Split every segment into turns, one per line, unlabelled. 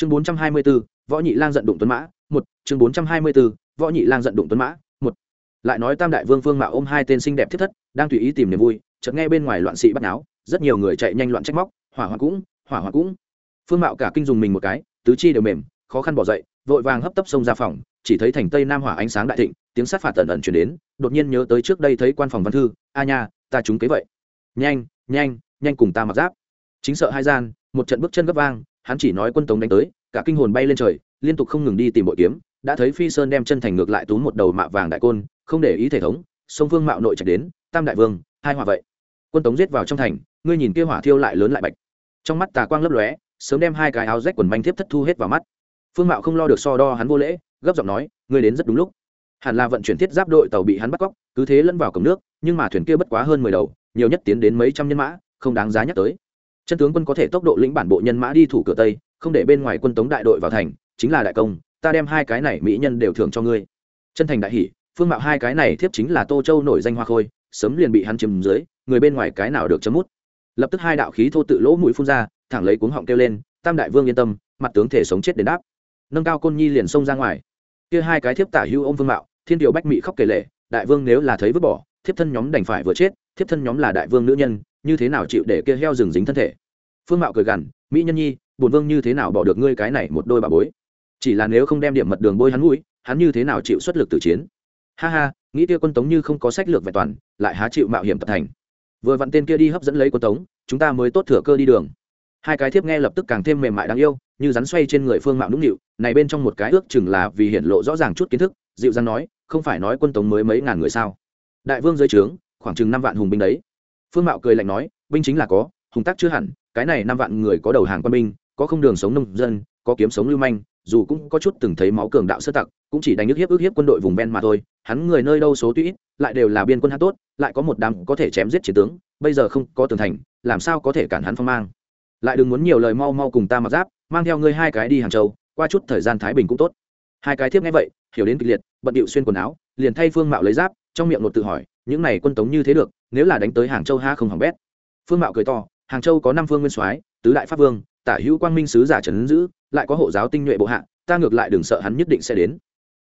chương bốn trăm hai mươi 424, võ nhị lang giận đụng tuấn mã một. Chương bốn trăm hai mươi 424, võ nhị lang giận đụng tuấn mã một. Lại nói tam đại vương phương mạo ôm hai tên xinh đẹp thiết thất đang tùy ý tìm niềm vui chợt nghe bên ngoài loạn sĩ bắt náo rất nhiều người chạy nhanh loạn trách móc hỏa hoạn cũng hỏa hoạn cũng. Phương mạo cả kinh dùng mình một cái tứ chi đều mềm khó khăn bỏ dậy vội vàng hấp tấp xông ra phòng chỉ thấy thành tây nam hỏa ánh sáng đại thịnh tiếng sát phạt tần ẩn chuyển đến đột nhiên nhớ tới trước đây thấy quan phòng văn thư a nha ta chúng kế vậy. Nhanh nhanh nhanh cùng ta mặc giáp. Chính sợ hai gian một trận bước chân gấp vang hắn chỉ nói quân tống đánh tới, cả kinh hồn bay lên trời, liên tục không ngừng đi tìm bội kiếm, đã thấy phi sơn đem chân thành ngược lại tú một đầu mạ vàng đại côn, không để ý thể thống, sông vương mạo nội chạy đến, tam đại vương, hai hỏa vậy. Quân tống giết vào trong thành, ngươi nhìn kia hỏa thiêu lại lớn lại bạch. Trong mắt tà quang lấp lóe, sớm đem hai cái áo rách quần manh thiếp thất thu hết vào mắt. Phương mạo không lo được so đo hắn vô lễ, gấp giọng nói, ngươi đến rất đúng lúc. Hẳn là vận chuyển thiết giáp đội tàu bị hắn bắt cóc, cứ thế lẫn vào cổng nước, nhưng mà thuyền kia bất quá hơn mười đầu, nhiều nhất tiến đến mấy trăm nhân mã, không đáng giá nhắc tới chân tướng quân có thể tốc độ lĩnh bản bộ nhân mã đi thủ cửa tây, không để bên ngoài quân tống đại đội vào thành, chính là đại công, ta đem hai cái này mỹ nhân đều thưởng cho ngươi. Chân thành đại hỷ phương mạo hai cái này thiếp chính là tô châu nổi danh hoa khôi, sớm liền bị hắn chiếm dưới, người bên ngoài cái nào được chấm mút. Lập tức hai đạo khí thô tự lỗ mũi phun ra, thẳng lấy cuống họng kêu lên, tam đại vương yên tâm, mặt tướng thể sống chết đến đáp. Nâng cao côn nhi liền xông ra ngoài. Kia hai cái thiếp tả hưu ôm vương mạo, thiên điều bách mị khóc kể lệ đại vương nếu là thấy vứt bỏ, thiếp thân nhóm đành phải vừa chết, thiếp thân nhóm là đại vương nữ nhân như thế nào chịu để kia heo rừng dính thân thể? Phương mạo cười gằn, mỹ nhân nhi, bổn vương như thế nào bỏ được ngươi cái này một đôi bà bối? Chỉ là nếu không đem điểm mật đường bôi hắn mũi, hắn như thế nào chịu xuất lực tử chiến? Ha ha, nghĩ kia quân tống như không có sách lược vẹn toàn, lại há chịu mạo hiểm tập thành. Vừa vặn tên kia đi hấp dẫn lấy quân tống, chúng ta mới tốt thừa cơ đi đường. Hai cái thiếp nghe lập tức càng thêm mềm mại đáng yêu, như rắn xoay trên người phương mạo nũng nịu, này bên trong một cái ước chừng là vì hiện lộ rõ ràng chút kiến thức, dịu dàng nói, không phải nói quân tống mới mấy ngàn người sao? Đại vương dưới trướng, khoảng chừng năm vạn hùng binh đấy phương mạo cười lạnh nói, binh chính là có hùng tác chưa hẳn, cái này năm vạn người có đầu hàng quân binh, có không đường sống nông dân, có kiếm sống lưu manh, dù cũng có chút từng thấy máu cường đạo sơ tặc, cũng chỉ đánh ức hiếp ức hiếp quân đội vùng ven mà thôi, hắn người nơi đâu số tuy ít, lại đều là biên quân hát tốt, lại có một đám có thể chém giết chiến tướng, bây giờ không có tường thành, làm sao có thể cản hắn phong mang. Lại đừng muốn nhiều lời mau mau cùng ta mặc giáp, mang theo ngươi hai cái đi hàng châu, qua chút thời gian thái bình cũng tốt. Hai cái thiếp nghe vậy, hiểu đến kịch liệt, bận điệu xuyên quần áo, liền thay phương mạo lấy giáp, trong miệng nột tự hỏi, những này quân tống như thế được nếu là đánh tới hàng châu ha không hỏng bét. Phương mạo cười to, hàng châu có năm phương nguyên soái, tứ đại pháp vương, tả hữu quang minh sứ giả trấn giữ, lại có hộ giáo tinh nhuệ bộ hạ, ta ngược lại đừng sợ hắn nhất định sẽ đến.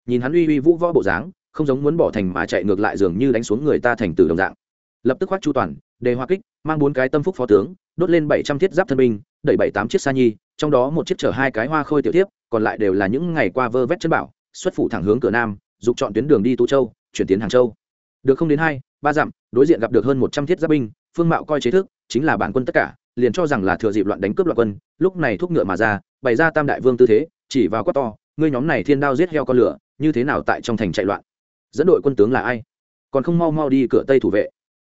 Nhìn hắn uy uy vũ võ bộ dáng, không giống muốn bỏ thành mà chạy ngược lại dường như đánh xuống người ta thành từ đồng dạng. Lập tức khoác chu toàn, đề hoa kích, mang bốn cái tâm phúc phó tướng, đốt lên bảy trăm thiết giáp thân binh, đẩy bảy tám chiếc sa nhi, trong đó một chiếc chở hai cái hoa khôi tiểu tiếp còn lại đều là những ngày qua vơ vét chân bảo, xuất phủ thẳng hướng cửa nam, dục chọn tuyến đường đi tu châu, chuyển tiến hàng châu. Được không đến hai, ba dặm đối diện gặp được hơn một trăm thiết giáp binh, phương mạo coi chế thức, chính là bản quân tất cả, liền cho rằng là thừa dịp loạn đánh cướp loạn quân, lúc này thúc ngựa mà ra, bày ra tam đại vương tư thế, chỉ vào quát to, ngươi nhóm này thiên đao giết heo con lửa, như thế nào tại trong thành chạy loạn? Dẫn đội quân tướng là ai? Còn không mau mau đi cửa tây thủ vệ.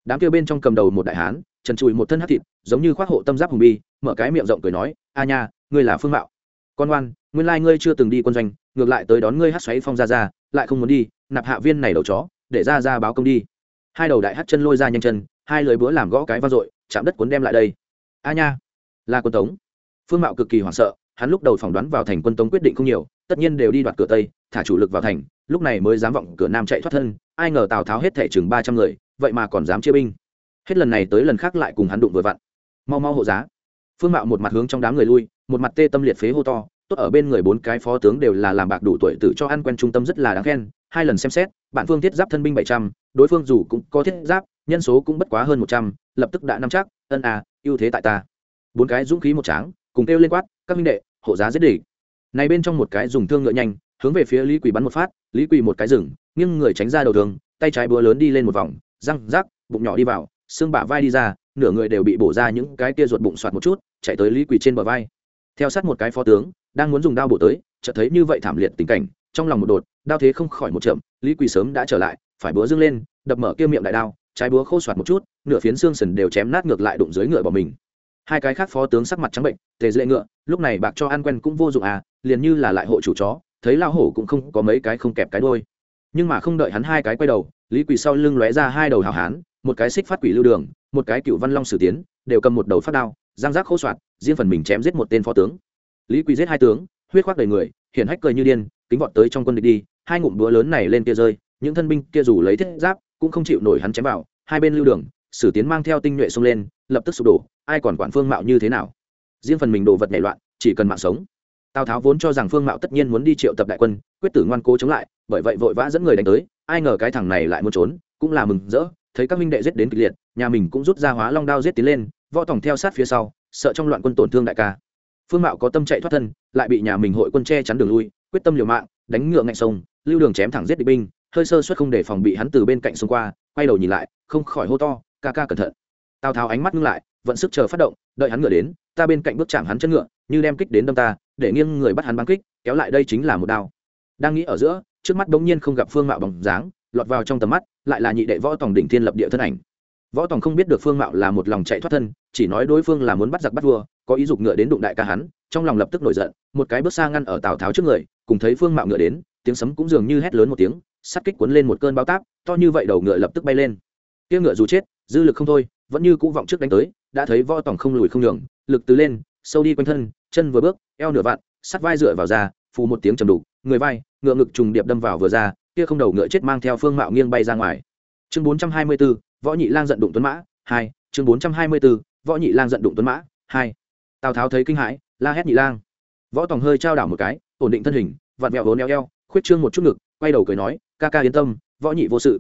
Đám kia bên trong cầm đầu một đại hán, trần trụi một thân hát thịt, giống như khoác hộ tâm giáp hùng bi, mở cái miệng rộng cười nói, a nha, ngươi là phương mạo. Con ngoan nguyên lai ngươi chưa từng đi quân doanh, ngược lại tới đón ngươi hát xoáy phong ra ra, lại không muốn đi, nạp hạ viên này đầu chó, để ra ra báo công đi hai đầu đại hát chân lôi ra nhanh chân, hai lời búa làm gõ cái vang dội, chạm đất cuốn đem lại đây. A nha, là quân tống. Phương mạo cực kỳ hoảng sợ, hắn lúc đầu phỏng đoán vào thành quân tống quyết định không nhiều, tất nhiên đều đi đoạt cửa tây, thả chủ lực vào thành, lúc này mới dám vọng cửa nam chạy thoát thân, ai ngờ tào tháo hết thẻ chừng ba trăm người, vậy mà còn dám chia binh. Hết lần này tới lần khác lại cùng hắn đụng vừa vặn. Mau mau hộ giá. Phương mạo một mặt hướng trong đám người lui, một mặt tê tâm liệt phế hô to, tốt ở bên người bốn cái phó tướng đều là làm bạc đủ tuổi tự cho ăn quen trung tâm rất là đáng khen, hai lần xem xét bạn phương thiết giáp thân binh bảy trăm đối phương dù cũng có thiết giáp, nhân số cũng bất quá hơn một trăm, lập tức đã nắm chắc, ân à ưu thế tại ta. Bốn cái dũng khí một tráng, cùng kêu lên quát, các minh đệ, hộ giá giết địch. Này bên trong một cái dùng thương ngựa nhanh, hướng về phía lý quỳ bắn một phát, lý quỳ một cái rừng nghiêng người tránh ra đầu thường tay trái búa lớn đi lên một vòng, răng rác bụng nhỏ đi vào, xương bả vai đi ra, nửa người đều bị bổ ra những cái kia ruột bụng soạt một chút, chạy tới lý quỳ trên bờ vai. Theo sát một cái phó tướng, đang muốn dùng đao bổ tới, chợt thấy như vậy thảm liệt tình cảnh, trong lòng một đột, đao thế không khỏi một chậm, lý quỳ sớm đã trở lại phải búa dưng lên, đập mở kia miệng đại đao, trái búa khô soạt một chút, nửa phiến xương sần đều chém nát ngược lại đụng dưới ngựa bỏ mình. Hai cái khác phó tướng sắc mặt trắng bệnh, tề dễ ngựa, lúc này bạc cho ăn quen cũng vô dụng à liền như là lại hộ chủ chó, thấy lao hổ cũng không có mấy cái không kẹp cái đôi nhưng mà không đợi hắn hai cái quay đầu, lý quỳ sau lưng lóe ra hai đầu hào hán, một cái xích phát quỷ lưu đường, một cái cựu văn long sử tiến, đều cầm một đầu phát đao giang giác khô soạt, riêng phần mình chém giết một tên phó tướng. Lý quỳ giết hai tướng, huyết khoác đầy người, hiển hách cười như điên, kính vọt tới trong quân địch đi, hai ngụm búa lớn này lên kia rơi những thân binh kia dù lấy thiết giáp, cũng không chịu nổi hắn chém vào, hai bên lưu đường, sử tiến mang theo tinh nhuệ xông lên, lập tức sụp đổ, ai còn quản phương mạo như thế nào? Riêng phần mình đồ vật nảy loạn, chỉ cần mạng sống. Tào tháo vốn cho rằng phương mạo tất nhiên muốn đi triệu tập đại quân, quyết tử ngoan cố chống lại, bởi vậy vội vã dẫn người đánh tới, ai ngờ cái thằng này lại muốn trốn, cũng là mừng rỡ, thấy các minh đệ giết đến kịch liệt, nhà mình cũng rút ra hóa long đao giết tiến lên, võ tòng theo sát phía sau, sợ trong loạn quân tổn thương đại ca. Phương mạo có tâm chạy thoát thân, lại bị nhà mình hội quân che chắn đường lui, quyết tâm liều mạng, đánh ngựa ngạnh sông, lưu đường chém thẳng giết địch binh hơi sơ suất không để phòng bị hắn từ bên cạnh xông qua, quay đầu nhìn lại, không khỏi hô to, ca ca cẩn thận. Tào tháo ánh mắt ngưng lại vận sức chờ phát động, đợi hắn ngựa đến, ta bên cạnh bước chạm hắn chân ngựa, như đem kích đến đâm ta, để nghiêng người bắt hắn băng kích, kéo lại đây chính là một đao. Đang nghĩ ở giữa, trước mắt bỗng nhiên không gặp phương mạo bằng dáng, lọt vào trong tầm mắt, lại là nhị đệ võ tòng đỉnh thiên lập địa thân ảnh. Võ tòng không biết được phương mạo là một lòng chạy thoát thân, chỉ nói đối phương là muốn bắt giặc bắt vua, có ý dục ngựa đến đụng đại ca hắn, trong lòng lập tức nổi giận, một cái bước xa ngăn ở tào tháo trước người, cùng thấy phương mạo ngựa đến, tiếng sấm cũng dường như hét lớn một tiếng sắt kích cuốn lên một cơn bao táp to như vậy đầu ngựa lập tức bay lên. Kia ngựa dù chết dư lực không thôi vẫn như cũ vọng trước đánh tới đã thấy võ tòng không lùi không nhường lực từ lên sâu đi quanh thân chân vừa bước eo nửa vạn sắt vai dựa vào ra phù một tiếng trầm đục người vai ngựa ngực trùng điệp đâm vào vừa ra kia không đầu ngựa chết mang theo phương mạo nghiêng bay ra ngoài. Chương bốn trăm hai mươi 424, võ nhị lang giận đụng tuấn mã hai chương bốn trăm hai mươi 424, võ nhị lang giận đụng tuấn mã hai. Tào tháo thấy kinh hãi la hét nhị lang. Võ tòng hơi trao đảo một cái ổn định thân hình vặn vẹo vốn eo eo khuyết trương một chút ngực quay đầu cười nói ca ca yên tâm võ nhị vô sự.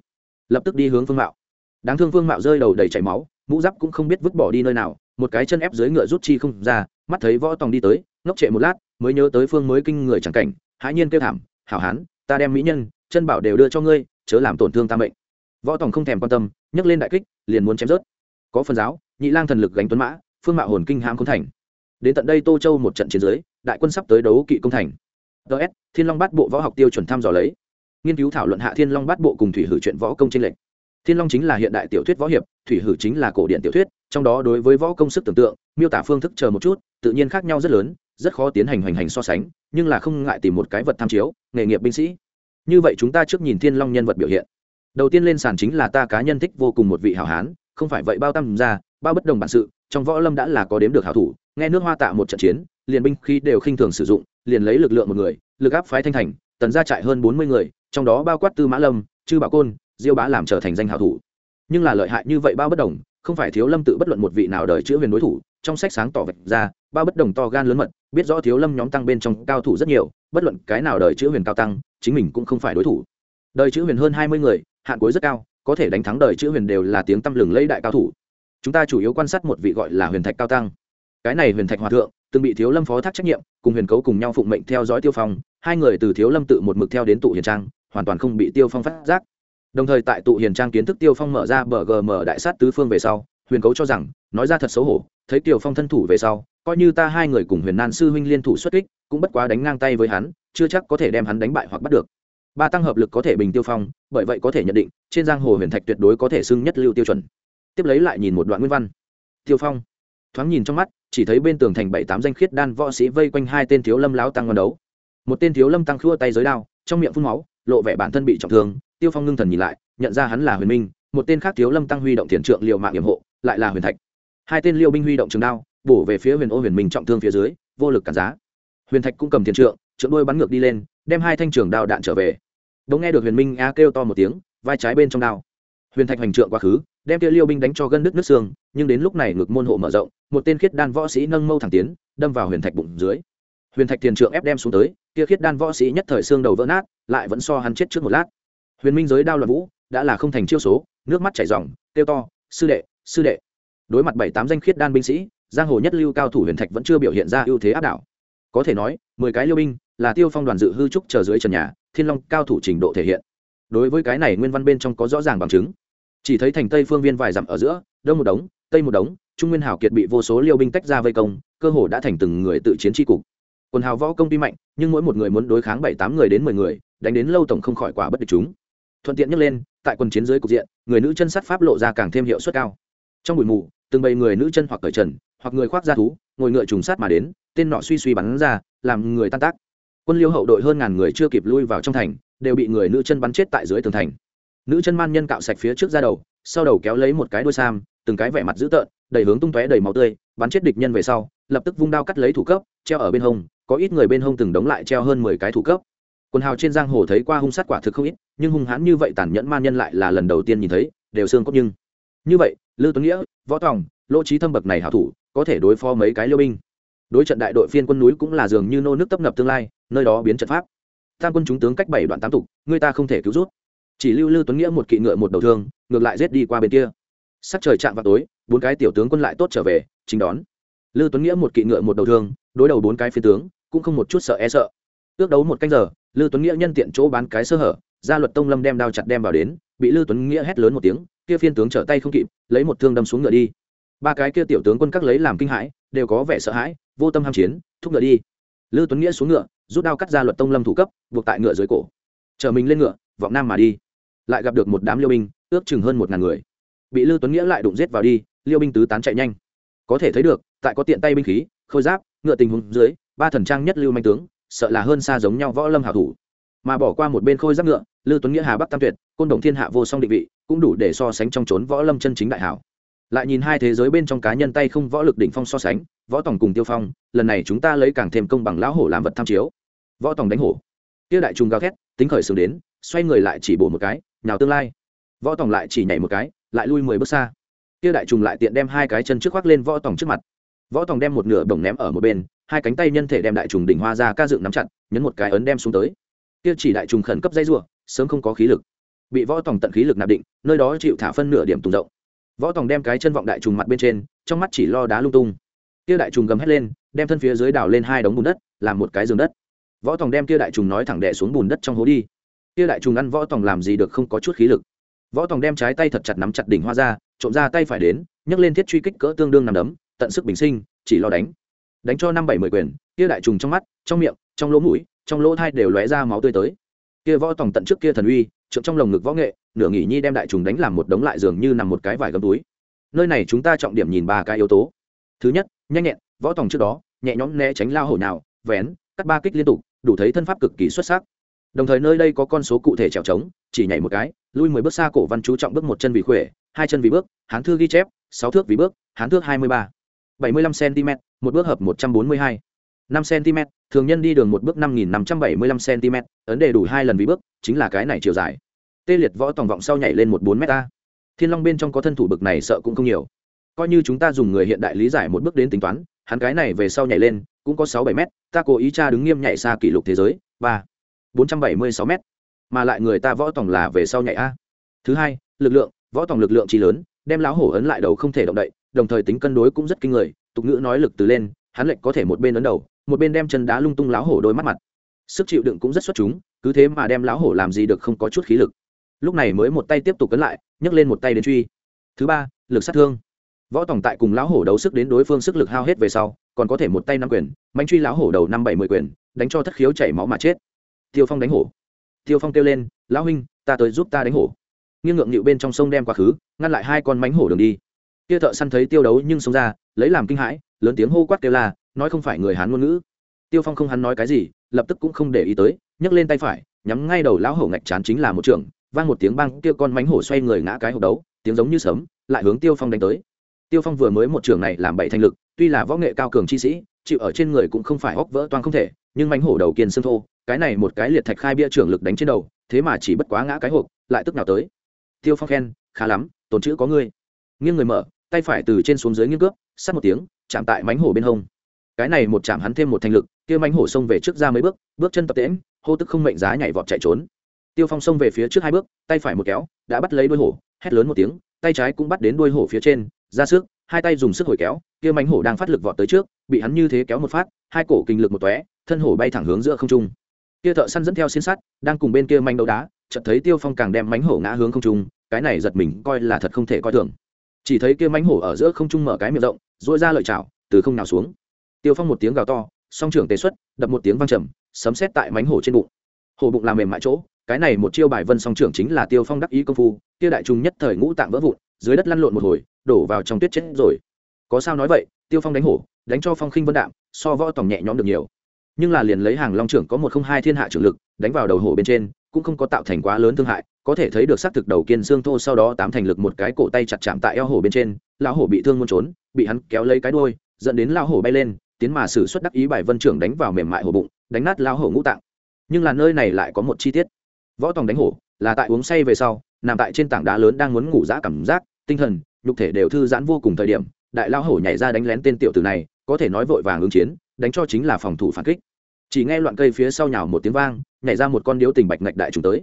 Lập tức đi hướng phương mạo. Đáng thương phương mạo rơi đầu đầy chảy máu mũ giáp cũng không biết vứt bỏ đi nơi nào một cái chân ép dưới ngựa rút chi không ra mắt thấy võ tòng đi tới ngốc trệ một lát mới nhớ tới phương mới kinh người chẳng cảnh hãi nhiên kêu thảm hảo hán ta đem mỹ nhân chân bảo đều đưa cho ngươi chớ làm tổn thương ta mệnh. Võ tòng không thèm quan tâm nhấc lên đại kích liền muốn chém rớt. Có phần giáo nhị lang thần lực gánh tuấn mã phương mạo hồn kinh hãm không thành. Đến tận đây tô châu một trận chiến dưới, đại quân sắp tới đấu kỵ công thành. Ts thiên long bát bộ võ học tiêu chuẩn thăm dò lấy nghiên cứu thảo luận hạ thiên long bát bộ cùng thủy hử chuyện võ công tranh lệch. Thiên long chính là hiện đại tiểu thuyết võ hiệp, thủy hử chính là cổ điện tiểu thuyết, trong đó đối với võ công sức tưởng tượng, miêu tả phương thức chờ một chút, tự nhiên khác nhau rất lớn, rất khó tiến hành hoành hành so sánh, nhưng là không ngại tìm một cái vật tham chiếu, nghề nghiệp binh sĩ. Như vậy chúng ta trước nhìn thiên long nhân vật biểu hiện. Đầu tiên lên sàn chính là ta cá nhân thích vô cùng một vị hảo hán, không phải vậy bao tâm ra, bao bất đồng bản sự, trong võ lâm đã là có đếm được hảo thủ, nghe nước hoa tạ một trận chiến, liền binh khí đều khinh thường sử dụng, liền lấy lực lượng một người, lực áp phái thanh thành, tần ra trại hơn bốn mươi người trong đó bao quát tư mã lâm, chư bảo côn, diêu bá làm trở thành danh hảo thủ. Nhưng là lợi hại như vậy bao bất đồng, không phải thiếu lâm tự bất luận một vị nào đời chữ huyền đối thủ, trong sách sáng tỏ vạch ra, bao bất đồng to gan lớn mật, biết rõ thiếu lâm nhóm tăng bên trong cao thủ rất nhiều, bất luận cái nào đời chữ huyền cao tăng, chính mình cũng không phải đối thủ. Đời chữ huyền hơn hai mươi người, hạn cuối rất cao, có thể đánh thắng đời chữ huyền đều là tiếng tăm lừng lấy đại cao thủ. Chúng ta chủ yếu quan sát một vị gọi là huyền thạch cao tăng. Cái này huyền thạch hòa thượng, từng bị thiếu lâm phó thác trách nhiệm, cùng huyền cấu cùng nhau phụng mệnh theo dõi tiêu phong, hai người từ thiếu lâm tự một mực theo đến tụ hiền trang hoàn toàn không bị tiêu phong phát giác. Đồng thời tại tụ hiền trang kiến thức tiêu phong mở ra bờ gm đại sát tứ phương về sau, huyền cấu cho rằng, nói ra thật xấu hổ, thấy tiêu phong thân thủ về sau, coi như ta hai người cùng huyền nan sư huynh liên thủ xuất kích, cũng bất quá đánh ngang tay với hắn, chưa chắc có thể đem hắn đánh bại hoặc bắt được. Ba tăng hợp lực có thể bình tiêu phong, bởi vậy có thể nhận định, trên giang hồ huyền thạch tuyệt đối có thể xưng nhất lưu tiêu chuẩn. Tiếp lấy lại nhìn một đoạn nguyên văn. Tiêu phong, thoáng nhìn trong mắt, chỉ thấy bên tường thành bảy tám danh khiết đan võ sĩ vây quanh hai tên thiếu lâm láo tăng ngon đấu. Một tên thiếu lâm tăng khua tay giới đao, trong miệng phun máu lộ vẻ bản thân bị trọng thương, tiêu phong ngưng thần nhìn lại, nhận ra hắn là huyền minh, một tên khác thiếu lâm tăng huy động thiền trượng liệu mạng hiểm hộ, lại là huyền thạch. Hai tên liêu binh huy động trường đao, bổ về phía huyền ô huyền minh trọng thương phía dưới, vô lực cản giá. Huyền thạch cũng cầm thiền trượng trượng đôi bắn ngược đi lên, đem hai thanh trường đao đạn trở về. Bỗng nghe được huyền minh a kêu to một tiếng, vai trái bên trong đao. Huyền thạch hành trượng quá khứ, đem kia liêu binh đánh cho gân đứt nước xương, nhưng đến lúc này ngực môn hộ mở rộng, một tên khiết đan võ sĩ nâng mâu thẳng tiến, đâm vào huyền thạch bụng dưới huyền thạch tiền trượng ép đem xuống tới, kia khiết đan võ sĩ nhất thời xương đầu vỡ nát, lại vẫn so hắn chết trước một lát. Huyền minh giới đao loạn vũ, đã là không thành chiêu số, nước mắt chảy ròng, kêu to, sư đệ sư đệ. Đối mặt bảy tám danh khiết đan binh sĩ, giang hồ nhất lưu cao thủ huyền thạch vẫn chưa biểu hiện ra ưu thế áp đảo. Có thể nói, mười cái liêu binh, là tiêu phong đoàn dự hư trúc chờ dưới trần nhà, thiên long cao thủ trình độ thể hiện. Đối với cái này nguyên văn bên trong có rõ ràng bằng chứng. Chỉ thấy thành tây phương viên vài dặm ở giữa, đông một đống, tây một đống, trung nguyên Hảo kiệt bị vô số liêu binh tách ra vây công, cơ hồ đã thành từng người tự chiến tri cục quần hào võ công tuy mạnh, nhưng mỗi một người muốn đối kháng bảy tám người đến mười người, đánh đến lâu tổng không khỏi quả bất địch chúng. Thuận tiện nhắc lên, tại quần chiến dưới cục diện, người nữ chân sắt pháp lộ ra càng thêm hiệu suất cao. Trong buổi mù, từng bầy người nữ chân hoặc cởi trần, hoặc người khoác da thú, ngồi ngựa trùng sát mà đến, tên nọ suy suy bắn ra, làm người tan tác. Quân liêu hậu đội hơn ngàn người chưa kịp lui vào trong thành, đều bị người nữ chân bắn chết tại dưới tường thành. Nữ chân man nhân cạo sạch phía trước ra đầu, sau đầu kéo lấy một cái đuôi sam, từng cái vẻ mặt dữ tợn, đầy hướng tung tóe đầy máu tươi, bắn chết địch nhân về sau, lập tức vung đao cắt lấy thủ cấp, treo ở bên hông có ít người bên hông từng đống lại treo hơn mười cái thủ cấp. Quần hào trên giang hồ thấy qua hung sát quả thực không ít, nhưng hung hãn như vậy tàn nhẫn man nhân lại là lần đầu tiên nhìn thấy, đều xương cốt nhưng. Như vậy, lư tuấn nghĩa, võ tòng, lỗ trí thâm bậc này hảo thủ, có thể đối phó mấy cái liêu binh. Đối trận đại đội phiên quân núi cũng là dường như nô nước tấp nập tương lai, nơi đó biến trận pháp. Tam quân chúng tướng cách bảy đoạn tám tục, người ta không thể cứu rút. Chỉ lưu lư tuấn nghĩa một kỵ ngựa một đầu thương, ngược lại rết đi qua bên kia. Sắc trời chạm vào tối, bốn cái tiểu tướng quân lại tốt trở về chính đón. Lư tuấn nghĩa một kỵ ngựa một đầu thương, đối đầu bốn cái phiên tướng cũng không một chút sợ e sợ. Ước đấu một canh giờ lưu tuấn nghĩa nhân tiện chỗ bán cái sơ hở, gia luật tông lâm đem đao chặt đem vào đến, bị lưu tuấn nghĩa hét lớn một tiếng, kia phiên tướng trở tay không kịp, lấy một thương đâm xuống ngựa đi. Ba cái kia tiểu tướng quân các lấy làm kinh hãi, đều có vẻ sợ hãi, vô tâm ham chiến, thúc ngựa đi. Lưu tuấn nghĩa xuống ngựa, rút đao cắt ra luật tông lâm thủ cấp, buộc tại ngựa dưới cổ. Chờ mình lên ngựa, vọng nam mà đi. Lại gặp được một đám liêu binh, ước chừng hơn một ngàn người. Bị lưu tuấn nghĩa lại đụng giết vào đi, liêu binh tứ tán chạy nhanh. Có thể thấy được, tại có tiện tay binh khí, khôi giáp, ngựa tình huống dưới ba thần trang nhất lưu manh tướng, sợ là hơn xa giống nhau võ lâm hảo thủ. Mà bỏ qua một bên khôi giáp ngựa lưu tuấn nghĩa hà bắc tam tuyệt, côn đồng thiên hạ vô song định vị, cũng đủ để so sánh trong trốn võ lâm chân chính đại hảo. Lại nhìn hai thế giới bên trong cá nhân tay không võ lực đỉnh phong so sánh, võ tổng cùng tiêu phong, lần này chúng ta lấy càng thêm công bằng lão hổ làm vật tham chiếu. Võ tổng đánh hổ. Tiêu đại trung gào thét, tính khởi xướng đến, xoay người lại chỉ bổ một cái, nhào tương lai. Võ tổng lại chỉ nhảy một cái, lại lui mười bước xa. Tiêu đại trùng lại tiện đem hai cái chân trước khoác lên võ tổng trước mặt. Võ tổng đem một nửa bổng ném ở một bên hai cánh tay nhân thể đem đại trùng đỉnh hoa ra ca dựng nắm chặt, nhấn một cái ấn đem xuống tới. Kia chỉ đại trùng khẩn cấp dây rùa sớm không có khí lực. Bị võ tòng tận khí lực nạp định, nơi đó chịu thả phân nửa điểm tùng rộng. Võ tòng đem cái chân vọng đại trùng mặt bên trên, trong mắt chỉ lo đá lung tung. Kia đại trùng gầm hét lên, đem thân phía dưới đào lên hai đống bùn đất, làm một cái giường đất. Võ tòng đem kia đại trùng nói thẳng đẻ xuống bùn đất trong hố đi. Kia đại trùng ăn võ tòng làm gì được không có chút khí lực. Võ tòng đem trái tay thật chặt nắm chặt đỉnh hoa ra, trộm ra tay phải đến, nhấc lên thiết truy kích cỡ tương đương nằm đấm, tận sức bình sinh, chỉ lo đánh đánh cho năm bảy mười quyền, kia đại trùng trong mắt, trong miệng, trong lỗ mũi, trong lỗ thai đều lóe ra máu tươi tới. Kia võ tòng tận trước kia thần uy, trượng trong lồng ngực võ nghệ, nửa nghỉ nhi đem đại trùng đánh làm một đống lại dường như nằm một cái vải gấm túi. Nơi này chúng ta trọng điểm nhìn ba cái yếu tố. Thứ nhất, nhanh nhẹn, võ tòng trước đó, nhẹ nhõm né tránh lao hổ nào vén, cắt ba kích liên tục, đủ thấy thân pháp cực kỳ xuất sắc. Đồng thời nơi đây có con số cụ thể trèo trống, chỉ nhảy một cái, lui mười bước xa cổ văn chú trọng bước một chân vì khuệ, hai chân vì bước, hán thư ghi chép, sáu thước vì bước, hán thước hai mươi ba bảy mươi lăm cm, một bước hợp một trăm bốn mươi hai. năm cm, thường nhân đi đường một bước năm nghìn năm trăm bảy mươi lăm cm, ấn đề đủ hai lần vì bước, chính là cái này chiều dài. Tê liệt võ tòng vọng sau nhảy lên một bốn m a. Thiên long bên trong có thân thủ bực này sợ cũng không nhiều. Coi như chúng ta dùng người hiện đại lý giải một bước đến tính toán, hắn cái này về sau nhảy lên, cũng có sáu bảy m ta cố ý tra đứng nghiêm nhảy xa kỷ lục thế giới, ba, bốn trăm bảy mươi sáu m mà lại người ta võ tòng là về sau nhảy a. Thứ hai, lực lượng, võ tòng lực lượng chi lớn, đem lão hổ ấn lại đầu không thể động đậy đồng thời tính cân đối cũng rất kinh người, tục ngữ nói lực từ lên, hắn lệnh có thể một bên ấn đầu, một bên đem chân đá lung tung láo hổ đôi mắt mặt. Sức chịu đựng cũng rất xuất chúng, cứ thế mà đem láo hổ làm gì được không có chút khí lực. Lúc này mới một tay tiếp tục cấn lại, nhấc lên một tay đến truy. Thứ ba, lực sát thương. Võ tổng tại cùng lão hổ đấu sức đến đối phương sức lực hao hết về sau, còn có thể một tay năm quyền manh truy lão hổ đầu năm bảy mươi quyền, đánh cho thất khiếu chảy máu mà chết. Tiêu phong đánh hổ. Tiêu phong kêu lên, lão huynh, ta tới giúp ta đánh hổ. Nghiêng ngượng nhịu bên trong sông đem quá khứ, ngăn lại hai con mánh hổ đường đi kia thợ săn thấy tiêu đấu nhưng xông ra lấy làm kinh hãi lớn tiếng hô quát kêu là, nói không phải người hán ngôn ngữ. Tiêu phong không hắn nói cái gì lập tức cũng không để ý tới nhấc lên tay phải nhắm ngay đầu lão hổ ngạch chán chính là một trường vang một tiếng băng kia con mánh hổ xoay người ngã cái hộp đấu tiếng giống như sấm lại hướng tiêu phong đánh tới. Tiêu phong vừa mới một trường này làm bảy thành lực tuy là võ nghệ cao cường chi sĩ chịu ở trên người cũng không phải hóc vỡ toan không thể nhưng mánh hổ đầu kiên xương thô cái này một cái liệt thạch khai bia trưởng lực đánh trên đầu thế mà chỉ bất quá ngã cái hộp lại tức nào tới. Tiêu phong khen khá lắm tồn chữ có ngươi. Nghiêng người mở tay phải từ trên xuống dưới nghiêng cướp sát một tiếng, chạm tại mánh hổ bên hông. Cái này một chạm hắn thêm một thành lực, kia mánh hổ xông về trước ra mấy bước bước chân tập tễm hô tức không mệnh giá nhảy vọt chạy trốn. Tiêu phong xông về phía trước hai bước, tay phải một kéo, đã bắt lấy đuôi hổ, hét lớn một tiếng, tay trái cũng bắt đến đuôi hổ phía trên, ra sức, hai tay dùng sức hồi kéo, kia mánh hổ đang phát lực vọt tới trước, bị hắn như thế kéo một phát, hai cổ kinh lực một tóe, thân hổ bay thẳng hướng giữa không trung. Kia thợ săn dẫn theo xiên sắt, đang cùng bên kia manh đấu đá, chợt thấy tiêu phong càng đem mánh hổ ngã hướng không trung, cái này giật mình coi là thật không thể coi thường chỉ thấy kia mánh hổ ở giữa không trung mở cái miệng rộng dội ra lợi chảo, từ không nào xuống. Tiêu phong một tiếng gào to, song trưởng tế xuất, đập một tiếng vang trầm, sấm xét tại mánh hổ trên bụng. Hổ bụng làm mềm mại chỗ, cái này một chiêu bài vân song trưởng chính là tiêu phong đắc ý công phu, kia đại trung nhất thời ngũ tạng vỡ vụn, dưới đất lăn lộn một hồi, đổ vào trong tuyết chết rồi. Có sao nói vậy, tiêu phong đánh hổ, đánh cho phong khinh vân đạm, so võ tổng nhẹ nhõm được nhiều. Nhưng là liền lấy hàng long trưởng có một không hai thiên hạ trưởng lực, đánh vào đầu hổ bên trên, cũng không có tạo thành quá lớn thương hại có thể thấy được xác thực đầu kiên xương thô sau đó tám thành lực một cái cổ tay chặt chạm tại eo hổ bên trên, lão hổ bị thương muốn trốn, bị hắn kéo lấy cái đuôi, dẫn đến lão hổ bay lên, tiến mà sử xuất đắc ý bài vân trưởng đánh vào mềm mại hổ bụng, đánh nát lão hổ ngũ tạng. Nhưng là nơi này lại có một chi tiết. Võ tòng đánh hổ, là tại uống say về sau, nằm tại trên tảng đá lớn đang muốn ngủ dã cảm giác, tinh thần, nhục thể đều thư giãn vô cùng thời điểm, đại lão hổ nhảy ra đánh lén tên tiểu tử này, có thể nói vội vàng ứng chiến, đánh cho chính là phòng thủ phản kích. Chỉ nghe loạn cây phía sau nhào một tiếng vang, nhảy ra một con điếu tình bạch ngạch đại trùng tới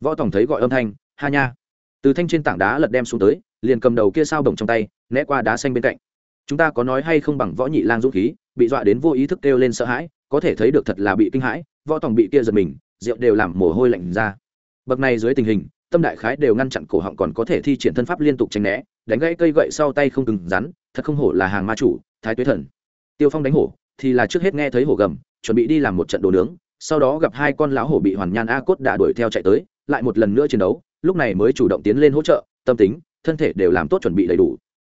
võ tòng thấy gọi âm thanh, ha nha. Từ thanh trên tảng đá lật đem xuống tới, liền cầm đầu kia sao đồng trong tay, né qua đá xanh bên cạnh. Chúng ta có nói hay không bằng võ nhị lang dũng khí, bị dọa đến vô ý thức kêu lên sợ hãi, có thể thấy được thật là bị kinh hãi, võ tòng bị kia giật mình, rượu đều làm mồ hôi lạnh ra. Bậc này dưới tình hình, tâm đại khái đều ngăn chặn cổ họng còn có thể thi triển thân pháp liên tục tránh né, đánh gãy cây gậy sau tay không cứng rắn, thật không hổ là hàng ma chủ, thái tuế thần. Tiêu phong đánh hổ, thì là trước hết nghe thấy hổ gầm, chuẩn bị đi làm một trận đồ nướng, sau đó gặp hai con lão hổ bị hoàn nhan a cốt đã đuổi theo chạy tới lại một lần nữa chiến đấu, lúc này mới chủ động tiến lên hỗ trợ, tâm tính, thân thể đều làm tốt chuẩn bị đầy đủ.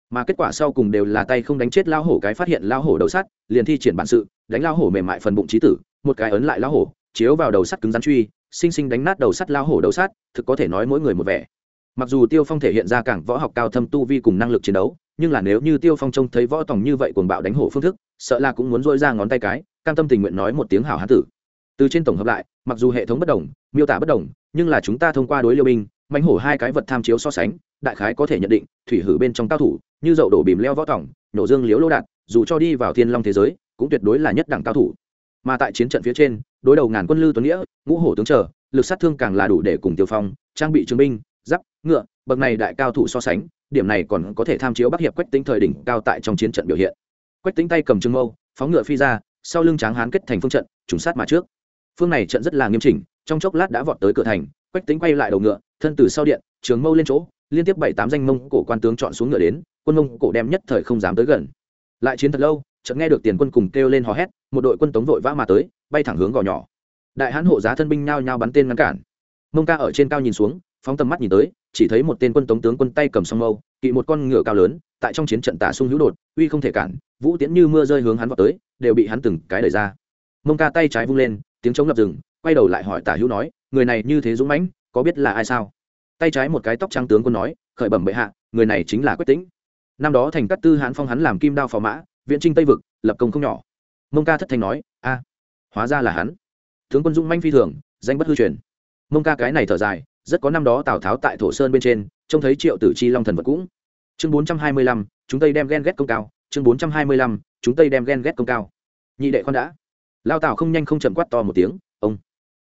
Mà kết quả sau cùng đều là tay không đánh chết lao hổ cái phát hiện lao hổ đầu sắt, liền thi triển bản sự, đánh lao hổ mềm mại phần bụng trí tử, một cái ấn lại lao hổ, chiếu vào đầu sắt cứng rắn truy, sinh sinh đánh nát đầu sắt lao hổ đầu sắt, thực có thể nói mỗi người một vẻ. Mặc dù tiêu phong thể hiện ra cảng võ học cao thâm tu vi cùng năng lực chiến đấu, nhưng là nếu như tiêu phong trông thấy võ tòng như vậy cuồng bạo đánh hổ phương thức, sợ là cũng muốn dôi ra ngón tay cái, cam tâm tình nguyện nói một tiếng hảo hán tử. Từ trên tổng hợp lại mặc dù hệ thống bất đồng miêu tả bất đồng nhưng là chúng ta thông qua đối liêu binh mánh hổ hai cái vật tham chiếu so sánh đại khái có thể nhận định thủy hử bên trong cao thủ như dậu đổ bìm leo võ tỏng nổ dương liếu lô đạn, dù cho đi vào thiên long thế giới cũng tuyệt đối là nhất đẳng cao thủ. Mà tại chiến trận phía trên đối đầu ngàn quân lư tuấn nghĩa ngũ hổ tướng trở lực sát thương càng là đủ để cùng tiêu phong trang bị chứng binh giáp ngựa bậc này đại cao thủ so sánh điểm này còn có thể tham chiếu bắc hiệp quách tính thời đỉnh cao tại trong chiến trận biểu hiện. Quách tính tay cầm trưng mâu phóng ngựa phi ra sau lưng tráng hán kết thành phương trận trùng sát mà trước phương này trận rất là nghiêm chỉnh, trong chốc lát đã vọt tới cửa thành, quách tính quay lại đầu ngựa, thân từ sau điện, trường mâu lên chỗ, liên tiếp bảy tám danh mông cổ quan tướng chọn xuống ngựa đến, quân mông cổ đem nhất thời không dám tới gần. Lại chiến thật lâu, chợt nghe được tiền quân cùng kêu lên hò hét, một đội quân tống vội vã mà tới, bay thẳng hướng gò nhỏ. Đại hãn hộ giá thân binh nhao nhao bắn tên ngăn cản. Mông ca ở trên cao nhìn xuống, phóng tầm mắt nhìn tới, chỉ thấy một tên quân tống tướng quân tay cầm song mâu, kỵ một con ngựa cao lớn, tại trong chiến trận tả sung hữu đột, uy không thể cản, vũ tiễn như mưa rơi hướng hắn vào tới, đều bị hắn từng cái đẩy ra. Mông ca tay trái vung lên tiếng chống lập rừng, quay đầu lại hỏi tả hữu nói, người này như thế dũng mãnh, có biết là ai sao? Tay trái một cái tóc trắng tướng quân nói, khởi bẩm bệ hạ, người này chính là Quyết tĩnh. Năm đó thành cát tư hãn phong hắn làm kim đao phò mã, viễn trinh tây vực, lập công không nhỏ. Mông ca thất thanh nói, a, hóa ra là hắn. Tướng quân dũng manh phi thường, danh bất hư truyền. Mông ca cái này thở dài, rất có năm đó tào tháo tại thổ sơn bên trên, trông thấy triệu tử chi long thần vật cũng. Chương bốn trăm hai mươi lăm, chúng tây đem ghen ghét công cao. Chương bốn trăm hai mươi lăm, chúng tây đem ghen ghét công cao. Nhị đệ con đã lao tào không nhanh không chậm quát to một tiếng, ông!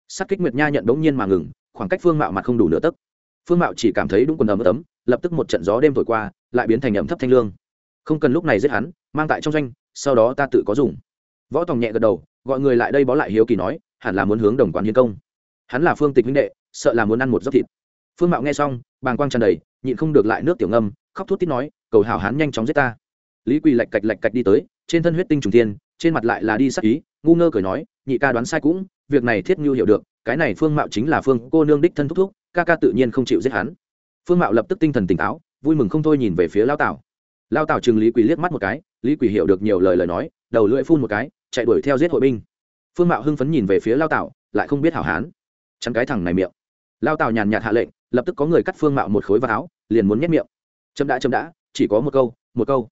Sắc kích nguyệt nha nhận đống nhiên mà ngừng, khoảng cách phương mạo mặt không đủ nửa tấc. Phương mạo chỉ cảm thấy đúng quần ấm ấm, lập tức một trận gió đêm thổi qua, lại biến thành ẩm thấp thanh lương. Không cần lúc này giết hắn, mang tại trong doanh, sau đó ta tự có dùng. Võ tòng nhẹ gật đầu, gọi người lại đây bó lại hiếu kỳ nói, hẳn là muốn hướng đồng quán hiến công. Hắn là phương tịch huynh đệ, sợ là muốn ăn một giấc thịt. Phương mạo nghe xong, bàng quang tràn đầy, nhịn không được lại nước tiểu ngâm, khóc thút tít nói, cầu hảo hán nhanh chóng giết ta. Lý quỳ lạch cạch lạch cạch đi tới, trên thân huyết tinh trùng thiên trên mặt lại là đi sắc ý, ngu ngơ cười nói, nhị ca đoán sai cũng, việc này thiết nhu hiểu được, cái này phương mạo chính là phương cô nương đích thân thúc thúc, ca ca tự nhiên không chịu giết hắn. Phương mạo lập tức tinh thần tỉnh táo, vui mừng không thôi nhìn về phía lao tảo. Lao tảo chừng lý quỳ liếc mắt một cái, lý quỳ hiểu được nhiều lời lời nói, đầu lưỡi phun một cái, chạy đuổi theo giết hội binh. Phương mạo hưng phấn nhìn về phía lao tảo, lại không biết hảo hán. Chắn cái thằng này miệng. Lao tảo nhàn nhạt hạ lệnh, lập tức có người cắt phương mạo một khối vào áo, liền muốn nhét miệng. Chấm đã chấm đã, chỉ có một câu một câu.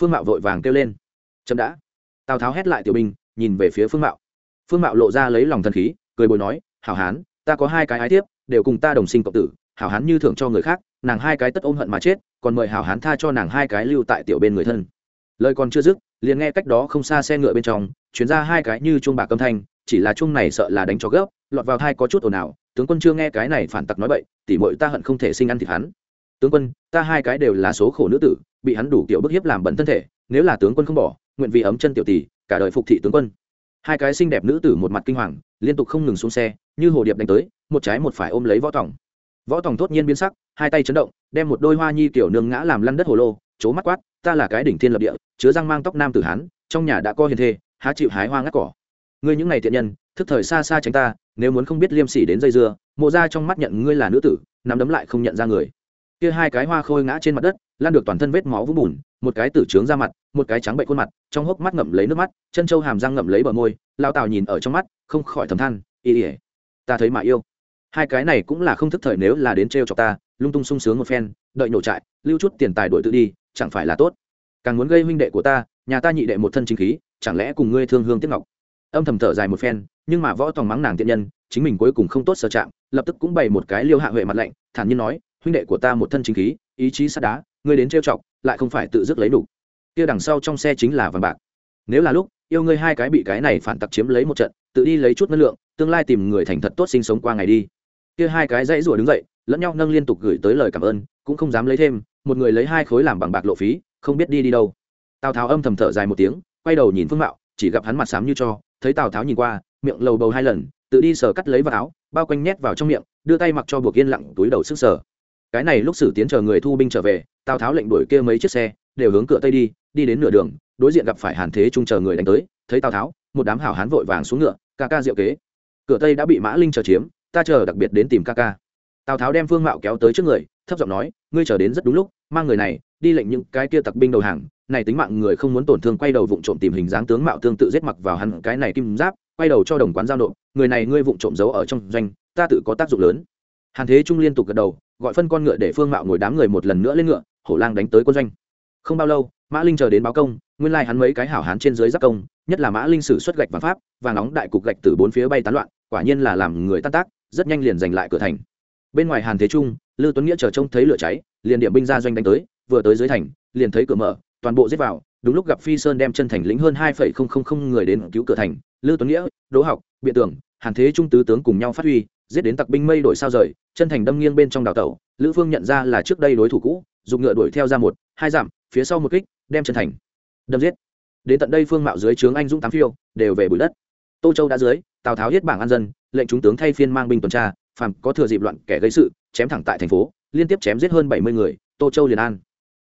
Phương mạo vội vàng kêu lên. Chấm đã tào tháo hét lại tiểu binh, nhìn về phía phương mạo. Phương mạo lộ ra lấy lòng thần khí, cười bồi nói, hảo hán, ta có hai cái ái tiếp đều cùng ta đồng sinh cộng tử, hảo hán như thưởng cho người khác, nàng hai cái tất ôm hận mà chết, còn mời hảo hán tha cho nàng hai cái lưu tại tiểu bên người thân. Lời còn chưa dứt, liền nghe cách đó không xa xe ngựa bên trong chuyến ra hai cái như chuông bạc âm thanh, chỉ là chuông này sợ là đánh cho gấp, lọt vào thai có chút ồn ào, tướng quân chưa nghe cái này phản tặc nói bậy, tỉ mội ta hận không thể sinh ăn thịt hắn. Tướng quân, ta hai cái đều là số khổ nữ tử, bị hắn đủ kiểu bức hiếp làm bẩn thân thể, nếu là tướng quân không bỏ nguyện vì ấm chân tiểu tỷ, cả đời phục thị tướng quân. Hai cái xinh đẹp nữ tử một mặt kinh hoàng, liên tục không ngừng xuống xe, như hồ điệp đánh tới, một trái một phải ôm lấy võ tòng. Võ tòng thốt nhiên biến sắc, hai tay chấn động, đem một đôi hoa nhi kiểu nương ngã làm lăn đất hồ lô, chố mắt quát, ta là cái đỉnh thiên lập địa, chứa răng mang tóc nam tử hán, trong nhà đã co hiền thê, há chịu hái hoa ngắt cỏ. Ngươi những ngày thiện nhân, thức thời xa xa tránh ta, nếu muốn không biết liêm sỉ đến dây dưa, mộ ra trong mắt nhận ngươi là nữ tử, nắm đấm lại không nhận ra người. Kia hai cái hoa khôi ngã trên mặt đất lan được toàn thân vết máu vũng bùn một cái tử trướng ra mặt một cái trắng bệnh khuôn mặt trong hốc mắt ngậm lấy nước mắt chân trâu hàm răng ngậm lấy bờ môi lao tào nhìn ở trong mắt không khỏi thầm than y ỉa ta thấy mà yêu. Hai cái này cũng là không thức thời nếu là đến trêu cho ta. Lung tung sung sướng một phen đợi nổ trại lưu chút tiền tài đổi tự đi chẳng phải là tốt. Càng muốn gây huynh đệ của ta nhà ta nhị đệ một thân chính khí chẳng lẽ cùng ngươi thương hương tiếp ngọc? Âm thầm thở dài một phen nhưng mà võ tòng mắng nàng tiện nhân chính mình cuối cùng không tốt sơ trạng, lập tức cũng bày một cái liêu hạ huệ mặt lạnh thản nhiên nói huynh đệ của ta một thân chính khí ý chí sắt đá ngươi đến trêu chọc lại không phải tự dứt lấy đủ. Kia đằng sau trong xe chính là vàng bạc. Nếu là lúc, yêu ngươi hai cái bị cái này phản tặc chiếm lấy một trận, tự đi lấy chút năng lượng, tương lai tìm người thành thật tốt sinh sống qua ngày đi. Kia hai cái dãy rủa đứng dậy, lẫn nhau nâng liên tục gửi tới lời cảm ơn, cũng không dám lấy thêm, một người lấy hai khối làm bằng bạc lộ phí, không biết đi đi đâu. Tào tháo âm thầm thở dài một tiếng, quay đầu nhìn phương mạo, chỉ gặp hắn mặt xám như cho, thấy tào tháo nhìn qua, miệng lầu bầu hai lần, tự đi sờ cắt lấy vào áo, bao quanh nhét vào trong miệng, đưa tay mặc cho buộc yên lặng túi đầu sức sờ. cái này lúc sử tiến chờ người thu binh trở về tào tháo lệnh đuổi kia mấy chiếc xe, đều hướng cửa tây đi đi đến nửa đường, đối diện gặp phải hàn thế trung chờ người đánh tới, thấy tào tháo, một đám hảo hán vội vàng xuống ngựa, ca ca diệu kế. Cửa tây đã bị mã linh chờ chiếm, ta chờ đặc biệt đến tìm ca ca. Tào tháo đem phương mạo kéo tới trước người, thấp giọng nói, ngươi chờ đến rất đúng lúc, mang người này, đi lệnh những cái kia tặc binh đầu hàng, này tính mạng người không muốn tổn thương, quay đầu vụng trộm tìm hình dáng tướng mạo tương tự giết mặc vào hắn cái này kim giáp, quay đầu cho đồng quán giao nộp, người này ngươi vụng trộm giấu ở trong doanh, ta tự có tác dụng lớn. Hàn thế trung liên tục gật đầu, gọi phân con ngựa để phương mạo ngồi đám người một lần nữa lên ngựa hổ lang đánh tới quân doanh. Không bao lâu, mã linh chờ đến báo công, nguyên lai hắn mấy cái hảo hán trên dưới giáp công, nhất là mã linh sử xuất gạch và pháp và nóng đại cục gạch từ bốn phía bay tán loạn, quả nhiên là làm người tan tác, rất nhanh liền giành lại cửa thành. Bên ngoài hàn thế trung, lưu tuấn nghĩa chờ trông thấy lửa cháy, liền điểm binh ra doanh đánh tới, vừa tới dưới thành, liền thấy cửa mở, toàn bộ giết vào, đúng lúc gặp phi sơn đem chân thành lĩnh hơn hai phẩy không không không người đến cứu cửa thành, lưu tuấn nghĩa, đỗ học, biện tưởng, hàn thế trung tứ tướng cùng nhau phát huy, giết đến tặc binh mây đổi sao rời, chân thành đâm nghiêng bên trong đào tẩu, lữ phương nhận ra là trước đây đối thủ cũ dùng ngựa đuổi theo ra một, hai dặm, phía sau một kích, đem chân thành. Đâm giết. Đến tận đây phương mạo dưới trướng anh dũng tám phiêu, đều về bụi đất. Tô châu đã dưới, tào tháo hết bảng an dân, lệnh chúng tướng thay phiên mang binh tuần tra, phàm có thừa dịp loạn kẻ gây sự, chém thẳng tại thành phố, liên tiếp chém giết hơn bảy mươi người, tô châu liền an.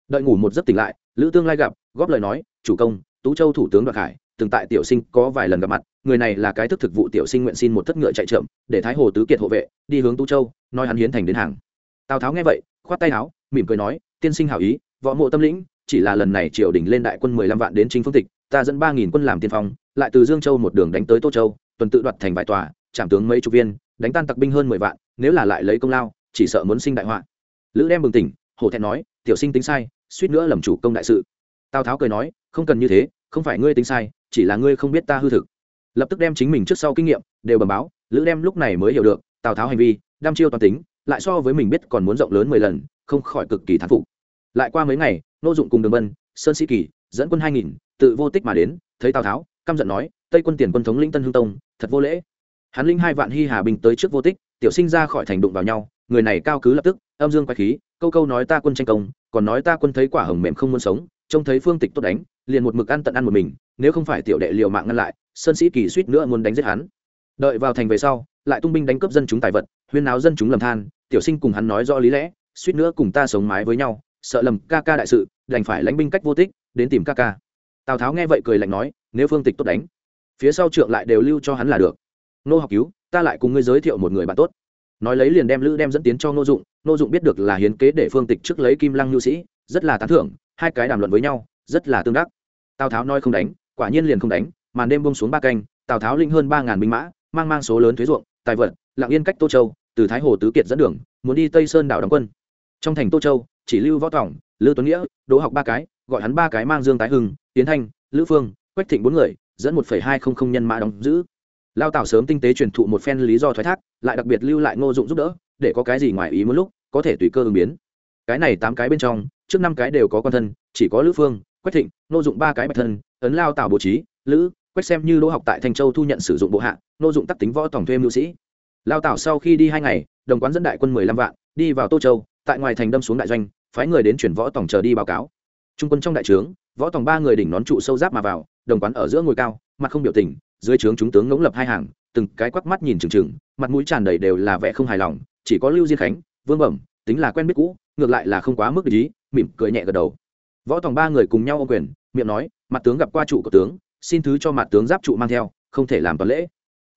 Đợi ngủ một giấc tỉnh lại, lữ tương lai gặp, góp lời nói, chủ công, tú châu thủ tướng đoạt hải, từng tại tiểu sinh có vài lần gặp mặt, người này là cái thức thực vụ tiểu sinh nguyện xin một thất ngựa chạy trộm để thái hồ tứ kiệt hộ vệ, đi hướng tú châu, nói hắn hiến thành đến hàng. Tào tháo nghe vậy, khoát tay áo mỉm cười nói, tiên sinh hảo ý, võ mộ tâm lĩnh, chỉ là lần này triều đình lên đại quân mười lăm vạn đến chính phương tịch, ta dẫn ba nghìn quân làm tiên phong, lại từ dương châu một đường đánh tới tô châu, tuần tự đoạt thành vài tòa trảm tướng mấy chục viên, đánh tan tặc binh hơn mười vạn, nếu là lại lấy công lao, chỉ sợ muốn sinh đại họa. Lữ đem bừng tỉnh, hổ thẹn nói, tiểu sinh tính sai, suýt nữa lầm chủ công đại sự. Tào tháo cười nói, không cần như thế, không phải ngươi tính sai, chỉ là ngươi không biết ta hư thực. Lập tức đem chính mình trước sau kinh nghiệm đều bẩm báo, lữ đem lúc này mới hiểu được, tào tháo hành vi đam chiêu toàn tính lại so với mình biết còn muốn rộng lớn mười lần, không khỏi cực kỳ thán phục. Lại qua mấy ngày nô dụng cùng đường bân sơn sĩ kỳ, dẫn quân hai nghìn, tự vô tích mà đến, thấy tào tháo, căm giận nói, tây quân tiền quân thống lĩnh tân hương tông, thật vô lễ. Hắn linh hai vạn hy hà bình tới trước vô tích, tiểu sinh ra khỏi thành đụng vào nhau, người này cao cứ lập tức, âm dương quay khí, câu câu nói ta quân tranh công, còn nói ta quân thấy quả hồng mềm không muốn sống, trông thấy phương tịch tốt đánh, liền một mực ăn tận ăn một mình, nếu không phải tiểu đệ liều mạng ngăn lại, sơn sĩ kỳ suýt nữa muốn đánh giết hắn. Đợi vào thành về sau, lại tung binh đánh cướp dân chúng tài vật huyên náo dân chúng lầm than, tiểu sinh cùng hắn nói rõ lý lẽ, suýt nữa cùng ta sống mái với nhau, sợ lầm ca ca đại sự, đành phải lãnh binh cách vô tích, đến tìm ca ca. Tào tháo nghe vậy cười lạnh nói, nếu phương tịch tốt đánh, phía sau trượng lại đều lưu cho hắn là được. Nô học cứu, ta lại cùng ngươi giới thiệu một người bạn tốt. Nói lấy liền đem lữ đem dẫn tiến cho nô dụng nô dụng biết được là hiến kế để phương tịch trước lấy kim lăng nhu sĩ, rất là tán thưởng, hai cái đàm luận với nhau, rất là tương đắc. Tào tháo nói không đánh, quả nhiên liền không đánh, màn đêm bông xuống ba canh, tào tháo linh hơn ba ngàn binh mã, mang mang số lớn thuế ruộng, tài vật lạng yên cách tô châu từ thái hồ tứ kiệt dẫn đường, muốn đi tây sơn đảo đóng quân. Trong thành tô châu, chỉ lưu võ tòng lư tuấn nghĩa, đỗ học ba cái, gọi hắn ba cái mang dương tái hưng, tiến thanh, lữ phương, quách thịnh bốn người, dẫn một hai không không nhân mã đóng giữ. Lao tảo sớm tinh tế truyền thụ một phen lý do thoái thác, lại đặc biệt lưu lại ngô dụng giúp đỡ, để có cái gì ngoài ý muốn lúc, có thể tùy cơ ứng biến. Cái này tám cái bên trong, trước năm cái đều có con thân, chỉ có lữ phương, quách thịnh, ngô dụng ba cái bạch thân, ấn lao tảo bố trí, lữ, quách xem như đỗ học tại thanh châu thu nhận sử dụng bộ hạ, ngô dụng tắc tính võ tổng thuê mưu sĩ lao tảo sau khi đi hai ngày, đồng quán dẫn đại quân mười lăm vạn, đi vào tô châu, tại ngoài thành đâm xuống đại doanh, phái người đến chuyển võ tổng chờ đi báo cáo. Trung quân trong đại trướng, võ tổng ba người đỉnh nón trụ sâu giáp mà vào, đồng quán ở giữa ngôi cao, mặt không biểu tình, dưới trướng chúng tướng ngỗng lập hai hàng, từng cái quắc mắt nhìn trừng trừng mặt mũi tràn đầy đều là vẻ không hài lòng, chỉ có lưu diên khánh, vương bẩm, tính là quen biết cũ, ngược lại là không quá mức ý, mỉm cười nhẹ gật đầu. Võ tòng ba người cùng nhau ô quyền, miệng nói, mặt tướng gặp qua trụ của tướng, xin thứ cho mặt tướng giáp trụ mang theo, không thể làm toàn lễ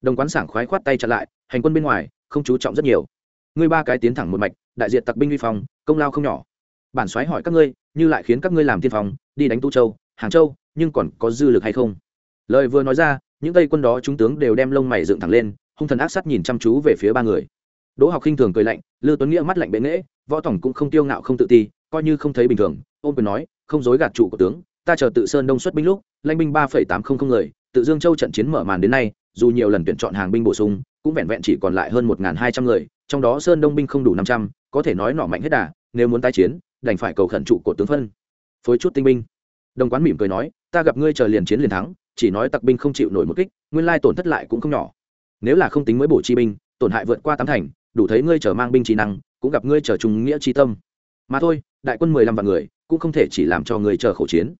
đồng quán sảng khoái khoát tay chặn lại, hành quân bên ngoài, không chú trọng rất nhiều. Ngươi ba cái tiến thẳng một mạch, đại diện tặc binh vi phong, công lao không nhỏ. Bản soái hỏi các ngươi, như lại khiến các ngươi làm tiên phong, đi đánh tu châu, hàng châu, nhưng còn có dư lực hay không? Lời vừa nói ra, những tây quân đó chúng tướng đều đem lông mày dựng thẳng lên, hung thần ác sắt nhìn chăm chú về phía ba người. Đỗ học khinh thường cười lạnh, lư tuấn nghĩa mắt lạnh bệ nghễ, võ tổng cũng không tiêu ngạo không tự ti, coi như không thấy bình thường ôm quyền nói, không dối gạt trụ của tướng, ta chờ tự sơn đông xuất binh lúc, lãnh binh ba phẩy tám không không người tự dương châu trận chiến mở màn đến nay, dù nhiều lần tuyển chọn hàng binh bổ sung, cũng vẹn vẹn chỉ còn lại hơn một hai trăm người, trong đó sơn đông binh không đủ năm trăm, có thể nói nọ mạnh hết đà, nếu muốn tái chiến, đành phải cầu khẩn trụ của tướng phân. Phối chút tinh binh. Đồng quán mỉm cười nói, ta gặp ngươi chờ liền chiến liền thắng, chỉ nói tặc binh không chịu nổi một kích, nguyên lai tổn thất lại cũng không nhỏ. Nếu là không tính mới bổ chi binh, tổn hại vượt qua tám thành, đủ thấy ngươi chờ mang binh trí năng, cũng gặp ngươi chờ trung nghĩa trí tâm. Mà thôi, đại quân mười lăm vạn người, cũng không thể chỉ làm cho ngươi chờ khổ chiến.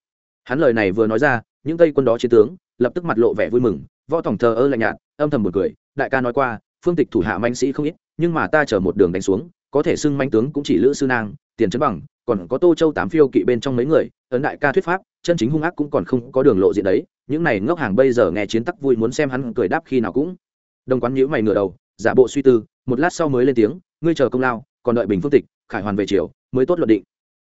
Hắn lời này vừa nói ra, những tây quân đó chiến tướng lập tức mặt lộ vẻ vui mừng, võ tổng thờ ơ lạnh nhạt, âm thầm một cười, đại ca nói qua, phương tịch thủ hạ manh sĩ không ít, nhưng mà ta chở một đường đánh xuống, có thể xưng manh tướng cũng chỉ lữ sư nang, tiền trấn bằng, còn có tô châu tám phiêu kỵ bên trong mấy người, ấn đại ca thuyết pháp, chân chính hung ác cũng còn không có đường lộ diện đấy, những này ngốc hàng bây giờ nghe chiến tắc vui muốn xem hắn cười đáp khi nào cũng. Đồng quán nhíu mày ngửa đầu, giả bộ suy tư, một lát sau mới lên tiếng, ngươi chờ công lao, còn đợi bình phương tịch, khải hoàn về chiều mới tốt luận định.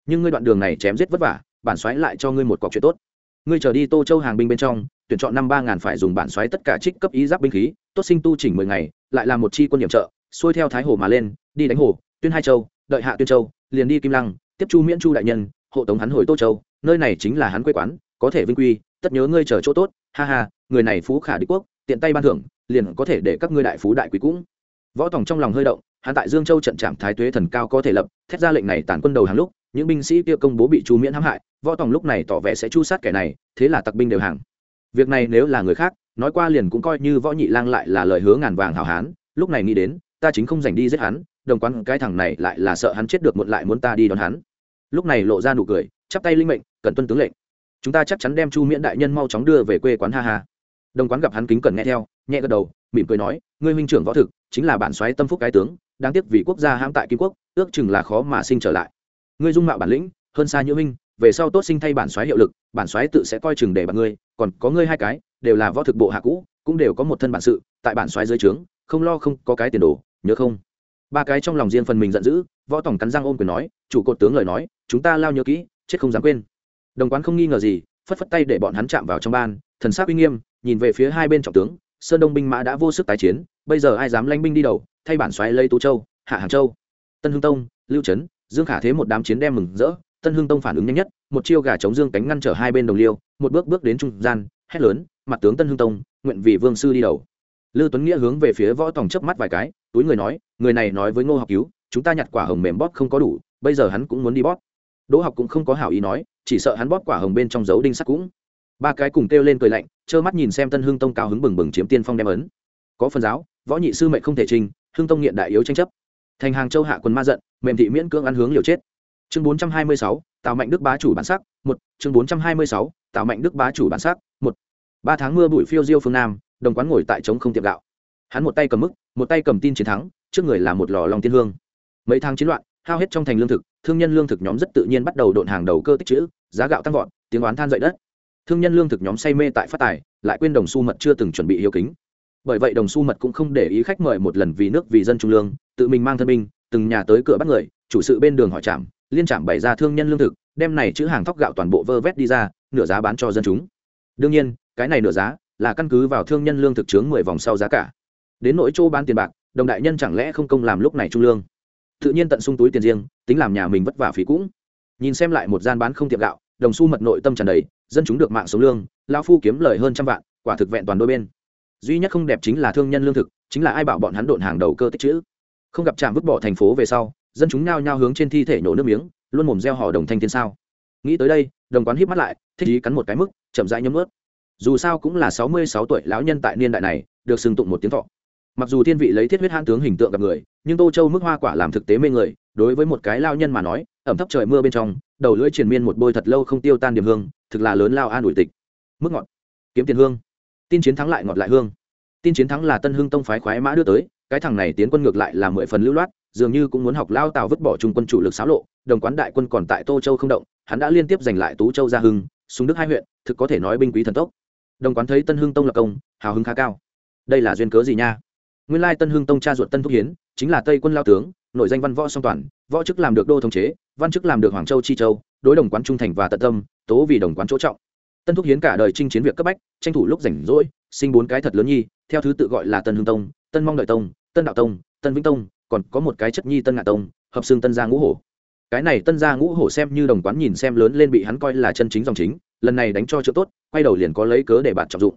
Nhưng ngươi đoạn đường này chém giết vất vả, bản xoáy lại cho ngươi một cọc chuyện tốt. Ngươi chờ đi tô châu hàng binh bên trong tuyển chọn năm ba ngàn phải dùng bản xoáy tất cả trích cấp ý giáp binh khí, tốt sinh tu chỉnh mười ngày, lại làm một chi quân nhiệm trợ, xuôi theo thái hồ mà lên, đi đánh hồ, tuyên hai châu, đợi hạ tuyên châu, liền đi kim lăng, tiếp chu miễn chu đại nhân, hộ tống hắn hồi tô châu, nơi này chính là hắn quê quán, có thể vinh quy, tất nhớ ngươi chờ chỗ tốt, ha ha, người này phú khả đế quốc, tiện tay ban thưởng, liền có thể để các ngươi đại phú đại quý cũng. Võ tòng trong lòng hơi động, hắn tại dương châu trận trạm thái tuế thần cao có thể lập, thét ra lệnh này tàn quân đầu hàng lúc, những binh sĩ kia công bố bị chu miễn hãm hại, võ tòng lúc này tỏ vẻ sẽ chu sát kẻ này, thế là tặc binh đều hàng việc này nếu là người khác, nói qua liền cũng coi như võ nhị lang lại là lời hứa ngàn vàng hảo hán, lúc này nghĩ đến, ta chính không dành đi giết hắn, đồng quan cái thằng này lại là sợ hắn chết được muộn lại muốn ta đi đón hắn. Lúc này lộ ra nụ cười, chắp tay linh mệnh cần tuân tướng lệnh. Chúng ta chắc chắn đem chu miễn đại nhân mau chóng đưa về quê quán ha ha. Đồng quán gặp hắn kính cẩn nghe theo, nhẹ gật đầu, mỉm cười nói, ngươi huynh trưởng võ thực, chính là bản xoáy tâm phúc cái tướng, đáng tiếc vì quốc gia hãm tại kim quốc, ước chừng là khó mà sinh trở lại. Ngươi dung mạo bản lĩnh, hơn xa như huynh về sau tốt sinh thay bản xoáy hiệu lực, bản xoáy tự sẽ coi chừng để bạn ngươi còn có ngươi hai cái, đều là võ thực bộ hạ cũ, cũng đều có một thân bản sự, tại bản xoáy dưới trướng, không lo không có cái tiền đồ, nhớ không? Ba cái trong lòng riêng phần mình giận dữ, võ tổng cắn răng ôm quyền nói, chủ cột tướng lời nói, chúng ta lao nhớ kỹ, chết không dám quên. Đồng quán không nghi ngờ gì, phất phất tay để bọn hắn chạm vào trong ban, thần sắc uy nghiêm, nhìn về phía hai bên trọng tướng, sơn đông binh mã đã vô sức tái chiến, bây giờ ai dám lanh binh đi đầu, thay bản xoáy lấy tú châu, hạ hàng châu. Tân hưng tông, lưu trấn dương khả thế một đám chiến đem mừng rỡ, tân hưng tông phản ứng nhanh nhất một chiêu gà chống dương cánh ngăn trở hai bên đồng liêu một bước bước đến trung gian hét lớn mặt tướng tân hưng tông nguyện vì vương sư đi đầu Lưu Tuấn Nghĩa hướng về phía Võ Tòng chớp mắt vài cái, túi người nói, người này nói với Ngô Học Cứu, chúng ta nhặt quả hồng mềm bóp không có đủ, bây giờ hắn cũng muốn đi bóp. Đỗ Học cũng không có hảo ý nói, chỉ sợ hắn bóp quả hồng bên trong dấu đinh sắt cũng. Ba cái cùng kêu lên cười lạnh, trơ mắt nhìn xem Tân Hưng Tông cao hứng bừng bừng chiếm tiên phong đem ấn. Có phần giáo, võ nhị sư mệnh không thể trình, Hưng Tông nghiện đại yếu tranh chấp. Thành hàng châu hạ quân ma giận, mềm thị miễn cưỡng ăn hướng liều chết. Chương 426, Tào Mạnh Đức bá chủ bản sắc, 1, chương 426, Tào Mạnh Đức bá chủ bản sắc, 1. Ba tháng mưa bụi phiêu diêu phương nam, đồng quán ngồi tại trống không tiệm gạo. Hắn một tay cầm mức một tay cầm tin chiến thắng trước người là một lò lòng tiên hương. Mấy tháng chiến loạn hao hết trong thành lương thực thương nhân lương thực nhóm rất tự nhiên bắt đầu độn hàng đầu cơ tích chữ giá gạo tăng vọt tiếng oán than dậy đất. Thương nhân lương thực nhóm say mê tại phát tài lại quên đồng xu mật chưa từng chuẩn bị yêu kính. Bởi vậy đồng xu mật cũng không để ý khách mời một lần vì nước vì dân trung lương tự mình mang thân binh từng nhà tới cửa bắt người chủ sự bên đường hỏi trạm liên trạm bày ra thương nhân lương thực, đem này chữ hàng thóc gạo toàn bộ vơ vét đi ra, nửa giá bán cho dân chúng. Đương nhiên, cái này nửa giá là căn cứ vào thương nhân lương thực chướng mười vòng sau giá cả. Đến nỗi chỗ bán tiền bạc, đồng đại nhân chẳng lẽ không công làm lúc này trung lương? Tự nhiên tận sung túi tiền riêng, tính làm nhà mình vất vả phí cũng. Nhìn xem lại một gian bán không tiệm gạo, đồng xu mật nội tâm tràn đầy, dân chúng được mạng sống lương lao phu kiếm lời hơn trăm vạn, quả thực vẹn toàn đôi bên. Duy nhất không đẹp chính là thương nhân lương thực, chính là ai bảo bọn hắn độn hàng đầu cơ tích chữ. Không gặp trạm vứt bỏ thành phố về sau dân chúng nao nhao hướng trên thi thể nhổ nước miếng, luôn mồm reo hò đồng thanh thiên sao. Nghĩ tới đây, đồng quán híp mắt lại, thích ý cắn một cái mức, chậm rãi nhấm ướt. Dù sao cũng là sáu mươi sáu tuổi lão nhân tại niên đại này, được sừng tụng một tiếng thọ. Mặc dù thiên vị lấy thiết huyết hãn tướng hình tượng gặp người, nhưng tô châu mức hoa quả làm thực tế mê người, đối với một cái lao nhân mà nói, ẩm thấp trời mưa bên trong, đầu lưỡi triền miên một bôi thật lâu không tiêu tan điểm hương, thực là lớn lao an ủi tịch. Mức ngọt, kiếm tiền hương. Tin chiến thắng lại ngọt lại hương. Tin chiến thắng là tân hưng tông phái khoái mã đưa tới, cái thằng này tiến quân ngược lại là mười phần lưu loát dường như cũng muốn học lao tào vứt bỏ trung quân chủ lực xáo lộ, đồng quán đại quân còn tại tô châu không động, hắn đã liên tiếp giành lại tú châu gia hưng, súng đức hai huyện, thực có thể nói binh quý thần tốc. Đồng quán thấy tân hưng tông lập công, hào hứng khá cao. Đây là duyên cớ gì nha? Nguyên lai tân hưng tông cha ruột tân thúc hiến, chính là tây quân lao tướng, nội danh văn võ song toàn, võ chức làm được đô thống chế, văn chức làm được hoàng châu chi châu, đối đồng quán trung thành và tận tâm, tố vì đồng quán chỗ trọng. Tân thúc hiến cả đời chinh chiến việc cấp bách, tranh thủ lúc rảnh rỗi, sinh bốn cái thật lớn nhi, theo thứ tự gọi là tân hưng tông, tân mong đợi tông, tân đạo tông, tân vĩnh tông còn có một cái chất nhi tân ngạ tông hợp xương tân gia ngũ hổ. Cái này tân gia ngũ hổ xem như đồng quán nhìn xem lớn lên bị hắn coi là chân chính dòng chính lần này đánh cho chưa tốt quay đầu liền có lấy cớ để bạn trọng dụng.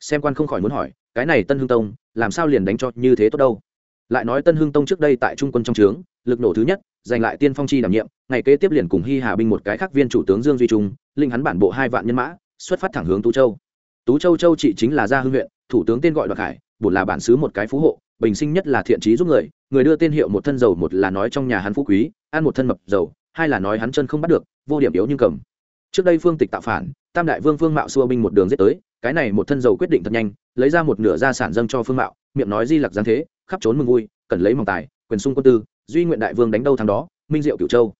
Xem quan không khỏi muốn hỏi cái này tân hưng tông làm sao liền đánh cho như thế tốt đâu? Lại nói tân hưng tông trước đây tại trung quân trong trướng lực nổ thứ nhất giành lại tiên phong chi đảm nhiệm ngày kế tiếp liền cùng hy hà binh một cái khác viên chủ tướng dương duy trung linh hắn bản bộ hai vạn nhân mã xuất phát thẳng hướng tú châu. Tú châu châu trị chính là gia hưng huyện thủ tướng tên gọi đoạt hải, bổn là bản xứ một cái phú hộ bình sinh nhất là thiện trí giúp người người đưa tên hiệu một thân dầu, một là nói trong nhà hắn phú quý, ăn một thân mập dầu, hai là nói hắn chân không bắt được, vô điểm yếu nhưng cầm. Trước đây phương tịch tạo phản, tam đại vương phương mạo xua binh một đường giết tới, cái này một thân dầu quyết định thật nhanh, lấy ra một nửa gia sản dâng cho phương mạo, miệng nói di lặc giáng thế, khắp trốn mừng vui, cần lấy mỏng tài, quyền sung quân tư, duy nguyện đại vương đánh đâu thằng đó, minh diệu cửu châu.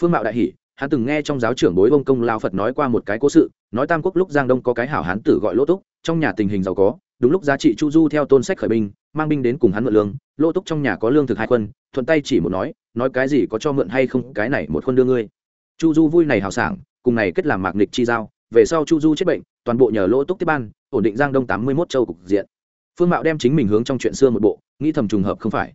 Phương mạo đại hỷ hắn từng nghe trong giáo trưởng bối bông công lao phật nói qua một cái cố sự, nói tam quốc lúc giang đông có cái hảo hán tử gọi lỗ túc, trong nhà tình hình giàu có đúng lúc giá trị chu du theo tôn sách khởi binh, mang binh đến cùng hắn mượn lương lỗ túc trong nhà có lương thực hai quân, thuận tay chỉ một nói nói cái gì có cho mượn hay không, cái này một quân đưa ngươi. Chu du vui này hào sảng, cùng này kết làm mạc nịch chi giao, về sau chu du chết bệnh, toàn bộ nhờ lỗ túc tiếp ban, ổn định giang đông tám mươi mốt châu cục diện. Phương mạo đem chính mình hướng trong chuyện xưa một bộ, nghĩ thầm trùng hợp không phải.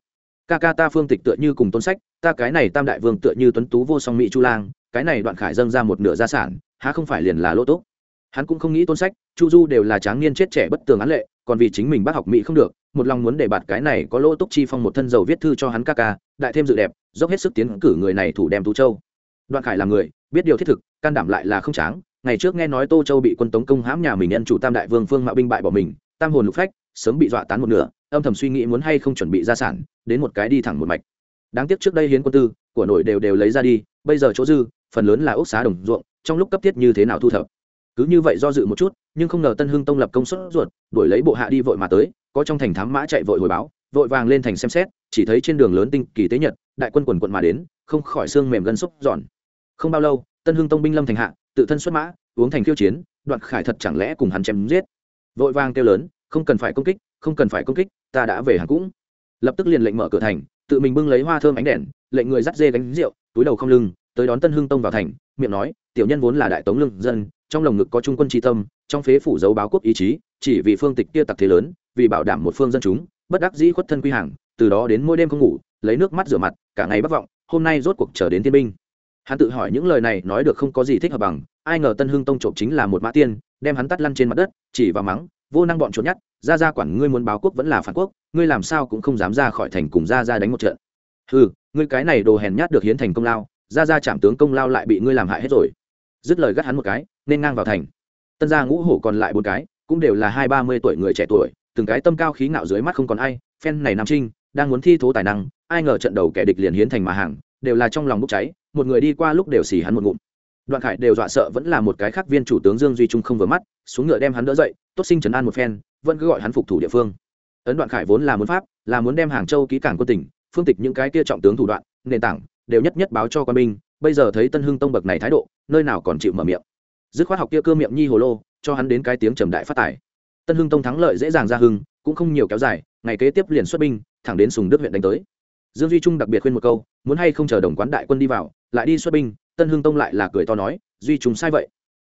Ca ca ta phương tịch tựa như cùng tôn sách, ta cái này tam đại vương tựa như tuấn tú vô song mỹ chu lang, cái này đoạn khải dâng ra một nửa gia sản, há không phải liền là lỗ túc. Hắn cũng không nghĩ tôn sách, chu du đều là tráng niên chết trẻ bất tường án lệ còn vì chính mình bác học mỹ không được, một lòng muốn để bạt cái này có lỗ túc chi phong một thân dầu viết thư cho hắn ca ca, đại thêm dự đẹp, dốc hết sức tiến cử người này thủ đem tú châu. Đoạn khải là người, biết điều thiết thực, can đảm lại là không tráng, ngày trước nghe nói tô châu bị quân tống công hãm nhà mình nhân chủ tam đại vương phương mạo binh bại bỏ mình, tam hồn lục phách, sớm bị dọa tán một nửa, âm thầm suy nghĩ muốn hay không chuẩn bị gia sản, đến một cái đi thẳng một mạch. Đáng tiếc trước đây hiến quân tư, của nội đều đều lấy ra đi, bây giờ chỗ dư, phần lớn là ốc xá đồng ruộng, trong lúc cấp thiết như thế nào thu thập. Cứ như vậy do dự một chút nhưng không ngờ tân hưng tông lập công suất ruột, đuổi lấy bộ hạ đi vội mà tới, có trong thành thám mã chạy vội hồi báo, vội vàng lên thành xem xét, chỉ thấy trên đường lớn tinh kỳ tế nhật, đại quân quần quận mà đến, không khỏi xương mềm gân xúc giòn. Không bao lâu, tân hưng tông binh lâm thành hạ, tự thân xuất mã, uống thành khiêu chiến, đoạn khải thật chẳng lẽ cùng hắn chém giết. Vội vàng kêu lớn, không cần phải công kích, không cần phải công kích, ta đã về hàng cũng. Lập tức liền lệnh mở cửa thành, tự mình bưng lấy hoa thơm ánh đèn, lệnh người dắt dê gánh rượu, túi đầu không lưng, tới đón tân hưng tông vào thành, miệng nói, tiểu nhân vốn là đại tống lưng dân trong lồng ngực có trung quân tri tâm, trong phế phủ dấu báo quốc ý chí, chỉ vì phương tịch kia tặc thế lớn, vì bảo đảm một phương dân chúng, bất đắc dĩ khuất thân quy hàng, từ đó đến mỗi đêm không ngủ, lấy nước mắt rửa mặt, cả ngày bất vọng, hôm nay rốt cuộc trở đến tiên binh. Hắn tự hỏi những lời này nói được không có gì thích hợp bằng, ai ngờ tân hưng tông trộm chính là một mã tiên, đem hắn tắt lăn trên mặt đất, chỉ vào mắng, vô năng bọn trốn nhát, ra ra quản ngươi muốn báo quốc vẫn là phản quốc, ngươi làm sao cũng không dám ra khỏi thành cùng ra ra đánh một trận. Ừ ngươi cái này đồ hèn nhát được hiến thành công lao, ra ra chạm tướng công lao lại bị ngươi làm hại hết rồi. Dứt lời gắt hắn một cái nên ngang vào thành. Tân gia ngũ hổ còn lại bốn cái, cũng đều là hai ba mươi tuổi người trẻ tuổi, từng cái tâm cao khí ngạo dưới mắt không còn ai, phen này nam trinh, đang muốn thi thố tài năng, ai ngờ trận đầu kẻ địch liền hiến thành mà hàng, đều là trong lòng bốc cháy, một người đi qua lúc đều xì hắn một ngụm. Đoạn khải đều dọa sợ vẫn là một cái khác viên chủ tướng dương duy trung không vừa mắt, xuống ngựa đem hắn đỡ dậy, tốt sinh trấn an một phen, vẫn cứ gọi hắn phục thủ địa phương. Ấn đoạn khải vốn là muốn pháp, là muốn đem hàng châu ký cảng quân tỉnh, phương tịch những cái kia trọng tướng thủ đoạn, nền tảng, đều nhất nhất báo cho quan binh, bây giờ thấy tân hưng tông bậc này thái độ, nơi nào còn chịu mở miệng dứt khoát học kia cơ miệng nhi hồ lô, cho hắn đến cái tiếng trầm đại phát tài. Tân hưng tông thắng lợi dễ dàng ra hưng, cũng không nhiều kéo dài, ngày kế tiếp liền xuất binh, thẳng đến sùng đức huyện đánh tới. Dương duy trung đặc biệt khuyên một câu, muốn hay không chờ đồng quán đại quân đi vào, lại đi xuất binh, tân hưng tông lại là cười to nói, duy trung sai vậy.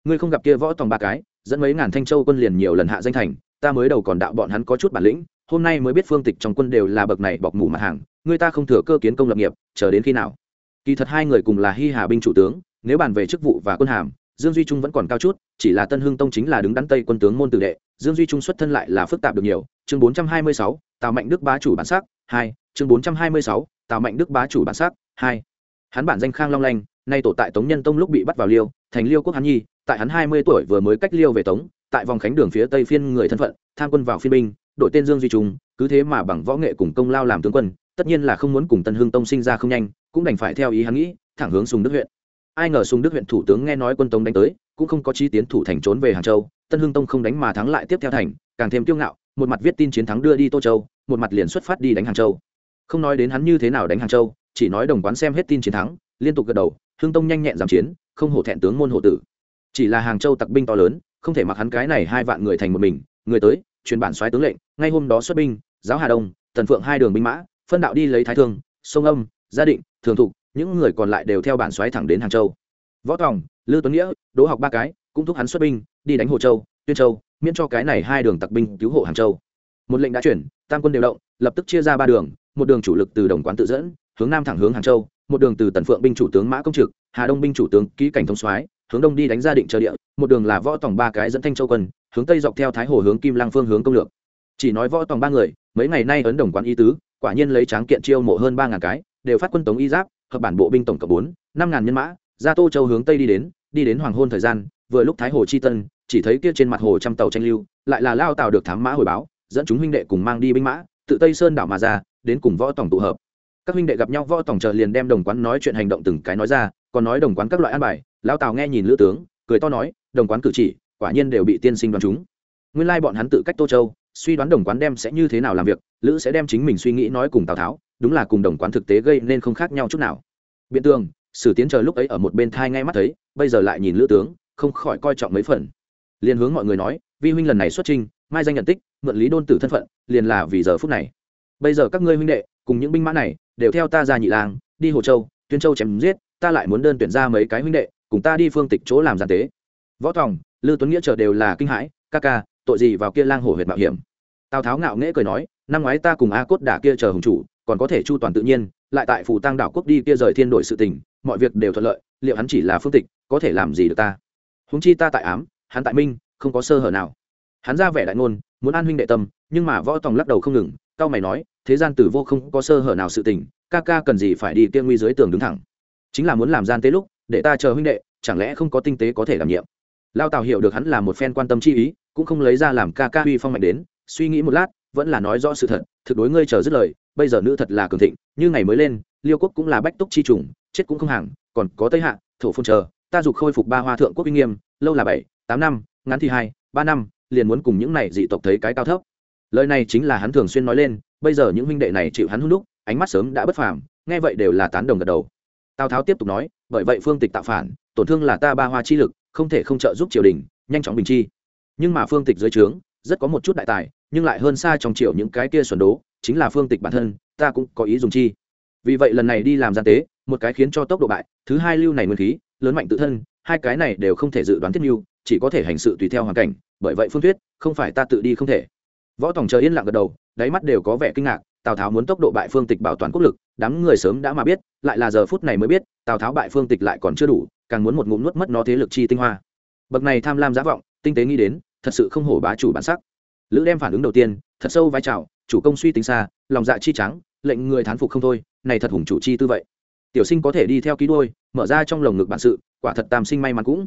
Ngươi không gặp kia võ tòng ba cái, dẫn mấy ngàn thanh châu quân liền nhiều lần hạ danh thành, ta mới đầu còn đạo bọn hắn có chút bản lĩnh, hôm nay mới biết phương tịch trong quân đều là bậc này bọc mủ mặt hàng người ta không thừa cơ kiến công lập nghiệp, chờ đến khi nào? Kỳ thật hai người cùng là hy hà binh chủ tướng, nếu bàn về chức vụ và quân hàm dương duy trung vẫn còn cao chút, chỉ là tân hưng tông chính là đứng đắn tây quân tướng môn tử đệ, dương duy trung xuất thân lại là phức tạp được nhiều. Chương bốn trăm hai mươi sáu, tào mạnh đức bá chủ bản sắc, hai. Chương bốn trăm hai mươi sáu, tào mạnh đức bá chủ bản sắc, hai. Hắn bản danh khang long lanh, nay tổ tại tống nhân tông lúc bị bắt vào liêu, thành liêu quốc hắn nhi, tại hắn hai mươi tuổi vừa mới cách liêu về tống, tại vòng khánh đường phía tây phiên người thân phận, tham quân vào phiên binh đội tên dương duy trung, cứ thế mà bằng võ nghệ cùng công lao làm tướng quân, tất nhiên là không muốn cùng tân hưng tông sinh ra không nhanh, cũng đành phải theo ý hắn nghĩ, thẳng hướng sùng đức huyện ai ngờ sung đức huyện thủ tướng nghe nói quân tống đánh tới, cũng không có chi tiến thủ thành trốn về hàng châu, tân hưng tông không đánh mà thắng lại tiếp theo thành, càng thêm kiêu ngạo, một mặt viết tin chiến thắng đưa đi tô châu, một mặt liền xuất phát đi đánh hàng châu. Không nói đến hắn như thế nào đánh hàng châu, chỉ nói đồng quán xem hết tin chiến thắng, liên tục gật đầu, hưng tông nhanh nhẹn giảm chiến, không hổ thẹn tướng môn hộ tử. Chỉ là hàng châu tặc binh to lớn, không thể mặc hắn cái này hai vạn người thành một mình, người tới, truyền bản xoáy tướng lệnh, ngay hôm đó xuất binh, giáo hà đông, tần phượng hai đường binh mã, phân đạo đi lấy thái thương, sông âm, gia định, thường thục những người còn lại đều theo bản xoáy thẳng đến hàng châu. Võ tòng, lư tuấn nghĩa, đỗ học ba cái, cũng thúc hắn xuất binh, đi đánh hồ châu, tuyên châu, miễn cho cái này hai đường tặc binh cứu hộ hàng châu. Một lệnh đã chuyển, tam quân đều động, lập tức chia ra ba đường, một đường chủ lực từ đồng quán tự dẫn, hướng nam thẳng hướng hàng châu, một đường từ tần phượng binh chủ tướng mã công trực, hà đông binh chủ tướng ký cảnh thông soái, hướng đông đi đánh gia định chờ địa, một đường là võ tòng ba cái dẫn thanh châu quân, hướng tây dọc theo thái hồ hướng kim lang phương hướng công lược. Chỉ nói võ tòng ba người, mấy ngày nay ấn đồng quán y tứ, quả nhiên lấy tráng kiện chiêu mộ hơn ba ngàn cái, đều phát quân tống y giáp hợp bản bộ binh tổng cộng bốn, năm ngàn nhân mã, ra tô châu hướng tây đi đến đi đến hoàng hôn thời gian, vừa lúc thái hồ chi tân, chỉ thấy kia trên mặt hồ trăm tàu tranh lưu, lại là lao tàu được thám mã hồi báo, dẫn chúng huynh đệ cùng mang đi binh mã, tự tây sơn đảo mà ra, đến cùng võ tổng tụ hợp. Các huynh đệ gặp nhau, võ tổng chờ liền đem đồng quán nói chuyện hành động từng cái nói ra, còn nói đồng quán các loại an bài, lao tàu nghe nhìn lữ tướng, cười to nói, đồng quán cử chỉ, quả nhiên đều bị tiên sinh đoán chúng. Nguyên lai bọn hắn tự cách tô châu, suy đoán đồng quán đem sẽ như thế nào làm việc, lữ sẽ đem chính mình suy nghĩ nói cùng tào tháo đúng là cùng đồng quán thực tế gây nên không khác nhau chút nào. Biện tường sử tiến chờ lúc ấy ở một bên thai ngay mắt thấy bây giờ lại nhìn lữ tướng không khỏi coi trọng mấy phần. Liền hướng mọi người nói vi huynh lần này xuất trình, mai danh nhận tích mượn lý đôn tử thân phận liền là vì giờ phút này. Bây giờ các ngươi huynh đệ cùng những binh mã này đều theo ta ra nhị lang đi hồ châu tuyên châu chém giết ta lại muốn đơn tuyển ra mấy cái huynh đệ cùng ta đi phương tịch chỗ làm giàn tế. Võ tòng lư tuấn nghĩa chờ đều là kinh hãi ca ca tội gì vào kia lang hổ huyệt mạo hiểm? Tào tháo ngạo nghễ cười nói năm ngoái ta cùng a cốt đả kia chờ hùng chủ còn có thể chu toàn tự nhiên, lại tại phủ tăng đảo quốc đi kia rời thiên đổi sự tình, mọi việc đều thuận lợi, liệu hắn chỉ là phương tịch, có thể làm gì được ta? Húng chi ta tại ám, hắn tại minh, không có sơ hở nào. Hắn ra vẻ đại ngôn, muốn an huynh đệ tâm, nhưng mà võ tòng lắc đầu không ngừng, cao mày nói, thế gian tử vô không có sơ hở nào sự tình, ca ca cần gì phải đi kia nguy dưới tường đứng thẳng. Chính là muốn làm gian tế lúc, để ta chờ huynh đệ, chẳng lẽ không có tinh tế có thể đảm nhiệm? Lao tào hiểu được hắn là một phen quan tâm chi ý, cũng không lấy ra làm ca ca uy phong mạnh đến, suy nghĩ một lát, vẫn là nói rõ sự thật, thực đối ngươi chờ dứt lời bây giờ nữ thật là cường thịnh, như ngày mới lên, liêu quốc cũng là bách túc chi trùng, chết cũng không hàng, còn có tây hạ, thổ phun chờ, ta dục khôi phục ba hoa thượng quốc uy nghiêm, lâu là bảy, tám năm, ngắn thì hai, ba năm, liền muốn cùng những này dị tộc thấy cái cao thấp. Lời này chính là hắn thường xuyên nói lên, bây giờ những huynh đệ này chịu hắn hút đúc, ánh mắt sớm đã bất phàm, nghe vậy đều là tán đồng gật đầu. Tào tháo tiếp tục nói, bởi vậy phương tịch tạo phản, tổn thương là ta ba hoa chi lực, không thể không trợ giúp triều đình, nhanh chóng bình chi. Nhưng mà phương tịch dưới trướng, rất có một chút đại tài, nhưng lại hơn xa trong triều những cái kia xuẩn đố chính là phương tịch bản thân, ta cũng có ý dùng chi. Vì vậy lần này đi làm gian tế, một cái khiến cho tốc độ bại, thứ hai lưu này nguyên khí, lớn mạnh tự thân, hai cái này đều không thể dự đoán thiết mưu chỉ có thể hành sự tùy theo hoàn cảnh, bởi vậy phương thuyết, không phải ta tự đi không thể. Võ tòng chờ yên lặng gật đầu, đáy mắt đều có vẻ kinh ngạc, tào tháo muốn tốc độ bại phương tịch bảo toàn quốc lực, đám người sớm đã mà biết, lại là giờ phút này mới biết, tào tháo bại phương tịch lại còn chưa đủ, càng muốn một ngụm nuốt mất nó thế lực chi tinh hoa. Bậc này tham lam giá vọng, tinh tế nghĩ đến, thật sự không hổ bá chủ bản sắc. Lữ đem phản ứng đầu tiên, thật sâu vai trào chủ công suy tính xa, lòng dạ chi trắng, lệnh người thán phục không thôi, này thật hùng chủ chi tư vậy. Tiểu sinh có thể đi theo ký đôi, mở ra trong lồng ngực bản sự, quả thật tam sinh may mắn cũng.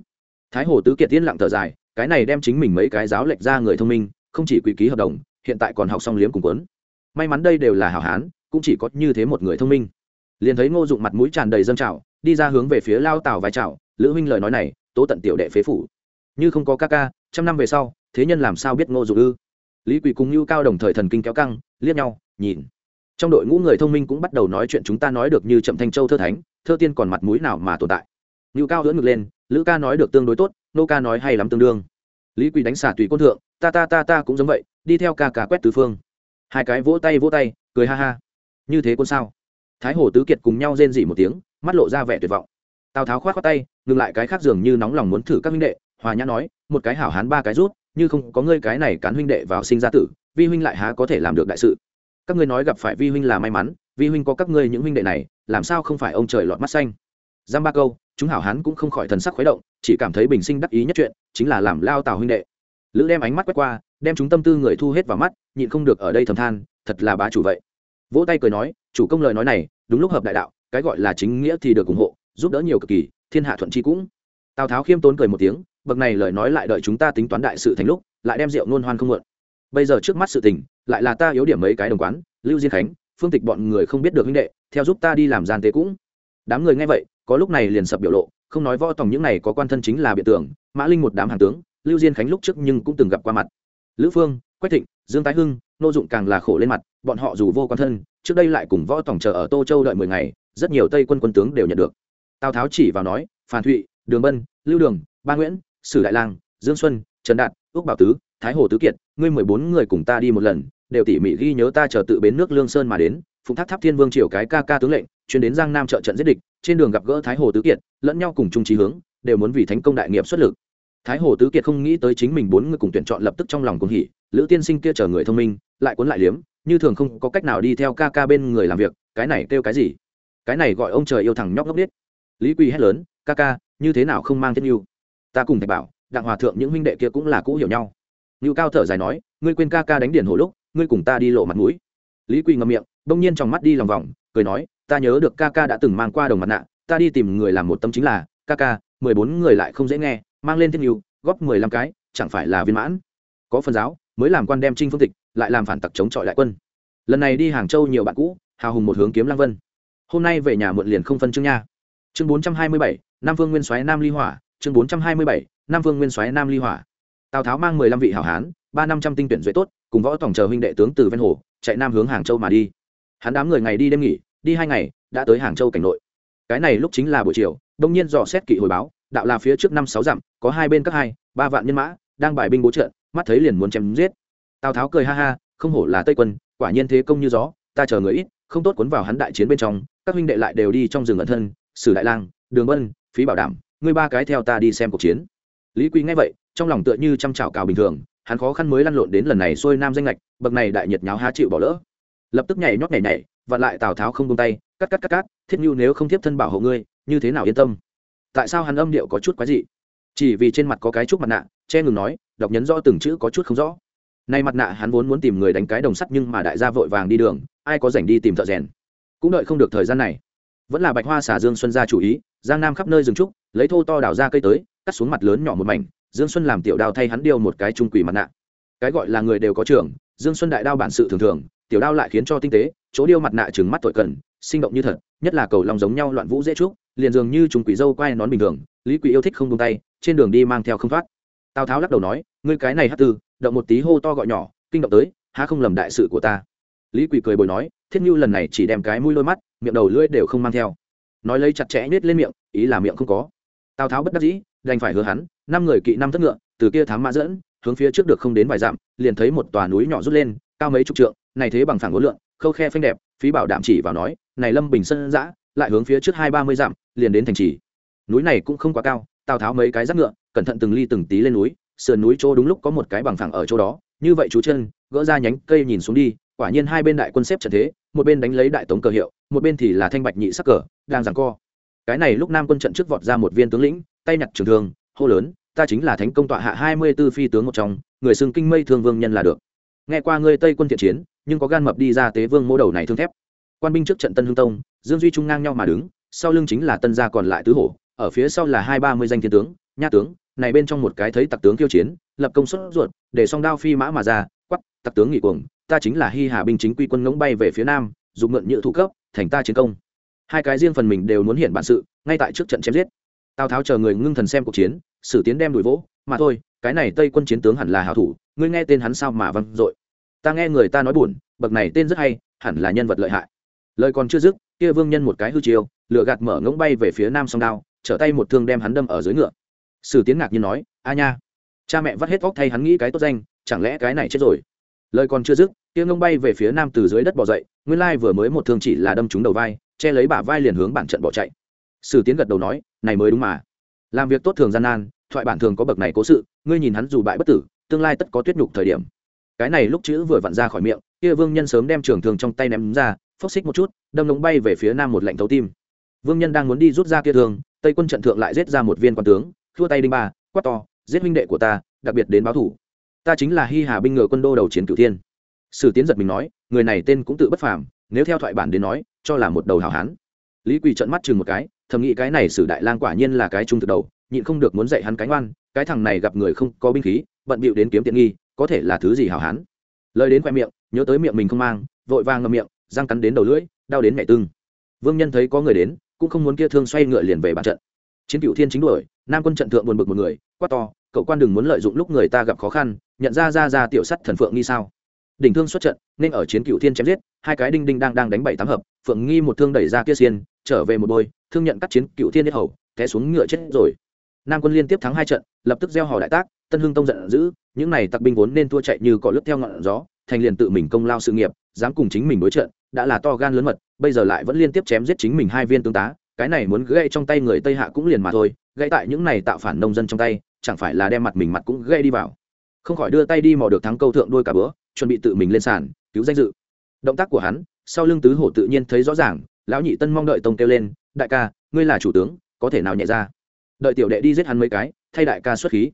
Thái hồ tứ kiệt tiên lặng thở dài, cái này đem chính mình mấy cái giáo lệch ra người thông minh, không chỉ quỷ ký hợp đồng, hiện tại còn học xong liếm cùng quấn. May mắn đây đều là hảo hán, cũng chỉ có như thế một người thông minh. Liền thấy ngô dụng mặt mũi tràn đầy dâng trào, đi ra hướng về phía lao tào vai trào lữ huynh lời nói này, tố tận tiểu đệ phế phủ. Như không có ca ca, trăm năm về sau, thế nhân làm sao biết ngô dụng ư? Lý quỳ cùng như cao đồng thời thần kinh kéo căng, liếc nhau, nhìn. Trong đội ngũ người thông minh cũng bắt đầu nói chuyện chúng ta nói được như chậm thanh châu thơ thánh, thơ tiên còn mặt mũi nào mà tồn tại. Như cao hưỡng ngực lên, lữ ca nói được tương đối tốt, nô ca nói hay lắm tương đương. Lý quỳ đánh xả tùy côn thượng, ta ta ta ta cũng giống vậy, đi theo ca ca quét tứ phương. Hai cái vỗ tay vỗ tay, cười ha ha. Như thế quân sao? Thái hồ tứ kiệt cùng nhau rên dỉ một tiếng, mắt lộ ra vẻ tuyệt vọng. Tào tháo khoát khoát tay, ngừng lại cái khác dường như nóng lòng muốn thử các minh đệ, hòa nhã nói, một cái hảo hán ba cái rút như không có ngươi cái này cán huynh đệ vào sinh ra tử, vi huynh lại há có thể làm được đại sự? Các ngươi nói gặp phải vi huynh là may mắn, vi huynh có các ngươi những huynh đệ này, làm sao không phải ông trời lọt mắt xanh? Giam ba câu, chúng hảo hán cũng không khỏi thần sắc khuấy động, chỉ cảm thấy bình sinh đắc ý nhất chuyện, chính là làm lao tào huynh đệ. Lữ đem ánh mắt quét qua, đem chúng tâm tư người thu hết vào mắt, nhịn không được ở đây thầm than, thật là bá chủ vậy. Vỗ tay cười nói, chủ công lời nói này, đúng lúc hợp đại đạo, cái gọi là chính nghĩa thì được ủng hộ, giúp đỡ nhiều cực kỳ, thiên hạ thuận chi cũng. Tào tháo khiêm tốn cười một tiếng bậc này lời nói lại đợi chúng ta tính toán đại sự thành lúc, lại đem rượu nôn hoan không mượn. Bây giờ trước mắt sự tình, lại là ta yếu điểm mấy cái đồng quán, lưu diên khánh, phương tịch bọn người không biết được huynh đệ, theo giúp ta đi làm gian tế cũng. Đám người nghe vậy, có lúc này liền sập biểu lộ, không nói võ tòng những này có quan thân chính là biện tưởng, mã linh một đám hàng tướng, lưu diên khánh lúc trước nhưng cũng từng gặp qua mặt. Lữ phương, quách thịnh, dương tái hưng, nô dụng càng là khổ lên mặt, bọn họ dù vô quan thân, trước đây lại cùng võ tòng chờ ở tô châu đợi mười ngày, rất nhiều tây quân quân tướng đều nhận được. Tào tháo chỉ vào nói phan thụy, đường bân, lưu đường, ba nguyễn sử đại lang, dương xuân, trần đạt ước bảo tứ, thái hồ tứ kiệt, ngươi mười bốn người cùng ta đi một lần, đều tỉ mỉ ghi nhớ ta chờ tự bến nước lương sơn mà đến, phụng tháp tháp thiên vương triều cái ca ca tướng lệnh, chuyến đến giang nam trợ trận giết địch, trên đường gặp gỡ thái hồ tứ kiệt, lẫn nhau cùng chung trí hướng, đều muốn vì thánh công đại nghiệp xuất lực. Thái hồ tứ kiệt không nghĩ tới chính mình bốn người cùng tuyển chọn lập tức trong lòng cùng hỉ, lữ tiên sinh kia chờ người thông minh, lại cuốn lại liếm, như thường không có cách nào đi theo ca ca bên người làm việc, cái này kêu cái gì? Cái này gọi ông trời yêu thằng nhóc ngốc biết lý Quy hét lớn, ca ca, như thế nào không mang thiết yêu? Ta cùng thạch bảo, đặng hòa thượng những huynh đệ kia cũng là cũ hiểu nhau. Ngưu cao thở dài nói, ngươi quên ca ca đánh điển hồ lúc, ngươi cùng ta đi lộ mặt mũi. Lý quỳ ngậm miệng bỗng nhiên trong mắt đi lòng vòng, cười nói, ta nhớ được ca ca đã từng mang qua đồng mặt nạ, ta đi tìm người làm một tâm chính là, ca ca, mười bốn người lại không dễ nghe, mang lên thiên yêu, góp mười lăm cái, chẳng phải là viên mãn. Có phần giáo, mới làm quan đem trinh phương tịch, lại làm phản tặc chống chọi đại quân. Lần này đi hàng châu nhiều bạn cũ, hào hùng một hướng kiếm Lang vân. Hôm nay về nhà muộn liền không phân chương nha. Chương bốn trăm hai mươi bảy, nam vương nguyên soái nam ly hỏa chương bốn trăm hai mươi bảy, nam vương nguyên soái nam ly hỏa. Tào tháo mang mười lăm vị hảo hán, ba năm trăm tinh tuyển duệ tốt, cùng võ tổng chờ huynh đệ tướng từ ven hồ, chạy nam hướng hàng châu mà đi. Hắn đám người ngày đi đêm nghỉ, đi hai ngày, đã tới hàng châu cảnh nội. Cái này lúc chính là buổi chiều, đông nhiên dò xét kỵ hồi báo, đạo là phía trước năm sáu dặm, có hai bên các hai, ba vạn nhân mã, đang bài binh bố trận mắt thấy liền muốn chém giết. Tào tháo cười ha ha, không hổ là tây quân, quả nhiên thế công như gió, ta chờ người ít, không tốt cuốn vào hắn đại chiến bên trong, các huynh đệ lại đều đi trong rừng ẩn thân, sử đại lang, đường vân, phí bảo đảm ngươi ba cái theo ta đi xem cuộc chiến. Lý quy nghe vậy, trong lòng tựa như chăm chảo cào bình thường, hắn khó khăn mới lăn lộn đến lần này xuôi nam danh lệch bậc này đại nhiệt nháo há chịu bỏ lỡ. Lập tức nhảy nhót nhảy nhảy, vặn lại tào tháo không tung tay, cắt cắt cắt cắt, thiết nhu nếu không tiếp thân bảo hộ ngươi, như thế nào yên tâm? Tại sao hắn âm điệu có chút quái dị? Chỉ vì trên mặt có cái chút mặt nạ, che ngừng nói, đọc nhấn rõ từng chữ có chút không rõ. Nay mặt nạ hắn vốn muốn tìm người đánh cái đồng sắt nhưng mà đại gia vội vàng đi đường, ai có rảnh đi tìm thợ rèn? Cũng đợi không được thời gian này vẫn là bạch hoa xả dương xuân ra chủ ý, giang nam khắp nơi rừng trúc, lấy thô to đào ra cây tới, cắt xuống mặt lớn nhỏ một mảnh, dương xuân làm tiểu đao thay hắn điêu một cái trung quỷ mặt nạ. Cái gọi là người đều có trưởng, dương xuân đại đao bản sự thường thường, tiểu đao lại khiến cho tinh tế, chỗ điêu mặt nạ trừng mắt tội cần, sinh động như thật, nhất là cầu lòng giống nhau loạn vũ dễ trúc, liền dường như trùng quỷ dâu quay nón bình thường, lý quỷ yêu thích không tung tay, trên đường đi mang theo không thoát. Tào tháo lắc đầu nói, ngươi cái này hát tư, động một tí hô to gọi nhỏ, kinh động tới, há không lầm đại sự của ta. Lý quỷ cười bồi nói, thiết như lần này chỉ đem cái mũi lôi mắt miệng đầu lưỡi đều không mang theo. Nói lấy chặt chẽ nết lên miệng ý là miệng không có. Tào tháo bất đắc dĩ đành phải hứa hắn năm người kỵ năm thất ngựa từ kia thám mã dẫn hướng phía trước được không đến vài dặm liền thấy một tòa núi nhỏ rút lên cao mấy chục trượng này thế bằng phẳng ngũ lượng khâu khe phanh đẹp phí bảo đảm chỉ vào nói này lâm bình sân dã, lại hướng phía trước hai ba mươi dặm liền đến thành trì. Núi này cũng không quá cao tào tháo mấy cái rác ngựa cẩn thận từng ly từng tí lên núi sườn núi chỗ đúng lúc có một cái bằng phẳng ở chỗ đó như vậy chú chân gỡ ra nhánh cây nhìn xuống đi quả nhiên hai bên đại quân xếp trận thế một bên đánh lấy đại tống cờ hiệu, một bên thì là thanh bạch nhị sắc cờ, đang giằng co. Cái này lúc nam quân trận trước vọt ra một viên tướng lĩnh, tay nhặt trường thương, hô lớn, ta chính là thánh công tọa hạ hai mươi b ố phi tướng một trong, người xưng kinh mây thương vương nhân là được. Nghe qua ngươi tây quân thiện chiến, nhưng có gan mập đi ra tế vương mô đầu này thương thép. Quan binh trước trận tân hương tông, dương duy trung ngang nhau mà đứng, sau lưng chính là tân gia còn lại tứ hổ, ở phía sau là hai ba mươi danh thiên tướng, nha tướng, này bên trong một cái thấy tặc tướng kiêu chiến, lập công suất ruột, để song đao phi mã mà ra quắp tặc tướng nghị cuồng ta chính là hy hà binh chính quy quân ngỗng bay về phía nam dùng mượn nhựa thủ cấp, thành ta chiến công. Hai cái riêng phần mình đều muốn hiện bản sự, ngay tại trước trận chém giết. Tào tháo chờ người ngưng thần xem cuộc chiến, sử tiến đem đuổi vỗ, mà thôi, cái này tây quân chiến tướng hẳn là hảo thủ, ngươi nghe tên hắn sao mà văng dội. Ta nghe người ta nói buồn, bậc này tên rất hay, hẳn là nhân vật lợi hại. Lời còn chưa dứt, kia vương nhân một cái hư chiêu lựa gạt mở ngỗng bay về phía nam song đao, trở tay một thương đem hắn đâm ở dưới ngựa. Sử tiến ngạc nhiên nói, a nha, cha mẹ vắt hết óc thay hắn nghĩ cái tốt danh, chẳng lẽ cái này chết rồi? Lời còn chưa dứt, tiếng ngông bay về phía nam từ dưới đất bỏ dậy, nguyên lai vừa mới một thương chỉ là đâm trúng đầu vai, che lấy bả vai liền hướng bản trận bỏ chạy. Sử tiến gật đầu nói, này mới đúng mà. Làm việc tốt thường gian nan, thoại bản thường có bậc này cố sự, ngươi nhìn hắn dù bại bất tử, tương lai tất có tuyết nhục thời điểm. Cái này lúc chữ vừa vặn ra khỏi miệng, kia vương nhân sớm đem trường thường trong tay ném ra, phốc xích một chút, đâm lống bay về phía nam một lạnh thấu tim. Vương nhân đang muốn đi rút ra kia thường tây quân trận thượng lại giết ra một viên quan tướng, thua tay đinh ba, quát to, giết huynh đệ của ta, đặc biệt đến báo thủ ta chính là hy hà binh ngựa quân đô đầu chiến cửu thiên. Sử tiến giật mình nói, người này tên cũng tự bất phàm, nếu theo thoại bản đến nói, cho là một đầu hảo hán. Lý quỳ trận mắt chừng một cái, thầm nghĩ cái này sử đại lang quả nhiên là cái trung thực đầu, nhịn không được muốn dạy hắn cánh oan cái thằng này gặp người không có binh khí, bận bịu đến kiếm tiện nghi, có thể là thứ gì hảo hán. Lời đến khoe miệng, nhớ tới miệng mình không mang, vội vàng ngậm miệng, răng cắn đến đầu lưỡi, đau đến mẹ tưng. Vương nhân thấy có người đến, cũng không muốn kia thương xoay ngựa liền về bàn trận. Chiến cựu thiên chính đuổi, nam quân trận thượng buồn bực một người, quát to cậu quan đừng muốn lợi dụng lúc người ta gặp khó khăn, nhận ra ra ra tiểu sắt thần phượng nghi sao? Đỉnh thương xuất trận, nên ở chiến cựu thiên chém giết, hai cái đinh đinh đang đang đánh bảy tám hợp, phượng nghi một thương đẩy ra kia xiên, trở về một bôi thương nhận cắt chiến cựu thiên nhất hầu, té xuống ngựa chết rồi. Nam quân liên tiếp thắng hai trận, lập tức gieo hò đại tác, tân hưng tông giận dữ, những này tặc binh vốn nên thua chạy như cỏ lướt theo ngọn gió, thành liền tự mình công lao sự nghiệp, dám cùng chính mình đối trận, đã là to gan lớn mật, bây giờ lại vẫn liên tiếp chém giết chính mình hai viên tướng tá, cái này muốn gây trong tay người tây hạ cũng liền mà thôi gây tại những này tạo phản nông dân trong tay chẳng phải là đem mặt mình mặt cũng gây đi vào. Không khỏi đưa tay đi mò được thắng câu thượng đôi cả bữa, chuẩn bị tự mình lên sàn, cứu danh dự. Động tác của hắn, sau lưng tứ hổ tự nhiên thấy rõ ràng, lão nhị tân mong đợi tông kêu lên, đại ca, ngươi là chủ tướng, có thể nào nhẹ ra? Đợi tiểu đệ đi giết hắn mấy cái, thay đại ca xuất khí.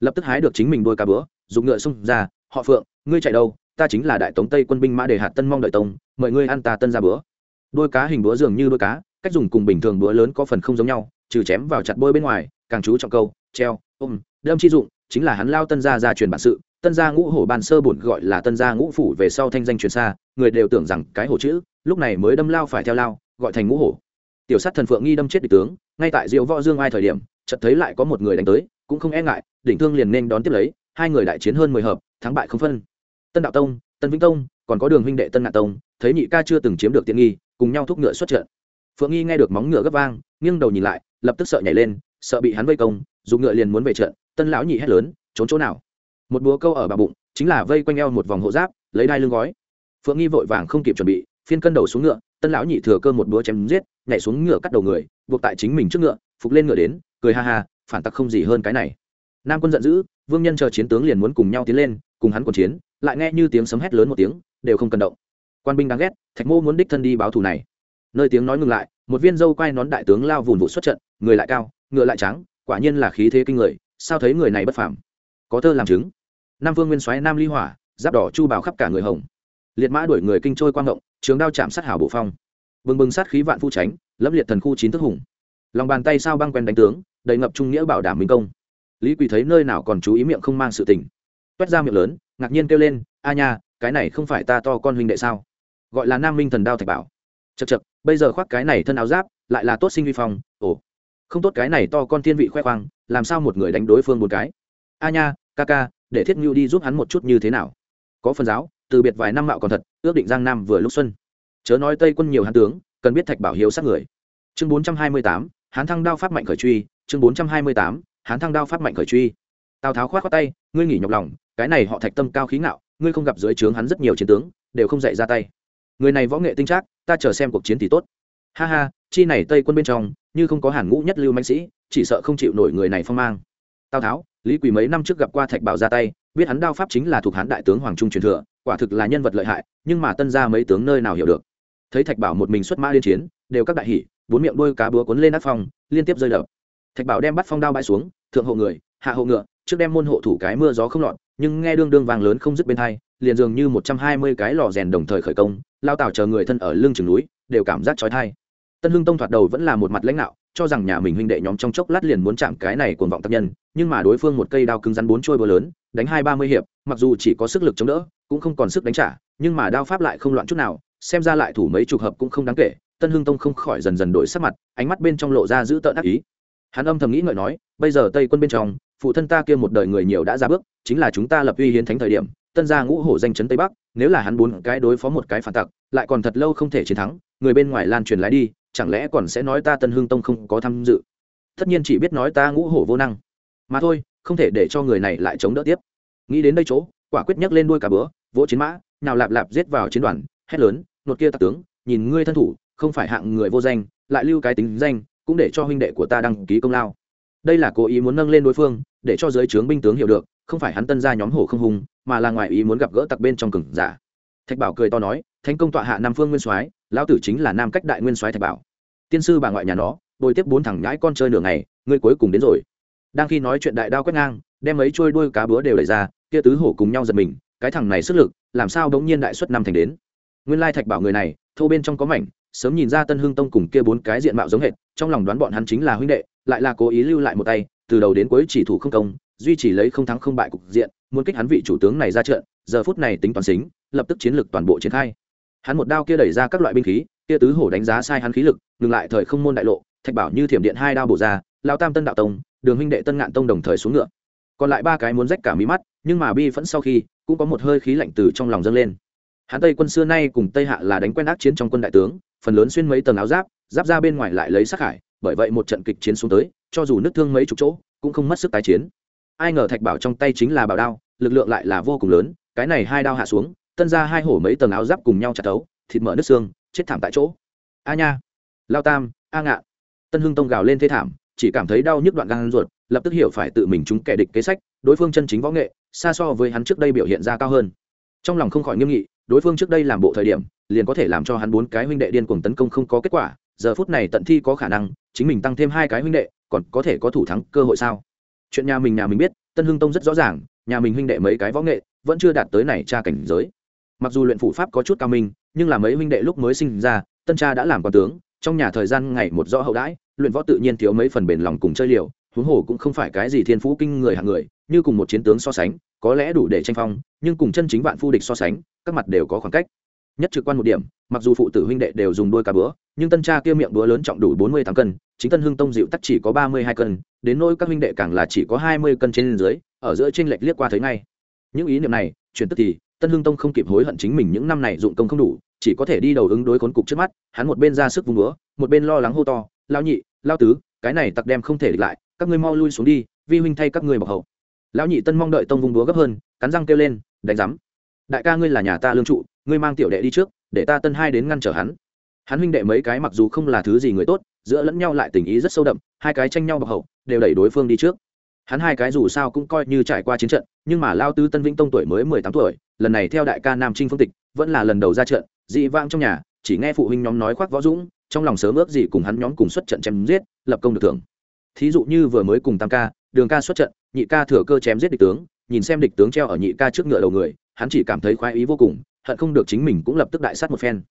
Lập tức hái được chính mình đôi cả bữa, dùng ngựa xung ra, họ phượng, ngươi chạy đâu? Ta chính là đại tống tây quân binh mã đề hạt tân mong đợi tông, mời ngươi ăn ta tân ra bữa. Đôi cá hình búa dường như đôi cá, cách dùng cùng bình thường búa lớn có phần không giống nhau, trừ chém vào chặt bôi bên ngoài, càng chú trọng câu treo, ôm, đâm chi dụng, chính là hắn lao tân gia ra truyền bản sự. Tân gia ngũ hổ ban sơ bổn gọi là tân gia ngũ phủ về sau thanh danh truyền xa, người đều tưởng rằng cái hổ chữ, lúc này mới đâm lao phải theo lao, gọi thành ngũ hổ. Tiểu sát thần phượng nghi đâm chết địch tướng, ngay tại diệu võ dương ai thời điểm, chợt thấy lại có một người đánh tới, cũng không e ngại, đỉnh thương liền nên đón tiếp lấy, hai người đại chiến hơn mười hợp, thắng bại không phân. Tân đạo tông, tân vĩnh tông, còn có đường huynh đệ tân ngạn tông, thấy nhị ca chưa từng chiếm được tiện nghi, cùng nhau thúc ngựa xuất trận. Phượng nghi nghe được móng ngựa gấp vang, nghiêng đầu nhìn lại, lập tức sợ nhảy lên sợ bị hắn vây công, dùng ngựa liền muốn về trận, tân lão nhị hét lớn, trốn chỗ nào? Một búa câu ở bà bụng, chính là vây quanh eo một vòng hộ giáp, lấy đai lưng gói. Phượng nghi vội vàng không kịp chuẩn bị, phiên cân đầu xuống ngựa, tân lão nhị thừa cơ một búa chém giết, nhảy xuống ngựa cắt đầu người, buộc tại chính mình trước ngựa, phục lên ngựa đến, cười ha ha, phản tắc không gì hơn cái này. Nam quân giận dữ, vương nhân chờ chiến tướng liền muốn cùng nhau tiến lên, cùng hắn còn chiến, lại nghe như tiếng sấm hét lớn một tiếng, đều không cần động. Quan binh đáng ghét, thạch mô muốn đích thân đi báo thù này. Nơi tiếng nói ngừng lại, một viên dâu quai nón đại tướng lao vùn vụ xuất trận, người lại cao ngựa lại trắng quả nhiên là khí thế kinh người, sao thấy người này bất phàm? Có thơ làm chứng. Nam vương nguyên soái nam ly hỏa, giáp đỏ chu bào khắp cả người hồng. Liệt mã đuổi người kinh trôi quang ngộng trường đao chạm sát hảo bộ phong. Bừng bừng sát khí vạn phu tránh lấp liệt thần khu chín thức hùng. Lòng bàn tay sao băng quen đánh tướng, đầy ngập trung nghĩa bảo đảm minh công. Lý quỳ thấy nơi nào còn chú ý miệng không mang sự tình. Toét ra miệng lớn, ngạc nhiên kêu lên, a nha, cái này không phải ta to con huynh đệ sao? Gọi là nam minh thần đao thạch bảo. Chật chật bây giờ khoác cái này thân áo giáp, lại là tốt sinh vi phong, ồ không tốt cái này to con thiên vị khoe khoang, làm sao một người đánh đối phương một cái? A nha, ca ca, để thiết ngưu đi giúp hắn một chút như thế nào? Có phần giáo, từ biệt vài năm mạo còn thật, ước định giang nam vừa lúc xuân. Chớ nói tây quân nhiều hán tướng, cần biết thạch bảo hiếu sát người. Chương bốn trăm hai mươi tám, hán thăng đao pháp mạnh khởi truy, chương bốn trăm hai mươi tám, hán thăng đao pháp mạnh khởi truy. Tào tháo khoát khoát tay, ngươi nghỉ nhọc lòng, cái này họ thạch tâm cao khí ngạo, ngươi không gặp dưới trướng hắn rất nhiều chiến tướng, đều không dạy ra tay. Người này võ nghệ tinh trác, ta chờ xem cuộc chiến thì tốt. Ha ha, chi này tây quân bên trong như không có hàn ngũ nhất lưu mạnh sĩ, chỉ sợ không chịu nổi người này phong mang. Tào tháo, lý quỳ mấy năm trước gặp qua thạch bảo ra tay, biết hắn đao pháp chính là thuộc hán đại tướng hoàng trung truyền thừa, quả thực là nhân vật lợi hại, nhưng mà tân ra mấy tướng nơi nào hiểu được. Thấy thạch bảo một mình xuất mã liên chiến, đều các đại hỷ bốn miệng đôi cá búa cuốn lên nát phong, liên tiếp rơi đập. Thạch bảo đem bắt phong đao bãi xuống, thượng hộ người, hạ hộ ngựa, trước đem môn hộ thủ cái mưa gió không lọt, nhưng nghe đương đương vàng lớn không dứt bên thay liền dường như một trăm hai mươi cái lò rèn đồng thời khởi công, lao tảo chờ người thân ở lưng chừng núi, đều cảm giác trói thai tân hưng tông thoạt đầu vẫn là một mặt lãnh đạo, cho rằng nhà mình huynh đệ nhóm trong chốc lát liền muốn chạm cái này cuồng vọng tác nhân, nhưng mà đối phương một cây đao cứng rắn bốn trôi bờ lớn, đánh hai ba mươi hiệp, mặc dù chỉ có sức lực chống đỡ, cũng không còn sức đánh trả, nhưng mà đao pháp lại không loạn chút nào, xem ra lại thủ mấy chục hợp cũng không đáng kể. Tân hưng tông không khỏi dần dần đổi sắc mặt, ánh mắt bên trong lộ ra giữ tợn ác ý. Hắn âm thầm nghĩ ngợi nói, bây giờ tây quân bên trong, phụ thân ta kia một đời người nhiều đã ra bước, chính là chúng ta lập uy hiến thánh thời điểm, tân gia ngũ hổ danh chấn tây bắc, nếu là hắn bốn cái đối phó một cái phản tặc, lại còn thật lâu không thể chiến thắng, người bên ngoài lan truyền lái đi chẳng lẽ còn sẽ nói ta tân hương tông không có tham dự? Tất nhiên chỉ biết nói ta ngũ hổ vô năng. Mà thôi, không thể để cho người này lại chống đỡ tiếp. Nghĩ đến đây chỗ, quả quyết nhấc lên đuôi cả bữa, vỗ chiến mã nào lạp lạp giết vào chiến đoàn, hét lớn, nột kia tặc tướng, nhìn ngươi thân thủ, không phải hạng người vô danh, lại lưu cái tính danh, cũng để cho huynh đệ của ta đăng ký công lao. Đây là cố ý muốn nâng lên đối phương, để cho giới trướng binh tướng hiểu được, không phải hắn tân ra nhóm hổ không hùng, mà là ngoài ý muốn gặp gỡ tặc bên trong cừng giả thạch bảo cười to nói thành công tọa hạ nam phương nguyên soái, lão tử chính là nam cách đại nguyên soái thạch bảo. Tiên sư bà ngoại nhà nó, bồi tiếp bốn thằng nhãi con chơi nửa ngày, ngươi cuối cùng đến rồi. Đang khi nói chuyện đại đao quét ngang, đem mấy trôi đuôi cá búa đều đẩy ra, kia tứ hổ cùng nhau giật mình, cái thằng này sức lực, làm sao đống nhiên đại xuất năm thành đến? Nguyên lai thạch bảo người này, thô bên trong có mảnh, sớm nhìn ra tân hưng tông cùng kia bốn cái diện mạo giống hệt, trong lòng đoán bọn hắn chính là huynh đệ, lại là cố ý lưu lại một tay, từ đầu đến cuối chỉ thủ không công, duy trì lấy không thắng không bại cục diện muốn kích hắn vị chủ tướng này ra trận, giờ phút này tính toán xính, lập tức chiến lược toàn bộ triển khai. Hắn một đao kia đẩy ra các loại binh khí, kia tứ hổ đánh giá sai hắn khí lực, ngừng lại thời không môn đại lộ, thạch bảo như thiểm điện hai đao bổ ra lao tam tân đạo tông, đường huynh đệ tân ngạn tông đồng thời xuống ngựa. Còn lại ba cái muốn rách cả mí mắt, nhưng mà bi vẫn sau khi, cũng có một hơi khí lạnh từ trong lòng dâng lên. Hắn tây quân xưa nay cùng tây hạ là đánh quen ác chiến trong quân đại tướng, phần lớn xuyên mấy tầng áo giáp giáp ra bên ngoài lại lấy sắc hải, bởi vậy một trận kịch chiến xuống tới, cho dù nứt thương mấy chục chỗ, cũng không mất sức tái chiến ai ngờ thạch bảo trong tay chính là bảo đao, lực lượng lại là vô cùng lớn, cái này hai đao hạ xuống, tân ra hai hổ mấy tầng áo giáp cùng nhau chặt tấu, thịt mở nước xương, chết thảm tại chỗ. A nha, lao tam, a ngạ. Tân hưng tông gào lên thế thảm, chỉ cảm thấy đau nhức đoạn gan ruột, lập tức hiểu phải tự mình chúng kẻ địch kế sách, đối phương chân chính võ nghệ, xa so với hắn trước đây biểu hiện ra cao hơn. Trong lòng không khỏi nghiêm nghị, đối phương trước đây làm bộ thời điểm, liền có thể làm cho hắn bốn cái huynh đệ điên cuồng tấn công không có kết quả, giờ phút này tận thi có khả năng, chính mình tăng thêm hai cái huynh đệ, còn có thể có thủ thắng cơ hội sao? Chuyện nhà mình nhà mình biết, tân hưng tông rất rõ ràng, nhà mình huynh đệ mấy cái võ nghệ vẫn chưa đạt tới này tra cảnh giới. Mặc dù luyện phủ pháp có chút cao minh, nhưng là mấy huynh đệ lúc mới sinh ra, tân cha đã làm quan tướng, trong nhà thời gian ngày một rõ hậu đãi, luyện võ tự nhiên thiếu mấy phần bền lòng cùng chơi liều, huống hồ cũng không phải cái gì thiên phú kinh người hạng người, như cùng một chiến tướng so sánh, có lẽ đủ để tranh phong, nhưng cùng chân chính vạn phu địch so sánh, các mặt đều có khoảng cách nhất trực quan một điểm, mặc dù phụ tử huynh đệ đều dùng đôi cá búa nhưng tân cha kia miệng búa lớn trọng đủ bốn mươi tám cân, chính tân hưng tông dịu tắc chỉ có ba mươi hai cân, đến nỗi các huynh đệ càng là chỉ có hai mươi cân trên dưới, ở giữa trên lệch liếc qua thấy ngay. Những ý niệm này, chuyển tức thì, tân hưng tông không kịp hối hận chính mình những năm này dụng công không đủ, chỉ có thể đi đầu ứng đối khốn cục trước mắt, hắn một bên ra sức vùng búa một bên lo lắng hô to lao nhị lao tứ, cái này tặc đem không thể địch lại, các ngươi mau lui xuống đi, vi huynh thay các ngươi bọc hậu. Lão nhị tân mong đợi tông vùng búa gấp hơn, cắn răng kêu lên, đánh rắm đại ca ngươi là nhà ta lương trụ, ngươi mang tiểu đệ đi trước, để ta tân hai đến ngăn trở hắn. Hắn huynh đệ mấy cái mặc dù không là thứ gì người tốt, giữa lẫn nhau lại tình ý rất sâu đậm, hai cái tranh nhau bọc hậu, đều đẩy đối phương đi trước. Hắn hai cái dù sao cũng coi như trải qua chiến trận, nhưng mà lao tứ tân vĩnh tông tuổi mới mười tám tuổi, lần này theo đại ca nam trinh phương tịch, vẫn là lần đầu ra trận, dị vang trong nhà, chỉ nghe phụ huynh nhóm nói khoác võ dũng, trong lòng sớm ước gì cùng hắn nhóm cùng xuất trận chém giết, lập công được thưởng. Thí dụ như vừa mới cùng tam ca, đường ca xuất trận, nhị ca thừa cơ chém giết địch tướng, nhìn xem địch tướng treo ở nhị ca trước ngựa đầu người hắn chỉ cảm thấy khoái ý vô cùng, hận không được chính mình cũng lập tức đại sát một phen.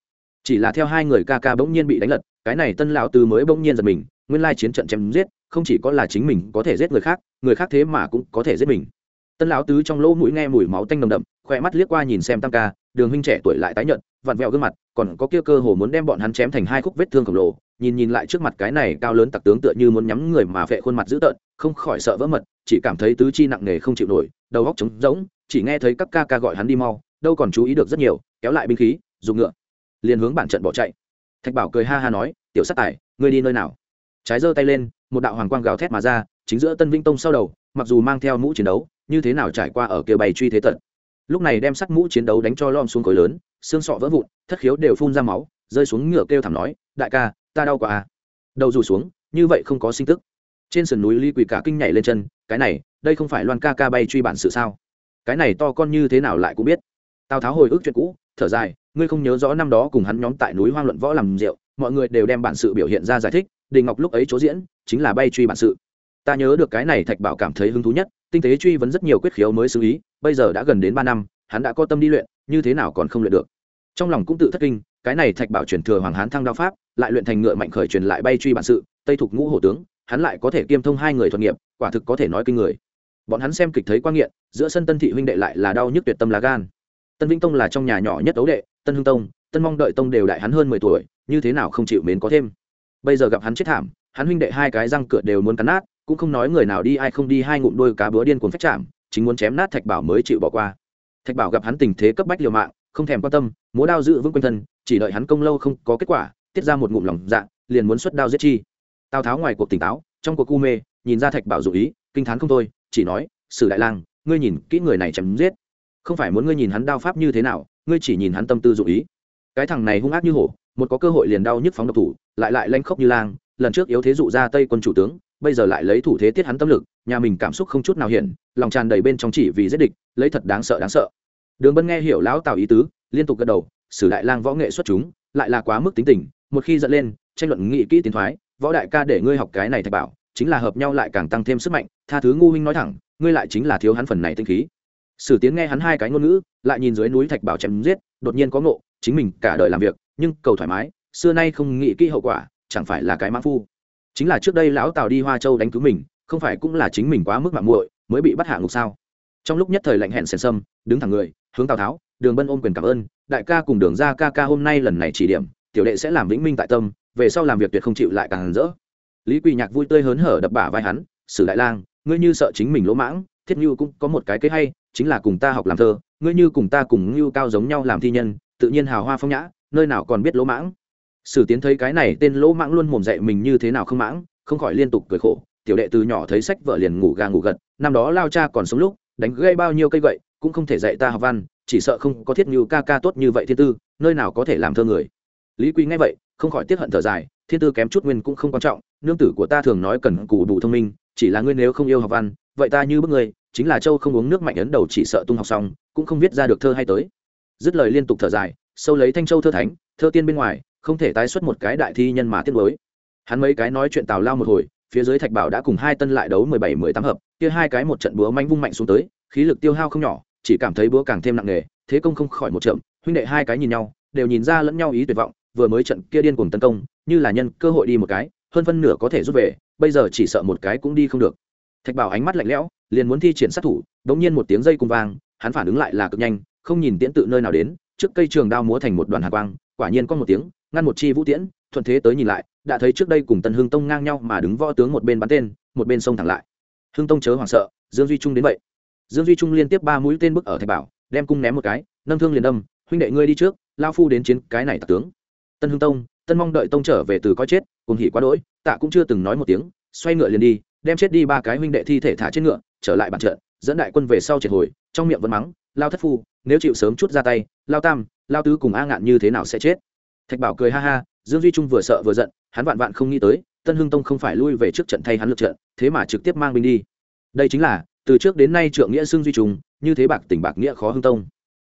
Chỉ là theo hai người ca ca bỗng nhiên bị đánh lật, cái này tân lão tứ mới bỗng nhiên giật mình, nguyên lai chiến trận chém giết, không chỉ có là chính mình có thể giết người khác người khác thế mà cũng có thể giết mình. Tân lão tứ trong lỗ mũi nghe mùi máu tanh nồng đậm, khỏe mắt liếc qua nhìn xem tam ca, đường huynh trẻ tuổi lại tái nhợt, vặn vẹo gương mặt, còn có kia cơ hồ muốn đem bọn hắn chém thành hai khúc vết thương khổng lồ, nhìn nhìn lại trước mặt cái này cao lớn tặc tướng tựa như muốn nhắm người mà vệ khuôn mặt dữ tợn, không khỏi sợ vỡ mật, chỉ cảm thấy tứ chi nặng nề không chịu nổi, đầu góc trống rỗng chỉ nghe thấy các ca ca gọi hắn đi mau, đâu còn chú ý được rất nhiều, kéo lại binh khí, dùng ngựa, liền hướng bản trận bỏ chạy. Thạch bảo cười ha ha nói, tiểu sát tài, ngươi đi nơi nào? Trái giơ tay lên, một đạo hoàng quang gào thét mà ra, chính giữa tân vinh tông sau đầu, mặc dù mang theo mũ chiến đấu, như thế nào trải qua ở kia bày truy thế tận. Lúc này đem sắc mũ chiến đấu đánh cho lom xuống khối lớn, xương sọ vỡ vụn, thất khiếu đều phun ra máu, rơi xuống ngựa kêu thảm nói, đại ca, ta đau quá à. Đầu rủ xuống, như vậy không có sinh tức. Trên sườn núi ly quỳ cả kinh nhảy lên chân, cái này, đây không phải loan ca ca bay truy bản sự sao? Cái này to con như thế nào lại cũng biết. Tào tháo hồi ức chuyện cũ, thở dài, ngươi không nhớ rõ năm đó cùng hắn nhóm tại núi hoang luận võ làm rượu, mọi người đều đem bản sự biểu hiện ra giải thích, đình ngọc lúc ấy chỗ diễn, chính là bay truy bản sự. Ta nhớ được cái này thạch bảo cảm thấy hứng thú nhất, tinh tế truy vấn rất nhiều quyết khiếu mới xử ý, bây giờ đã gần đến ba năm, hắn đã có tâm đi luyện, như thế nào còn không luyện được. Trong lòng cũng tự thất kinh, cái này thạch bảo chuyển thừa hoàng hán thăng đao pháp, lại luyện thành ngựa mạnh khởi truyền lại bay truy bản sự, tây thục ngũ hổ tướng, hắn lại có thể kiêm thông hai người thuận nghiệp, quả thực có thể nói kinh người bọn hắn xem kịch thấy quan nghiện, giữa sân tân thị huynh đệ lại là đau nhức tuyệt tâm lá gan. Tân vĩnh tông là trong nhà nhỏ nhất ấu đệ, tân hưng tông, tân mong đợi tông đều đại hắn hơn mười tuổi, như thế nào không chịu mến có thêm. Bây giờ gặp hắn chết thảm, hắn huynh đệ hai cái răng cửa đều muốn cắn nát, cũng không nói người nào đi ai không đi hai ngụm đôi cá búa điên cuồng phách chạm, chính muốn chém nát thạch bảo mới chịu bỏ qua. Thạch bảo gặp hắn tình thế cấp bách liều mạng, không thèm quan tâm, múa đao giữ vững quanh thân, chỉ đợi hắn công lâu không có kết quả, tiết ra một ngụm lòng dạ liền muốn xuất đao giết chi. Tào tháo ngoài cuộc tỉnh táo, trong cuộc cu mê, nhìn ra thạch bảo dụ ý, kinh t h á n không thôi chỉ nói, sử đại lang, ngươi nhìn kỹ người này chém giết. Không phải muốn ngươi nhìn hắn đao pháp như thế nào, ngươi chỉ nhìn hắn tâm tư dụ ý. Cái thằng này hung ác như hổ, một có cơ hội liền đau nhức phóng độc thủ, lại lại lanh khốc như lang, lần trước yếu thế dụ ra tây quân chủ tướng, bây giờ lại lấy thủ thế tiết hắn tâm lực, nhà mình cảm xúc không chút nào hiển lòng tràn đầy bên trong chỉ vì giết địch, lấy thật đáng sợ đáng sợ. Đường bân nghe hiểu lão tào ý tứ, liên tục gật đầu, sử đại lang võ nghệ xuất chúng, lại là quá mức tính tình, một khi dẫn lên, tranh luận nghị kỹ tiến thoái, võ đại ca để ngươi học cái này thạch bảo chính là hợp nhau lại càng tăng thêm sức mạnh, tha thứ ngu huynh nói thẳng, ngươi lại chính là thiếu hắn phần này tinh khí. Sử tiến nghe hắn hai cái ngôn ngữ, lại nhìn dưới núi thạch bảo chém giết, đột nhiên có ngộ, chính mình cả đời làm việc, nhưng cầu thoải mái, xưa nay không nghĩ kỹ hậu quả, chẳng phải là cái mã phu. Chính là trước đây lão tào đi hoa châu đánh cứu mình, không phải cũng là chính mình quá mức mạng muội, mới bị bắt hạ ngục sao? Trong lúc nhất thời lạnh hẹn sèn sâm, đứng thẳng người, hướng tào tháo, đường bân ôm quyền cảm ơn, đại ca cùng đường ra ca ca hôm nay lần này chỉ điểm, tiểu đệ sẽ làm vĩnh minh tại tâm, về sau làm việc tuyệt không chịu lại càng rỡ lý quỳ nhạc vui tươi hớn hở đập bả vai hắn, sử đại lang, ngươi như sợ chính mình lỗ mãng, thiết như cũng có một cái kế hay, chính là cùng ta học làm thơ, ngươi như cùng ta cùng như cao giống nhau làm thi nhân, tự nhiên hào hoa phong nhã, nơi nào còn biết lỗ mãng? Sử tiến thấy cái này tên lỗ mãng luôn mồm dạy mình như thế nào không mãng, không khỏi liên tục cười khổ, tiểu đệ từ nhỏ thấy sách vợ liền ngủ gà ngủ gật, năm đó lao cha còn sống lúc, đánh gây bao nhiêu cây gậy, cũng không thể dạy ta học văn, chỉ sợ không có thiết như ca ca tốt như vậy thiên tư, nơi nào có thể làm thơ người? Lý quý nghe vậy, không khỏi tiếc hận thở dài thiên tư kém chút nguyên cũng không quan trọng, nương tử của ta thường nói cần cù đủ thông minh, chỉ là ngươi nếu không yêu học văn, vậy ta như bức ngươi, chính là châu không uống nước mạnh ấn đầu chỉ sợ tung học xong, cũng không viết ra được thơ hay tới. Dứt lời liên tục thở dài, sâu lấy thanh châu thơ thánh, thơ tiên bên ngoài, không thể tái xuất một cái đại thi nhân mà tiết mới hắn mấy cái nói chuyện tào lao một hồi, phía dưới thạch bảo đã cùng hai tân lại đấu mười bảy, mười tám hợp, kia hai cái một trận búa manh vung mạnh xuống tới, khí lực tiêu hao không nhỏ, chỉ cảm thấy búa càng thêm nặng nề, thế công không khỏi một chậm, huynh đệ hai cái nhìn nhau, đều nhìn ra lẫn nhau ý tuyệt vọng, vừa mới trận kia điên cuồng tấn công như là nhân cơ hội đi một cái, hơn phân nửa có thể rút về, bây giờ chỉ sợ một cái cũng đi không được. Thạch bảo ánh mắt lạnh lẽo, liền muốn thi triển sát thủ đ ỗ n g nhiên một tiếng dây cùng vang, hắn phản ứng lại là cực nhanh, không nhìn tiễn tự nơi nào đến, trước cây trường đao múa thành một đoàn hạ quang, quả nhiên có một tiếng, ngăn một chi vũ tiễn, thuận thế tới nhìn lại, đã thấy trước đây cùng tân hưng tông ngang nhau mà đứng võ tướng một bên bắn tên, một bên sông thẳng lại. Hưng tông chớ hoảng sợ, dương duy trung đến vậy. Dương duy trung liên tiếp ba mũi tên bức ở thạch bảo, đem cung ném một cái, nâng thương liền đâm, huynh đệ ngươi đi trước lao phu đến chiến cái này tạc tướng. Tân hưng tông tân mong đợi tông trở về từ coi chết, cùng hỉ quá đỗi, tạ cũng chưa từng nói một tiếng, xoay ngựa liền đi, đem chết đi ba cái huynh đệ thi thể thả trên ngựa, trở lại bàn trận, dẫn đại quân về sau triệt hồi, trong miệng vẫn mắng, lao thất phu, nếu chịu sớm chút ra tay, lao tam, lao tứ cùng a ngạn như thế nào sẽ chết? Thạch bảo cười ha ha, dương duy trung vừa sợ vừa giận, hắn vạn vạn không nghĩ tới, tân hưng tông không phải lui về trước trận thay hắn lượt trận, thế mà trực tiếp mang binh đi. Đây chính là, từ trước đến nay trượng nghĩa dương duy trung, như thế bạc tỉnh bạc nghĩa khó hưng tông.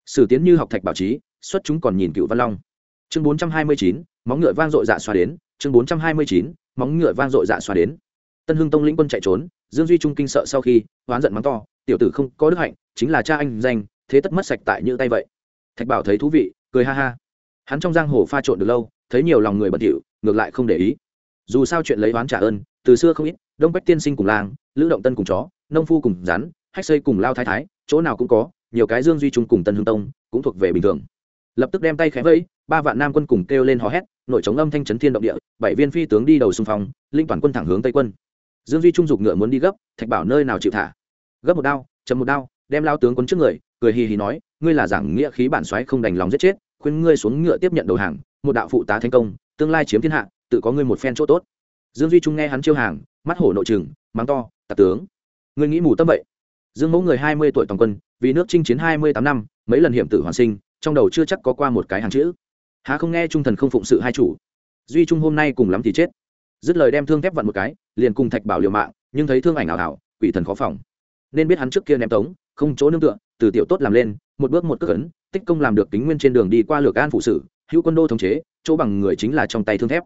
Sử tiến như học thạch bảo trí xuất chúng còn nhìn cựu văn long chương bốn trăm hai mươi chín, móng ngựa vang dội dạ xoa đến. Chương bốn trăm hai mươi chín, móng ngựa vang dội dạ xoa đến. Tân hưng tông lĩnh quân chạy trốn, dương duy trung kinh sợ sau khi, oán giận mắng to, tiểu tử không có đức hạnh, chính là cha anh danh, thế tất mất sạch tại như tay vậy. Thạch bảo thấy thú vị, cười ha ha. Hắn trong giang hồ pha trộn được lâu, thấy nhiều lòng người bất điệu ngược lại không để ý. Dù sao chuyện lấy oán trả ơn, từ xưa không ít, đông bách tiên sinh cùng làng, lữ động tân cùng chó, nông phu cùng rắn, hách xây cùng lao thái thái, chỗ nào cũng có, nhiều cái dương duy trung cùng tân hưng tông, cũng thuộc về bình thường lập tức đem tay khẽ vẫy, ba vạn nam quân cùng kêu lên hò hét, nội chống âm thanh chấn thiên động địa, bảy viên phi tướng đi đầu xung phong, linh toàn quân thẳng hướng tây quân. Dương duy trung dục ngựa muốn đi gấp, thạch bảo nơi nào chịu thả? Gấp một đao chậm một đao, đem lao tướng quân trước người, cười hì hì nói, ngươi là giảng nghĩa khí bản xoáy không đành lòng giết chết, khuyên ngươi xuống ngựa tiếp nhận đầu hàng, một đạo phụ tá thành công, tương lai chiếm thiên hạ, tự có ngươi một phen chỗ tốt. Dương duy trung nghe hắn chiêu hàng, mắt hổ nội trừng, mắng to tạc tướng, ngươi nghĩ mù tâm vậy? Dương mẫu người hai mươi tuổi toàn quân, vì nước chinh chiến hai mươi tám năm, mấy lần hiểm tử hoàn sinh trong đầu chưa chắc có qua một cái hàng chữ. Há không nghe trung thần không phụng sự hai chủ. Duy trung hôm nay cùng lắm thì chết. Dứt lời đem thương thép vặn một cái, liền cùng thạch bảo liều mạng, nhưng thấy thương ảnh ảo ảo, quỷ thần khó phòng. Nên biết hắn trước kia ném tống, không chỗ nương tựa, từ tiểu tốt làm lên, một bước một cước ấn, tích công làm được kính nguyên trên đường đi qua lược an phụ sử hữu quân đô thống chế, chỗ bằng người chính là trong tay thương thép.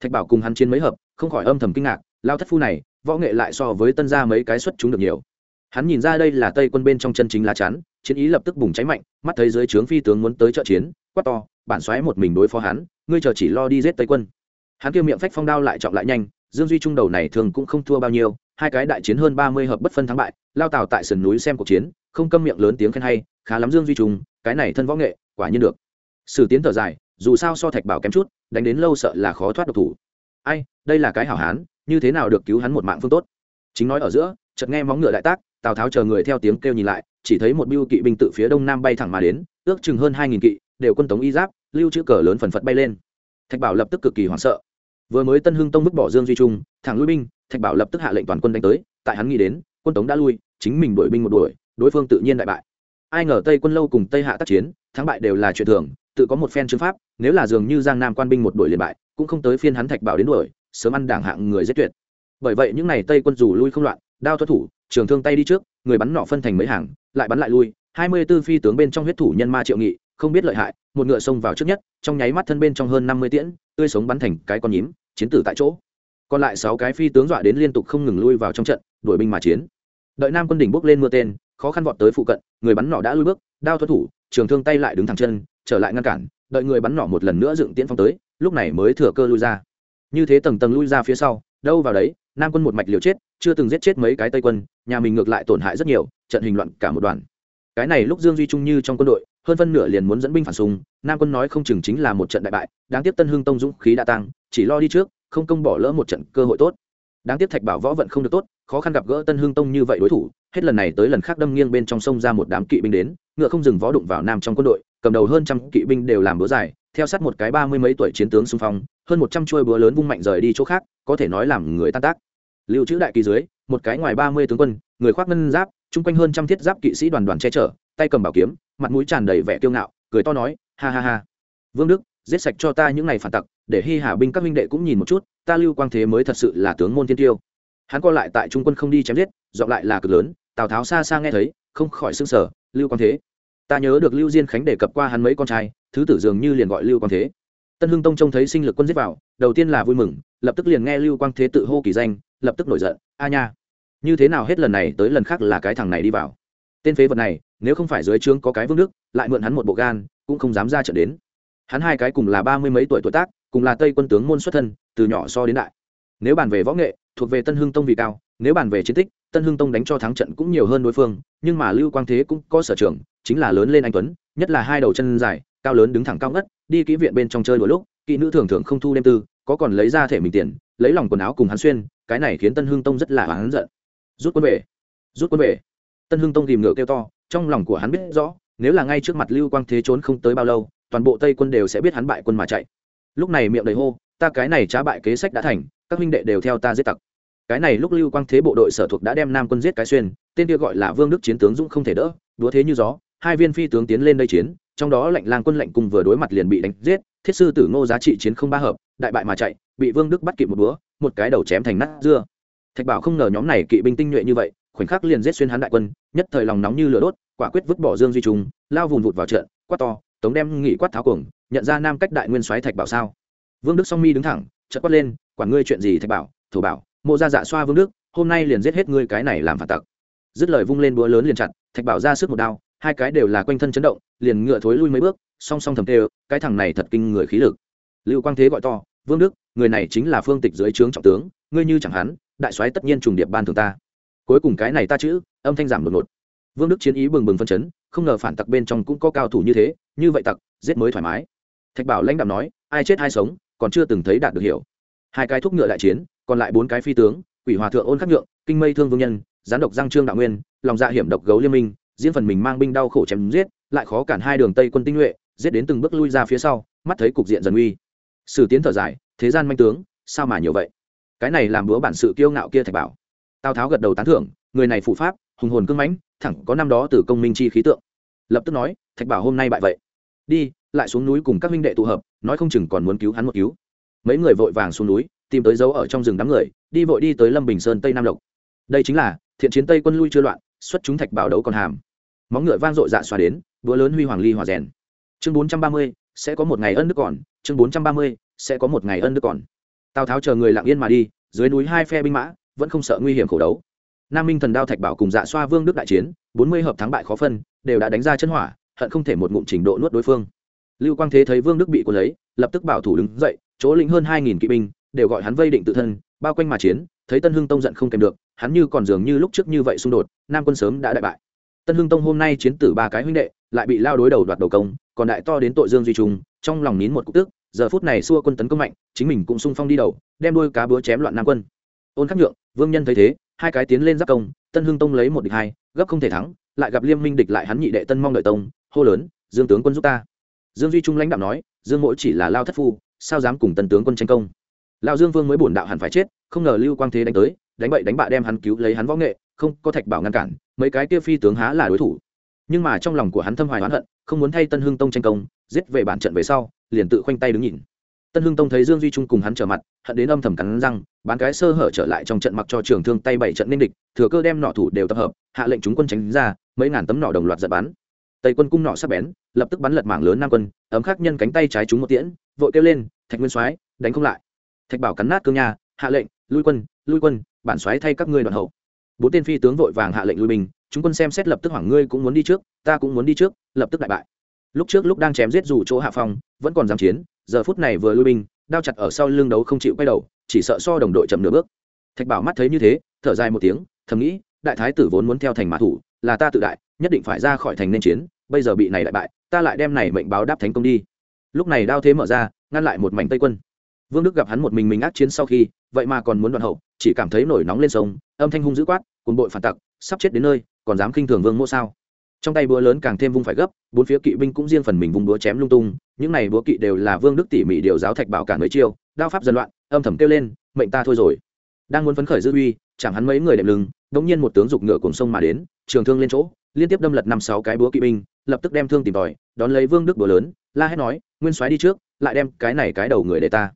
Thạch bảo cùng hắn chiến mấy hợp, không khỏi âm thầm kinh ngạc, lao thất phu này, võ nghệ lại so với tân gia mấy cái xuất chúng được nhiều hắn nhìn ra đây là tây quân bên trong chân chính lá chắn, chiến ý lập tức bùng cháy mạnh, mắt thấy dưới trướng phi tướng muốn tới trợ chiến, quát to, bản xoáy một mình đối phó hắn, ngươi chờ chỉ lo đi giết tây quân. Hắn kêu miệng phách phong đao lại trọng lại nhanh, dương duy trung đầu này thường cũng không thua bao nhiêu, hai cái đại chiến hơn ba mươi hợp bất phân thắng bại, lao tào tại sườn núi xem cuộc chiến, không câm miệng lớn tiếng khen hay, khá lắm dương duy trung, cái này thân võ nghệ, quả nhiên được. Sử tiến thở dài, dù sao so thạch bảo kém chút, đánh đến lâu sợ là khó thoát độc thủ. Ai, đây là cái hảo hán, như thế nào được cứu hắn một mạng phương tốt? Chính nói ở giữa chợt nghe móng ngựa đại tác, tào tháo chờ người theo tiếng kêu nhìn lại, chỉ thấy một biêu kỵ binh tự phía đông nam bay thẳng mà đến, ước chừng hơn hai nghìn kỵ, đều quân tống y giáp, lưu chữ cờ lớn phần phật bay lên. Thạch bảo lập tức cực kỳ hoảng sợ. Vừa mới tân hưng tông vứt bỏ dương duy trung, thẳng lui binh, thạch bảo lập tức hạ lệnh toàn quân đánh tới, tại hắn nghĩ đến, quân tống đã lui, chính mình đuổi binh một đuổi, đối phương tự nhiên đại bại. Ai ngờ tây quân lâu cùng tây hạ tác chiến, thắng bại đều là chuyện thường, tự có một phen chứng pháp, nếu là dường như giang nam quan binh một đuổi liền bại, cũng không tới phiên hắn thạch bảo đến đuổi, sớm ăn đảng hạng người giết tuyệt bởi vậy những n à y tây quân dù lui không loạn, đao thoát thủ, trường thương tay đi trước, người bắn nọ phân thành mấy hàng, lại bắn lại lui. Hai mươi b ố phi tướng bên trong huyết thủ nhân ma triệu nghị, không biết lợi hại, một ngựa xông vào trước nhất, trong nháy mắt thân bên trong hơn năm mươi tiễn, tươi sống bắn thành cái con nhím, chiến tử tại chỗ. Còn lại sáu cái phi tướng dọa đến liên tục không ngừng lui vào trong trận, đuổi binh mà chiến. Đợi nam quân đỉnh bốc lên mưa tên, khó khăn vọt tới phụ cận, người bắn nỏ đã lui bước, đao thoát thủ, trường thương tay lại đứng thẳng chân, trở lại ngăn cản, đợi người bắn nỏ một lần nữa dựng tiễn phong tới, lúc này mới thừa cơ lui ra. Như thế tầng tầng lui ra phía sau, đâu vào đấy nam quân một mạch liều chết, chưa từng giết chết mấy cái tây quân, nhà mình ngược lại tổn hại rất nhiều, trận hình loạn cả một đoàn. Cái này lúc dương duy trung như trong quân đội, hơn phân nửa liền muốn dẫn binh phản xung, nam quân nói không chừng chính là một trận đại bại, đáng tiếc tân hưng tông dũng khí đã tăng, chỉ lo đi trước, không công bỏ lỡ một trận cơ hội tốt. Đáng tiếc thạch bảo võ vận không được tốt, khó khăn gặp gỡ tân hưng tông như vậy đối thủ, hết lần này tới lần khác đâm nghiêng bên trong sông ra một đám kỵ binh đến, ngựa không dừng võ đụng vào nam trong quân đội cầm đầu hơn trăm kỵ binh đều làm búa dài, theo sát một cái ba mươi mấy tuổi chiến tướng xung phong, hơn một trăm chuôi búa lớn vung mạnh rời đi chỗ khác, có thể nói làm người tan tác. Lưu trữ đại kỳ dưới, một cái ngoài ba mươi tướng quân, người khoác ngân giáp, chung quanh hơn trăm thiết giáp kỵ sĩ đoàn đoàn che chở, tay cầm bảo kiếm, mặt mũi tràn đầy vẻ kiêu ngạo, cười to nói, ha ha ha. Vương đức, giết sạch cho ta những ngày phản tặc, để hy hà binh các minh đệ cũng nhìn một chút, ta lưu quang thế mới thật sự là tướng môn thiên tiêu. Hắn co lại tại trung quân không đi chém giết dọn lại là cực lớn, tào tháo xa xa nghe thấy, không khỏi s ư n g sở lưu quang thế ta nhớ được lưu diên khánh đề cập qua hắn mấy con trai, thứ tử dường như liền gọi lưu quang thế. Tân hưng tông trông thấy sinh lực quân giết vào, đầu tiên là vui mừng, lập tức liền nghe lưu quang thế tự hô kỳ danh, lập tức nổi giận, a nha! Như thế nào hết lần này tới lần khác là cái thằng này đi vào? Tên phế vật này, nếu không phải dưới trướng có cái vương đức, lại mượn hắn một bộ gan, cũng không dám ra trận đến. Hắn hai cái cùng là ba mươi mấy tuổi tuổi tác, cùng là tây quân tướng môn xuất thân, từ nhỏ so đến đại. Nếu bàn về võ nghệ, thuộc về tân hưng tông vì cao, nếu bàn về chiến tích tân hưng tông đánh cho thắng trận cũng nhiều hơn đối phương, nhưng mà lưu quang thế cũng có sở trường, chính là lớn lên anh tuấn, nhất là hai đầu chân dài, cao lớn đứng thẳng cao ngất, đi kỹ viện bên trong chơi đôi lúc, kỹ nữ thường thường không thu đêm tư, có còn lấy ra thể mình tiền, lấy lòng quần áo cùng hắn xuyên, cái này khiến tân hưng tông rất là hắn giận. Rút quân về, rút quân về. Tân hưng tông tìm ngựa kêu to, trong lòng của hắn biết rõ, nếu là ngay trước mặt lưu quang thế trốn không tới bao lâu, toàn bộ tây quân đều sẽ biết hắn bại quân mà chạy. Lúc này miệng đầy hô, ta cái này trá bại kế sách đã thành, các huynh đệ đều theo ta giết tặc cái này lúc lưu quang thế bộ đội sở thuộc đã đem nam quân giết cái xuyên, tên kia gọi là vương đức chiến tướng dũng không thể đỡ, đúa thế như gió, hai viên phi tướng tiến lên đây chiến, trong đó lệnh lang quân lệnh cùng vừa đối mặt liền bị đánh giết, thiết sư tử ngô giá trị chiến không ba hợp, đại bại mà chạy, bị vương đức bắt kịp một búa một cái đầu chém thành nát dưa. Thạch bảo không ngờ nhóm này kỵ binh tinh nhuệ như vậy, khoảnh khắc liền giết xuyên hắn đại quân, nhất thời lòng nóng như lửa đốt, quả quyết vứt bỏ dương duy trung, lao vùn vụt vào trận, quát to, tống đem nghị quát tháo cuồng, nhận ra nam cách đại nguyên soái thạch bảo sao? Vương đức song mi đứng thẳng, chợt quát lên, quản ngươi chuyện gì, thạch bảo? Thủ bảo mộ ra dạ xoa vương đức, hôm nay liền giết hết ngươi cái này làm phản tặc. Dứt lời vung lên búa lớn liền chặt, thạch bảo ra sức một đao, hai cái đều là quanh thân chấn động, liền ngựa thối lui mấy bước, song song thầm tê cái thằng này thật kinh người khí lực. Lưu quang thế gọi to, vương đức, người này chính là phương tịch dưới trướng trọng tướng, ngươi như chẳng hắn, đại soái tất nhiên trùng điệp ban thường ta. Cuối cùng cái này ta chữ, âm thanh giảm đột ngột. Vương đức chiến ý bừng bừng phân chấn, không ngờ phản tặc bên trong cũng có cao thủ như thế, như vậy tặc, giết mới thoải mái. Thạch bảo lãnh đạo nói, ai chết ai sống, còn chưa từng thấy đạt được hiểu. Hai cái thúc ngựa đại chiến còn lại bốn cái phi tướng, quỷ hòa thượng ôn khắc nhượng, kinh mây thương vương nhân, gián độc giang trương đạo nguyên, lòng dạ hiểm độc gấu liên minh, diễn phần mình mang binh đau khổ chém giết, lại khó cản hai đường tây quân tinh nhuệ, giết đến từng bước lui ra phía sau, mắt thấy cục diện dần uy sử tiến thở dài, thế gian manh tướng, sao mà nhiều vậy? Cái này làm búa bản sự kiêu ngạo kia thạch bảo. Tào tháo gật đầu tán thưởng, người này phụ pháp, hùng hồn cưng mãnh, thẳng có năm đó từ công minh chi khí tượng. Lập tức nói, thạch bảo hôm nay bại vậy. Đi, lại xuống núi cùng các huynh đệ tụ hợp, nói không chừng còn muốn cứu hắn một cứu. Mấy người vội vàng xuống núi tìm tới dấu ở trong rừng đám người, đi vội đi tới lâm bình sơn tây nam lộc. Đây chính là thiện chiến tây quân lui chưa loạn, xuất chúng thạch bảo đấu còn hàm. Móng ngựa vang dội dạ xoa đến, búa lớn huy hoàng ly hòa rèn. Chương bốn trăm ba mươi, sẽ có một ngày ân đức còn. Chương bốn trăm ba mươi, sẽ có một ngày ân đức còn. Tào tháo chờ người lặng yên mà đi, dưới núi hai phe binh mã, vẫn không sợ nguy hiểm khổ đấu. Nam minh thần đao thạch bảo cùng dạ xoa vương đức đại chiến, bốn mươi hợp thắng bại khó phân, đều đã đánh ra chân hỏa, hận không thể một ngụm trình độ nuốt đối phương. Lưu quang thế thấy vương đức bị quân lấy, lập tức bảo thủ đứng dậy, chỗ lĩnh hơn hai nghìn kỵ binh đều gọi hắn vây định tự thân, bao quanh mà chiến, thấy tân hưng tông giận không kèm được, hắn như còn dường như lúc trước như vậy xung đột, nam quân sớm đã đại bại. Tân hưng tông hôm nay chiến tử ba cái huynh đệ, lại bị lao đối đầu đoạt đầu công, còn đại to đến tội dương duy trung trong lòng nín một cục tức, giờ phút này xua quân tấn công mạnh, chính mình cũng sung phong đi đầu, đem đôi cá búa chém loạn nam quân. Ôn khắc nhượng, vương nhân thấy thế, hai cái tiến lên giáp công, tân hưng tông lấy một địch hai, gấp không thể thắng, lại gặp liêm minh địch lại hắn nhị đệ tân mong đợi tông, hô lớn, dương tướng quân giúp ta. Dương duy trung lãnh đạo nói, dương mỗi chỉ là lao thất phu, sao dám cùng tân tướng quân tranh công? Lao dương vương mới bổn đạo hẳn phải chết, không ngờ lưu quang thế đánh tới, đánh bậy đánh bạ đem hắn cứu lấy hắn võ nghệ, không có thạch bảo ngăn cản, mấy cái kia phi tướng há là đối thủ. Nhưng mà trong lòng của hắn thâm hoài oán hận, không muốn thay tân hưng tông tranh công, giết về bản trận về sau, liền tự khoanh tay đứng nhìn. Tân hưng tông thấy dương duy trung cùng hắn trở mặt, hận đến âm thầm cắn răng, bán cái sơ hở trở lại trong trận mặc cho trường thương tay bảy trận nên địch, thừa cơ đem nọ thủ đều tập hợp, hạ lệnh chúng quân tránh ra, mấy ngàn tấm nọ đồng loạt giật bắn. Tây quân cung nọ sắp bén, lập tức bắn lật mảng lớn nam quân, ấm khắc nhân cánh tay trái chúng một tiễn, vội kêu lên, thạch nguyên soái, đánh không lại thạch bảo cắn nát cương nhà hạ lệnh, lui quân lui quân, bản xoáy thay các ngươi đoàn hậu. Bốn tên phi tướng vội vàng hạ lệnh lui binh, chúng quân xem xét lập tức hoảng, ngươi cũng muốn đi trước, ta cũng muốn đi trước, lập tức đại bại. Lúc trước lúc đang chém giết dù chỗ hạ phong, vẫn còn dám chiến, giờ phút này vừa lui binh, đao chặt ở sau lưng đấu không chịu quay đầu, chỉ sợ so đồng đội chậm nửa bước. Thạch bảo mắt thấy như thế, thở dài một tiếng, thầm nghĩ, đại thái tử vốn muốn theo thành mã thủ, là ta tự đại, nhất định phải ra khỏi thành nên chiến, bây giờ bị này đại bại, ta lại đem này mệnh báo đáp thành công đi. Lúc này đao thế mở ra, ngăn lại một mảnh tây quân vương đức gặp hắn một mình mình ác chiến sau khi, vậy mà còn muốn đoạn hậu, chỉ cảm thấy nổi nóng lên sông, âm thanh hung dữ quát cùng bội phản tặc, sắp chết đến nơi, còn dám khinh thường vương mô sao? Trong tay búa lớn càng thêm vung phải gấp, bốn phía kỵ binh cũng riêng phần mình vung búa chém lung tung, những này búa kỵ đều là vương đức tỉ mỉ điều giáo thạch bảo cả mấy chiêu, đao pháp dần loạn, âm thầm kêu lên, mệnh ta thôi rồi. Đang muốn phấn khởi dư uy, chẳng hắn mấy người đệm lưng, đống nhiên một tướng giục ngựa cùng sông mà đến, trường thương lên chỗ, liên tiếp đâm lật năm sáu cái búa kỵ binh, lập tức đem thương tìm tòi, đón lấy vương đức búa lớn, la hét nói, nguyên soái đi trước, lại đem cái này cái đầu người để ta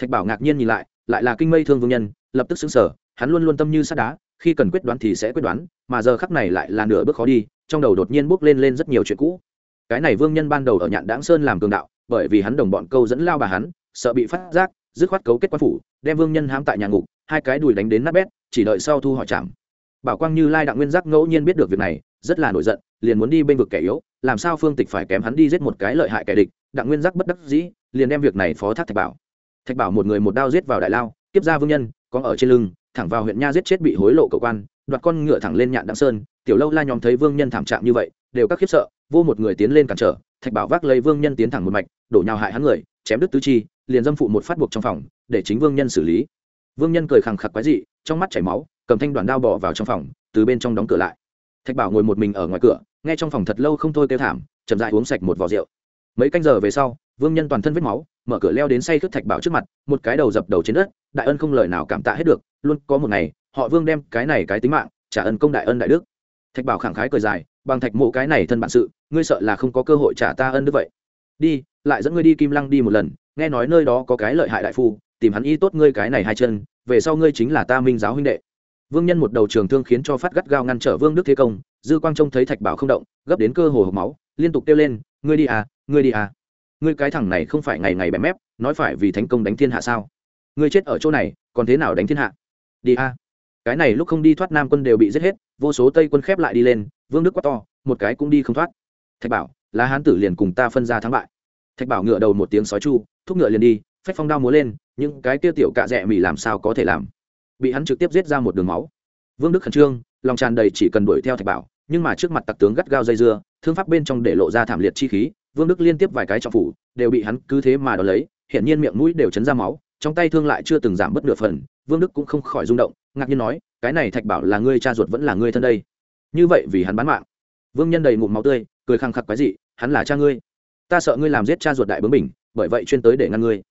thạch bảo ngạc nhiên nhìn lại lại là kinh mây thương vương nhân, lập tức xứng sở hắn luôn luôn tâm như sắt đá, khi cần quyết đoán thì sẽ quyết đoán, mà giờ khắc này lại là nửa bước khó đi, trong đầu đột nhiên bước lên lên rất nhiều chuyện cũ. Cái này vương nhân ban đầu ở nhạn đáng sơn làm cường đạo, bởi vì hắn đồng bọn câu dẫn lao bà hắn, sợ bị phát giác, dứt khoát cấu kết quan phủ, đem vương nhân hãm tại nhà ngục, hai cái đùi đánh đến nát bét, chỉ đợi sau thu hỏi chạm bảo quang như lai đặng nguyên giác ngẫu nhiên biết được việc này, rất là nổi giận, liền muốn đi bên vực kẻ yếu, làm sao phương tịch phải kém hắn đi giết một cái lợi hại kẻ địch, đặng nguyên giác bất đắc dĩ, liền đem việc này phó thác thạch bảo thạch bảo một người một đao giết vào đại lao, tiếp ra vương nhân, có ở trên lưng, thẳng vào huyện nha giết chết bị hối lộ cầu quan, đoạt con ngựa thẳng lên nhạn đặng sơn, tiểu lâu la nhóm thấy vương nhân thảm trạng như vậy, đều các khiếp sợ, vô một người tiến lên cản trở, thạch bảo vác lấy vương nhân tiến thẳng một mạch, đổ nhào hại hắn người, chém đứt tứ chi, liền dâm phụ một phát buộc trong phòng, để chính vương nhân xử lý. Vương nhân cười khẳng khặc quái dị, trong mắt chảy máu, cầm thanh đoàn đao bỏ vào trong phòng, từ bên trong đóng cửa lại. Thạch bảo ngồi một mình ở ngoài cửa, nghe trong phòng thật lâu không thôi kêu thảm, chậm dại uống sạch một vò rượu. Mấy canh giờ về sau vương nhân toàn thân vết máu, mở cửa leo đến say khướt thạch bảo trước mặt, một cái đầu dập đầu trên đất, đại ân không lời nào cảm tạ hết được, luôn có một ngày, họ vương đem cái này cái tính mạng, trả ân công đại ân đại đức. Thạch bảo khẳng khái cười dài, bằng thạch mộ cái này thân bản sự, ngươi sợ là không có cơ hội trả ta ân đức vậy. Đi, lại dẫn ngươi đi kim lăng đi một lần, nghe nói nơi đó có cái lợi hại đại phu, tìm hắn y tốt ngươi cái này hai chân, về sau ngươi chính là ta minh giáo huynh đệ. Vương nhân một đầu trường thương khiến cho phát gắt gao ngăn trở vương đức thế công, dư quang trông thấy thạch bảo không động, gấp đến cơ hồ hộp máu, liên tục kêu lên, ngươi đi à ngươi đi à ngươi cái thằng này không phải ngày ngày bẻ mép, nói phải vì thành công đánh thiên hạ sao? Ngươi chết ở chỗ này, còn thế nào đánh thiên hạ? Đi à cái này lúc không đi thoát nam quân đều bị giết hết, vô số tây quân khép lại đi lên, vương đức quá to, một cái cũng đi không thoát. Thạch bảo là hán tử liền cùng ta phân ra thắng bại. Thạch bảo ngựa đầu một tiếng sói chu, thúc ngựa liền đi, phách phong đao múa lên, những cái kia tiểu cạ rẽ mỉ làm sao có thể làm? Bị hắn trực tiếp giết ra một đường máu. Vương đức khẩn trương, lòng tràn đầy chỉ cần đuổi theo thạch bảo, nhưng mà trước mặt tặc tướng gắt gao dây dưa, thương pháp bên trong để lộ ra thảm liệt chi khí vương đức liên tiếp vài cái trọng phủ, đều bị hắn cứ thế mà đ ó lấy hiện nhiên miệng mũi đều chấn ra máu, trong tay thương lại chưa từng giảm bất nửa phần, vương đức cũng không khỏi rung động, ngạc nhiên nói, cái này thạch bảo là ngươi cha ruột vẫn là ngươi thân đây? Như vậy vì hắn bán mạng. Vương nhân đầy ngụm máu tươi, cười khăng khắc quái dị, hắn là cha ngươi. Ta sợ ngươi làm giết cha ruột đại bướng bình bởi vậy chuyên tới để ngăn ngươi.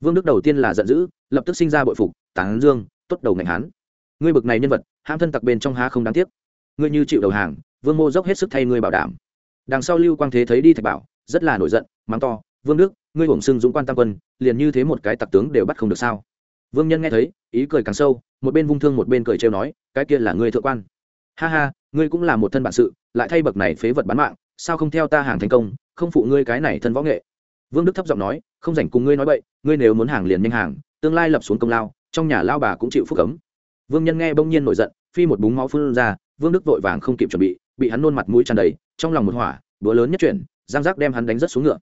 Vương đức đầu tiên là giận dữ, lập tức sinh ra bội phục, tán dương, tốt đầu ngành hắn. ngươi bực này nhân vật, ham thân tặc bên trong há không đáng tiếc. Ngươi như chịu đầu hàng, vương mô dốc hết sức thay ngươi bảo đảm. Đằng sau lưu quang thế thấy đi thạch bảo rất là nổi giận, mắng to, vương đức, ngươi hưởng xưng dũng quan tam quân, liền như thế một cái tặc tướng đều bắt không được sao? Vương nhân nghe thấy, ý cười càng sâu, một bên vung thương một bên cười trêu nói, cái kia là ngươi thượng quan. Ha ha, ngươi cũng là một thân bản sự, lại thay bậc này phế vật bán mạng, sao không theo ta hàng thành công, không phụ ngươi cái này thân võ nghệ? Vương đức thấp giọng nói, không dành cùng ngươi nói bậy, ngươi nếu muốn hàng liền nhanh hàng, tương lai lập xuống công lao, trong nhà lao bà cũng chịu phúc cấm. Vương nhân nghe bỗng nhiên nổi giận, phi một búng máu phun ra, vương đức vội vàng không kịp chuẩn bị bị hắn nôn mặt mũi tràn đầy, trong lòng một hỏa, bữa lớn nhất chuyển giang giác đem hắn đánh rất xuống ngựa.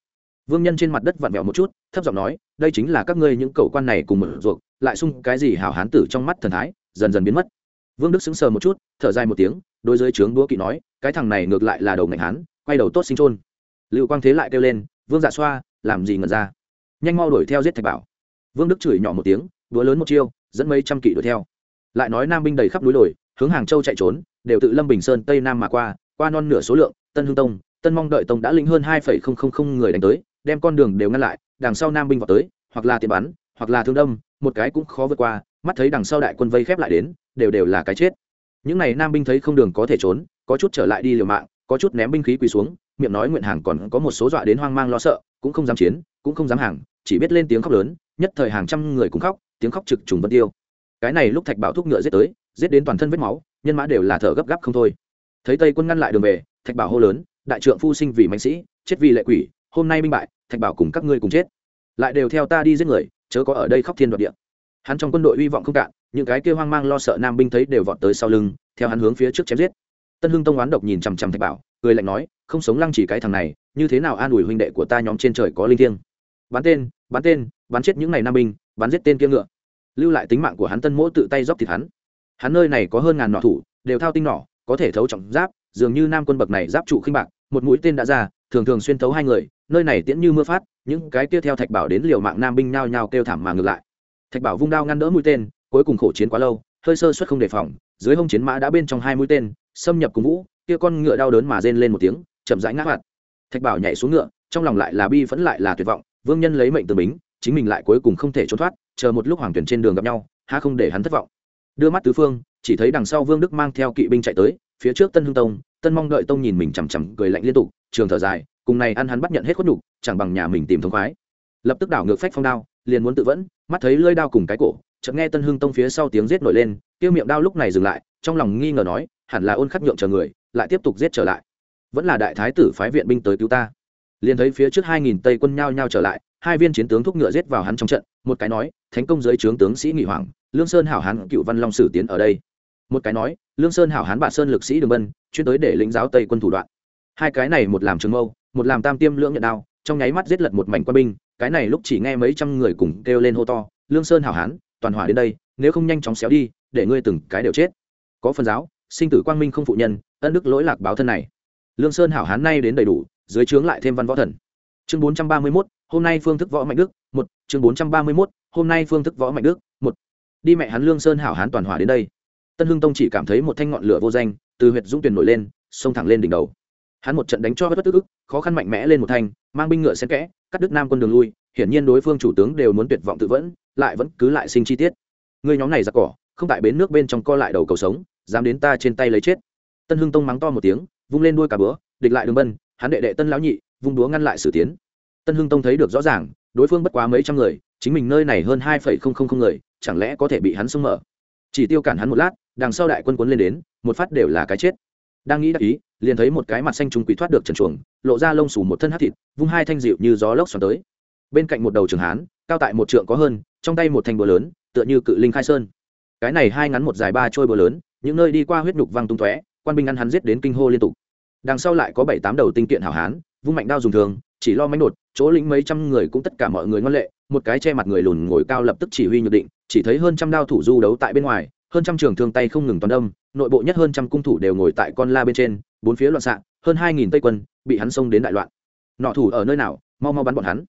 Vương nhân trên mặt đất vặn vẹo một chút, thấp giọng nói, đây chính là các ngươi những cầu quan này cùng mở ruột, lại sung cái gì hảo hán tử trong mắt thần thái, dần dần biến mất. Vương đức sững sờ một chút, thở dài một tiếng đôi dưới trướng đũa kỵ nói, cái thằng này ngược lại là đầu ngành hán, quay đầu tốt sinh trôn lưu quang thế lại kêu lên, vương dạ xoa, làm gì ngẩn ra? Nhanh mau đuổi theo giết thạch bảo. Vương đức chửi nhỏ một tiếng, đũa lớn một chiêu, dẫn mấy trăm kỵ đuổi theo. Lại nói nam binh đầy khắp núi đồi, hướng hàng châu chạy trốn, đều tự lâm bình sơn tây nam mà qua qua non nửa số lượng, tân hương tông tân mong đợi tông đã lĩnh hơn hai người đánh tới, đem con đường đều ngăn lại, đằng sau nam binh vào tới, hoặc là tiệm bắn, hoặc là thương đâm, một cái cũng khó vượt qua, mắt thấy đằng sau đại quân vây khép lại đến, đều đều là cái chết. Những n à y nam binh thấy không đường có thể trốn, có chút trở lại đi liều mạng, có chút ném binh khí quỳ xuống, miệng nói nguyện hàng còn có một số dọa đến hoang mang lo sợ, cũng không dám chiến, cũng không dám hàng, chỉ biết lên tiếng khóc lớn, nhất thời hàng trăm người cũng khóc, tiếng khóc trực trùng vân tiêu. Cái này lúc thạch bảo thúc ngựa giết tới, giết đến toàn thân vết máu, nhân mã đều là thở gấp gáp không thôi. Thấy tây quân ngăn lại đường về, thạch bảo hô lớn đại trượng phu sinh vì mạnh sĩ, chết vì lệ quỷ, hôm nay minh bại, thạch bảo cùng các ngươi cùng chết. Lại đều theo ta đi giết người, chớ có ở đây khóc thiên đoạt địa. Hắn trong quân đội hy vọng không cạn, những cái kêu hoang mang lo sợ nam binh thấy đều vọt tới sau lưng, theo hắn hướng phía trước chém giết. Tân hưng tông oán độc nhìn chằm chằm thạch bảo, cười lạnh nói, không sống lăng chỉ cái thằng này, như thế nào an ủi huynh đệ của ta nhóm trên trời có linh thiêng? Bắn tên bắn tên, bắn chết những ngày nam binh, bắn giết tên kia ngựa. Lưu lại tính mạng của hắn tân mỗ tự tay dốc thịt hắn. Hắn nơi này có hơn ngàn nọ thủ, đều thao tinh nỏ, có thể thấu trọng giáp, dường như nam quân bậc này giáp trụ khinh bạc một mũi tên đã ra, thường thường xuyên thấu hai người, nơi này tiễn như mưa phát, những cái kia theo thạch bảo đến liều mạng nam binh nhao nhao kêu thảm mà ngược lại. Thạch bảo vung đao ngăn đỡ mũi tên, cuối cùng khổ chiến quá lâu, hơi sơ suất không đề phòng, dưới hông chiến mã đã bên trong hai mũi tên, xâm nhập cùng vũ, kia con ngựa đau đớn mà rên lên một tiếng, chậm rãi ngã hoạt. Thạch bảo nhảy xuống ngựa, trong lòng lại là bi vẫn lại là tuyệt vọng, vương nhân lấy mệnh từ bính, chính mình lại cuối cùng không thể trốn thoát, chờ một lúc hoàng tuyển trên đường gặp nhau, há không để hắn thất vọng. Đưa mắt tứ phương, chỉ thấy đằng sau vương đức mang theo kỵ binh chạy tới phía trước tân hưng tông, tân mong đợi tông nhìn mình chằm chằm cười lạnh liên tục, trường thở dài, cùng này ăn hắn bắt nhận hết khuất nhục, chẳng bằng nhà mình tìm thống khoái. Lập tức đảo ngược phách phong đao, liền muốn tự vẫn, mắt thấy lơi đao cùng cái cổ, chợt nghe tân hưng tông phía sau tiếng giết nổi lên, tiêu miệng đao lúc này dừng lại, trong lòng nghi ngờ nói, hẳn là ôn khắc nhượng chờ người, lại tiếp tục giết trở lại. Vẫn là đại thái tử phái viện binh tới cứu ta. Liền thấy phía trước hai nghìn tây quân nhao nhao trở lại, hai viên chiến tướng thúc ngựa giết vào hắn trong trận, một cái nói, thánh công dưới trướng tướng sĩ nghị hoàng, lương sơn hảo hán cựu văn long sử tiến ở đây một cái nói, lương sơn hảo hán bạ sơn lực sĩ đường bân, chuyên tới để lĩnh giáo tây quân thủ đoạn. Hai cái này một làm trường mâu, một làm tam tiêm lưỡng nhận đao, trong nháy mắt giết lật một mảnh quân binh, cái này lúc chỉ nghe mấy trăm người cùng kêu lên hô to, lương sơn hảo hán, toàn hỏa đến đây, nếu không nhanh chóng xéo đi, để ngươi từng cái đều chết. Có phần giáo, sinh tử quang minh không phụ nhân, ân đức lỗi lạc báo thân này. Lương sơn hảo hán nay đến đầy đủ, dưới trướng lại thêm văn võ thần. Chương bốn trăm ba mươi mốt, hôm nay phương thức võ mạnh đức, một. Chương bốn trăm ba mươi mốt, hôm nay phương thức võ mạnh đức, một. Đi mẹ hắn lương sơn hảo hán toàn hỏa đến đây tân hưng tông chỉ cảm thấy một thanh ngọn lửa vô danh, từ huyệt dũng tuyển nổi lên, xông thẳng lên đỉnh đầu. Hắn một trận đánh cho bất tức ức, khó khăn mạnh mẽ lên một thanh, mang binh ngựa xen kẽ, cắt đứt nam quân đường lui, hiển nhiên đối phương chủ tướng đều muốn tuyệt vọng tự vẫn, lại vẫn cứ lại sinh chi tiết. Người nhóm này giặc cỏ, không tại bến nước bên trong co lại đầu cầu sống, dám đến ta trên tay lấy chết. Tân hưng tông mắng to một tiếng, vung lên đuôi cả bữa, địch lại đường bân, hắn đệ đệ tân lão nhị, vung đúa ngăn lại sử tiến. Tân hưng tông thấy được rõ ràng, đối phương bất quá mấy trăm người, chính mình nơi này hơn hai phẩy không không không người, chẳng lẽ có thể bị hắn xông mở? Chỉ tiêu cản hắn một lát đằng sau đại quân cuốn lên đến, một phát đều là cái chết. Đang nghĩ đắc ý, liền thấy một cái mặt xanh trùng quý thoát được trần chuồng, lộ ra lông xù một thân hát thịt, vung hai thanh dịu như gió lốc xoắn tới. Bên cạnh một đầu trường hán, cao tại một trượng có hơn, trong tay một thanh búa lớn, tựa như cự linh khai sơn. Cái này hai ngắn một dài ba trôi búa lớn, những nơi đi qua huyết nhục văng tung tóe, quan binh ăn hắn giết đến kinh hô liên tục. Đằng sau lại có bảy tám đầu tinh kiện hảo hán, vung mạnh đao dùng thường, chỉ lo mánh đột, chỗ lĩnh mấy trăm người cũng tất cả mọi người ngoan lệ, một cái che mặt người lùn ngồi cao lập tức chỉ huy nhược định, chỉ thấy hơn trăm đao thủ du đấu tại bên ngoài hơn trăm trường thương tay không ngừng toàn đâm, nội bộ nhất hơn trăm cung thủ đều ngồi tại con la bên trên bốn phía loạn xạ hơn hai nghìn tây quân bị hắn xông đến đại loạn. Nọ thủ ở nơi nào? Mau mau bắn bọn hắn.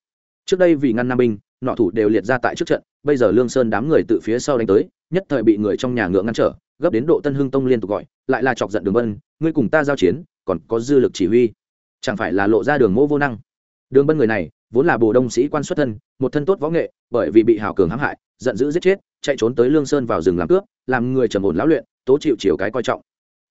Trước đây vì ngăn nam binh nọ thủ đều liệt ra tại trước trận bây giờ lương sơn đám người từ phía sau đánh tới nhất thời bị người trong nhà ngựa ngăn trở gấp đến độ tân hưng tông liên tục gọi lại là chọc giận đường vân, ngươi cùng ta giao chiến còn có dư lực chỉ huy. Chẳng phải là lộ ra đường mô vô năng? Đường bân người này, vốn là bồ đông sĩ quan xuất thân, một thân tốt võ nghệ, bởi vì bị hảo cường hãm hại, giận dữ giết chết, chạy trốn tới lương sơn vào rừng làm cướp, làm người trầm ổn lão luyện, tố chịu chiều cái coi trọng.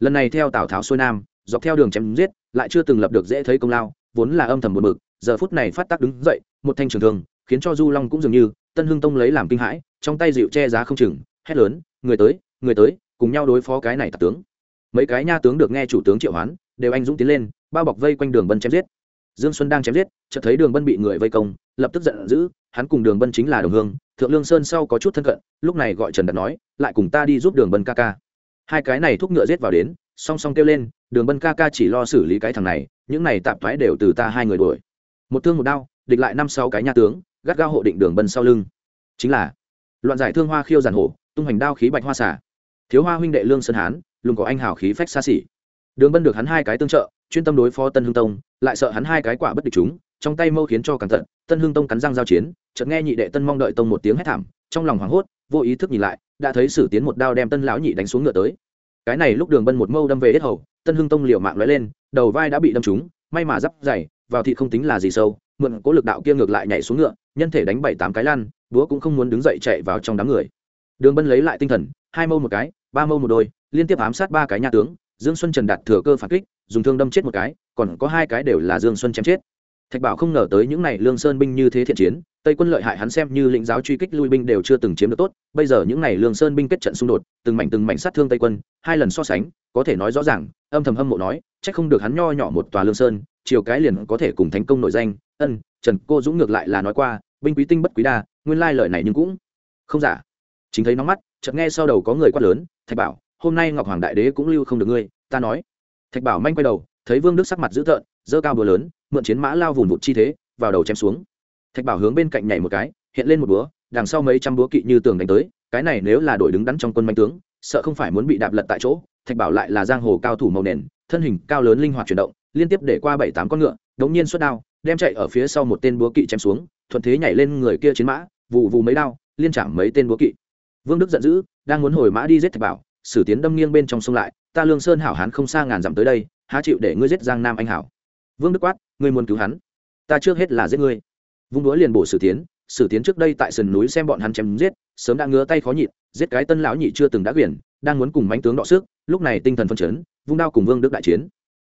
Lần này theo tào tháo xuôi nam, dọc theo đường chém giết, lại chưa từng lập được dễ thấy công lao, vốn là âm thầm một mực giờ phút này phát tác đứng dậy, một thanh trường thương, khiến cho du long cũng dường như, tân hưng tông lấy làm kinh hãi, trong tay dịu che giá không chừng, hét lớn, người tới người tới, cùng nhau đối phó cái này tạc tướng. Mấy cái nha tướng được nghe chủ tướng triệu hoán, đều anh dũng tiến lên, bao bọc vây quanh đường bân chém giết dương xuân đang chém giết, chợt thấy đường bân bị người vây công, lập tức giận dữ, hắn cùng đường bân chính là đồng hương, thượng lương sơn sau có chút thân cận, lúc này gọi trần đạt nói, lại cùng ta đi giúp đường bân ca ca. Hai cái này thúc ngựa giết vào đến, song song kêu lên, đường bân ca ca chỉ lo xử lý cái thằng này, những này tạm thoái đều từ ta hai người đuổi. Một thương một đao, địch lại năm sáu cái nhà tướng, gắt gao hộ định đường bân sau lưng. Chính là, loạn giải thương hoa khiêu giàn hổ, tung hành đao khí bạch hoa xả thiếu hoa huynh đệ lương sơn hán, lùng có anh hào khí phách xa xỉ. Đường bân được hắn hai cái tương trợ chuyên tâm đối phó tân hưng tông, lại sợ hắn hai cái quả bất địch chúng, trong tay mâu khiến cho cẩn thận, tân hưng tông cắn răng giao chiến, chợt nghe nhị đệ tân mong đợi tông một tiếng hét thảm, trong lòng hoảng hốt, vô ý thức nhìn lại, đã thấy sử tiến một đao đem tân lão nhị đánh xuống ngựa tới. Cái này lúc đường bân một mâu đâm về hết hầu, tân hưng tông liều mạng lóe lên, đầu vai đã bị đâm trúng, may mà giáp dày, vào thị không tính là gì sâu, mượn cố lực đạo kia ngược lại nhảy xuống ngựa, nhân thể đánh bảy tám cái lan búa cũng không muốn đứng dậy chạy vào trong đám người. Đường bân lấy lại tinh thần, hai mâu một cái, ba mâu một đôi, liên tiếp ám sát ba cái nha tướng dương xuân trần đạt thừa cơ phản kích, dùng thương đâm chết một cái, còn có hai cái đều là dương xuân chém chết. Thạch bảo không ngờ tới những n à y lương sơn binh như thế thiện chiến, tây quân lợi hại hắn xem như lĩnh giáo truy kích lui binh đều chưa từng chiếm được tốt, bây giờ những n à y lương sơn binh kết trận xung đột, từng mảnh từng mảnh sát thương tây quân, hai lần so sánh, có thể nói rõ ràng, âm thầm hâm mộ nói c h ắ c không được hắn nho nhỏ một tòa lương sơn, chiều cái liền có thể cùng thành công nội danh. Ân, trần cô dũng ngược lại là nói qua, binh quý tinh bất quý đa, nguyên lai lời này nhưng cũng không giả. Chính thấy nóng mắt, chợt nghe sau đầu có người quát lớn, thạch bảo hôm nay ngọc hoàng đại đế cũng lưu không được ngươi, ta nói. Thạch bảo manh quay đầu, thấy vương đức sắc mặt dữ tợn dơ cao búa lớn, mượn chiến mã lao vùng vụt chi thế, vào đầu chém xuống. Thạch bảo hướng bên cạnh nhảy một cái, hiện lên một búa, đằng sau mấy trăm búa kỵ như tường đánh tới, cái này nếu là đội đứng đắn trong quân manh tướng, sợ không phải muốn bị đạp lật tại chỗ. Thạch bảo lại là giang hồ cao thủ màu nền, thân hình cao lớn linh hoạt chuyển động, liên tiếp để qua bảy tám con ngựa đống nhiên xuất đao, đem chạy ở phía sau một tên búa kỵ chém xuống, thuận thế nhảy lên người kia chiến mã vụ vù mấy đao, liên chạm mấy tên búa kỵ. Vương đức giận dữ, đang muốn hồi mã đi giết thạch bảo sử tiến đâm nghiêng bên trong sông lại, ta lương sơn hảo hán không xa ngàn dặm tới đây, há chịu để ngươi giết giang nam anh hảo? Vương đức quát, ngươi muốn cứu hắn? Ta trước hết là giết ngươi. Vung đũa liền bổ sử tiến sử tiến trước đây tại sườn núi xem bọn hắn chém giết, sớm đã ngứa tay khó nhịn, giết cái tân lão nhị chưa từng đã quyển, đang muốn cùng mánh tướng đọ sức, lúc này tinh thần phân chấn, vung đao cùng vương đức đại chiến.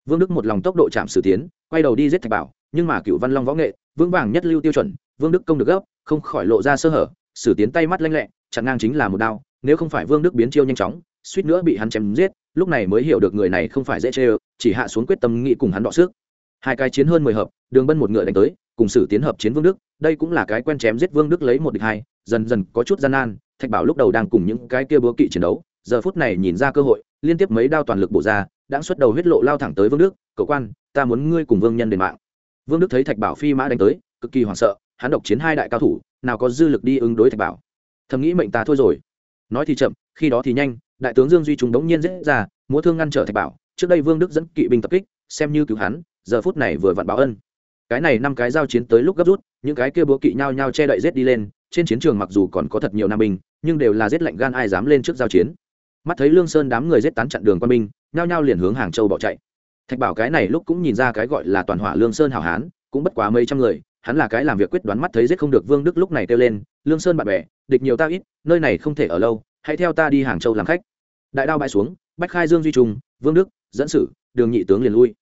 Vương đức một lòng tốc độ chạm sử tiến, quay đầu đi giết thạch bảo, nhưng mà cựu văn long võ nghệ vương vàng nhất lưu tiêu chuẩn, vương đức công được gấp, không khỏi lộ ra sơ hở, sử tiến tay mắt lanh lẹ, chặn ngang chính là một đao, nếu không phải vương đức biến chiêu nhanh chóng suýt nữa bị hắn chém giết, lúc này mới hiểu được người này không phải dễ chê chỉ hạ xuống quyết tâm nghĩ cùng hắn đọ sức. Hai cái chiến hơn mười hợp, đường bân một ngựa đánh tới, cùng sử tiến hợp chiến vương đức, đây cũng là cái quen chém giết vương đức lấy một địch hai, dần dần có chút gian nan, thạch bảo lúc đầu đang cùng những cái kia búa kỵ chiến đấu, giờ phút này nhìn ra cơ hội, liên tiếp mấy đao toàn lực bổ ra, đã xuất đầu huyết lộ lao thẳng tới vương đức, cậu quan, ta muốn ngươi cùng vương nhân đền mạng. Vương đức thấy thạch bảo phi mã đánh tới, cực kỳ hoảng sợ, hắn độc chiến hai đại cao thủ, nào có dư lực đi ứng đối thạch bảo. Thầm nghĩ mệnh ta thôi rồi. Nói thì chậm, khi đó thì nhanh đại tướng dương duy Trung đống nhiên dễ ra, múa thương ngăn trở thạch bảo, trước đây vương đức dẫn kỵ binh tập kích, xem như cứu hắn, giờ phút này vừa vặn báo ân. Cái này năm cái giao chiến tới lúc gấp rút, những cái kia búa kỵ nhau nhau che đậy rết đi lên, trên chiến trường mặc dù còn có thật nhiều nam binh, nhưng đều là rết lạnh gan ai dám lên trước giao chiến. Mắt thấy lương sơn đám người rết tán chặn đường quân binh, nhao nhao liền hướng hàng châu bỏ chạy. Thạch bảo cái này lúc cũng nhìn ra cái gọi là toàn hỏa lương sơn hảo hán, cũng bất quá mấy trăm người, hắn là cái làm việc quyết đoán mắt thấy giết không được vương đức lúc này kêu lên, lương sơn bạn bè, địch nhiều ta ít, nơi này không thể ở lâu hãy theo ta đi hàng châu làm khách. Đại đao bãi xuống, bách khai dương duy trung, vương đức, dẫn sử, đường nhị tướng liền lui.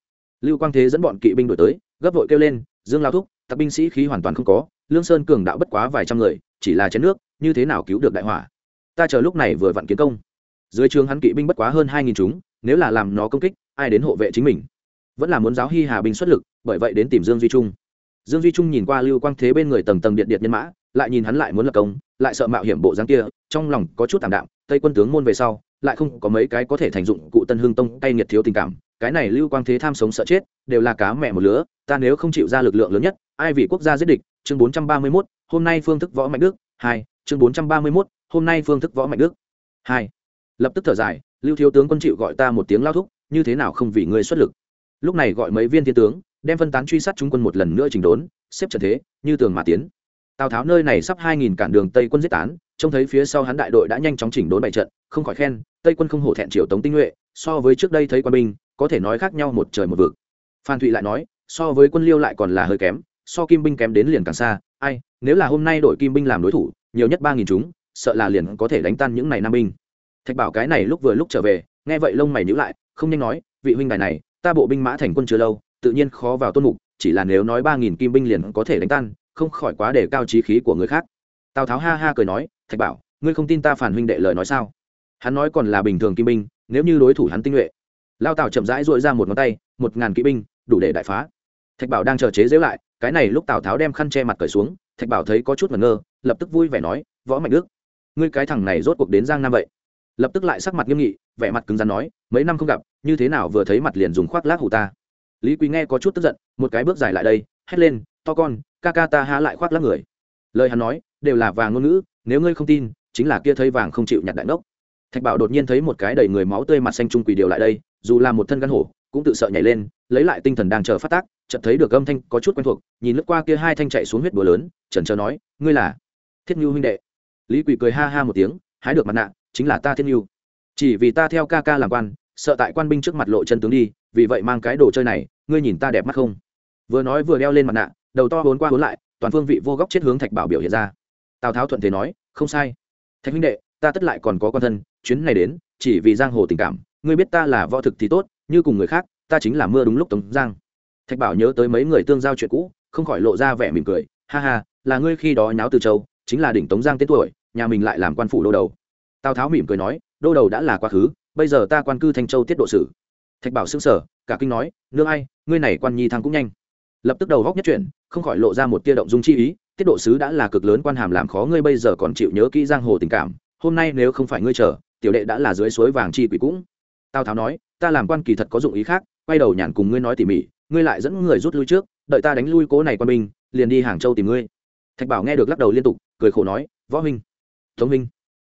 Lưu quang thế dẫn bọn kỵ binh đổi tới, gấp vội kêu lên, dương lao thúc tặc binh sĩ khí hoàn toàn không có, lương sơn cường đạo bất quá vài trăm người, chỉ là chén nước, như thế nào cứu được đại hỏa? Ta chờ lúc này vừa vặn kiến công. Dưới trường hắn kỵ binh bất quá hơn hai nghìn chúng, nếu là làm nó công kích, ai đến hộ vệ chính mình? Vẫn là muốn giáo hy hà binh xuất lực, bởi vậy đến tìm dương duy trung. Dương duy trung nhìn qua lưu quang thế bên người tầng tầng điện điện nhân mã lại nhìn hắn lại muốn lập công lại sợ mạo hiểm bộ dáng kia trong lòng có chút tạm đạm tây quân tướng môn về sau lại không có mấy cái có thể thành dụng cụ tân hương tông tay nhiệt thiếu tình cảm cái này lưu quang thế tham sống sợ chết đều là cá mẹ một lứa ta nếu không chịu ra lực lượng lớn nhất ai vì quốc gia giết địch chương bốn trăm ba mươi 431, hôm nay phương thức võ mạnh đức hai chương bốn trăm ba mươi 431, hôm nay phương thức võ mạnh đức hai. Lập tức thở dài lưu thiếu tướng quân chịu gọi ta một tiếng lao thúc như thế nào không vì ngươi xuất lực. Lúc này gọi mấy viên thiên tướng đem phân tán truy sát trung quân một lần nữa chỉnh đốn xếp trận thế như tường mà tiến tào tháo nơi này sắp hai nghìn cản đường tây quân giết tán, trông thấy phía sau hắn đại đội đã nhanh chóng chỉnh đốn bảy trận, không khỏi khen, tây quân không hổ thẹn triều tống tinh nhuệ, so với trước đây thấy quân binh có thể nói khác nhau một trời một vực. Phan thụy lại nói, so với quân liêu lại còn là hơi kém, so kim binh kém đến liền càng xa, ai, nếu là hôm nay đội kim binh làm đối thủ, nhiều nhất ba nghìn chúng, sợ là liền có thể đánh tan những này nam binh. Thạch bảo cái này lúc vừa lúc trở về, nghe vậy lông mày nhíu lại, không nhanh nói, vị huynh đài này, ta bộ binh mã thành quân chưa lâu, tự nhiên khó vào tôn mục, chỉ là nếu nói ba nghìn kim binh liền có thể đánh tan không khỏi quá để cao trí khí của người khác. Tào tháo ha ha cười nói, thạch bảo, ngươi không tin ta phản huynh đệ lời nói sao? Hắn nói còn là bình thường kim binh, nếu như đối thủ hắn tinh nhuệ. Lao tào chậm rãi dội ra một ngón tay, một ngàn kỵ binh, đủ để đại phá. Thạch bảo đang chờ chế dễu lại, cái này lúc tào tháo đem khăn che mặt cởi xuống, thạch bảo thấy có chút ngẩn ngơ, lập tức vui vẻ nói, võ mạnh đức, ngươi cái thằng này rốt cuộc đến giang nam vậy? Lập tức lại sắc mặt nghiêm nghị, vẻ mặt cứng rắn nói, mấy năm không gặp, như thế nào vừa thấy mặt liền dùng khoác lác hủ ta? Lý quý nghe có chút tức giận, một cái bước dài lại đây, hét lên to con, ca ca ta há lại khoác lắc người. Lời hắn nói, đều là vàng ngôn ngữ, nếu ngươi không tin, chính là kia thấy vàng không chịu nhặt đại đốc thạch bảo đột nhiên thấy một cái đầy người máu tươi mặt xanh trung quỷ điều lại đây, dù là một thân gan hổ, cũng tự sợ nhảy lên, lấy lại tinh thần đang chờ phát tác, chợt thấy được âm thanh có chút quen thuộc, nhìn lướt qua kia hai thanh chạy xuống huyết búa lớn, chần chờ nói, ngươi là thiết nhu huynh đệ. Lý quỷ cười ha ha một tiếng, hái được mặt nạ, chính là ta thiết nhu chỉ vì ta theo ca ca làm quan, sợ tại quan binh trước mặt lộ chân tướng đi, vì vậy mang cái đồ chơi này, ngươi nhìn ta đẹp mắt không? Vừa nói vừa đeo lên mặt nạ đầu to vốn qua vốn lại, toàn phương vị vô góc chết hướng thạch bảo biểu hiện ra. Tào tháo thuận thế nói, không sai. Thạch huynh đệ, ta tất lại còn có quan thân, chuyến này đến, chỉ vì giang hồ tình cảm, ngươi biết ta là võ thực thì tốt, như cùng người khác, ta chính là mưa đúng lúc tống giang. Thạch bảo nhớ tới mấy người tương giao chuyện cũ, không khỏi lộ ra vẻ mỉm cười, ha ha, là ngươi khi đó nháo từ châu, chính là đỉnh tống giang tên tuổi, nhà mình lại làm quan phủ đô đầu. Tào tháo mỉm cười nói, đô đầu đã là quá khứ, bây giờ ta quan cư thanh châu tiết độ sử. Thạch bảo xưng sở cả kinh nói, nương ai, ngươi này quan nhi thăng cũng nhanh lập tức đầu góc nhất chuyển, không khỏi lộ ra một tia động dung chi ý, tiết độ sứ đã là cực lớn quan hàm làm khó ngươi bây giờ còn chịu nhớ kỹ giang hồ tình cảm, hôm nay nếu không phải ngươi chờ, tiểu đệ đã là dưới suối vàng chi quỷ cũng. Tào tháo nói, ta làm quan kỳ thật có dụng ý khác, quay đầu nhàn cùng ngươi nói tỉ mỉ, ngươi lại dẫn người rút lui trước, đợi ta đánh lui cố này quan binh, liền đi hàng châu tìm ngươi. Thạch bảo nghe được lắc đầu liên tục, cười khổ nói, võ minh thống minh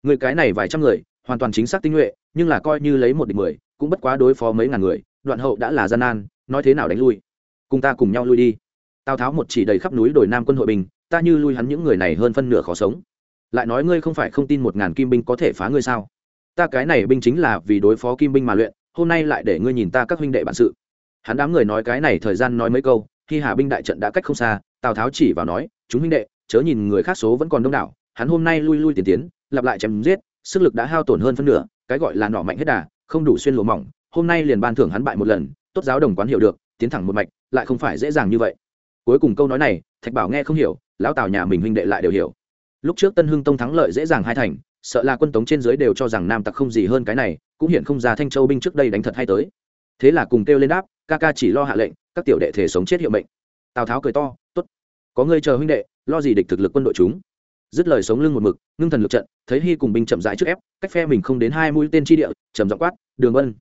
người cái này vài trăm người, hoàn toàn chính xác tinh nhuệ, nhưng là coi như lấy một địch mười, cũng bất quá đối phó mấy ngàn người, đoạn hậu đã là gian nan, nói thế nào đánh lui? Cùng ta cùng nhau lui đi. Tào tháo một chỉ đầy khắp núi đồi nam quân hội bình, ta như lui hắn những người này hơn phân nửa khó sống. Lại nói ngươi không phải không tin một ngàn kim binh có thể phá ngươi sao? Ta cái này binh chính là vì đối phó kim binh mà luyện, hôm nay lại để ngươi nhìn ta các huynh đệ bản sự. Hắn đám người nói cái này thời gian nói mấy câu, khi hà binh đại trận đã cách không xa, tào tháo chỉ vào nói, chúng huynh đệ, chớ nhìn người khác số vẫn còn đông đảo, hắn hôm nay lui lui tiền tiến, lặp lại chém giết, sức lực đã hao tổn hơn phân nửa, cái gọi là nỏ mạnh hết đà, không đủ xuyên lùa mỏng, hôm nay liền ban thưởng hắn bại một lần, tốt giáo đồng quán hiểu được tiến thẳng một mạch, lại không phải dễ dàng như vậy. Cuối cùng câu nói này, thạch bảo nghe không hiểu, lão tào nhà mình huynh đệ lại đều hiểu. Lúc trước tân hưng tông thắng lợi dễ dàng hai thành, sợ là quân tống trên dưới đều cho rằng nam tặc không gì hơn cái này, cũng hiện không ra thanh châu binh trước đây đánh thật hay tới. Thế là cùng kêu lên đáp, ca ca chỉ lo hạ lệnh, các tiểu đệ thể sống chết hiệu mệnh. Tào tháo cười to t ố t có ngươi chờ huynh đệ, lo gì địch thực lực quân đội chúng? Dứt lời sống lưng một mực, ngưng thần lực trận, thấy hy cùng binh chậm rãi trước ép, cách phe mình không đến hai mũi tên chi địa, trầm giọng quát, đường vân,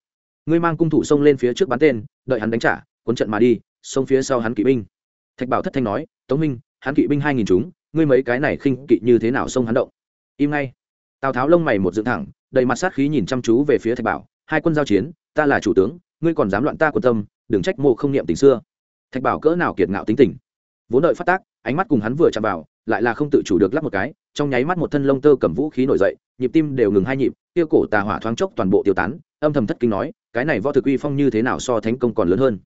ngươi mang cung thủ xông lên phía trước bắn tên, đợi hắn đánh trả cuốn trận mà đi, xông phía sau hắn kỵ binh. Thạch bảo thất thanh nói, tống minh, hắn kỵ binh hai nghìn chúng, ngươi mấy cái này khinh kỵ như thế nào xông hắn động? Im ngay. Tào tháo lông mày một dựng thẳng, đầy mặt sát khí nhìn chăm chú về phía thạch bảo, hai quân giao chiến, ta là chủ tướng, ngươi còn dám loạn ta quan tâm, đừng trách mộ không niệm tình xưa. Thạch bảo cỡ nào kiệt ngạo tính tình. Vốn đợi phát tác, ánh mắt cùng hắn vừa chạm vào, lại là không tự chủ được lắp một cái, trong nháy mắt một thân lông tơ cầm vũ khí nổi dậy, nhịp tim đều ngừng hai nhịp tiêu cổ tà hỏa thoáng chốc toàn bộ tiêu tán, âm thầm thất kinh nói, cái này võ thực uy phong như thế nào so thánh công còn lớn hơn?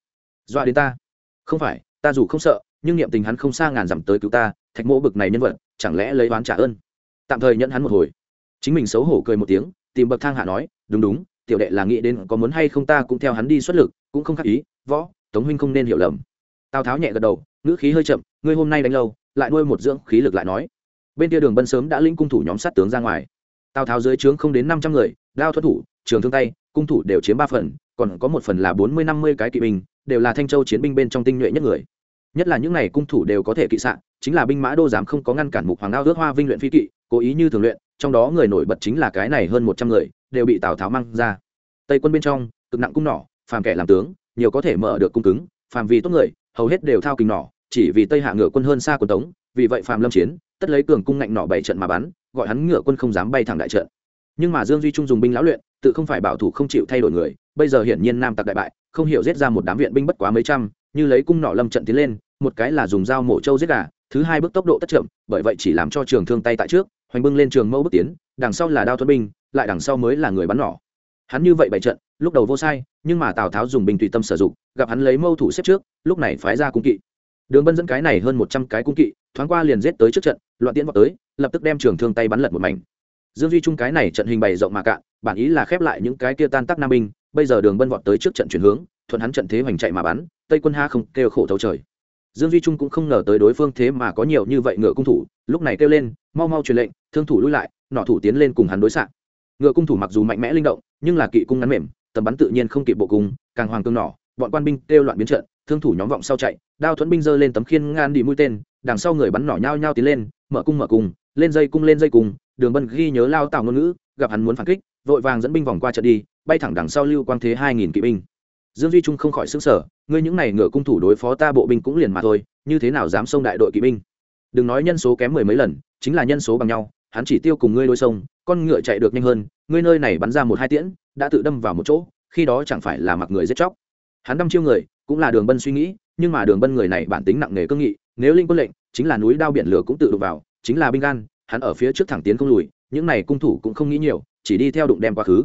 Dọa đến ta. Không phải, ta dù không sợ, nhưng niệm tình hắn không xa ngàn dặm tới cứu ta, thạch mỗ bực này nhân vật, chẳng lẽ lấy oán trả ơn? Tạm thời nhận hắn một hồi. Chính mình xấu hổ cười một tiếng, tìm bậc thang hạ nói, đúng đúng, tiểu đệ là nghĩ đến có muốn hay không ta cũng theo hắn đi xuất lực, cũng không khắc ý, võ, tống huynh không nên hiểu lầm. Tào tháo nhẹ gật đầu, ngữ khí hơi chậm, ngươi hôm nay đánh lâu, lại nuôi một dưỡng khí lực lại nói. Bên kia đường bân sớm đã linh cung thủ nhóm sát tướng ra ngoài. Tào tháo dưới trướng không đến năm trăm người, đao thoát thủ, trường thương tay cung thủ đều chiếm ba phần, còn có một phần là bốn mươi năm mươi cái kỵ binh, đều là thanh châu chiến binh bên trong tinh nhuệ nhất người. Nhất là những n à y cung thủ đều có thể kỵ sạn chính là binh mã đô giám không có ngăn cản mục hoàng ao ước hoa vinh luyện phi kỵ, cố ý như thường luyện, trong đó người nổi bật chính là cái này hơn một trăm người, đều bị tào tháo mang ra. Tây quân bên trong, cực nặng cung nỏ, phàm kẻ làm tướng, nhiều có thể mở được cung cứng, phàm vì tốt người, hầu hết đều thao kình nỏ, chỉ vì tây hạ ngựa quân hơn xa quân tống, vì vậy phàm lâm chiến, tất lấy cường cung ngạnh nỏ bảy trận mà bắn, gọi hắn ngựa quân không dám bay thẳng đại trận nhưng mà dương duy trung dùng binh lão luyện, tự không phải bảo thủ không chịu thay đổi người, bây giờ hiển nhiên nam tặc đại bại, không hiểu giết ra một đám viện binh bất quá mấy trăm, như lấy cung nỏ lâm trận tiến lên, một cái là dùng dao mổ trâu giết gà, thứ hai bước tốc độ tất chậm, bởi vậy chỉ làm cho trường thương tay tại trước, hoành bưng lên trường mẫu bước tiến, đằng sau là đao thuẫn binh, lại đằng sau mới là người bắn nỏ. Hắn như vậy bày trận, lúc đầu vô sai, nhưng mà tào tháo dùng binh tùy tâm sử dụng, gặp hắn lấy mâu thủ xếp trước, lúc này phái ra cung kỵ. Đường bân dẫn cái này hơn một trăm cái cung kỵ, thoáng qua liền giết tới trước trận, loạn tiễn vào tới, lập tức đem trường thương tay bắn lật một mảnh dương duy trung cái này trận hình bày rộng mà cạn, bản ý là khép lại những cái kia tan tác nam binh bây giờ đường bân vọt tới trước trận chuyển hướng, thuận hắn trận thế hoành chạy mà bắn, tây quân ha không kêu khổ thấu trời. Dương duy trung cũng không ngờ tới đối phương thế mà có nhiều như vậy ngựa cung thủ, lúc này kêu lên, mau mau truyền lệnh, thương thủ lui lại, nọ thủ tiến lên cùng hắn đối xạ. Ngựa cung thủ mặc dù mạnh mẽ linh động, nhưng là kỵ cung ngắn mềm, tầm bắn tự nhiên không kịp bộ cung, càng hoàng cương nỏ, bọn quan binh kêu loạn biến trận, thương thủ nhóm vọng sau chạy, đao thuẫn binh giơ lên tấm khiên ngan đi mũi tên, đằng sau người bắn nỏ nhao nhao tiến lên, mở cung mở cung lên dây cung lên dây cung, đường bân ghi nhớ lao tào ngôn ngữ, gặp hắn muốn phản kích, vội vàng dẫn binh vòng qua trận đi, bay thẳng đằng sau lưu quang thế hai nghìn kỵ binh. Dương duy trung không khỏi xứng sở ngươi những này ngựa cung thủ đối phó ta bộ binh cũng liền mà thôi, như thế nào dám xông đại đội kỵ binh? Đừng nói nhân số kém mười mấy lần, chính là nhân số bằng nhau, hắn chỉ tiêu cùng ngươi đôi sông, con ngựa chạy được nhanh hơn, ngươi nơi này bắn ra một hai tiễn, đã tự đâm vào một chỗ, khi đó chẳng phải là mặc người giết chóc. Hắn đâm chiêu người, cũng là đường bân suy nghĩ, nhưng mà đường bân người này bản tính nặng nề cương nghị, nếu linh quân lệnh, chính là núi đao biển lửa cũng tự đụng vào chính là binh gan, hắn ở phía trước thẳng tiến không lùi, những này cung thủ cũng không nghĩ nhiều, chỉ đi theo đụng đem quá khứ.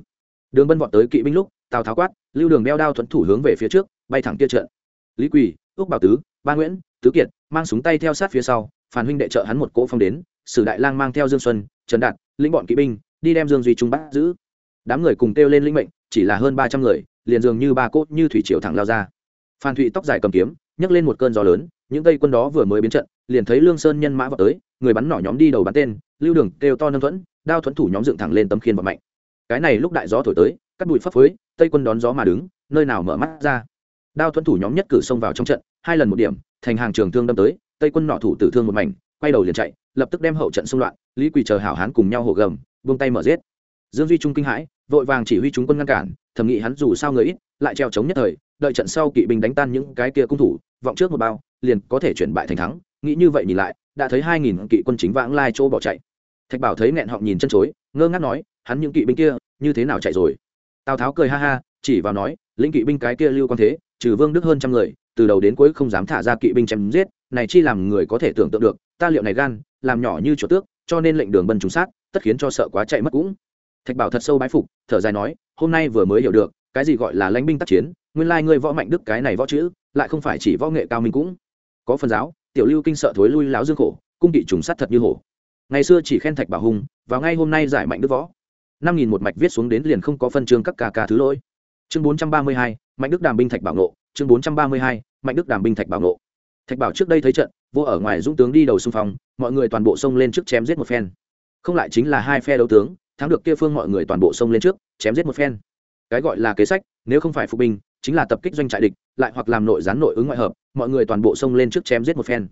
Đường bân vọt tới kỵ binh lúc, tào tháo quát, lưu đường đeo đao thuẫn thủ hướng về phía trước, bay thẳng kia trận. Lý quỳ ước bảo tứ, ba nguyễn, tứ kiệt mang súng tay theo sát phía sau, phản huynh đệ trợ hắn một cỗ phong đến, sử đại lang mang theo dương xuân, trần đạt, lĩnh bọn kỵ binh, đi đem dương duy trung bắt giữ. Đám người cùng kêu lên linh mệnh, chỉ là hơn ba trăm người, liền dường như ba cốt như thủy triều thẳng lao ra. Phan thụy tóc dài cầm kiếm, nhấc lên một cơn gió lớn, những tây quân đó vừa mới biến trận liền thấy lương sơn nhân mã vào tới, người bắn nỏ nhóm đi đầu bắn tên, lưu đường, kêu to nâng thuẫn, đao thuẫn thủ nhóm dựng thẳng lên tấm khiên và mạnh cái này lúc đại gió thổi tới, cắt bụi phấp phới, tây quân đón gió mà đứng, nơi nào mở mắt ra. Đao thuẫn thủ nhóm nhất cử xông vào trong trận, hai lần một điểm, thành hàng trường thương đâm tới, tây quân nọ thủ tử thương một mảnh, quay đầu liền chạy, lập tức đem hậu trận xung loạn, lý quỳ chờ hảo hán cùng nhau hổ gầm, buông tay mở giết. Dương duy trung kinh hãi, vội vàng chỉ huy chúng quân ngăn cản, thầm nghĩ hắn dù sao người ít, lại treo chống nhất thời, đợi trận sau kỵ binh đánh tan những cái kia cung thủ, vọng trước một bao, liền có thể chuyển bại thành thắng nghĩ như vậy nhìn lại, đã thấy hai nghìn kỵ quân chính vãng lai chỗ bỏ chạy. Thạch bảo thấy nghẹn họng nhìn chân chối, ngơ ngác nói, hắn những kỵ binh kia, như thế nào chạy rồi? Tào tháo cười ha ha, chỉ vào nói, lĩnh kỵ binh cái kia lưu quan thế, trừ vương đức hơn trăm người, từ đầu đến cuối không dám thả ra kỵ binh chém giết, này chi làm người có thể tưởng tượng được, ta liệu này gan, làm nhỏ như chỗ tước, cho nên lệnh đường bân trùng sát, tất khiến cho sợ quá chạy mất cũng. Thạch bảo thật sâu bái phục, thở dài nói, hôm nay vừa mới hiểu được, cái gì gọi là lãnh binh tác chiến, nguyên lai ngươi võ mạnh đức cái này võ chữ, lại không phải chỉ võ nghệ cao minh cũng. Có phần giáo tiểu lưu kinh sợ thối lui láo dương khổ, cung kỵ trùng sát thật như hổ. Ngày xưa chỉ khen thạch bảo hùng, vào ngay hôm nay giải mạnh đức võ. Năm nghìn một mạch viết xuống đến liền không có phân chương các ca ca thứ lỗi. Chương bốn trăm ba mươi hai, mạnh đức đàm binh thạch bảo nộ chương bốn trăm ba mươi hai, mạnh đức đàm binh thạch bảo nộ thạch bảo trước đây thấy trận, vô ở ngoài dũng tướng đi đầu xung phong, mọi người toàn bộ xông lên trước chém giết một phen. Không lại chính là hai phe đấu tướng, thắng được kia phương mọi người toàn bộ xông lên trước, chém giết một phen. Cái gọi là kế sách, nếu không phải phục binh chính là tập kích doanh trại địch, lại hoặc làm nội gián nội ứng ngoại hợp, mọi người toàn bộ xông lên trước chém giết một phen.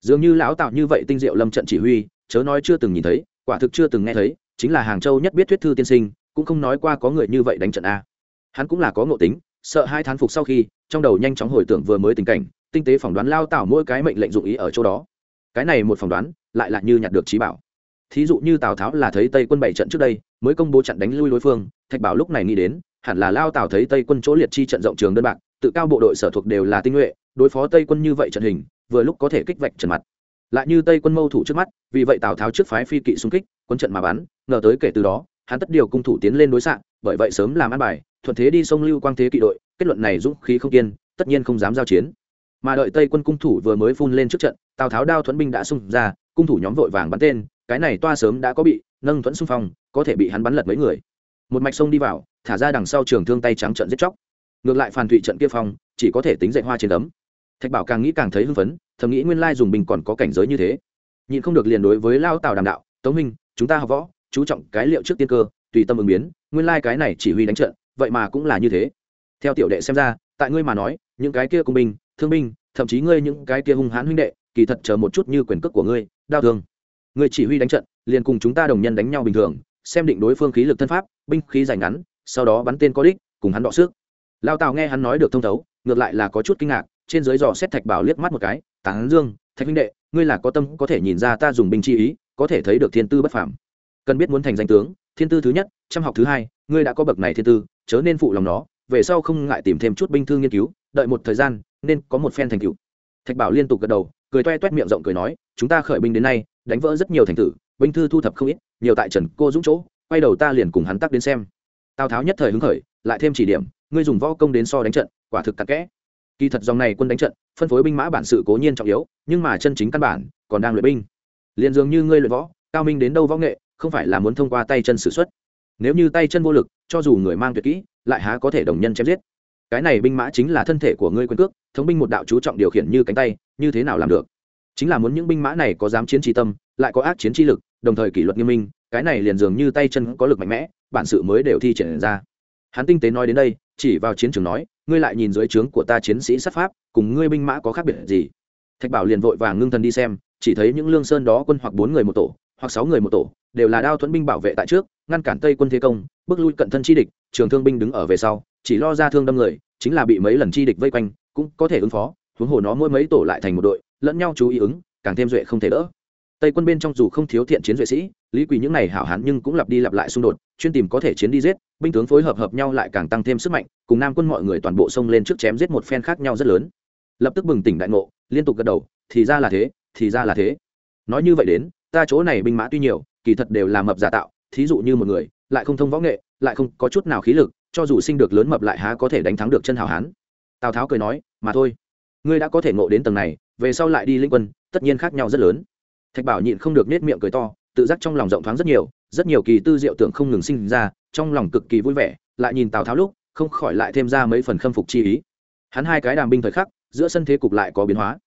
Dường như lão tạo như vậy tinh diệu lâm trận chỉ huy, chớ nói chưa từng nhìn thấy, quả thực chưa từng nghe thấy, chính là hàng châu nhất biết thuyết thư tiên sinh, cũng không nói qua có người như vậy đánh trận a. Hắn cũng là có ngộ tính, sợ hai thán phục sau khi, trong đầu nhanh chóng hồi tưởng vừa mới tình cảnh, tinh tế phỏng đoán lao tạo mỗi cái mệnh lệnh dụng ý ở chỗ đó. Cái này một phỏng đoán, lại là như nhặt được trí bảo. Thí dụ như tào tháo là thấy tây quân bảy trận trước đây, mới công bố chặn đánh lui đối phương, thạch bảo lúc này nghĩ đến hẳn là lao tào thấy tây quân chỗ liệt chi trận rộng trường đơn bạc, tự cao bộ đội sở thuộc đều là tinh nhuệ, đối phó tây quân như vậy trận hình, vừa lúc có thể kích vạch trần mặt. Lại như tây quân mâu thủ trước mắt, vì vậy tào tháo trước phái phi kỵ xung kích, quân trận mà bắn, ngờ tới kể từ đó, hắn tất điều cung thủ tiến lên đối xạ, bởi vậy sớm làm ăn bài, thuận thế đi sông lưu quang thế kỵ đội, kết luận này dũng khí không kiên, tất nhiên không dám giao chiến. Mà đợi tây quân cung thủ vừa mới phun lên trước trận, tào tháo đao thuẫn binh đã xung ra, cung thủ nhóm vội vàng bắn tên, cái này toa sớm đã có bị nâng thuẫn xung phong, có thể bị hắn bắn lật mấy người một mạch sông đi vào, thả ra đằng sau trường thương tay trắng trận giết chóc. Ngược lại phàn thụy trận kia phong, chỉ có thể tính dạy hoa trên tấm thạch bảo càng nghĩ càng thấy hưng phấn, thầm nghĩ nguyên lai dùng binh còn có cảnh giới như thế. Nhịn không được liền đối với lao tào đàm đạo, tống minh chúng ta học võ, chú trọng cái liệu trước tiên cơ, tùy tâm ứng biến, nguyên lai cái này chỉ huy đánh trận, vậy mà cũng là như thế. Theo tiểu đệ xem ra, tại ngươi mà nói, những cái kia công binh, thương binh, thậm chí ngươi những cái kia hung hãn huynh đệ, kỳ thật chờ một chút như quyền cước của ngươi, đau thương. Ngươi chỉ huy đánh trận, liền cùng chúng ta đồng nhân đánh nhau bình thường xem định đối phương khí lực thân pháp, binh khí dài ngắn, sau đó bắn tên có đích, cùng hắn đọ sức lao tào nghe hắn nói được thông thấu, ngược lại là có chút kinh ngạc, trên dưới dò xét thạch bảo liếc mắt một cái, tán dương, thạch minh đệ, ngươi là có tâm có thể nhìn ra ta dùng binh chi ý, có thể thấy được thiên tư bất phàm. Cần biết muốn thành danh tướng, thiên tư thứ nhất, trăm học thứ hai, ngươi đã có bậc này thiên tư, chớ nên phụ lòng nó, về sau không ngại tìm thêm chút binh thư nghiên cứu, đợi một thời gian, nên có một phen thành tựu. Thạch bảo liên tục gật đầu, cười toe toét miệng rộng cười nói, chúng ta khởi binh đến nay, đánh vỡ rất nhiều thành tử binh thư thu thập không ít, nhiều tại trần cô dũng chỗ, quay đầu ta liền cùng hắn tắc đến xem. Tào tháo nhất thời hứng khởi, lại thêm chỉ điểm, ngươi dùng võ công đến so đánh trận, quả thực tặc kẽ. Kỳ thật dòng này quân đánh trận, phân phối binh mã bản sự cố nhiên trọng yếu, nhưng mà chân chính căn bản, còn đang luyện binh. Liền dường như ngươi luyện võ, cao minh đến đâu võ nghệ, không phải là muốn thông qua tay chân sử xuất. Nếu như tay chân vô lực, cho dù người mang tuyệt kỹ, lại há có thể đồng nhân chém giết. Cái này binh mã chính là thân thể của ngươi quân cước, thống binh một đạo chú trọng điều khiển như cánh tay, như thế nào làm được? Chính là muốn những binh mã này có dám chiến trí tâm lại có ác chiến chi lực, đồng thời kỷ luật nghiêm minh, cái này liền dường như tay chân có lực mạnh mẽ, bản sự mới đều thi triển ra. Hắn tinh tế nói đến đây, chỉ vào chiến trường nói, ngươi lại nhìn dưới trướng của ta chiến sĩ sát pháp, cùng ngươi binh mã có khác biệt gì? Thạch bảo liền vội vàng ngưng thần đi xem, chỉ thấy những lương sơn đó quân hoặc bốn người một tổ, hoặc sáu người một tổ, đều là đao thuẫn binh bảo vệ tại trước, ngăn cản tây quân thế công, bước lui cận thân chi địch, trường thương binh đứng ở về sau, chỉ lo ra thương đâm người, chính là bị mấy lần chi địch vây quanh, cũng có thể ứng phó, huống hồ nó mỗi mấy tổ lại thành một đội, lẫn nhau chú ý ứng, càng thêm duệ không thể đỡ tây quân bên trong dù không thiếu thiện chiến duệ sĩ, lý quỳ những này hảo hán nhưng cũng lặp đi lặp lại xung đột, chuyên tìm có thể chiến đi giết, binh tướng phối hợp hợp nhau lại càng tăng thêm sức mạnh, cùng nam quân mọi người toàn bộ xông lên trước chém giết một phen khác nhau rất lớn. Lập tức bừng tỉnh đại ngộ, liên tục gật đầu, thì ra là thế, thì ra là thế. Nói như vậy đến, ta chỗ này binh mã tuy nhiều, kỳ thật đều là mập giả tạo, thí dụ như một người, lại không thông võ nghệ, lại không có chút nào khí lực, cho dù sinh được lớn mập lại há có thể đánh thắng được chân hảo hán. Tào tháo cười nói, mà thôi, ngươi đã có thể ngộ đến tầng này, về sau lại đi linh quân, tất nhiên khác nhau rất lớn thạch bảo nhịn không được nết miệng cười to, tự giác trong lòng rộng thoáng rất nhiều rất nhiều kỳ tư diệu tưởng không ngừng sinh ra, trong lòng cực kỳ vui vẻ, lại nhìn tào tháo lúc, không khỏi lại thêm ra mấy phần khâm phục chi ý. Hắn hai cái đàm binh thời khắc, giữa sân thế cục lại có biến hóa.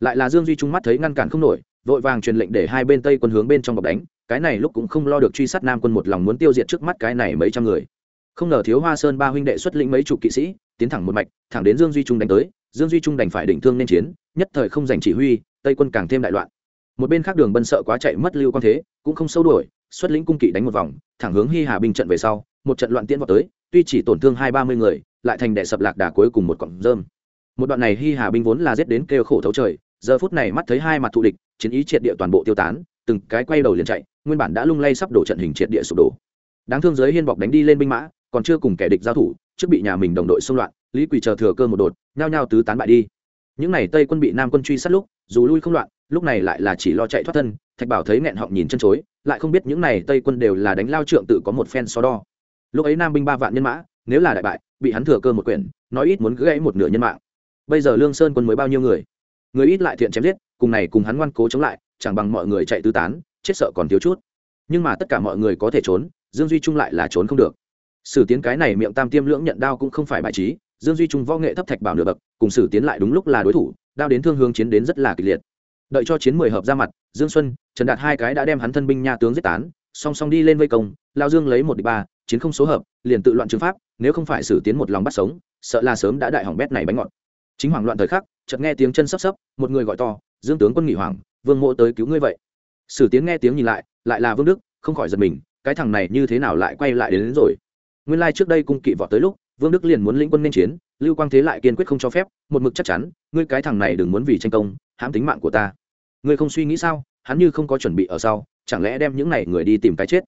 Lại là dương duy trung mắt thấy ngăn cản không nổi, vội vàng truyền lệnh để hai bên tây quân hướng bên trong bọc đánh, cái này lúc cũng không lo được truy sát nam quân một lòng muốn tiêu diệt trước mắt cái này mấy trăm người. Không ngờ thiếu hoa sơn ba huynh đệ xuất lĩnh mấy chục kỵ sĩ, tiến thẳng một mạch, thẳng đến dương duy trung đánh tới, dương duy trung đành phải định thương nên chiến, nhất thời không giành chỉ huy, tây quân càng thêm đại loạn một bên khác đường bân sợ quá chạy mất lưu quan thế, cũng không sâu đuổi, xuất lĩnh cung kỵ đánh một vòng, thẳng hướng hi hà binh trận về sau, một trận loạn tiễn vào tới, tuy chỉ tổn thương hai ba mươi người, lại thành đệ sập lạc đà cuối cùng một cọng rơm. Một đoạn này hi hà binh vốn là giết đến kêu khổ thấu trời, giờ phút này mắt thấy hai mặt thù địch, chiến ý triệt địa toàn bộ tiêu tán, từng cái quay đầu liền chạy, nguyên bản đã lung lay sắp đổ trận hình triệt địa sụp đổ. Đáng thương giới hiên bọc đánh đi lên binh mã, còn chưa cùng kẻ địch giao thủ, trước bị nhà mình đồng đội xung loạn, lý quỳ chờ thừa cơ một đột, nhao nhao tứ tán bại đi. Những n à y tây quân bị nam quân truy sát lúc, dù lui không loạn lúc này lại là chỉ lo chạy thoát thân, thạch bảo thấy nghẹn họng nhìn chân chối, lại không biết những n à y tây quân đều là đánh lao trượng tự có một phen so đo. Lúc ấy nam binh ba vạn nhân mã, nếu là đại bại, bị hắn thừa cơ một quyển, nói ít muốn gãy một nửa nhân mạng. Bây giờ lương sơn quân mới bao nhiêu người? Người ít lại thiện chém giết, cùng này cùng hắn ngoan cố chống lại, chẳng bằng mọi người chạy tứ tán, chết sợ còn thiếu chút. Nhưng mà tất cả mọi người có thể trốn, dương duy trung lại là trốn không được. Sử tiến cái này miệng tam tiêm lưỡng nhận đao cũng không phải bài trí, dương duy trung võ nghệ thấp thạch bảo nửa bậc, cùng sử tiến lại đúng lúc là đối thủ, đao đến thương hướng chiến đến rất là kịch liệt đợi cho chiến mười hợp ra mặt dương xuân trần đạt hai cái đã đem hắn thân binh nha tướng giết tán song song đi lên vây công lao dương lấy một đ ba chiến không số hợp liền tự loạn trường pháp nếu không phải xử tiến một lòng bắt sống sợ là sớm đã đại hỏng bét này bánh ngọt. Chính hoảng loạn thời khắc chợt nghe tiếng chân sấp sấp một người gọi to dương tướng quân nghỉ hoàng vương mộ tới cứu ngươi vậy. Sử tiến nghe tiếng nhìn lại lại là vương đức không khỏi giật mình cái thằng này như thế nào lại quay lại đến, đến rồi. Nguyên lai trước đây cung kỵ vọt tới lúc vương đức liền muốn lĩnh quân nên chiến lưu quang thế lại kiên quyết không cho phép một mực chắc chắn ngươi cái thằng này đừng muốn vì tranh công hãm tính mạng của ta. Ngươi không suy nghĩ sao? Hắn như không có chuẩn bị ở sau, chẳng lẽ đem những này người đi tìm cái chết?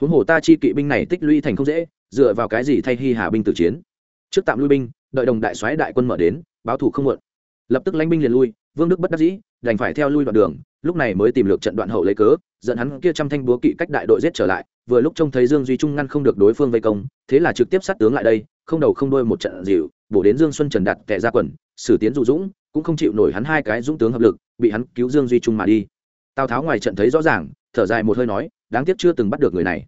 Huống hồ ta chi kỵ binh này tích lũy thành không dễ, dựa vào cái gì thay hy hà binh tử chiến? Trước tạm lui binh, đợi đồng đại soái đại quân mở đến, báo thủ không muộn. Lập tức lãnh binh liền lui, vương đức bất đắc dĩ, đành phải theo lui đoạn đường, lúc này mới tìm được trận đoạn hậu lấy cớ, dẫn hắn kia trăm thanh búa kỵ cách đại đội giết trở lại, vừa lúc trông thấy dương duy trung ngăn không được đối phương vây công, thế là trực tiếp sát tướng lại đây, không đầu không đôi một trận dịu bổ đến dương xuân trần đạt kẻ ra quần sử tiến dụ dũng, cũng không chịu nổi hắn hai cái dũng tướng hợp lực, bị hắn cứu dương duy trung mà đi. Tào tháo ngoài trận thấy rõ ràng, thở dài một hơi nói, đáng tiếc chưa từng bắt được người này.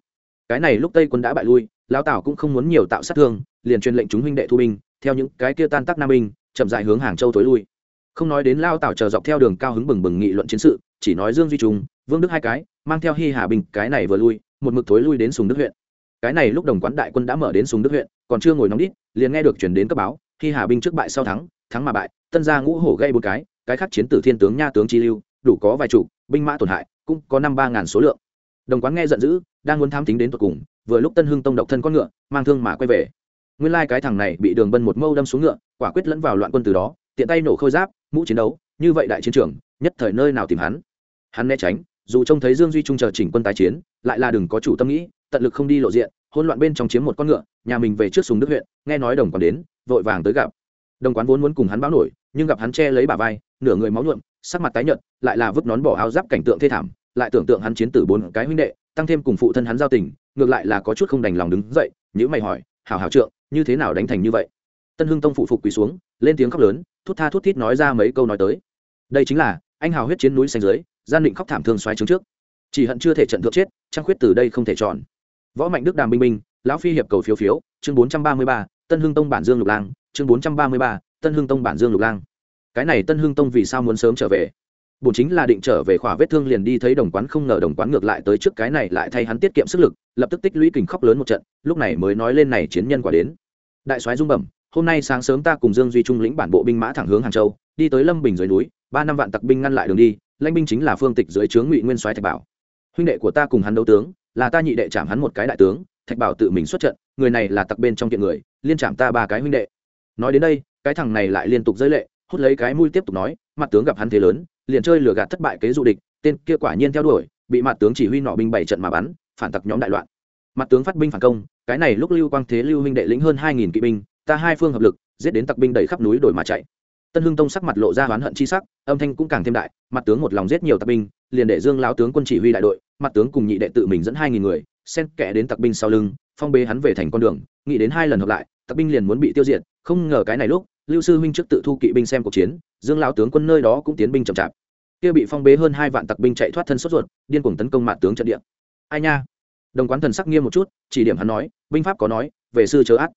Cái này lúc tây quân đã bại lui, lão tào cũng không muốn nhiều tạo sát thương, liền truyền lệnh chúng huynh đệ thu binh, theo những cái kia tan tác nam binh, chậm dại hướng hàng châu tối lui. Không nói đến lao tào chờ dọc theo đường cao hứng bừng bừng nghị luận chiến sự, chỉ nói dương duy trung, vương đức hai cái, mang theo hy hà bình cái này vừa lui, một mực thối lui đến sùng đức huyện. Cái này lúc đồng quán đại quân đã mở đến sùng đức huyện còn chưa ngồi nóng đít, liền nghe được chuyển đến cấp báo, khi hà binh trước bại sau thắng thắng mà bại, tân gia ngũ hổ gây một cái cái khác chiến tử thiên tướng nha tướng chi lưu, đủ có vài chủ, binh mã tổn hại, cũng có năm ba ngàn số lượng. Đồng quán nghe giận dữ, đang muốn tham tính đến tột cùng, vừa lúc tân hưng tông độc thân con ngựa, mang thương mà quay về. Nguyên lai cái thằng này bị đường bân một mâu đâm xuống ngựa, quả quyết lẫn vào loạn quân từ đó, tiện tay nổ khôi giáp, mũ chiến đấu, như vậy đại chiến trường, nhất thời nơi nào tìm hắn. Hắn né tránh, dù trông thấy dương duy trung chờ chỉnh quân tái chiến, lại là đừng có chủ tâm nghĩ, tận lực không đi lộ diện hỗn loạn bên trong chiếm một con ngựa, nhà mình về trước sùng đức huyện, nghe nói đồng quán đến, vội vàng tới gặp. Đồng quán vốn muốn cùng hắn báo nổi, nhưng gặp hắn che lấy bà vai, nửa người máu nhuộm, sắc mặt tái nhợt, lại là vứt nón bỏ áo giáp cảnh tượng thê thảm, lại tưởng tượng hắn chiến tử bốn cái huynh đệ, tăng thêm cùng phụ thân hắn giao tình, ngược lại là có chút không đành lòng đứng dậy nhữ mày hỏi, hảo hảo trượng, như thế nào đánh thành như vậy? Tân hưng tông phụ phục quỳ xuống, lên tiếng khóc lớn, thút tha thút thít nói ra mấy câu nói tới. Đây chính là, anh hào huyết chiến núi xanh dưới, gian định khóc thảm thương xoáy trứng trước. Chỉ hận chưa thể trận thượng chết trang khuyết từ đây không thể chọn võ mạnh đức đàm binh binh lão phi hiệp cầu phiếu phiếu, chương bốn trăm ba mươi ba, tân hưng tông bản dương lục lang, chương bốn trăm ba mươi ba, tân hưng tông bản dương lục lang. Cái này tân hưng tông vì sao muốn sớm trở về? Bổn chính là định trở về khỏa vết thương liền đi thấy đồng quán không ngờ đồng quán ngược lại tới trước cái này lại thay hắn tiết kiệm sức lực, lập tức tích lũy kình khóc lớn một trận, lúc này mới nói lên này chiến nhân quả đến. Đại soái dung bẩm, hôm nay sáng sớm ta cùng dương duy trung lĩnh bản bộ binh mã thẳng hướng hàng châu, đi tới lâm bình dưới núi, ba năm vạn tặc binh ngăn lại đường đi, lãnh binh chính là phương tịch dưới trướng ngụy nguyên soái thạch bảo. Huynh đệ của ta cùng hắn đấu tướng là ta nhị đệ chạm hắn một cái đại tướng, thạch bảo tự mình xuất trận, người này là tặc bên trong kiện người, liên chạm ta ba cái huynh đệ. Nói đến đây, cái thằng này lại liên tục giới lệ, hút lấy cái mũi tiếp tục nói, mặt tướng gặp hắn thế lớn, liền chơi lừa gạt thất bại kế dụ địch, tên kia quả nhiên theo đuổi, bị mặt tướng chỉ huy nọ binh bảy trận mà bắn, phản tặc nhóm đại loạn. Mặt tướng phát binh phản công, cái này lúc lưu quang thế lưu huynh đệ lĩnh hơn hai nghìn kỵ binh, ta hai phương hợp lực, giết đến tặc binh đầy khắp núi đổi mà chạy tân hưng tông sắc mặt lộ ra oán hận chi sắc, âm thanh cũng càng thêm đại, mặt tướng một lòng giết nhiều tặc binh, liền để dương lão tướng quân chỉ huy đại đội, mặt tướng cùng nhị đệ tự mình dẫn hai nghìn người, xen kẽ đến tặc binh sau lưng, phong bế hắn về thành con đường, nghĩ đến hai lần hợp lại, tặc binh liền muốn bị tiêu diệt, không ngờ cái này lúc, lưu sư huynh trước tự thu kỵ binh xem cuộc chiến, dương lão tướng quân nơi đó cũng tiến binh chậm chạp. Kia bị phong bế hơn hai vạn tặc binh chạy thoát thân sốt ruột, điên cuồng tấn công mặt tướng trận địa. Ai nha? Đồng quán thần sắc nghiêm một chút, chỉ điểm hắn nói, binh pháp có nói, về sư chớ ác.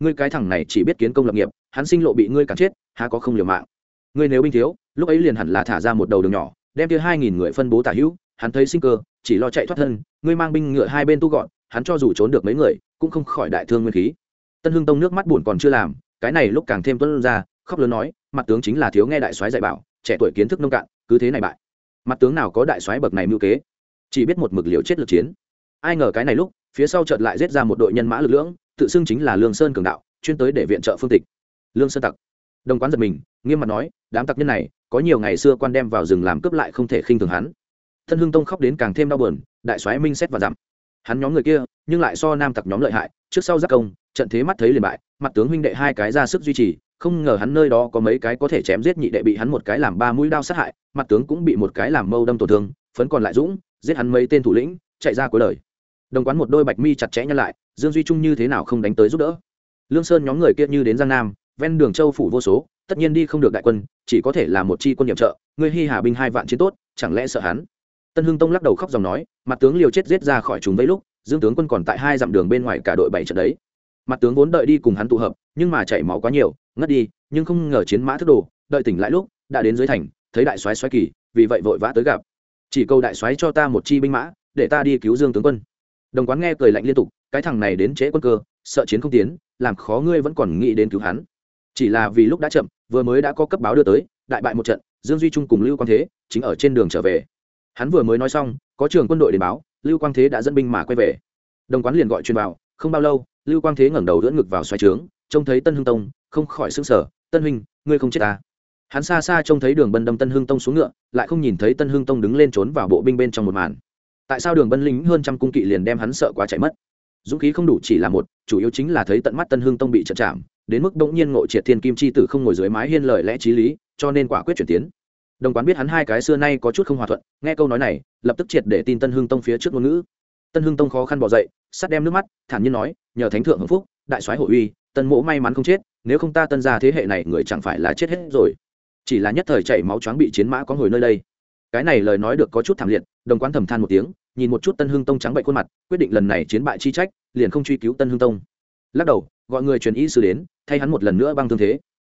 Ngươi cái thằng này chỉ biết kiến công lập nghiệp, hắn sinh lộ bị ngươi cản chết há có không liều mạng. Ngươi nếu binh thiếu, lúc ấy liền hẳn là thả ra một đầu đường nhỏ, đem kia hai nghìn người phân bố tả hữu, hắn thấy sinh cơ, chỉ lo chạy thoát thân, ngươi mang binh ngựa hai bên tu gọn, hắn cho dù trốn được mấy người, cũng không khỏi đại thương nguyên khí. Tân hưng tông nước mắt buồn còn chưa làm, cái này lúc càng thêm tuân ra, khóc lớn nói, mặt tướng chính là thiếu nghe đại soái dạy bảo, trẻ tuổi kiến thức nông cạn, cứ thế này bại. Mặt tướng nào có đại soái bậc này mưu kế? Chỉ biết một mực liều chết lực chiến. Ai ngờ cái này lúc, phía sau chợt lại giết ra một đội nhân mã lực lưỡng, tự xưng chính là lương sơn cường đạo, chuyên tới để viện trợ phương tịch. Lương sơn tặc đồng quán giật mình, nghiêm mặt nói, đám tặc nhân này, có nhiều ngày xưa quan đem vào rừng làm cướp lại không thể khinh thường hắn. Thân hưng tông khóc đến càng thêm đau buồn, đại soái minh xét và dặm. Hắn nhóm người kia, nhưng lại so nam tặc nhóm lợi hại, trước sau giác công, trận thế mắt thấy liền bại, mặt tướng huynh đệ hai cái ra sức duy trì, không ngờ hắn nơi đó có mấy cái có thể chém giết nhị đệ bị hắn một cái làm ba mũi đao sát hại, mặt tướng cũng bị một cái làm mâu đâm tổn thương, phấn còn lại dũng, giết hắn mấy tên thủ lĩnh, chạy ra cuối đời. Đồng quán một đôi bạch mi chặt chẽ nhăn lại, dương duy trung như thế nào không đánh tới giúp đỡ. Lương sơn nhóm người kia như đến giang nam ven đường châu phủ vô số, tất nhiên đi không được đại quân, chỉ có thể là một chi quân nhiệm trợ. Ngươi hy hà binh hai vạn chiến tốt, chẳng lẽ sợ hắn? Tân hưng tông lắc đầu khóc dòng nói, mặt tướng liều chết giết ra khỏi chúng vây lúc, dương tướng quân còn tại hai dặm đường bên ngoài cả đội bảy trận đấy. Mặt tướng vốn đợi đi cùng hắn tụ hợp, nhưng mà chảy máu quá nhiều, ngất đi, nhưng không ngờ chiến mã thức đồ, đợi tỉnh lại lúc, đã đến dưới thành, thấy đại soái xoáy kỳ, vì vậy vội vã tới gặp. Chỉ câu đại soái cho ta một chi binh mã, để ta đi cứu dương tướng quân. Đồng quán nghe cười lạnh liên tục, cái thằng này đến trễ quân cơ, sợ chiến không tiến, làm khó ngươi vẫn còn nghĩ đến cứu hắn chỉ là vì lúc đã chậm, vừa mới đã có cấp báo đưa tới, đại bại một trận, dương duy trung cùng lưu quang thế chính ở trên đường trở về. Hắn vừa mới nói xong, có trường quân đội đến báo, lưu quang thế đã dẫn binh mà quay về. Đồng quán liền gọi truyền vào, không bao lâu, lưu quang thế ngẩng đầu đỡ ngực vào xoay trướng, trông thấy tân hưng tông, không khỏi sững sờ, tân huynh, ngươi không chết ta hắn xa xa trông thấy đường bân đâm tân hưng tông xuống ngựa, lại không nhìn thấy tân hưng tông đứng lên trốn vào bộ binh bên trong một màn. Tại sao đường bân lính hơn trăm cung kỵ liền đem hắn sợ quá chạy mất? Dũng khí không đủ chỉ là một, chủ yếu chính là thấy tận mắt tân hưng tông bị trận chạm, đến mức bỗng nhiên ngộ triệt thiên kim chi tử không ngồi dưới mái hiên lời lẽ t lý, cho nên quả quyết chuyển tiến. Đồng quán biết hắn hai cái xưa nay có chút không hòa thuận, nghe câu nói này, lập tức triệt để tin tân hưng tông phía trước ngôn ngữ. Tân hưng tông khó khăn bỏ dậy, sắt đem nước mắt, thản nhiên nói, nhờ thánh thượng hưng phúc, đại soái hội uy, tân mỗ may mắn không chết, nếu không ta tân ra thế hệ này người chẳng phải là chết hết rồi. Chỉ là nhất thời chảy máu choáng bị chiến mã có hồi nơi đây. Cái này lời nói được có chút thảm liệt, đồng quán thầm than một tiếng nhìn một chút tân hưng tông trắng bệnh khuôn mặt, quyết định lần này chiến bại chi trách, liền không truy cứu tân hưng tông. Lắc đầu, gọi người truyền y sư đến, thay hắn một lần nữa băng thương thế.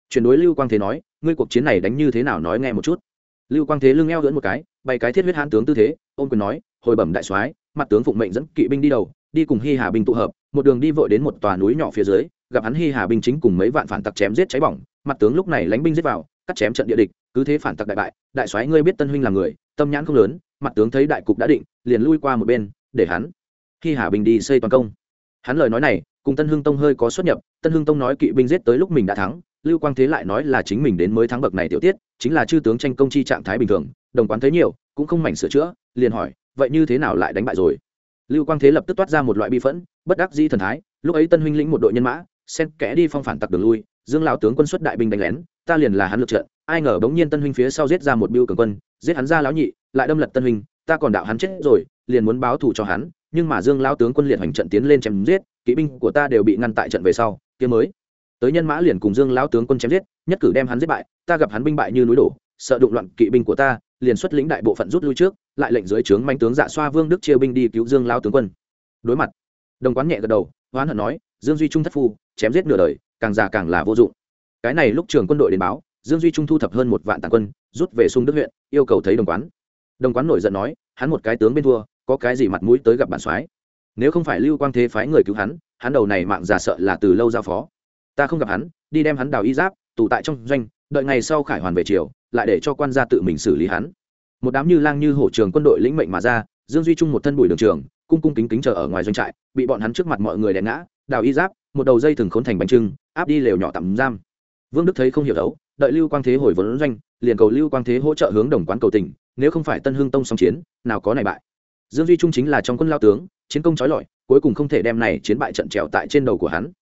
Chuyển đối lưu quang thế nói, ngươi cuộc chiến này đánh như thế nào nói nghe một chút. Lưu quang thế lưng eo dẫn một cái, bày cái thiết huyết hãn tướng tư thế ôm quyền nói, hồi bẩm đại soái, mặt tướng phụng mệnh dẫn kỵ binh đi đầu, đi cùng hi hà binh tụ hợp, một đường đi vội đến một tòa núi nhỏ phía dưới, gặp hắn hi hà binh chính cùng mấy vạn phản tặc chém giết cháy bỏng, mặt tướng lúc này lánh binh giết vào, cắt chém trận địa địch, cứ thế phản tặc đại bại, đại soái ngươi biết tân huynh là người, tâm nhãn không lớn mặt tướng thấy đại cục đã định, liền lui qua một bên, để hắn khi hà binh đi xây toàn công. Hắn lời nói này, cùng tân hưng tông hơi có xuất nhập, tân hưng tông nói kỵ binh giết tới lúc mình đã thắng, lưu quang thế lại nói là chính mình đến mới thắng bậc này tiểu tiết, chính là chư tướng tranh công chi trạng thái bình thường, đồng quán thấy nhiều, cũng không mảnh sửa chữa, liền hỏi, vậy như thế nào lại đánh bại rồi? Lưu quang thế lập tức toát ra một loại bi phẫn, bất đắc di thần thái, lúc ấy tân huynh lĩnh một đội nhân mã, xen kẽ đi phong phản tặc đường lui, dương lão tướng quân xuất đại binh đánh lén, ta liền là hắn lượt trận ai ngờ bỗng nhiên tân huynh phía sau giết ra một biêu cường quân, giết hắn ra lão nhị, lại đâm lật tân huynh, ta còn đạo hắn chết rồi, liền muốn báo thù cho hắn, nhưng mà dương lão tướng quân liệt hành trận tiến lên chém giết, kỵ binh của ta đều bị ngăn tại trận về sau, kia mới. Tới nhân mã liền cùng dương lão tướng quân chém giết, nhất cử đem hắn giết bại, ta gặp hắn binh bại như núi đổ, sợ đụng loạn kỵ binh của ta, liền xuất lĩnh đại bộ phận rút lui trước, lại lệnh dưới trướng manh tướng dạ xoa vương đức chia binh đi cứu dương lão tướng quân. Đối mặt, đồng quán nhẹ gật đầu hoán hận nói, dương duy trung thất phu, chém giết nửa đời, càng già càng là vô dụng. Cái này lúc trường quân đội đến báo dương duy trung thu thập hơn một vạn tàn quân, rút về sung đức huyện, yêu cầu thấy đồng quán. Đồng quán nổi giận nói, hắn một cái tướng bên thua, có cái gì mặt mũi tới gặp bản soái? Nếu không phải lưu quang thế phái người cứu hắn hắn đầu này mạng già sợ là từ lâu giao phó. Ta không gặp hắn, đi đem hắn đào y giáp, tù tại trong doanh, đợi ngày sau khải hoàn về triều, lại để cho quan gia tự mình xử lý hắn. Một đám như lang như hổ trường quân đội lĩnh mệnh mà ra, dương duy trung một thân bùi đường trường, cung cung kính kính chờ ở ngoài doanh trại, bị bọn hắn trước mặt mọi người đè ngã, đào y giáp, một đầu dây thừng khốn thành bánh trưng, áp đi lều nhỏ tạm giam. Vương đức thấy không hiểu đấu đợi lưu quang thế hồi vốn doanh, liền cầu lưu quang thế hỗ trợ hướng đồng quán cầu tình, nếu không phải tân hưng tông song chiến, nào có này bại. Dương duy trung chính là trong quân lao tướng, chiến công trói lọi, cuối cùng không thể đem này chiến bại trận trèo tại trên đầu của hắn.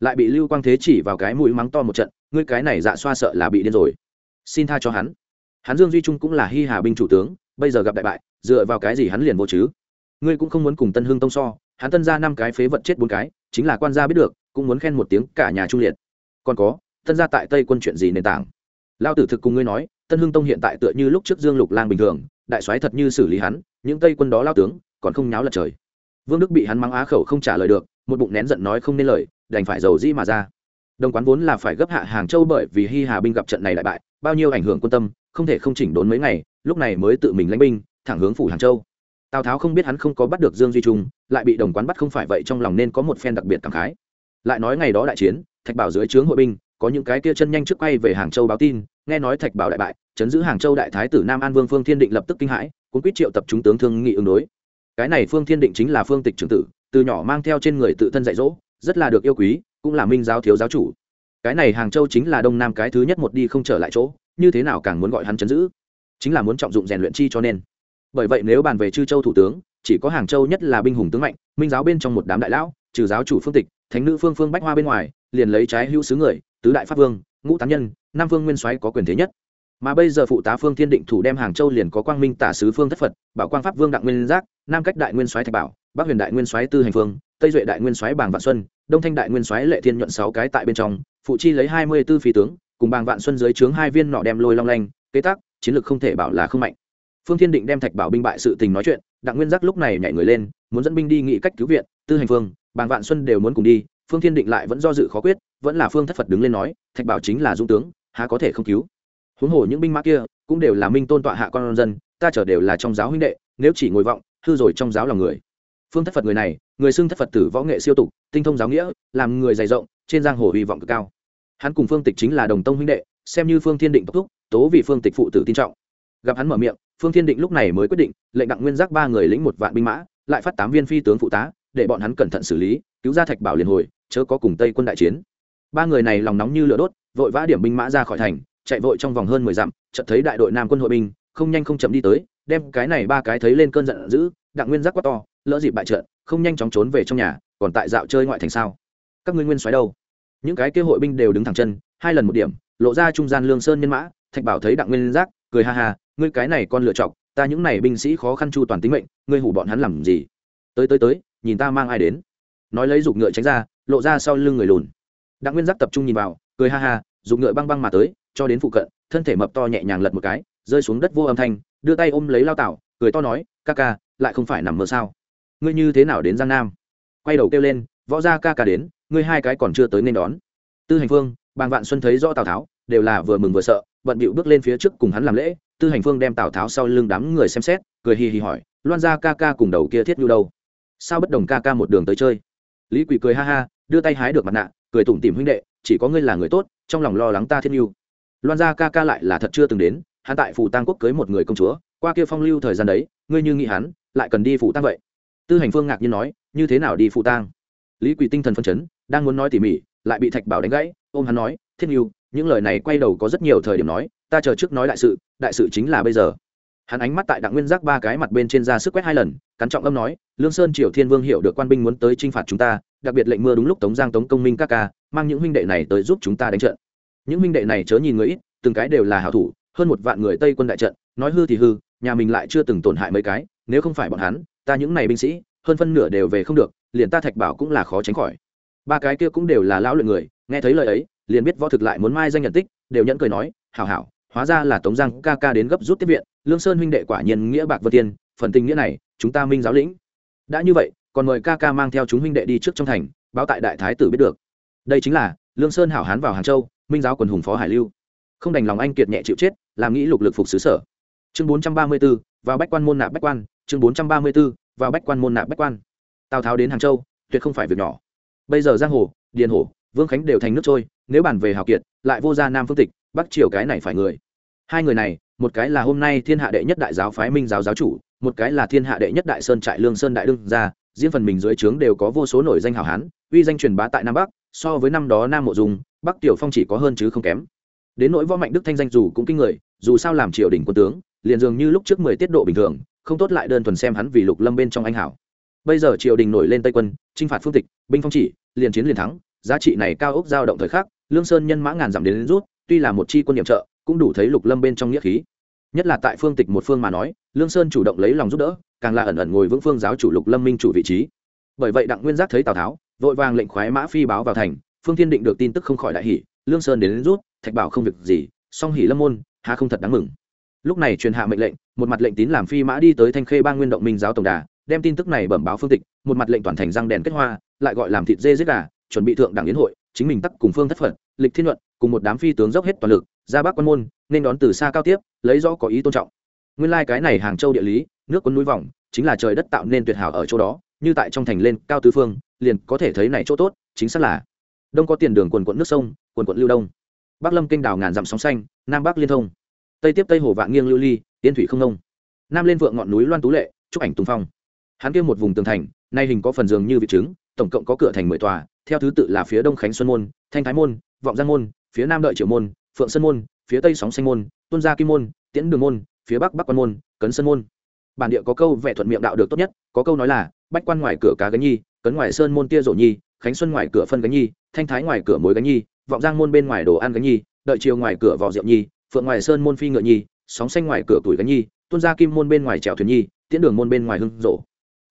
Lại bị lưu quang thế chỉ vào cái mũi mắng to một trận, ngươi cái này dạ xoa sợ là bị điên rồi. Xin tha cho hắn. Hắn dương duy trung cũng là hi hà binh chủ tướng, bây giờ gặp đại bại, dựa vào cái gì hắn liền vô chứ? Ngươi cũng không muốn cùng tân hưng tông so, hắn tân ra năm cái phế vật chết bốn cái, chính là quan gia biết được, cũng muốn khen một tiếng cả nhà trung liệt. Còn có tân gia tại tây quân chuyện gì nền tảng? Lao tử thực cùng ngươi nói, tân hưng tông hiện tại tựa như lúc trước dương lục lang bình thường, đại soái thật như xử lý hắn, những tây quân đó lao tướng, còn không nháo lật trời. Vương đức bị hắn mắng á khẩu không trả lời được, một bụng nén giận nói không nên lời, đành phải giàu dĩ mà ra. Đồng quán vốn là phải gấp hạ hàng châu bởi vì hi hà binh gặp trận này đại bại, bao nhiêu ảnh hưởng quân tâm, không thể không chỉnh đốn mấy ngày, lúc này mới tự mình lãnh binh, thẳng hướng phủ hàng châu. Tào tháo không biết hắn không có bắt được dương duy trung, lại bị đồng quán bắt không phải vậy trong lòng nên có một phen đặc biệt cảm khái. Lại nói ngày đó đại chiến, thạch bảo dưới trướng hội binh có những cái kia chân nhanh trước quay về hàng châu báo tin, nghe nói thạch bảo đại bại, chấn giữ hàng châu đại thái tử nam an vương phương thiên định lập tức kinh hãi cũng quyết triệu tập chúng tướng thương nghị ứng đối. Cái này phương thiên định chính là phương tịch trưởng tử, từ nhỏ mang theo trên người tự thân dạy dỗ, rất là được yêu quý, cũng là minh giáo thiếu giáo chủ. Cái này hàng châu chính là đông nam cái thứ nhất một đi không trở lại chỗ, như thế nào càng muốn gọi hắn chấn giữ? Chính là muốn trọng dụng rèn luyện chi cho nên. Bởi vậy nếu bàn về chư châu thủ tướng, chỉ có hàng châu nhất là binh hùng tướng mạnh, minh giáo bên trong một đám đại lão, trừ giáo chủ phương tịch, thánh nữ phương phương bách hoa bên ngoài, liền lấy trái hữu sứ người tứ đại pháp vương, ngũ tán nhân nam vương nguyên soái có quyền thế nhất. Mà bây giờ phụ tá phương thiên định thủ đem hàng châu liền có quang minh tả sứ phương thất phật, bảo quang pháp vương đặng nguyên giác, nam cách đại nguyên soái thạch bảo, bắc huyền đại nguyên soái tư hành phương, tây duệ đại nguyên soái bàng vạn xuân, đông thanh đại nguyên soái lệ thiên nhuận sáu cái tại bên trong, phụ chi lấy hai mươi b ố phi tướng, cùng bàng vạn xuân dưới trướng hai viên nọ đem lôi long lanh, kế tác, chiến lược không thể bảo là không mạnh. Phương thiên định đem thạch bảo binh bại sự tình nói chuyện, đặng nguyên giác lúc này nhảy người lên, muốn dẫn binh đi nghị cách cứu viện, tư hành phương, bàng vạn xuân đều muốn cùng đi phương thiên định lại vẫn do dự khó quyết, vẫn là phương thất phật đứng lên nói, thạch bảo chính là dung tướng, há có thể không cứu? Huống hồ những binh mã kia cũng đều là minh tôn tọa hạ con dân, ta trở đều là trong giáo huynh đệ, nếu chỉ ngồi vọng, hư rồi trong giáo lòng người. Phương thất phật người này, người xưng thất phật tử võ nghệ siêu tục, tinh thông giáo nghĩa, làm người dày rộng, trên giang hồ hy vọng cực cao. Hắn cùng phương tịch chính là đồng tông huynh đệ, xem như phương thiên định tốc thúc, tố vì phương tịch phụ tử tin trọng. Gặp hắn mở miệng, phương thiên định lúc này mới quyết định, lệnh đặng nguyên giác ba người lĩnh một vạn binh mã, lại phát tám viên phi tướng phụ tá, để bọn hắn cẩn thận xử lý, cứu ra thạch bảo liền hồi chớ có cùng tây quân đại chiến. Ba người này lòng nóng như lửa đốt, vội vã điểm binh mã ra khỏi thành, chạy vội trong vòng hơn mười dặm, chợt thấy đại đội nam quân hội binh, không nhanh không chậm đi tới, đem cái này ba cái thấy lên cơn giận dữ, đặng nguyên giác quá to, lỡ dịp bại trận, không nhanh chóng trốn về trong nhà, còn tại dạo chơi ngoại thành sao? Các ngươi nguyên xoáy đâu? Những cái kia hội binh đều đứng thẳng chân, hai lần một điểm, lộ ra trung gian lương sơn nhân mã, thạch bảo thấy đặng nguyên giác cười ha ha, ngươi cái này con lựa chọc, ta những này binh sĩ khó khăn chu toàn tính mệnh, ngươi hủ bọn hắn làm gì? Tới tới tới, nhìn ta mang ai đến. Nói lấy giục ngựa tránh ra lộ ra sau lưng người lùn. Đặng nguyên giác tập trung nhìn vào, cười ha ha, dùng ngựa băng băng mà tới, cho đến phụ cận, thân thể mập to nhẹ nhàng lật một cái, rơi xuống đất vô âm thanh, đưa tay ôm lấy lao tảo, cười to nói, ca ca, lại không phải nằm mơ sao? Ngươi như thế nào đến giang nam? Quay đầu kêu lên, võ ra ca ca đến, ngươi hai cái còn chưa tới nên đón. Tư hành phương, bàng vạn xuân thấy rõ tào tháo, đều là vừa mừng vừa sợ, bận bịu bước lên phía trước cùng hắn làm lễ. Tư hành phương đem tào tháo sau lưng đám người xem xét, cười hì hì hỏi, loan ra ca ca cùng đầu kia thiết nhu đâu? Sao bất đồng ca ca một đường tới chơi? Lý quỳ cười ha ha đưa tay hái được mặt nạ cười tủm tìm huynh đệ chỉ có ngươi là người tốt trong lòng lo lắng ta thiên yêu, loan gia ca ca lại là thật chưa từng đến hắn tại phủ tăng quốc cưới một người công chúa qua kia phong lưu thời gian đấy ngươi như nghĩ hắn lại cần đi phủ tăng vậy. Tư hành phương ngạc nhiên nói như thế nào đi phủ tăng lý quỳ tinh thần phân chấn đang muốn nói tỉ mỉ lại bị thạch bảo đánh gãy ôm hắn nói thiên yêu, những lời này quay đầu có rất nhiều thời điểm nói ta chờ trước nói đại sự đại sự chính là bây giờ hắn ánh mắt tại đặng nguyên giác ba cái mặt bên trên ra sức quét hai lần, cắn trọng âm nói, lương sơn triều thiên vương hiểu được quan binh muốn tới t r i n h phạt chúng ta, đặc biệt lệnh mưa đúng lúc tống giang tống công minh các ca, mang những huynh đệ này tới giúp chúng ta đánh trận. Những huynh đệ này chớ nhìn người ít, từng cái đều là hảo thủ, hơn một vạn người tây quân đại trận, nói hư thì hư, nhà mình lại chưa từng tổn hại mấy cái, nếu không phải bọn hắn, ta những này binh sĩ, hơn phân nửa đều về không được, liền ta thạch bảo cũng là khó tránh khỏi. Ba cái kia cũng đều là lão luyện người, nghe thấy lời ấy, liền biết võ thực lại muốn mai danh nhận tích, đều nhẫn cười nói, hảo hảo hóa ra là tống giang ca ca đến gấp rút tiếp viện lương sơn huynh đệ quả nhiên nghĩa bạc vật tiên phần tình nghĩa này chúng ta minh giáo lĩnh. Đã như vậy còn mời ca ca mang theo chúng huynh đệ đi trước trong thành báo tại đại thái tử biết được. Đây chính là lương sơn hảo hán vào hàng châu minh giáo quần hùng phó hải lưu. Không đành lòng anh kiệt nhẹ chịu chết làm nghĩ lục lực phục xứ sở. Chương bốn trăm ba mươi 434, vào bách quan môn nạp bách quan chương bốn trăm ba mươi 434, vào bách quan môn nạp bách quan. Tào tháo đến hàng châu tuyệt không phải việc nhỏ. Bây giờ giang hồ điền hồ, vương khánh đều thành nước trôi nếu bàn về hào kiệt lại vô gia nam phương tịch bắc triều cái này phải người. Hai người này, một cái là hôm nay thiên hạ đệ nhất đại giáo phái minh giáo giáo chủ, một cái là thiên hạ đệ nhất đại sơn trại lương sơn đại đương gia, riêng phần mình dưới trướng đều có vô số nổi danh hảo hán, uy danh truyền bá tại nam bắc, so với năm đó nam mộ dung, bắc tiểu phong chỉ có hơn chứ không kém. Đến nỗi võ mạnh đức thanh danh dù cũng kinh người, dù sao làm triều đình quân tướng, liền dường như lúc trước mười tiết độ bình thường, không tốt lại đơn thuần xem hắn vì lục lâm bên trong anh hảo. Bây giờ triều đình nổi lên tây quân, chinh phạt phương tịch, binh phong chỉ, liền chiến liền thắng, giá trị này cao ốc giao động thời khắc lương sơn nhân mã ngàn dặm đến, đến rút tuy là một chi quân nhiệm trợ cũng đủ thấy lục lâm bên trong nghĩa khí. Nhất là tại phương tịch một phương mà nói lương sơn chủ động lấy lòng giúp đỡ càng là ẩn ẩn ngồi vững phương giáo chủ lục lâm minh chủ vị trí. Bởi vậy đặng nguyên giác thấy tào tháo vội vàng lệnh khoái mã phi báo vào thành phương thiên định được tin tức không khỏi đại hỷ lương sơn đến, đến rút thạch bảo không việc gì song hỉ lâm môn hà không thật đáng mừng. Lúc này truyền hạ mệnh lệnh một mặt lệnh tín làm phi mã đi tới thanh khê ba nguyên động minh giáo tổng đà đem tin tức này bẩm báo phương tịch một mặt lệnh toàn thành răng đèn kết hoa lại gọi làm thịt dê giết gà chuẩn bị thượng đảng yến hội chính mình tắc cùng phương thất phật lịch thiên luận, cùng một đám phi tướng dốc hết toàn lực, ra bắc quan môn, nên đón từ xa cao tiếp, lấy rõ có ý tôn trọng. Nguyên lai、like、cái này hàng châu địa lý, nước quân núi vòng, chính là trời đất tạo nên tuyệt hảo ở chỗ đó, như tại trong thành lên cao tứ phương, liền có thể thấy này chỗ tốt, chính xác là đông có tiền đường quần quận nước sông, quần quận lưu đông. Bắc lâm kinh đảo ngàn dặm sóng xanh, nam bắc liên thông. Tây tiếp tây hồ vạn nghiêng lưu ly tiến thủy không nông. Nam lên vượng ngọn núi loan tú lệ chúc ảnh tùng phong. Hắn kêu một vùng tường thành, nay hình có phần dường như vị trứng tổng cộng có cửa thành mười tòa, theo thứ tự là phía đông khánh xuân môn, thanh thái môn, vọng giang môn, phía nam đợi triệu môn, phượng sơn môn, phía tây sóng xanh môn tuân gia kim môn, tiễn đường môn, phía bắc bắc quan môn, cấn sơn môn. Bản địa có câu vẽ thuận miệng đạo được tốt nhất, có câu nói là, bách quan ngoài cửa cá gánh nhi, cấn ngoài sơn môn tia rổ nhi, khánh xuân ngoài cửa phân gánh nhi, thanh thái ngoài cửa mối gánh nhi, vọng giang môn bên ngoài đồ ăn gánh nhi, đợi chiều ngoài cửa vò rượu nhi, phượng ngoài sơn môn phi ngựa nhi, sóng xanh ngoài cửa tuổi gánh nhi tuân gia kim môn bên ngoài trèo thuyền nhi, tiễn đường môn bên ngoài hưng rổ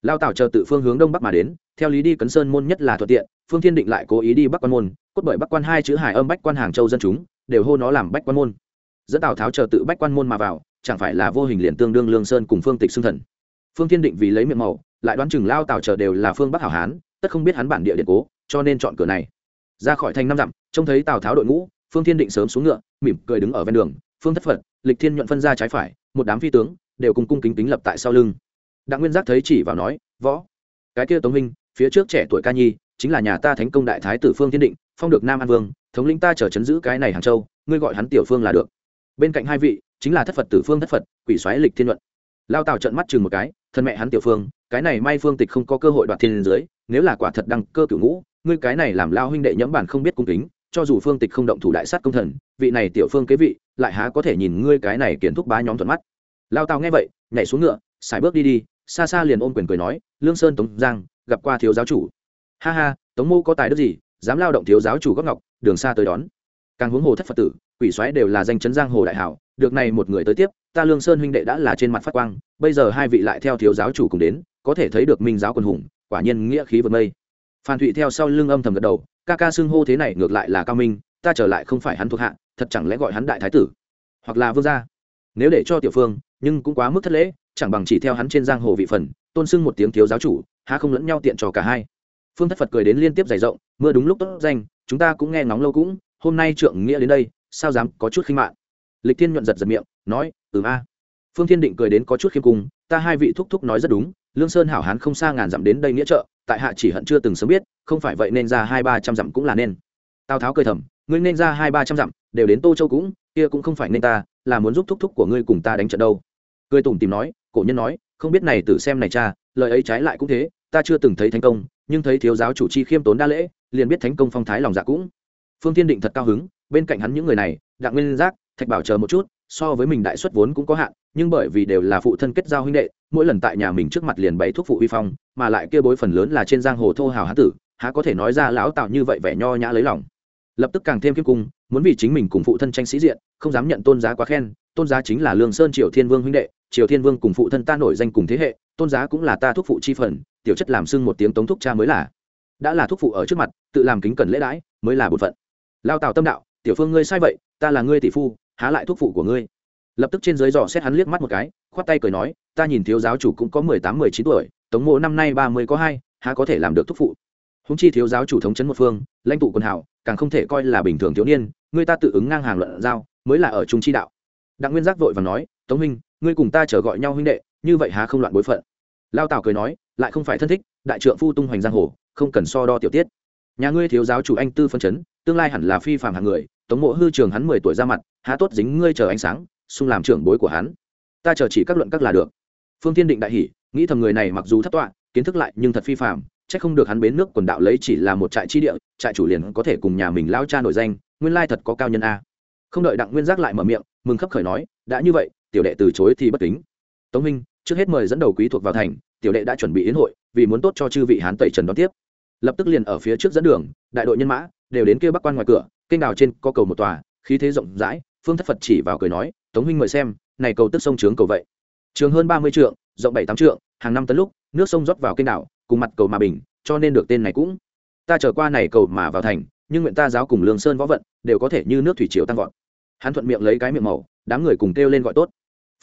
lao tảo chờ tự phương hướng đông bắc mà đến theo lý đi cấn sơn môn nhất là thuận tiện, phương thiên định lại cố ý đi bắc quan môn, cốt bởi bắc quan hai chữ hải âm bách quan hàng châu dân chúng, đều hô nó làm bách quan môn. Dẫn tào tháo chờ tự bách quan môn mà vào, chẳng phải là vô hình liền tương đương lương sơn cùng phương tịch xưng thần. Phương thiên định vì lấy miệng màu, lại đoán chừng lao tào chờ đều là phương bắc hảo hán, tất không biết hắn bản địa điện cố, cho nên chọn cửa này. Ra khỏi thành năm dặm, trông thấy tào tháo đội ngũ, phương thiên định sớm xuống ngựa, mỉm cười đứng ở ven đường, phương thất phật, lịch thiên nhuận phân ra trái phải, một đám phi tướng, đều cùng cung kính kính lập tại sau lưng. Đặng nguyên giác thấy chỉ vào nói, võ, cái kia tống minh phía trước trẻ tuổi ca nhi, chính là nhà ta thánh công đại thái tử phương thiên định, phong được nam an vương, thống lĩnh ta chờ chấn giữ cái này hàng châu, ngươi gọi hắn tiểu phương là được. Bên cạnh hai vị, chính là thất phật tử phương thất phật, quỷ xoáy lịch thiên luận. Lao tào trận mắt chừng một cái, thân mẹ hắn tiểu phương, cái này may phương tịch không có cơ hội đoạt thiên dưới nếu là quả thật đăng cơ cửu ngũ, ngươi cái này làm lao huynh đệ nhẫm bản không biết cung kính, cho dù phương tịch không động thủ đại sát công thần, vị này tiểu phương kế vị, lại há có thể nhìn ngươi cái này kiến thúc bá nhóm thuận mắt. Lao tào nghe vậy, nhảy xuống ngựa xài bước đi đi, xa xa liền ôm quyền cười nói, lương sơn tống giang gặp qua thiếu giáo chủ. Ha ha, tống mô có tài đức gì, dám lao động thiếu giáo chủ góc ngọc, đường xa tới đón. Càng huống hồ thất phật tử, quỷ xoáy đều là danh chấn giang hồ đại hảo, được này một người tới tiếp, ta lương sơn huynh đệ đã là trên mặt phát quang, bây giờ hai vị lại theo thiếu giáo chủ cùng đến, có thể thấy được minh giáo quân hùng, quả nhiên nghĩa khí vượt mây. Phan thụy theo sau lưng âm thầm gật đầu, ca ca xưng hô thế này ngược lại là cao minh, ta trở lại không phải hắn thuộc hạ, thật chẳng lẽ gọi hắn đại thái tử, hoặc là vương gia? Nếu để cho tiểu phương, nhưng cũng quá mức thất lễ, chẳng bằng chỉ theo hắn trên giang hồ vị phần, tôn xưng một tiếng thiếu giáo chủ há không lẫn nhau tiện cho cả hai. Phương thất phật cười đến liên tiếp dày rộng, mưa đúng lúc tốt danh, chúng ta cũng nghe ngóng lâu cũng, hôm nay trượng nghĩa đến đây, sao dám có chút khinh mạng? Lịch thiên nhuận giật giật miệng, nói, ừm a. Phương thiên định cười đến có chút khiêm cung, ta hai vị thúc thúc nói rất đúng, lương sơn hảo hán không xa ngàn dặm đến đây nghĩa trợ, tại hạ chỉ hận chưa từng sớm biết, không phải vậy nên ra hai ba trăm dặm cũng là nên. Tào tháo cười thầm, ngươi nên ra hai ba trăm dặm, đều đến tô châu cũng, kia cũng không phải nên ta, là muốn giúp thúc thúc của ngươi cùng ta đánh trận đâu. Cười tủm tìm nói, cổ nhân nói, không biết này tử xem này cha, lời ấy trái lại cũng thế ta chưa từng thấy thành công, nhưng thấy thiếu giáo chủ chi khiêm tốn đa lễ, liền biết thánh công phong thái lòng dạ cũng. Phương tiên định thật cao hứng, bên cạnh hắn những người này, đặng nguyên giác, thạch bảo chờ một chút, so với mình đại xuất vốn cũng có hạn, nhưng bởi vì đều là phụ thân kết giao huynh đệ, mỗi lần tại nhà mình trước mặt liền bày thuốc phụ uy phong, mà lại kia bối phần lớn là trên giang hồ thô hào hán tử, há có thể nói ra lão tạo như vậy vẻ nho nhã lấy lòng. Lập tức càng thêm kiếp cung, muốn vì chính mình cùng phụ thân tranh sĩ diện, không dám nhận tôn giá quá khen, tôn giá chính là lương sơn triều thiên vương huynh đệ, triều thiên vương cùng phụ thân ta nổi danh cùng thế hệ, tôn giá cũng là ta thuốc phụ chi phần tiểu chất làm xưng một tiếng tống thúc cha mới là. Đã là thuốc phụ ở trước mặt, tự làm kính cần lễ đãi, mới là bổn phận. Lao tào tâm đạo, tiểu phương ngươi sai vậy, ta là ngươi tỷ phu, há lại thuốc phụ của ngươi. Lập tức trên dưới dò xét hắn liếc mắt một cái, khoát tay cười nói, ta nhìn thiếu giáo chủ cũng có mười tám, mười chín tuổi, tống mộ năm nay ba mươi có hai, há có thể làm được thuốc phụ. Húng chi thiếu giáo chủ thống chấn một phương, lãnh tụ quần hảo càng không thể coi là bình thường thiếu niên, ngươi ta tự ứng ngang hàng luận giao, mới là ở trung chi đạo. Đặng nguyên giác vội và nói, tống minh ngươi cùng ta chờ gọi nhau huynh đệ, như vậy há không loạn bối phận lao tào cười nói, lại không phải thân thích, đại trượng phu tung hoành giang hồ, không cần so đo tiểu tiết. Nhà ngươi thiếu giáo chủ anh tư phân chấn, tương lai hẳn là phi phạm hàng người, tống mộ hư trường hắn mười tuổi ra mặt, há tốt dính ngươi chờ ánh sáng, xung làm trưởng bối của hắn. Ta chờ chỉ các luận các là được. Phương tiên định đại hỷ nghĩ thầm người này mặc dù thất tọa, kiến thức lại nhưng thật phi phạm chắc không được hắn bến nước quần đạo lấy chỉ là một trại chi địa, trại chủ liền có thể cùng nhà mình lao cha nổi danh, nguyên lai thật có cao nhân a. Không đợi đặng nguyên giác lại mở miệng, mừng khấp khởi nói, đã như vậy, tiểu đệ từ chối thì bất kính. Tống minh trước hết mời dẫn đầu quý thuộc vào thành, tiểu đệ đã chuẩn bị yến hội, vì muốn tốt cho chư vị hán tẩy trần đón tiếp. Lập tức liền ở phía trước dẫn đường, đại đội nhân mã đều đến kia bắc quan ngoài cửa, kênh đào trên có cầu một tòa, khí thế rộng rãi, phương thất phật chỉ vào cười nói, tống huynh mời xem, này cầu tức sông trướng cầu vậy. Trường hơn ba mươi trượng, rộng bảy tám trượng, hàng năm tấn lúc, nước sông rót vào kênh đảo, cùng mặt cầu mà bình, cho nên được tên này cũng. Ta trở qua này cầu mà vào thành, nhưng nguyện ta giáo cùng lương sơn võ vận, đều có thể như nước thủy triều tăng vọt. Hắn thuận miệng lấy cái miệng màu, đám người cùng kêu lên gọi tốt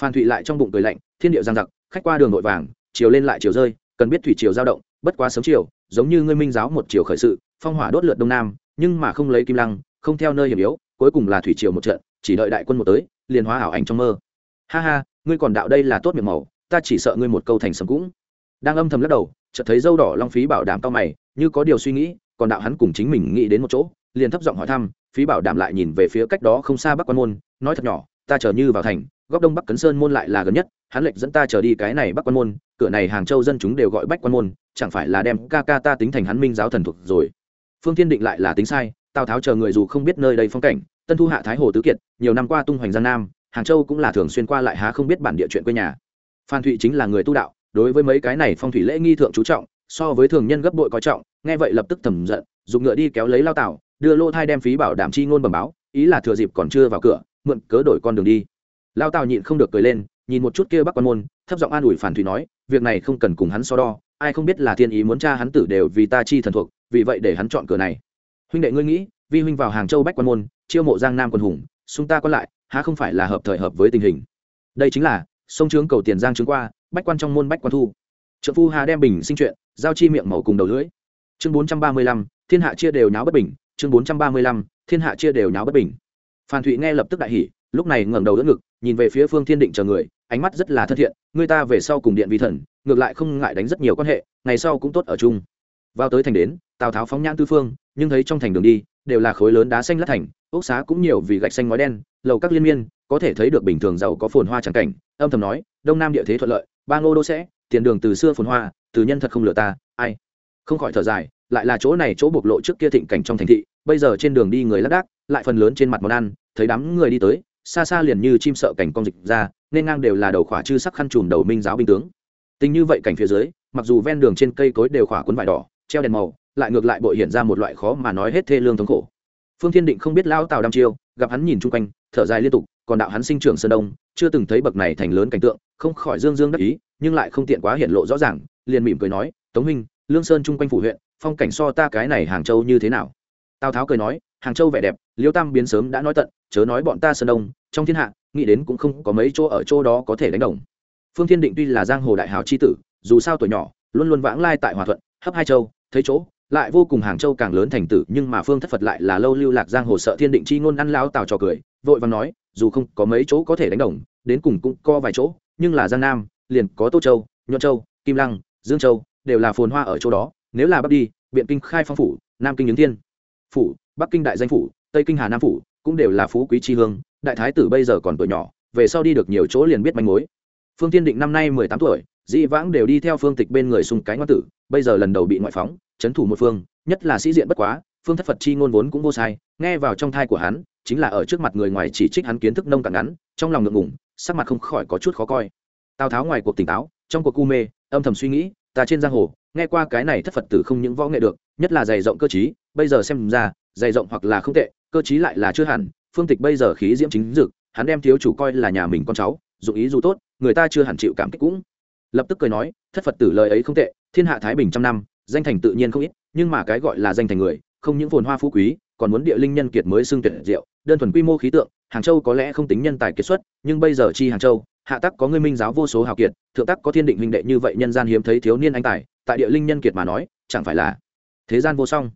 phan thụy lại trong bụng cười lạnh, thiên địa giang giặc, khách qua đường nội vàng, chiều lên lại chiều rơi, cần biết thủy chiều dao động, bất quá sớm chiều, giống như ngươi minh giáo một chiều khởi sự, phong hỏa đốt lượt đông nam, nhưng mà không lấy kim lăng, không theo nơi hiểm yếu, cuối cùng là thủy triều một trận, chỉ đợi đại quân một tới, liền hóa ảo ảnh trong mơ. Ha ha, ngươi còn đạo đây là tốt miệng màu, ta chỉ sợ ngươi một câu thành sấm cũng. Đang âm thầm lắc đầu, chợt thấy dâu đỏ long phí bảo đảm cao mày, như có điều suy nghĩ, còn đạo hắn cùng chính mình nghĩ đến một chỗ, liền thấp giọng hỏi thăm, phí bảo đảm lại nhìn về phía cách đó không xa bắc quan môn, nói thật nhỏ ta chờ như vào thành, góc đông bắc cấn sơn môn lại là gần nhất, hắn lệnh dẫn ta chờ đi cái này bắc quan môn, cửa này hàng châu dân chúng đều gọi bách quan môn, chẳng phải là đem ca ca ta tính thành hắn minh giáo thần thuộc rồi. Phương thiên định lại là tính sai, tào tháo chờ người dù không biết nơi đây phong cảnh, tân thu hạ thái hồ tứ kiệt, nhiều năm qua tung hoành giang nam, hàng châu cũng là thường xuyên qua lại há không biết bản địa chuyện quê nhà. Phan thụy chính là người tu đạo, đối với mấy cái này phong thủy lễ nghi thượng chú trọng, so với thường nhân gấp bội coi trọng, nghe vậy lập tức thầm giận dùng ngựa đi kéo lấy lao tảo đưa lô thai đem phí bảo đảm chi ngôn bẩm báo, ý là thừa dịp còn chưa vào cửa mượn cớ đổi con đường đi. Lao tào nhịn không được cười lên, nhìn một chút kia bắc quan môn, thấp giọng an ủi phản thủy nói, việc này không cần cùng hắn so đo, ai không biết là thiên ý muốn cha hắn tử đều vì ta chi thần thuộc, vì vậy để hắn chọn cửa này. Huynh đệ ngươi nghĩ, vi huynh vào hàng châu bách quan môn, chiêu mộ giang nam quân hùng, xung ta còn lại, há không phải là hợp thời hợp với tình hình? Đây chính là, sông trướng cầu tiền giang trướng qua, bách quan trong môn bách quan thu. Trợ phu hà đem bình sinh chuyện, giao chi miệng màu cùng đầu lưỡi. Chương bốn trăm ba mươi lăm, thiên hạ chia đều nháo bất bình, chương bốn trăm ba mươi lăm, thiên hạ chia đều nháo bất bình phan thụy nghe lập tức đại hỉ, lúc này ngẩng đầu đỡ ngực, nhìn về phía phương thiên định chờ người, ánh mắt rất là thân thiện người ta về sau cùng điện vi thần, ngược lại không ngại đánh rất nhiều quan hệ, ngày sau cũng tốt ở chung. Vào tới thành đến, tào tháo phóng nhãn tư phương, nhưng thấy trong thành đường đi, đều là khối lớn đá xanh lát thành, ốc xá cũng nhiều vì gạch xanh ngói đen, lầu các liên miên, có thể thấy được bình thường giàu có phồn hoa chẳng cảnh, âm thầm nói, đông nam địa thế thuận lợi, ba ngô đô sẽ, tiền đường từ xưa phồn hoa, từ nhân thật không lừa ta, ai? Không khỏi thở dài, lại là chỗ này chỗ bộc lộ trước kia thịnh cảnh trong thành thị bây giờ trên đường đi người lác đác lại phần lớn trên mặt món ăn thấy đám người đi tới xa xa liền như chim sợ cảnh con dịch ra nên ngang đều là đầu khỏa chư sắc khăn trùm đầu minh giáo binh tướng. Tình như vậy cảnh phía dưới mặc dù ven đường trên cây cối đều khỏa cuốn vải đỏ treo đèn màu lại ngược lại bội hiện ra một loại khó mà nói hết thê lương thống khổ. Phương thiên định không biết lao tào đăm chiêu gặp hắn nhìn chung quanh thở dài liên tục còn đạo hắn sinh trưởng sơn đông chưa từng thấy bậc này thành lớn cảnh tượng không khỏi dương dương đắc ý nhưng lại không tiện quá hiện lộ rõ ràng liền mỉm cười nói tống Minh, lương sơn chung quanh phủ huyện phong cảnh so ta cái này hàng châu như thế nào? Tào tháo cười nói, hàng châu vẻ đẹp, liêu tam biến sớm đã nói tận, chớ nói bọn ta sơn đông, trong thiên hạ, nghĩ đến cũng không có mấy chỗ ở chỗ đó có thể đánh đồng. Phương thiên định tuy là giang hồ đại hào c h i tử, dù sao tuổi nhỏ, luôn luôn vãng lai tại hòa thuận, hấp hai châu, thấy chỗ, lại vô cùng hàng châu càng lớn thành tử, nhưng mà phương thất phật lại là lâu lưu lạc giang hồ sợ thiên định chi ngôn ăn lao tào trò cười, vội và nói, dù không có mấy chỗ có thể đánh đồng, đến cùng cũng co vài chỗ, nhưng là giang nam, liền có tô châu, nhuận châu, kim lăng, dương châu, đều là phồn hoa ở chỗ đó, nếu là bắc đi, biện kinh khai phong phủ, nam kinh ứng thiên phủ, bắc kinh đại danh phủ, tây kinh hà nam phủ, cũng đều là phú quý tri hương, đại thái tử bây giờ còn tuổi nhỏ, về sau đi được nhiều chỗ liền biết manh mối. Phương tiên định năm nay mười tám tuổi, dĩ vãng đều đi theo phương tịch bên người xung cái ngoan tử, bây giờ lần đầu bị ngoại phóng trấn thủ một phương, nhất là sĩ diện bất quá, phương thất phật chi ngôn vốn cũng vô sai, nghe vào trong thai của hắn, chính là ở trước mặt người ngoài chỉ trích hắn kiến thức nông cạn ngắn, trong lòng ngượng ngủng sắc mặt không khỏi có chút khó coi. Tào tháo ngoài cuộc tỉnh táo, trong cuộc cu mê, âm thầm suy nghĩ, ta trên giang hồ, nghe qua cái này thất phật tử không những võ nghệ được, nhất là dày rộng cơ chí bây giờ xem ra, dày rộng hoặc là không tệ, cơ chí lại là chưa hẳn, phương tịch bây giờ khí diễm chính dực, hắn đem thiếu chủ coi là nhà mình con cháu, dù ý dù tốt, người ta chưa hẳn chịu cảm kích cũng. Lập tức cười nói, thất phật tử lời ấy không tệ, thiên hạ thái bình trăm năm, danh thành tự nhiên không ít, nhưng mà cái gọi là danh thành người, không những phồn hoa phú quý, còn muốn địa linh nhân kiệt mới xưng tuyệt diệu, đơn thuần quy mô khí tượng, hàng châu có lẽ không tính nhân tài kiệt xuất, nhưng bây giờ chi hàng châu, hạ tắc có người minh giáo vô số hào kiệt, thượng tắc có thiên định huynh đệ như vậy nhân gian hiếm thấy thiếu niên anh tài, tại địa linh nhân kiệt mà nói, chẳng phải là thế gian vô song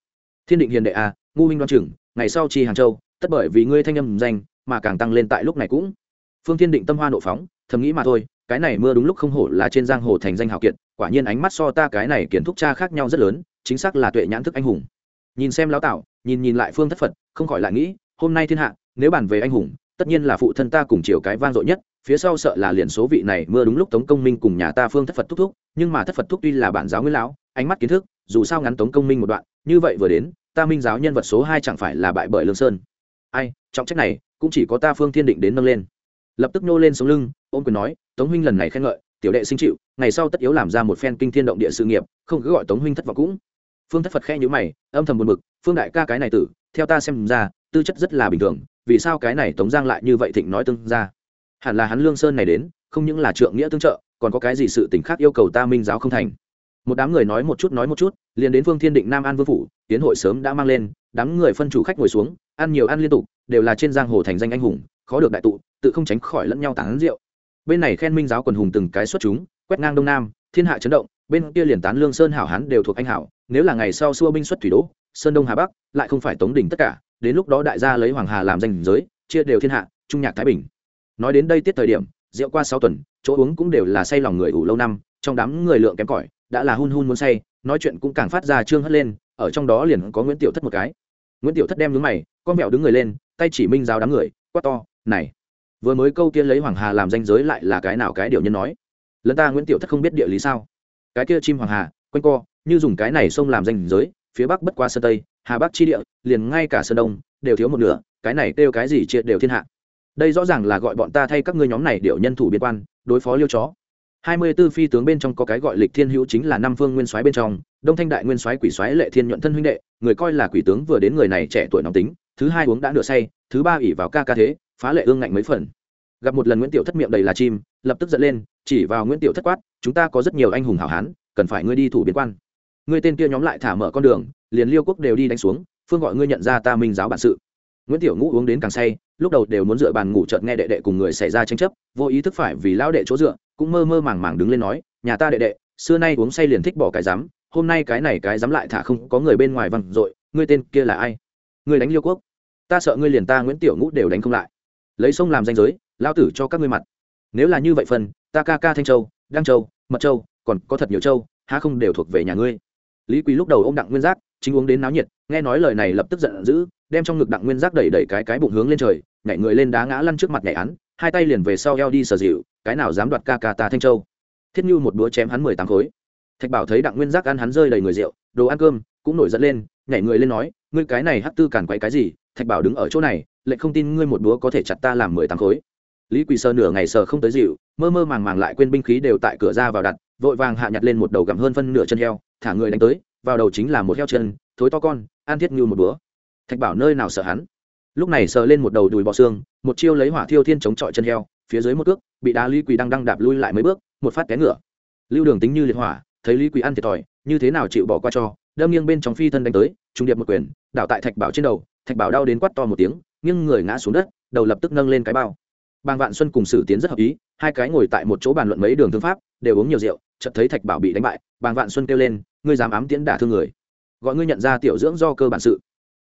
thiên định hiền đệ à ngu huynh đoan trưởng, ngày sau chi hàng châu tất bởi vì ngươi thanh âm danh mà càng tăng lên tại lúc này cũng. Phương thiên định tâm hoa nộ phóng thầm nghĩ mà thôi cái này mưa đúng lúc không hổ là trên giang hồ thành danh hào kiệt quả nhiên ánh mắt so ta cái này kiến thúc cha khác nhau rất lớn chính xác là tuệ nhãn thức anh hùng. Nhìn xem lão tạo nhìn nhìn lại phương thất phật không khỏi lại nghĩ hôm nay thiên hạ nếu bàn về anh hùng tất nhiên là phụ thân ta cùng chiều cái vang dội nhất phía sau sợ là liền số vị này mưa đúng lúc tống công minh cùng nhà ta phương thất phật thúc thúc nhưng mà thất phật thúc tuy là bản giáo nguyên lão ánh mắt kiến thức, dù sao ngắn tống công minh một đoạn, như vậy vừa đến, ta minh giáo nhân vật số hai chẳng phải là bại bởi lương sơn. Ai, trọng trách này, cũng chỉ có ta phương thiên định đến nâng lên. Lập tức nô lên sống lưng, ôm quyền nói, tống huynh lần này khen ngợi, tiểu đệ sinh chịu, ngày sau tất yếu làm ra một phen kinh thiên động địa sự nghiệp, không cứ gọi tống huynh thất vọng cũng. Phương thất phật khe nhữ mày, âm thầm buồn bực, phương đại ca cái này tử, theo ta xem ra, tư chất rất là bình thường, vì sao cái này tống giang lại như vậy thịnh nói tương ra? Hẳn là hắn lương sơn này đến, không những là trượng nghĩa tương trợ, còn có cái gì sự tình khác yêu cầu ta minh giáo không thành? Một đám người nói một chút nói một chút, liền đến phương thiên định nam an vương phủ, tiến hội sớm đã mang lên, đám người phân chủ khách ngồi xuống, ăn nhiều ăn liên tục, đều là trên giang hồ thành danh anh hùng, khó được đại tụ, tự không tránh khỏi lẫn nhau tán rượu. Bên này khen minh giáo quần hùng từng cái xuất chúng, quét ngang đông nam, thiên hạ chấn động, bên kia liền tán lương sơn hảo hán đều thuộc anh hảo, nếu là ngày sau xua binh xuất thủy đỗ, sơn đông hà bắc, lại không phải tống đỉnh tất cả, đến lúc đó đại gia lấy hoàng hà làm danh giới, chia đều thiên hạ, trung nhạc thái bình. Nói đến đây tiết thời điểm, rượu qua sáu tuần, chỗ uống cũng đều là say lòng người ủ lâu năm, trong đám người lượng kém cỏi đã là hun hun muốn say, nói chuyện cũng càng phát ra trương hất lên, ở trong đó liền có nguyễn tiểu thất một cái. Nguyễn tiểu thất đem đứng mày, con mẹo đứng người lên, tay chỉ minh giáo đám người, quát to, này, vừa mới câu kia lấy hoàng hà làm danh giới lại là cái nào cái điều nhân nói? Lần ta nguyễn tiểu thất không biết địa lý sao? Cái kia chim hoàng hà, quanh co, như dùng cái này sông làm danh giới, phía bắc bất qua sơn tây, hà bắc chi địa, liền ngay cả sơn đông, đều thiếu một nửa, cái này kêu cái gì triệt đều thiên hạ. Đây rõ ràng là gọi bọn ta thay các ngươi nhóm này điệu nhân thủ biên quan, đối phó liêu chó hai mươi 24 phi tướng bên trong có cái gọi lịch thiên hữu chính là năm phương nguyên soái bên trong, đông thanh đại nguyên soái quỷ soái lệ thiên nhuận thân huynh đệ, người coi là quỷ tướng vừa đến người này trẻ tuổi nóng tính, thứ hai uống đã nửa say, thứ ba ỷ vào ca ca thế, phá lệ ương ngạnh mấy phần. Gặp một lần nguyễn tiểu thất miệng đầy là chim, lập tức giận lên, chỉ vào nguyễn tiểu thất quát, chúng ta có rất nhiều anh hùng hảo hán, cần phải ngươi đi thủ biên quan. Ngươi tên kia nhóm lại thả mở con đường, liền liêu quốc đều đi đánh xuống, phương gọi ngươi nhận ra ta minh giáo bản sự. Nguyễn tiểu ngũ uống đến càng say, lúc đầu đều muốn dựa bàn ngủ chợt nghe đệ đệ cùng người xảy ra tranh chấp, vô ý thức phải vì lão đệ chỗ dựa cũng mơ mơ màng màng đứng lên nói, nhà ta đệ đệ, xưa nay uống say liền thích bỏ cái dám hôm nay cái này cái dám lại thả không có người bên ngoài văng dội, ngươi tên kia là ai? Ngươi đánh liêu quốc. Ta sợ ngươi liền ta nguyễn tiểu ngũ đều đánh không lại. Lấy sông làm danh giới lao tử cho các ngươi mặt. Nếu là như vậy phần, ta ca ca thanh châu, đăng châu, mật châu, còn có thật nhiều châu, há không đều thuộc về nhà ngươi? Lý quý lúc đầu ô m đặng nguyên giác, chính uống đến náo nhiệt, nghe nói lời này lập tức giận dữ, đem trong ngực đặng nguyên giác đẩy đẩy cái cái bụng hướng lên trời, nhảy người lên đá ngã lăn trước mặt nhảy án hai tay liền về sau eo đi sở dịu, cái nào dám đoạt ca ca ta thanh châu. Thiết như một búa chém hắn mười tám khối. Thạch bảo thấy đặng nguyên giác ăn hắn rơi đầy người rượu, đồ ăn cơm cũng nổi dẫn lên, nhảy người lên nói, ngươi cái này hắc tư cản quay cái gì? Thạch bảo đứng ở chỗ này lệnh không tin ngươi một búa có thể chặt ta làm mười tám khối. Lý quỳ sơ nửa ngày sờ không tới dịu, mơ mơ màng màng lại quên binh khí đều tại cửa ra vào đặt, vội vàng hạ nhặt lên một đầu gặm hơn phân nửa chân heo, thả người đánh tới, vào đầu chính là một heo chân, thối to con an thiết như một búa thạch bảo nơi nào sợ hắn? Lúc này sờ lên một đầu đùi bọ xương, một chiêu lấy hỏa thiêu thiên chống chọi chân heo, phía dưới một cước, bị đá lý quỳ đang đang đạp lui lại mấy bước, một phát té ngựa. Lưu đường tính như liệt hỏa, thấy lý quỳ ăn thiệt thòi, như thế nào chịu bỏ qua cho, đâm nghiêng bên trong phi thân đánh tới trung điệp một quyền, đảo tại thạch bảo trên đầu, thạch bảo đau đến quắt to một tiếng, nghiêng người ngã xuống đất, đầu lập tức nâng lên cái bao. Bàng vạn xuân cùng sử tiến rất hợp ý, hai cái ngồi tại một chỗ bàn luận mấy đường thương pháp, đều uống nhiều rượu, chợt thấy thạch bảo bị đánh bại, bàng vạn xuân kêu lên, ngươi dám ám tiễn đả thương người. Gọi ngươi nhận ra tiểu dưỡng do cơ bản sự.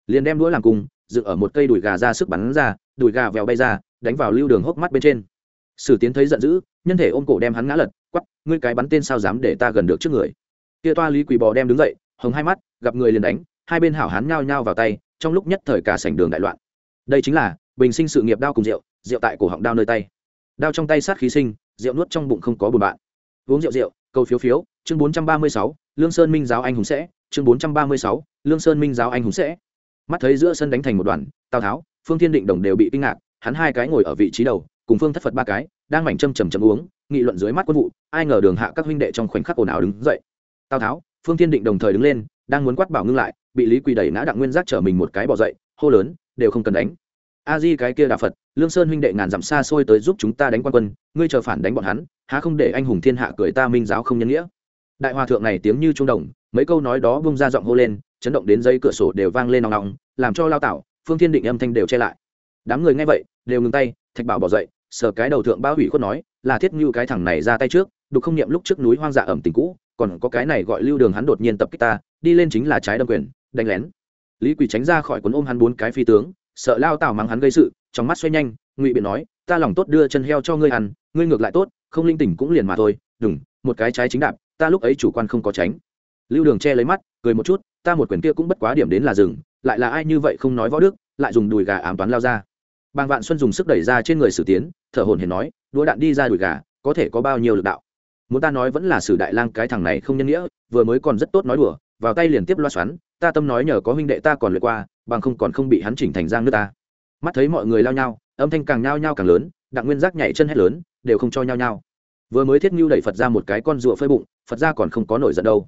Liền đem đũa làm cùng dựng ở một cây đùi gà ra sức bắn ra, đùi gà vèo bay ra, đánh vào lưu đường hốc mắt bên trên. Sử tiến thấy giận dữ, nhân thể ôm cổ đem hắn ngã lật quắp ngươi cái bắn tên sao dám để ta gần được trước người? Kia toa lý quỳ bò đem đứng dậy, hồng hai mắt, gặp người liền đánh, hai bên hảo hán nhao nhao vào tay, trong lúc nhất thời cả sảnh đường đại loạn. Đây chính là bình sinh sự nghiệp đao cùng rượu rượu tại cổ họng đao nơi tay. Đao trong tay sát khí sinh, rượu nuốt trong bụng không có buồn bạn uống rượu rượu, câu phiếu phiếu, chương bốn trăm ba mươi sáu, lương sơn minh giáo anh hùng sẽ, chương bốn trăm ba mươi sáu, lương sơn minh giáo anh hùng sẽ mắt thấy giữa sân đánh thành một đoàn, tào tháo, phương thiên định đồng đều bị kinh ngạc, hắn hai cái ngồi ở vị trí đầu, cùng phương thất phật ba cái, đang mảnh châm chầm chầm uống, nghị luận dưới mắt quân vụ, ai ngờ đường hạ các huynh đệ trong khoảnh khắc ồn ào đứng dậy. Tào tháo, phương thiên định đồng thời đứng lên, đang muốn quát bảo ngưng lại, bị lý quỳ đẩy ngã đặng nguyên giác trở mình một cái bỏ dậy, hô lớn, đều không cần đánh. A di cái kia đà phật, lương sơn huynh đệ ngàn dặm xa xôi tới giúp chúng ta đánh quan quân, ngươi chờ phản đánh bọn hắn, há không để anh hùng thiên hạ cười ta minh giáo không nhân nghĩa. Đại hòa thượng này tiếng như trung đồng mấy câu nói đó bung ra giọng hô lên, chấn động đến dây cửa sổ đều vang lên nòng nòng, làm cho lao tảo, phương thiên định âm thanh đều che lại. Đám người nghe vậy, đều ngừng tay, thạch bảo bỏ dậy, sờ cái đầu thượng bao hủy khuất nói, là thiết ngưu cái thằng này ra tay trước, đục không niệm lúc trước núi hoang dạ ẩm tình cũ, còn có cái này gọi lưu đường hắn đột nhiên tập kích ta, đi lên chính là trái đâm quyền, đánh lén. Lý quỳ tránh ra khỏi cuốn ôm hắn bốn cái phi tướng, sợ lao tào mắng hắn gây sự, trong mắt xoay nhanh, ngụy biện nói, ta lòng tốt đưa chân heo cho ngươi ăn, ngươi ngược lại tốt, không linh tỉnh cũng liền mà thôi, đừng, một cái trái chính đạp, ta lúc ấy chủ quan không có tránh lưu đường che lấy mắt, cười một chút, ta một quyền kia cũng bất quá điểm đến là rừng, lại là ai như vậy không nói võ đức, lại dùng đùi gà ám toán lao ra. Bàng vạn xuân dùng sức đẩy ra trên người sử tiến, thở hồn hển nói, đũa đạn đi ra đùi gà, có thể có bao nhiêu lực đạo? Muốn ta nói vẫn là sử đại lang cái thằng này không nhân nghĩa, vừa mới còn rất tốt nói đùa, vào tay liền tiếp loa xoắn, ta tâm nói nhờ có huynh đệ ta còn lượt qua, bằng không còn không bị hắn chỉnh thành giang nước ta. Mắt thấy mọi người lao nhau, âm thanh càng nhao nhao càng lớn, đặng nguyên giác nhảy chân hét lớn, đều không cho nhao nhao vừa mới thiết ngưu đẩy phật ra một cái con rùa phơi bụng, phật ra còn không có nổi giận đâu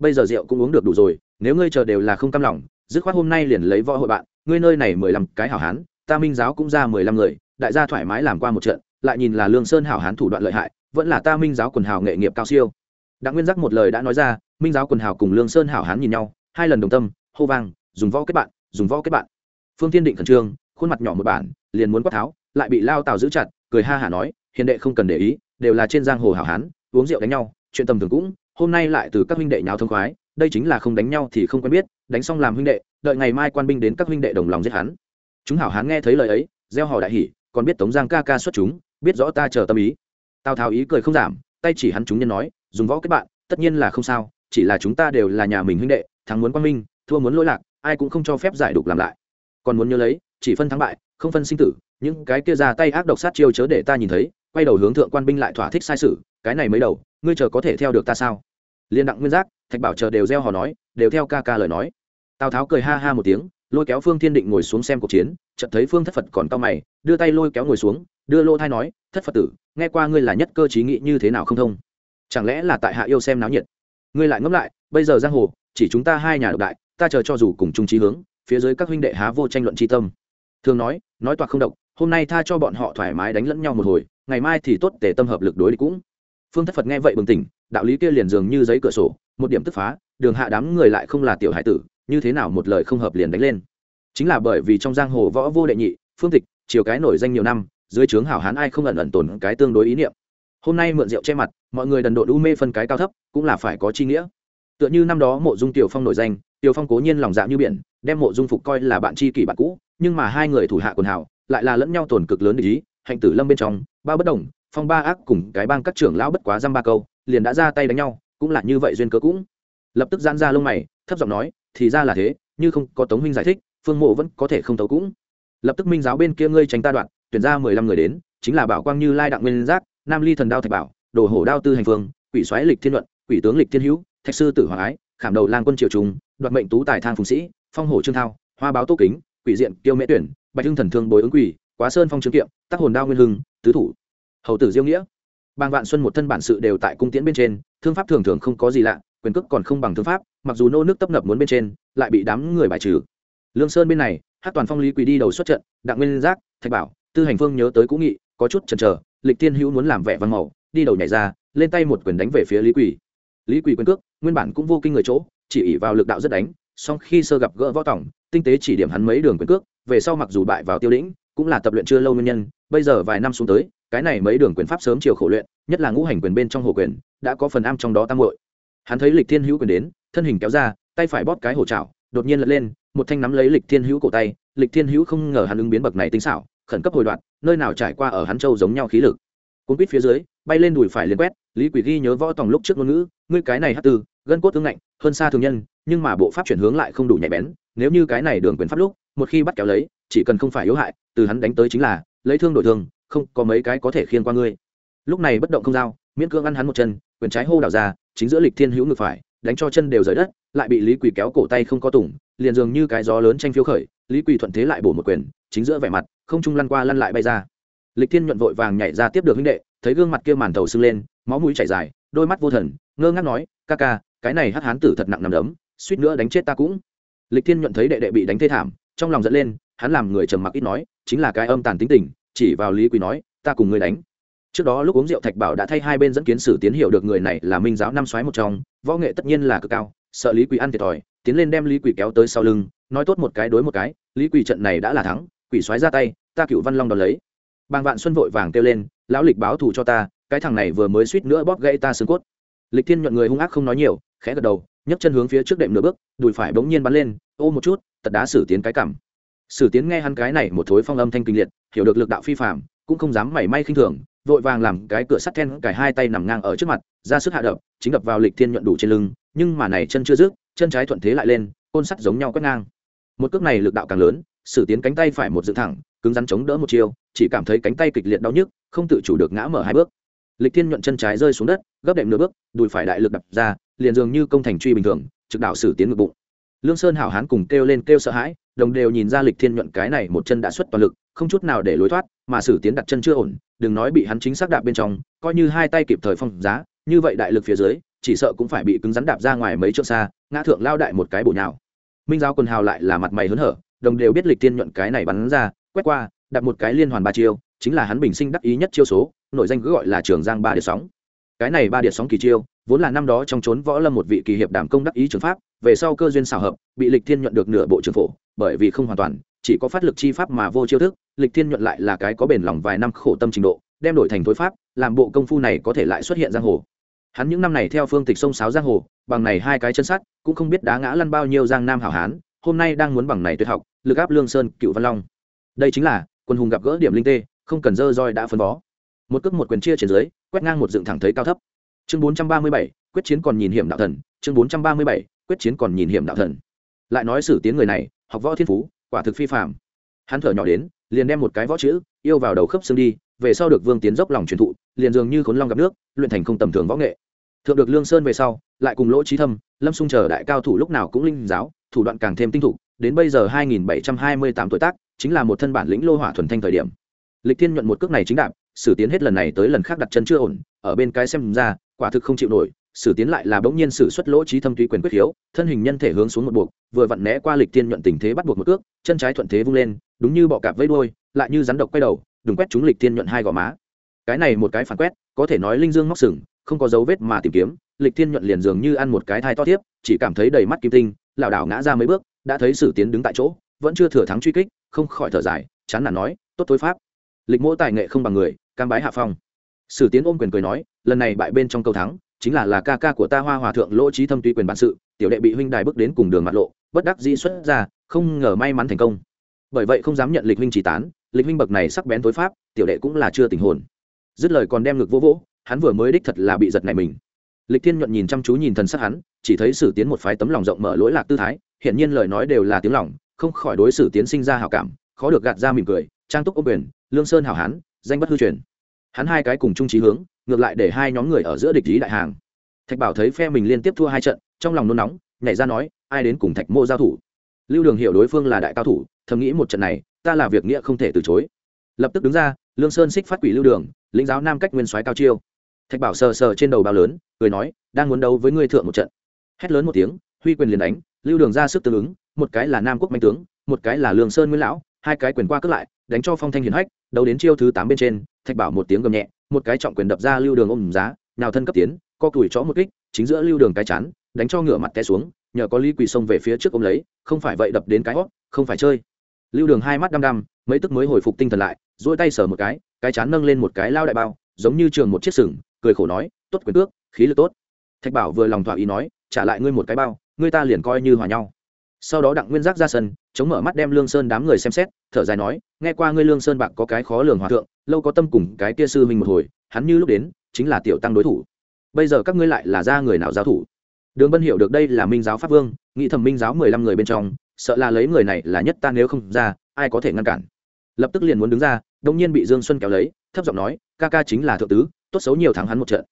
bây giờ rượu cũng uống được đủ rồi, nếu ngươi chờ đều là không cam lòng, dứt khoát hôm nay liền lấy võ hội bạn, ngươi nơi này mười lăm cái hảo hán, ta minh giáo cũng ra mười lăm người, đại gia thoải mái làm qua một trận, lại nhìn là lương sơn hảo hán thủ đoạn lợi hại, vẫn là ta minh giáo quần hào nghệ nghiệp cao siêu. Đặng nguyên giác một lời đã nói ra, minh giáo quần hào cùng lương sơn hảo hán nhìn nhau, hai lần đồng tâm, hô vang, dùng võ kết bạn, dùng võ kết bạn. Phương tiên định khẩn trương, khuôn mặt nhỏ một bản, liền muốn quát tháo, lại bị lao tào giữ chặt, cười ha hả nói, hiền đệ không cần để ý, đều là trên giang hồ hảo hán, uống rượu đánh nhau, chuyện tầm thường cũng hôm nay lại từ các huynh đệ nháo thông khoái, đây chính là không đánh nhau thì không quen biết, đánh xong làm huynh đệ, đợi ngày mai quan binh đến các huynh đệ đồng lòng giết hắn. Chúng hảo hán nghe thấy lời ấy, gieo hò đại hỉ, còn biết tống giang ca ca xuất chúng, biết rõ ta chờ tâm ý. Tào tháo ý cười không giảm, tay chỉ hắn chúng nhân nói, dùng võ kết bạn, tất nhiên là không sao, chỉ là chúng ta đều là nhà mình huynh đệ, thắng muốn quan minh, thua muốn lỗi lạc, ai cũng không cho phép giải đục làm lại. Còn muốn nhớ lấy, chỉ phân thắng bại, không phân sinh tử, những cái kia ra tay ác độc sát chiêu chớ để ta nhìn thấy, quay đầu hướng thượng quan binh lại thỏa thích sai sự, cái này mới đầu, ngươi chờ có thể theo được ta sao? Liên đặng nguyên giác, thạch bảo chờ đều gieo hò nói, đều theo ca ca lời nói. Tào tháo cười ha ha một tiếng, lôi kéo phương thiên định ngồi xuống xem cuộc chiến, chợt thấy phương thất phật còn cao mày, đưa tay lôi kéo ngồi xuống, đưa lô thai nói, thất phật tử, nghe qua ngươi là nhất cơ trí nghĩ như thế nào không thông? Chẳng lẽ là tại hạ yêu xem náo nhiệt? Ngươi lại ngẫm lại, bây giờ giang hồ, chỉ chúng ta hai nhà độc đại, ta chờ cho dù cùng chung trí hướng, phía dưới các huynh đệ há vô tranh luận tri tâm. Thường nói nói toạc không độc, hôm nay tha cho bọn họ thoải mái đánh lẫn nhau một hồi, ngày mai thì tốt để tâm hợp lực đối địch cũng. Phương thất phật nghe vậy bừng tỉnh đạo lý kia liền dường như giấy cửa sổ, một điểm tức phá, đường hạ đám người lại không là tiểu hải tử, như thế nào một lời không hợp liền đánh lên. Chính là bởi vì trong giang hồ võ vô đệ nhị, phương tịch, chiều cái nổi danh nhiều năm, dưới trướng hảo hán ai không ẩn ẩn tồn cái tương đối ý niệm. Hôm nay mượn rượu che mặt, mọi người đần độ đu mê phân cái cao thấp, cũng là phải có chi nghĩa. Tựa như năm đó mộ dung tiểu phong nổi danh, tiểu phong cố nhiên lòng dạ như biển, đem mộ dung phục coi là bạn tri kỷ bạn cũ, nhưng mà hai người thủ hạ quần hảo, lại là lẫn nhau tổn cực lớn để ý, hạnh tử lâm bên trong, ba bất đồng, phong ba ác cùng cái bang các trưởng lão bất quá dăm ba câu liền đã ra tay đánh nhau, cũng là như vậy duyên cớ cũng. Lập tức giãn ra lông mày, thấp giọng nói, thì ra là thế, như không có tống huynh giải thích, phương mộ vẫn có thể không tấu cũng. Lập tức minh giáo bên kia ngươi tránh ta đoạn, tuyển ra mười lăm người đến, chính là bảo quang như lai đặng nguyên giác, nam ly thần đao thạch bảo, đồ hổ đao tư hành phương, quỷ xoáy lịch thiên luận, quỷ tướng lịch thiên hữu, thạch sư tử hoàng ái, khảm đầu lang quân triều trùng đoạt mệnh tú tài thang phùng sĩ, phong hổ trương thao, hoa báo tô kính, quỷ diện tiêu mễ tuyển, bạch hưng thần thương bồi ứng quỷ, quá sơn phong trương kiệm tác hồn đao nguyên hưng, tứ thủ. Hầu tử diêu nghĩa bàng vạn xuân một thân bản sự đều tại cung tiễn bên trên, thương pháp thường thường không có gì lạ, quyền cước còn không bằng thương pháp, mặc dù nô nước tấp nập muốn bên trên, lại bị đám người bài trừ. Lương sơn bên này hát toàn phong lý quỳ đi đầu xuất trận, đặng nguyên giác, thạch bảo, tư hành phương nhớ tới cũ nghị, có chút chần chờ, lịch thiên hữu muốn làm vẻ văn màu đi đầu nhảy ra, lên tay một quyền đánh về phía lý quỳ. Lý quỳ quyền cước, nguyên bản cũng vô kinh người chỗ, chỉ ỉ vào lực đạo rất đánh, song khi sơ gặp gỡ võ tổng, tinh tế chỉ điểm hắn mấy đường quyền cước, về sau mặc dù bại vào tiêu lĩnh, cũng là tập luyện chưa lâu nguyên nhân, bây giờ vài năm xuống tới cái này mấy đường quyền pháp sớm chiều khổ luyện nhất là ngũ hành quyền bên trong hồ quyền đã có phần am trong đó tăng hội hắn thấy lịch thiên hữu quyền đến thân hình kéo ra tay phải bóp cái hổ trào đột nhiên lật lên một thanh nắm lấy lịch thiên hữu cổ tay. Lịch thiên hữu không ngờ hắn ứng biến bậc này tinh xảo khẩn cấp hồi đoạn nơi nào trải qua ở hắn châu giống nhau khí lực. Cuốn quýt phía dưới bay lên đùi phải liền quét lý quỷ ghi nhớ võ tòng lúc trước ngôn ngữ ngươi cái này hát từ, gân cốt tương ngạnh hơn xa thường nhân nhưng mà bộ pháp chuyển hướng lại không đủ nhạy bén nếu như cái này đường quyền pháp lúc một khi bắt kéo lấy chỉ cần không phải yếu hại từ hắn đánh tới chính là lấy thương đổi thương không có mấy cái có thể khiên qua ngươi. Lúc này bất động không dao miễn cương ăn hắn một chân, quyền trái hô đảo ra, chính giữa lịch thiên hữu ngực phải, đánh cho chân đều rời đất, lại bị lý quỳ kéo cổ tay không có tủng, liền dường như cái gió lớn tranh phiếu khởi, lý quỳ thuận thế lại bổ một quyền, chính giữa vẻ mặt, không trung lăn qua lăn lại bay ra. Lịch thiên nhuận vội vàng nhảy ra tiếp được huynh đệ, thấy gương mặt kia màn thầu sưng lên, máu mũi chảy dài, đôi mắt vô thần, ngơ ngác nói, ca ca, cái này hắc hán tử thật nặng nằm đấm, suýt nữa đánh chết ta cũng. Lịch thiên nhuận thấy đệ đệ bị đánh thê thảm, trong lòng dẫn lên, hắn làm người trầm mặc ít nói, chính là cái âm tàn tính tình chỉ vào lý Quý nói, ta cùng ngươi đánh. Trước đó lúc uống rượu thạch bảo đã thay hai bên dẫn kiến sử tiến hiệu được người này là minh giáo năm xoáy một trong, võ nghệ tất nhiên là cực cao, sợ lý quỳ ăn thiệt thòi, tiến lên đem lý quỳ kéo tới sau lưng, nói tốt một cái đối một cái, lý quỳ trận này đã là thắng, quỷ xoáy ra tay, ta cựu văn long đón lấy. Bàng vạn xuân vội vàng kêu lên, lão lịch báo thù cho ta, cái thằng này vừa mới suýt nữa bóp gãy ta xương cốt. Lịch thiên nhuận người hung ác không nói nhiều, khẽ gật đầu, nhấc chân hướng phía trước đệm nửa bước, đùi phải bỗng nhiên bắn lên, ô một chút, tật đá sử tiến cái cảm sử tiến nghe hắn cái này một thối phong âm thanh kinh liệt, hiểu được lực đạo phi phạm cũng không dám mảy may khinh thường, vội vàng làm cái cửa sắt then cải hai tay nằm ngang ở trước mặt, ra sức hạ đập, chính đập vào lịch thiên nhuận đủ trên lưng, nhưng mà này chân chưa dứt, chân trái thuận thế lại lên, côn sắt giống nhau quét ngang. Một cước này lực đạo càng lớn, sử tiến cánh tay phải một dựng thẳng, cứng rắn chống đỡ một chiều chỉ cảm thấy cánh tay kịch liệt đau nhức, không tự chủ được ngã mở hai bước. Lịch thiên nhuận chân trái rơi xuống đất, gấp đệm nửa bước, đùi phải đại lực đập ra, liền dường như công thành truy bình thường, trực đạo sử tiến ngực bụng. Lương sơn hảo hán cùng kêu lên kêu sợ hãi đồng đều nhìn ra lịch thiên nhuận cái này một chân đã xuất toàn lực, không chút nào để lối thoát, mà sử tiến đặt chân chưa ổn, đừng nói bị hắn chính xác đạp bên trong, coi như hai tay kịp thời phong giá, như vậy đại lực phía dưới, chỉ sợ cũng phải bị cứng rắn đạp ra ngoài mấy chỗ xa, ngã thượng lao đại một cái bổ nhào. Minh giáo quần hào lại là mặt mày hớn hở, đồng đều biết lịch thiên nhuận cái này bắn ra, quét qua, đặt một cái liên hoàn ba chiêu, chính là hắn bình sinh đắc ý nhất chiêu số, nội danh cứ gọi là trường giang ba điệt sóng. Cái này ba điệt sóng kỳ chiêu, vốn là năm đó trong trốn võ lâm một vị kỳ hiệp đảm công đắc ý trường pháp, về sau cơ duyên xào hợp, bị lịch thiên nhuận được nửa bộ trường phổ bởi vì không hoàn toàn, chỉ có phát lực chi pháp mà vô chiêu thức, lịch thiên nhuận lại là cái có bền lòng vài năm khổ tâm trình độ, đem đổi thành thối pháp, làm bộ công phu này có thể lại xuất hiện giang hồ. Hắn những năm này theo phương tịch sông sáo giang hồ, bằng này hai cái chân sắt, cũng không biết đá ngã lăn bao nhiêu giang nam hảo hán, hôm nay đang muốn bằng này tuyệt học, lực áp lương sơn, cựu văn long. Đây chính là, quân hùng gặp gỡ điểm linh tê, không cần dơ roi đã phân bó một cước một quyền chia trên dưới, quét ngang một dựng thẳng thấy cao thấp. Chương bốn trăm ba mươi bảy, quyết chiến còn nhìn hiểm đạo thần, chương bốn trăm ba mươi bảy, quyết chiến còn nhìn hiểm đạo thần. Lại nói xử tiến người này học võ thiên phú, quả thực phi phạm hắn thở nhỏ đến, liền đem một cái võ chữ, yêu vào đầu khớp xương đi, về sau được vương tiến dốc lòng truyền thụ, liền dường như khốn long gặp nước, luyện thành không tầm thường võ nghệ. Thượng được lương sơn về sau, lại cùng lỗ trí thâm, lâm xung chờ đại cao thủ lúc nào cũng linh giáo, thủ đoạn càng thêm tinh thục, đến bây giờ 2728 tuổi tác, chính là một thân bản lĩnh lô hỏa thuần thanh thời điểm. Lịch thiên nhuận một cước này chính đạp, sử tiến hết lần này tới lần khác đặt chân chưa ổn, ở bên cái xem ra, quả thực không chịu nổi sử tiến lại là bỗng nhiên sử xuất lỗ trí thâm tùy quyền quyết khiếu, thân hình nhân thể hướng xuống một buộc, vừa vặn né qua lịch thiên nhuận tình thế bắt buộc một cước, chân trái thuận thế vung lên, đúng như bọ cạp vây đuôi, lại như rắn độc quay đầu đừng quét chúng lịch thiên nhuận hai gò má. Cái này một cái phản quét, có thể nói linh dương móc sừng, không có dấu vết mà tìm kiếm, lịch thiên nhuận liền dường như ăn một cái thai to tiếp chỉ cảm thấy đầy mắt kim tinh, lảo đảo ngã ra mấy bước, đã thấy sử tiến đứng tại chỗ, vẫn chưa thừa thắng truy kích, không khỏi thở dài, chán nản nói, tốt tối pháp. Lịch mỗ tài nghệ không bằng người, cam bái hạ phong. Sử tiến ôm quyền cười nói, lần này bại bên trong câu thắng chính là là ca ca của ta hoa hòa thượng lỗ trí thâm tuy quyền bản sự, tiểu đệ bị huynh đài bước đến cùng đường mặt lộ, bất đắc dĩ xuất ra, không ngờ may mắn thành công. Bởi vậy không dám nhận lịch huynh chỉ tán, lịch huynh bậc này sắc bén tối pháp, tiểu đệ cũng là chưa tình hồn. Dứt lời còn đem ngực vỗ vỗ, hắn vừa mới đích thật là bị giật này mình. Lịch thiên nhuận nhìn chăm chú nhìn thần sắc hắn, chỉ thấy sử tiến một phái tấm lòng rộng mở lỗi lạc tư thái hiện nhiên lời nói đều là tiếng lòng, không khỏi đối xử tiến sinh ra hào cảm, khó được gạt ra mỉm cười, trang túc ô quyền, lương sơn hảo hán, danh bất hư truyền hắn hai cái cùng chung trí hướng, ngược lại để hai nhóm người ở giữa địch lý đại hàng. Thạch bảo thấy phe mình liên tiếp thua hai trận, trong lòng nôn nóng, nhảy ra nói, ai đến cùng thạch mô giao thủ? Lưu đường hiểu đối phương là đại cao thủ, thầm nghĩ một trận này, ta là việc nghĩa không thể từ chối. Lập tức đứng ra, lương sơn xích phát quỷ lưu đường, lĩnh giáo nam cách nguyên soái cao chiêu. Thạch bảo sờ sờ trên đầu bao lớn, cười nói, đang muốn đấu với ngươi thượng một trận. Hét lớn một tiếng, huy quyền liền đánh, lưu đường ra sức tương ứng, một cái là nam quốc mạnh tướng, một cái là lương sơn nguyên lão, hai cái quyền qua cất lại, đánh cho phong thanh hiển hách đấu đến chiêu thứ tám bên trên, thạch bảo một tiếng gầm nhẹ, một cái trọng quyền đập ra lưu đường ôm giá nào thân cấp tiến, co tuổi chó một kích, chính giữa lưu đường cái chán, đánh cho ngựa mặt té xuống, nhờ có lý quỳ xông về phía trước ôm lấy, không phải vậy đập đến cái hót, không phải chơi. Lưu đường hai mắt đăm đăm, mấy tức mới hồi phục tinh thần lại dỗi tay sờ một cái cái chán nâng lên một cái lao đại bao, giống như trường một chiếc sừng, cười khổ nói, tốt quyền cước khí lực tốt. Thạch bảo vừa lòng thỏa ý nói, trả lại ngươi một cái bao, ngươi ta liền coi như hòa nhau sau đó đặng nguyên giác ra sân, chống mở mắt đem lương sơn đám người xem xét, thở dài nói, nghe qua ngươi lương sơn bạc có cái khó lường hòa thượng, lâu có tâm cùng cái kia sư mình một hồi, hắn như lúc đến, chính là tiểu tăng đối thủ. Bây giờ các ngươi lại là ra người nào giáo thủ? Đường bân hiểu được đây là minh giáo pháp vương, nghĩ thầm minh giáo mười lăm người bên trong, sợ là lấy người này là nhất ta nếu không ra, ai có thể ngăn cản? Lập tức liền muốn đứng ra đông nhiên bị dương xuân kéo lấy, thấp giọng nói, ca ca chính là thượng tứ, tốt xấu nhiều thắng hắn một trận.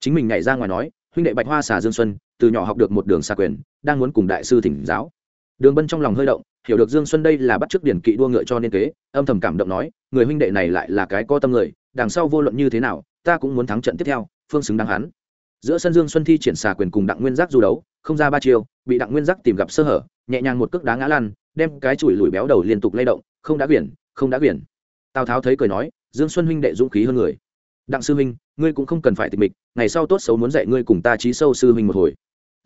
Chính mình nhảy ra ngoài nói, huynh đệ bạch hoa xà dương xuân, từ nhỏ học được một đường xa quyền, đang muốn cùng đại sư thỉnh giáo đường bân trong lòng hơi động, hiểu được dương xuân đây là bắt t r ư ớ c điển kỵ đua ngựa cho nên kế, âm thầm cảm động nói, người huynh đệ này lại là cái có tâm người, đằng sau vô luận như thế nào, ta cũng muốn thắng trận tiếp theo, phương xứng đáng hắn. Giữa sân dương xuân thi triển xà quyền cùng đặng nguyên giác du đấu, không ra ba chiêu, bị đặng nguyên giác tìm gặp sơ hở, nhẹ nhàng một cước đá ngã lan đem cái chùi lùi béo đầu liên tục lay động, không đã quyển không đã quyển tào tháo thấy cười nói, dương xuân huynh đệ dũng khí hơn người. Đặng sư huynh, ngươi cũng không cần phải tịch mịch, ngày sau tốt xấu muốn dạy ngươi cùng ta trí sâu sư huynh một hồi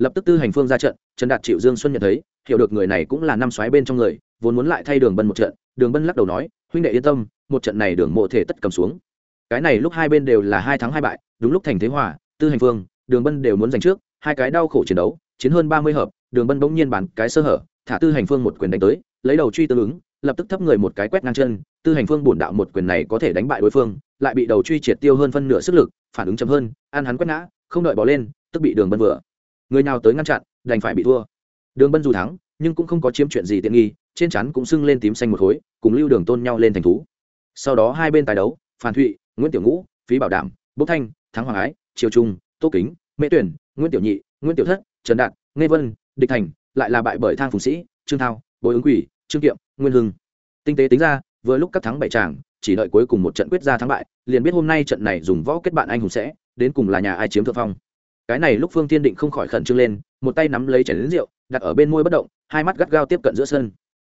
lập tức tư hành phương ra trận, trần đạt chịu dương xuân nhận thấy, hiểu được người này cũng là năm xoáy bên trong người, vốn muốn lại thay đường bân một trận, đường bân lắc đầu nói, huynh đệ yên tâm, một trận này đường mộ thể tất cầm xuống. Cái này lúc hai bên đều là hai thắng hai bại, đúng lúc thành thế hòa, tư hành phương, đường bân đều muốn giành trước, hai cái đau khổ chiến đấu, chiến hơn ba mươi hợp, đường bân bỗng nhiên bàn cái sơ hở, thả tư hành phương một quyền đánh tới, lấy đầu truy tương ứng, lập tức thấp người một cái quét ngang chân, tư hành phương bổn đạo một quyền này có thể đánh bại đối phương, lại bị đầu truy triệt tiêu hơn phân nửa sức lực, phản ứng chậm hơn, ăn hắn quét ngã, không đợi bỏ lên, tức bị đường bân vừa người nào tới ngăn chặn, đành phải bị thua. Đường bân dù thắng, nhưng cũng không có chiếm chuyện gì tiện nghi, trên chắn cũng sưng lên tím xanh một khối, cùng lưu đường tôn nhau lên thành thú. Sau đó hai bên tài đấu phan thụy, nguyễn tiểu ngũ, phí bảo đảm, bốc thanh, thắng hoàng ái, triều trung, tô kính, mễ tuyển, nguyễn tiểu nhị, nguyễn tiểu thất, trần đạt nghe vân, địch thành, lại là bại bởi thang phùng sĩ, trương thao bồi ứng quỷ, trương kiệm, nguyên hưng. Tinh tế tính ra, vừa lúc các thắng bảy tràng chỉ đợi cuối cùng một trận quyết ra thắng bại, liền biết hôm nay trận này dùng võ kết bạn anh hùng sẽ, đến cùng là nhà ai chiếm thượng phong cái này lúc phương thiên định không khỏi khẩn trương lên, một tay nắm lấy chảy đến rượu, đặt ở bên môi bất động, hai mắt gắt gao tiếp cận giữa sân.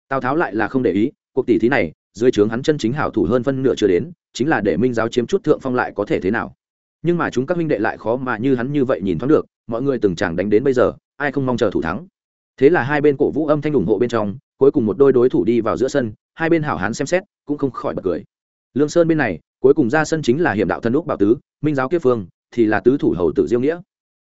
Tào tháo lại là không để ý, cuộc tỷ thí này, dưới trướng hắn chân chính hảo thủ hơn phân nửa chưa đến, chính là để minh giáo chiếm chút thượng phong lại có thể thế nào. Nhưng mà chúng các huynh đệ lại khó mà như hắn như vậy nhìn thoáng được, mọi người từng chẳng đánh đến bây giờ, ai không mong chờ thủ thắng. Thế là hai bên cổ vũ âm thanh ủng hộ bên trong, cuối cùng một đôi đối thủ đi vào giữa sân, hai bên hảo hán xem xét, cũng không khỏi bật cười. Lương sơn bên này, cuối cùng ra sân chính là hiểm đạo thân úc bảo tứ, minh giáo kiếp phương, thì là tứ thủ hầu tử diêu nghĩa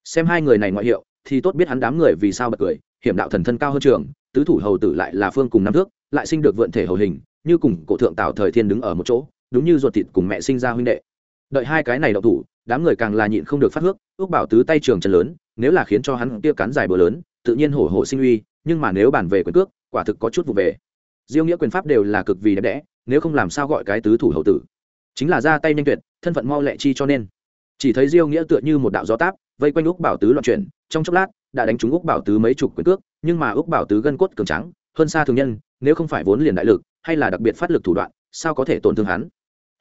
xem hai người này ngoại hiệu, thì tốt biết hắn đám người vì sao bật cười, hiểm đạo thần thân cao hơn trường, tứ thủ hầu tử lại là phương cùng năm thước, lại sinh được vượn thể hầu hình, như cùng cổ thượng tào thời thiên đứng ở một chỗ, đúng như ruột thịt cùng mẹ sinh ra huynh đệ. Đợi hai cái này đậu thủ, đám người càng là nhịn không được phát hước, ước bảo tứ tay trường chân lớn, nếu là khiến cho hắn kia cắn dài bờ lớn, tự nhiên hổ hổ sinh uy, nhưng mà nếu bàn về quyền cước, quả thực có chút vụ về. Diêu nghĩa quyền pháp đều là cực vì đẹp đẽ, nếu không làm sao gọi cái tứ thủ hậu tử? Chính là ra tay nhanh tuyệt, thân phận mau lẹ chi cho nên. Chỉ thấy diêu nghĩa tựa như một đạo gió táp vây quanh úc bảo tứ loạn chuyển. Trong chốc lát, đã đánh trúng úc bảo tứ mấy chục quyền cước, nhưng mà úc bảo tứ gân cốt cường trắng hơn xa thường nhân, nếu không phải vốn liền đại lực, hay là đặc biệt phát lực thủ đoạn, sao có thể tổn thương hắn?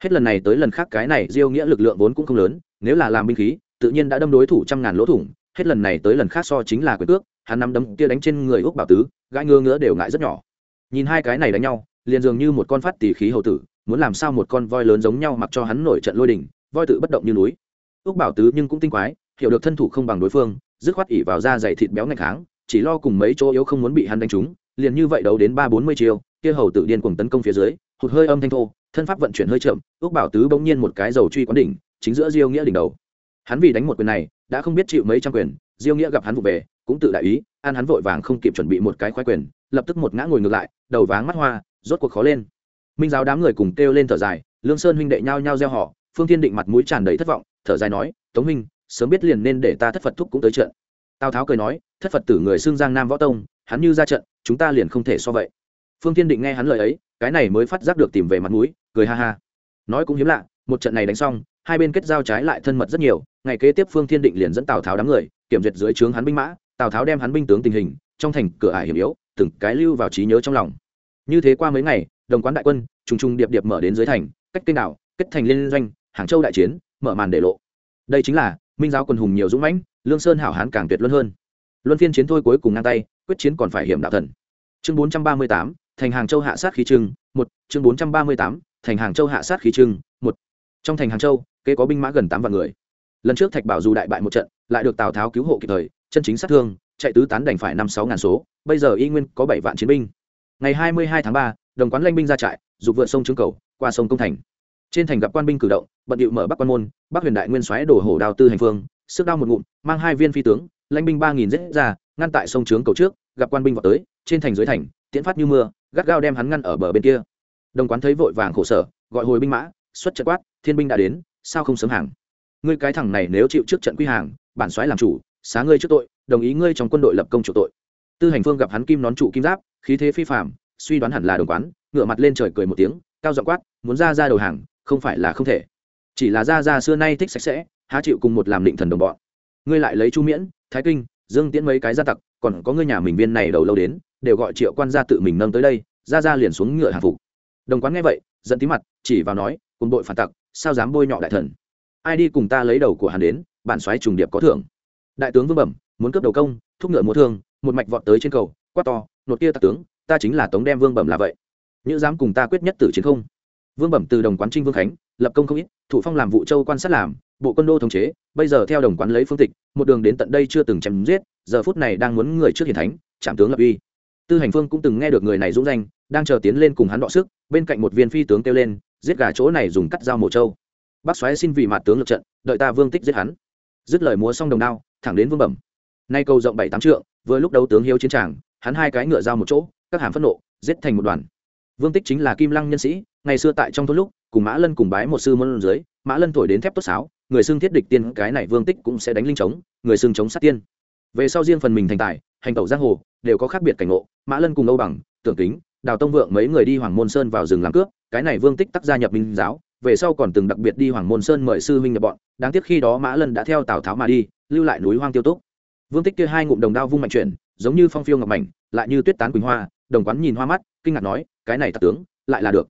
Hết lần này tới lần khác cái này diêu nghĩa lực lượng vốn cũng không lớn, nếu là làm binh khí, tự nhiên đã đâm đối thủ trăm ngàn lỗ thủng. Hết lần này tới lần khác so chính là quyền cước, hắn nắm đấm kia đánh trên người úc bảo tứ, gãi ngơ ngỡ đều ngại rất nhỏ. Nhìn hai cái này đánh nhau, liền dường như một con phát tỉ khí hầu tử, muốn làm sao một con voi lớn giống nhau mặc cho hắn nổi trận lôi đình, voi tự bất động như núi. Úc bảo tứ nhưng cũng tinh quái hiểu được thân thủ không bằng đối phương, dứt khoát ỉ vào da dày thịt béo ngạch kháng, chỉ lo cùng mấy chỗ yếu không muốn bị hắn đánh trúng, liền như vậy đấu đến ba bốn mươi chiều kia hầu tự điên cuồng tấn công phía dưới, hụt hơi âm thanh thô, thân pháp vận chuyển hơi chậm, ước bảo tứ bỗng nhiên một cái dầu truy quán đỉnh, chính giữa diêu nghĩa đỉnh đầu. Hắn vì đánh một quyền này, đã không biết chịu mấy trăm quyền, diêu nghĩa gặp hắn vụ về, cũng tự đại ý, an hắn vội vàng không kịp chuẩn bị một cái khoái quyền, lập tức một ngã ngồi ngược lại, đầu váng mắt hoa, rốt cuộc khó lên. Minh giáo đám người cùng kêu lên thở dài, lương sơn huynh đệ nhao nhao gieo họ, phương thiên định mặt mũi tràn đầy thất vọng, thở dài nói, tống huynh sớm biết liền nên để ta thất phật thúc cũng tới trận. Tào tháo cười nói, thất phật tử người xương giang nam võ tông, hắn như ra trận, chúng ta liền không thể so vậy. Phương thiên định nghe hắn lời ấy, cái này mới phát giác được tìm về mặt mũi, cười ha ha. Nói cũng hiếm lạ, một trận này đánh xong, hai bên kết giao trái lại thân mật rất nhiều, ngày kế tiếp phương thiên định liền dẫn tào tháo đám người, kiểm duyệt dưới trướng hắn binh mã, tào tháo đem hắn binh tướng tình hình, trong thành cửa ải hiểm yếu, từng cái lưu vào trí nhớ trong lòng. Như thế qua mấy ngày, đồng quán đại quân, trùng trùng điệp điệp mở đến dưới thành, cách kênh đảo, kết thành liên doanh, hàng châu đại chiến, mở màn để lộ. Đây chính là minh giáo quân hùng nhiều dũng mãnh, lương sơn hảo hán càng tuyệt luân hơn. Luân phiên chiến thôi cuối cùng ngang tay, quyết chiến còn phải hiểm đạo thần. Chương bốn trăm ba mươi tám, thành hàng châu hạ sát khí trưng, một. Chương bốn trăm ba mươi tám, thành hàng châu hạ sát khí trưng, một. Trong thành hàng châu, kế có binh mã gần tám vạn người. Lần trước thạch bảo dù đại bại một trận, lại được tào tháo cứu hộ kịp thời, chân chính sát thương, chạy tứ tán đành phải năm sáu ngàn số, bây giờ y nguyên có bảy vạn chiến binh. Ngày hai mươi hai tháng ba, đồng quán lanh binh ra trại, dục vượt sông trướng cầu, qua sông công thành trên thành gặp quan binh cử động, bận điệu mở bắc quan môn, bắc huyền đại nguyên xoáy đổ hổ đào tư hành phương, sức đao một ngụm, mang hai viên phi tướng, lãnh binh ba nghìn dễ ra, ngăn tại sông trướng cầu trước, gặp quan binh vào tới, trên thành dưới thành, tiễn phát như mưa, gắt gao đem hắn ngăn ở bờ bên kia. Đồng quán thấy vội vàng khổ sở, gọi hồi binh mã, xuất trận quát, thiên binh đã đến, sao không sớm hàng? Ngươi cái thằng này nếu chịu trước trận quy hàng, bản soái làm chủ, xá ngươi trước tội, đồng ý ngươi trong quân đội lập công chủ tội. Tư hành phương gặp hắn kim nón trụ kim giáp, khí thế phi phạm suy đoán hẳn là đồng quán ngựa mặt lên trời cười một tiếng, cao giọng quát, muốn ra ra đầu hàng không phải là không thể. Chỉ là ra ra xưa nay thích sạch sẽ, há chịu cùng một làm định thần đồng bọn. Ngươi lại lấy chu miễn, thái kinh, dương tiễn mấy cái gia tặc, còn có ngươi nhà mình viên này đầu lâu đến, đều gọi triệu quan gia tự mình nâng tới đây ra ra liền xuống ngựa hàng phục. Đồng quán nghe vậy dẫn tí mặt, chỉ vào nói, cùng đội phản tặc, sao dám bôi nhọ đại thần? Ai đi cùng ta lấy đầu của hắn đến, bản xoáy trùng điệp có thưởng. Đại tướng vương bẩm, muốn cướp đầu công, thúc ngựa múa thương, một mạch vọt tới trên cầu, quát to, nột kia tặc tướng, ta chính là tống đem vương bẩm là vậy. Như dám cùng ta quyết nhất tử chiến không? Vương bẩm từ đồng quán trinh vương khánh, lập công không ít, thủ phong làm vụ châu quan sát làm, bộ quân đô thống chế, bây giờ theo đồng quán lấy phương tịch, một đường đến tận đây chưa từng chém giết, giờ phút này đang muốn người trước hiền thánh, trạm tướng lập uy. Tư hành phương cũng từng nghe được người này dũng danh, đang chờ tiến lên cùng hắn đọ sức, bên cạnh một viên phi tướng kêu lên, giết gà chỗ này dùng cắt dao mổ trâu. Bác xoáy xin vì mặt tướng lập trận, đợi ta vương tích giết hắn. Dứt lời múa xong đồng đao, thẳng đến vương bẩm. Nay cầu rộng bảy tám trượng, vừa lúc đấu tướng hiếu chiến tràng, hắn hai cái ngựa dao một chỗ, các hàm phẫn nộ, giết thành một đoàn. Vương tích chính là kim lăng nhân sĩ ngày xưa tại trong thôn lúc, cùng mã lân cùng bái một sư môn dưới, mã lân thổi đến thép tốt sáo, người xưng thiết địch tiên, cái này vương tích cũng sẽ đánh linh chống người xưng chống sát tiên. Về sau riêng phần mình thành tài, hành tẩu giang hồ, đều có khác biệt cảnh ngộ, mã lân cùng âu bằng, tưởng kính, đào tông vượng mấy người đi hoàng môn sơn vào rừng làm cướp, cái này vương tích tắc gia nhập minh giáo, về sau còn từng đặc biệt đi hoàng môn sơn mời sư huynh nhập bọn, đáng tiếc khi đó mã lân đã theo tào tháo mà đi, lưu lại núi hoang tiêu túc. Vương tích kia hai ngụm đồng đao vung mạnh chuyển, giống như phong phiêu ngọc mảnh, lại như tuyết tán quỳnh hoa, đồng quán nhìn hoa mắt, kinh ngạc nói, cái này tạc tướng, lại là được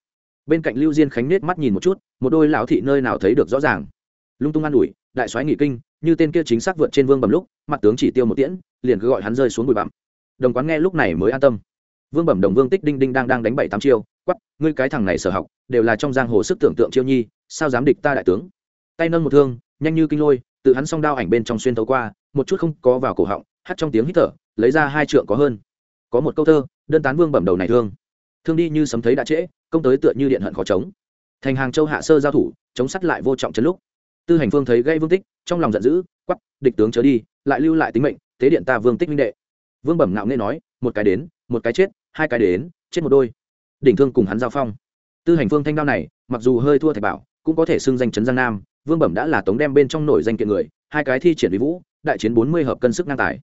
bên cạnh lưu diên khánh nết mắt nhìn một chút, một đôi lão thị nơi nào thấy được rõ ràng. Lung tung an ủi, đại soái nghỉ kinh, như tên kia chính xác vượt trên vương bầm lúc, mặt tướng chỉ tiêu một tiễn, liền cứ gọi hắn rơi xuống bụi bặm. Đồng quán nghe lúc này mới an tâm. Vương bẩm đồng vương tích đinh đinh đang đang đánh bảy tám chiêu quắp ngươi cái thằng này sở học, đều là trong giang hồ sức tưởng tượng chiêu nhi, sao dám địch ta đại tướng? Tay nâng một thương, nhanh như kinh lôi tự hắn song đao ảnh bên trong xuyên thấu qua, một chút không có vào cổ họng, hắt trong tiếng hít thở, lấy ra hai trượng có hơn. Có một câu thơ, đơn tán vương bẩm đầu này thương thương đi như sấm thấy đã trễ, công tới tựa như điện hận khó chống. Thành hàng châu hạ sơ giao thủ, chống sắt lại vô trọng chân lúc. Tư hành phương thấy gây vương tích, trong lòng giận dữ quắp địch tướng chớ đi, lại lưu lại tính mệnh tế điện ta vương tích minh đệ. Vương bẩm ngạo nghe nói, một cái đến, một cái chết, hai cái đến, chết một đôi. Đỉnh thương cùng hắn giao phong. Tư hành phương thanh đao này, mặc dù hơi thua thạch bảo, cũng có thể xưng danh chấn giang nam. Vương bẩm đã là tống đem bên trong nổi danh kiện người, hai cái thi triển vĩ vũ, đại chiến bốn mươi hợp cân sức ngang tài.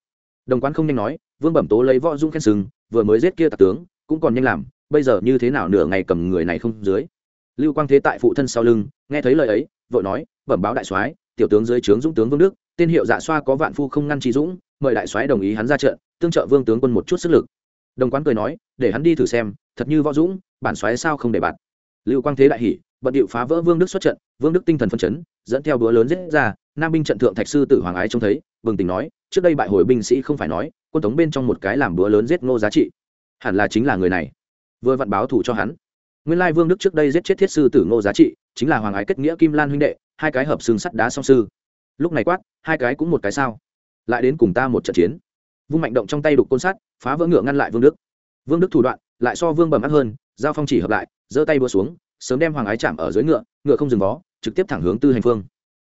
Đồng quán không nhanh nói, vương bẩm tố lấy võ dung khen sừng, vừa mới giết kia tạc tướng, cũng còn nhanh làm bây giờ như thế nào nửa ngày cầm người này không dưới? Lưu quang thế tại phụ thân sau lưng, nghe thấy lời ấy, vội nói, bẩm báo đại soái, tiểu tướng dưới trướng dũng tướng vương đức, tên hiệu dạ xoa có vạn phu không ngăn trí dũng, mời đại soái đồng ý hắn ra trận, tương trợ vương tướng quân một chút sức lực. Đồng quán cười nói, để hắn đi thử xem, thật như võ dũng, bản soái sao không để bạt? Lưu quang thế đại hỉ bận điệu phá vỡ vương đức xuất trận, vương đức tinh thần phân chấn, dẫn theo búa lớn giết ra, nam binh trận thượng thạch sư tử hoàng ái trông thấy, bừng tỉnh nói, trước đây bại hồi binh sĩ không phải nói, quân tống bên trong một cái làm búa lớn giết ngô giá trị. Hẳn là chính là người này vừa vặn báo thủ cho hắn. Nguyên lai vương đức trước đây giết chết thiết sư tử ngô giá trị, chính là hoàng ái kết nghĩa kim lan huynh đệ, hai cái hợp xương sắt đá song sư. Lúc này quát, hai cái cũng một cái sao? Lại đến cùng ta một trận chiến. Vung mạnh động trong tay đục côn sắt, phá vỡ ngựa ngăn lại vương đức. Vương đức thủ đoạn, lại so vương bầm ác hơn, giao phong chỉ hợp lại, giơ tay búa xuống, sớm đem hoàng ái chạm ở dưới ngựa ngựa không dừng vó, trực tiếp thẳng hướng tư hành phương.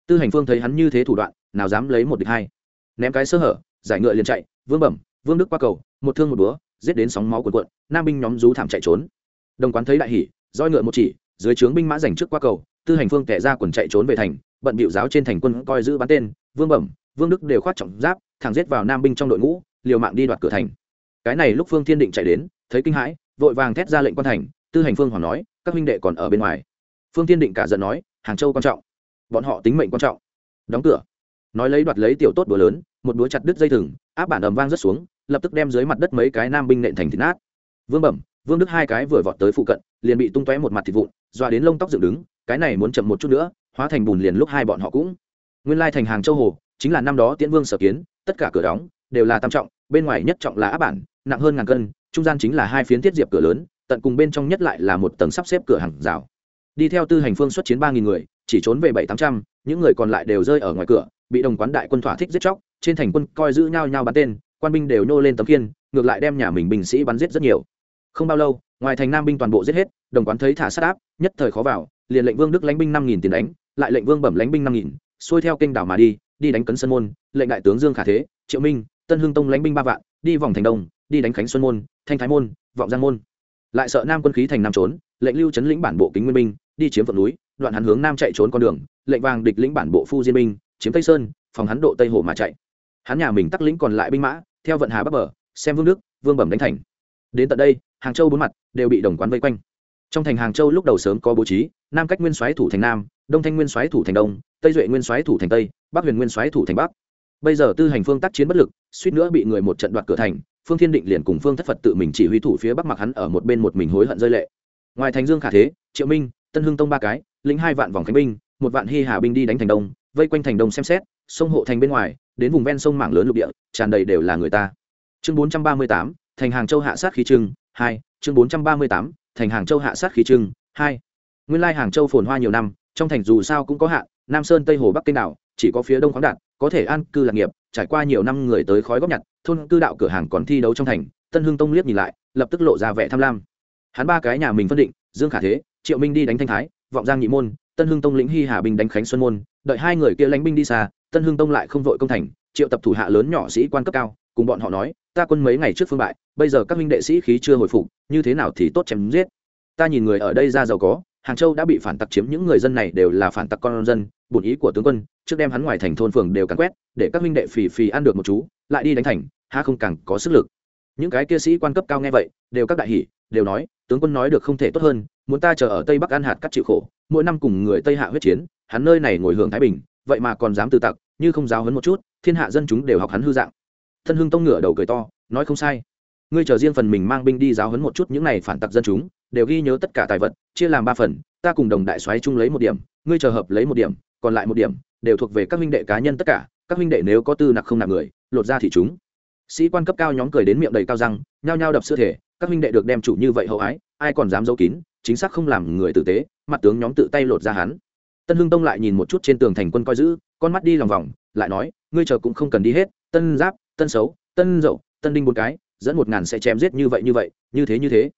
Tư hành phương thấy hắn như thế thủ đoạn, nào dám lấy một địch hai. Ném cái sơ hở, giải ngựa liền chạy, vương bẩm, vương đức qua cầu, một thương một búa giết đến sóng máu cuồn cuộn, nam binh nhóm rú thảm chạy trốn. Đồng quán thấy đại hỉ, roi ngựa một chỉ, dưới trướng binh mã giành trước qua cầu, tư hành phương tẻ ra quần chạy trốn về thành, bận bịu giáo trên thành quân coi giữ bắn tên, vương bẩm, vương đức đều khoát trọng giáp, thẳng giết vào nam binh trong đội ngũ, liều mạng đi đoạt cửa thành. Cái này lúc phương thiên định chạy đến, thấy kinh hãi, vội vàng thét ra lệnh quan thành, tư hành phương hoàng nói, các huynh đệ còn ở bên ngoài. Phương thiên định cả giận nói, hàng châu quan trọng. Bọn họ tính mệnh quan trọng. Đóng cửa. Nói lấy đoạt lấy tiểu tốt đũa lớn, một đũa chặt đứt dây thừng, áp bản ầm vang rất xuống lập tức đem dưới mặt đất mấy cái nam binh nện thành thịt nát. Vương bẩm, vương đức hai cái vừa vọt tới phụ cận, liền bị tung tóe một mặt thịt vụn dọa đến lông tóc dựng đứng, cái này muốn chậm một chút nữa, hóa thành bùn liền lúc hai bọn họ cũng. Nguyên lai thành hàng châu hồ, chính là năm đó tiễn vương sở kiến, tất cả cửa đóng, đều là tam trọng, bên ngoài nhất trọng là áp bản, nặng hơn ngàn cân, trung gian chính là hai phiến tiết diệp cửa lớn, tận cùng bên trong nhất lại là một tầng sắp xếp cửa hàng rào. Đi theo tư hành phương xuất chiến ba nghìn người, chỉ trốn về bảy tám trăm, những người còn lại đều rơi ở ngoài cửa, bị đồng quán đại quân thỏa thích giết chóc, trên thành quân coi giữ nhau nhau bắn tên quan binh đều nô lên tấm kiên ngược lại đem nhà mình binh sĩ bắn giết rất nhiều. Không bao lâu, ngoài thành nam binh toàn bộ giết hết, đồng quán thấy thả sát áp, nhất thời khó vào, liền lệnh vương đức lãnh binh năm nghìn tiền đánh, lại lệnh vương bẩm lãnh binh năm nghìn, xuôi theo kênh đảo mà đi đi đánh cấn sơn môn, lệnh đại tướng dương khả thế, triệu minh, tân hưng tông lãnh binh ba vạn, đi vòng thành đông, đi đánh khánh xuân môn, thanh thái môn, vọng giang môn. Lại sợ nam quân khí thành nam trốn, lệnh lưu chấn lĩnh bản bộ kính nguyên binh, đi chiếm vượng núi, đoạn hắn hướng nam chạy trốn con đường, lệnh vàng địch lĩnh bản bộ phu diên binh, chiếm tây sơn, phòng hắn độ tây hồ mà chạy hắn nhà mình tắc lĩnh còn lại binh mã, theo vận hà bắc bờ, xem vương đức, vương bẩm đánh thành. Đến tận đây, hàng châu bốn mặt đều bị đồng quán vây quanh. Trong thành hàng châu lúc đầu sớm có bố trí, nam cách nguyên soái thủ thành nam, đông thanh nguyên soái thủ thành đông, tây duệ nguyên soái thủ thành tây, bắc huyền nguyên soái thủ thành bắc. Bây giờ tư hành phương tác chiến bất lực, suýt nữa bị người một trận đoạt cửa thành, phương thiên định liền cùng phương thất phật tự mình chỉ huy thủ phía bắc mặc hắn ở một bên một mình hối hận rơi lệ. Ngoài thành dương khả thế, triệu minh, tân hưng tông ba cái, lĩnh hai vạn vòng khánh binh, một vạn hy hà binh đi đánh thành đông, vây quanh thành đông xem xét, sông hộ thành bên ngoài đến vùng ven sông mảng lớn lục địa, tràn đầy đều là người ta. Chương bốn trăm ba mươi tám, thành hàng châu hạ sát khí trưng, hai, chương bốn trăm ba mươi tám, thành hàng châu hạ sát khí trưng, hai. Nguyên lai hàng châu phồn hoa nhiều năm, trong thành dù sao cũng có hạn, nam sơn, tây hồ, bắc kênh đảo, chỉ có phía đông khoáng đạt, có thể an cư lạc nghiệp, trải qua nhiều năm người tới khói góp nhặt, thôn cư đạo cửa hàng còn thi đấu trong thành, tân hưng tông liếc nhìn lại, lập tức lộ ra vẻ tham lam. Hắn ba cái nhà mình phân định, dương khả thế, triệu minh đi đánh thanh thái, vọng giang nhị môn, tân hưng tông lĩnh hy hà bình đánh khánh xuân môn, đợi hai người kia lánh binh đi xa tân hưng tông lại không vội công thành, triệu tập thủ hạ lớn nhỏ sĩ quan cấp cao, cùng bọn họ nói, ta quân mấy ngày trước phương bại, bây giờ các minh đệ sĩ khí chưa hồi phục, như thế nào thì tốt chém giết. Ta nhìn người ở đây ra giàu có, hàng châu đã bị phản tặc chiếm, những người dân này đều là phản tặc con dân, bổn ý của tướng quân, trước đem hắn ngoài thành thôn phường đều cắn quét, để các minh đệ phì phì ăn được một chú, lại đi đánh thành ha không càng có sức lực. Những cái kia sĩ quan cấp cao nghe vậy, đều các đại hỷ đều nói, tướng quân nói được không thể tốt hơn, muốn ta chờ ở tây bắc ăn hạt cắt chịu khổ, mỗi năm cùng người tây hạ huyết chiến, hắn nơi này ngồi hưởng thái bình vậy mà còn dám từ tặc, như không giáo hấn một chút, thiên hạ dân chúng đều học hắn hư dạng. Thân hưng tông ngửa đầu cười to, nói không sai. Ngươi chờ riêng phần mình mang binh đi giáo hấn một chút những này phản tặc dân chúng, đều ghi nhớ tất cả tài vật, chia làm ba phần, ta cùng đồng đại soái chung lấy một điểm, ngươi chờ hợp lấy một điểm, còn lại một điểm, đều thuộc về các huynh đệ cá nhân tất cả, các huynh đệ nếu có tư nặc không nạp người, lột ra thì chúng. Sĩ quan cấp cao nhóm cười đến miệng đầy cao răng, nhao nhao đập sữa thể, các huynh đệ được đem chủ như vậy hậu ái, ai còn dám giấu kín, chính xác không làm người tử tế, mặt tướng nhóm tự tay lột ra hắn tân hưng tông lại nhìn một chút trên tường thành quân coi giữ, con mắt đi lòng vòng, lại nói, ngươi chờ cũng không cần đi hết, tân giáp, tân xấu tân dậu, tân đinh bốn cái, dẫn một ngàn sẽ chém giết như vậy như vậy, như thế như thế.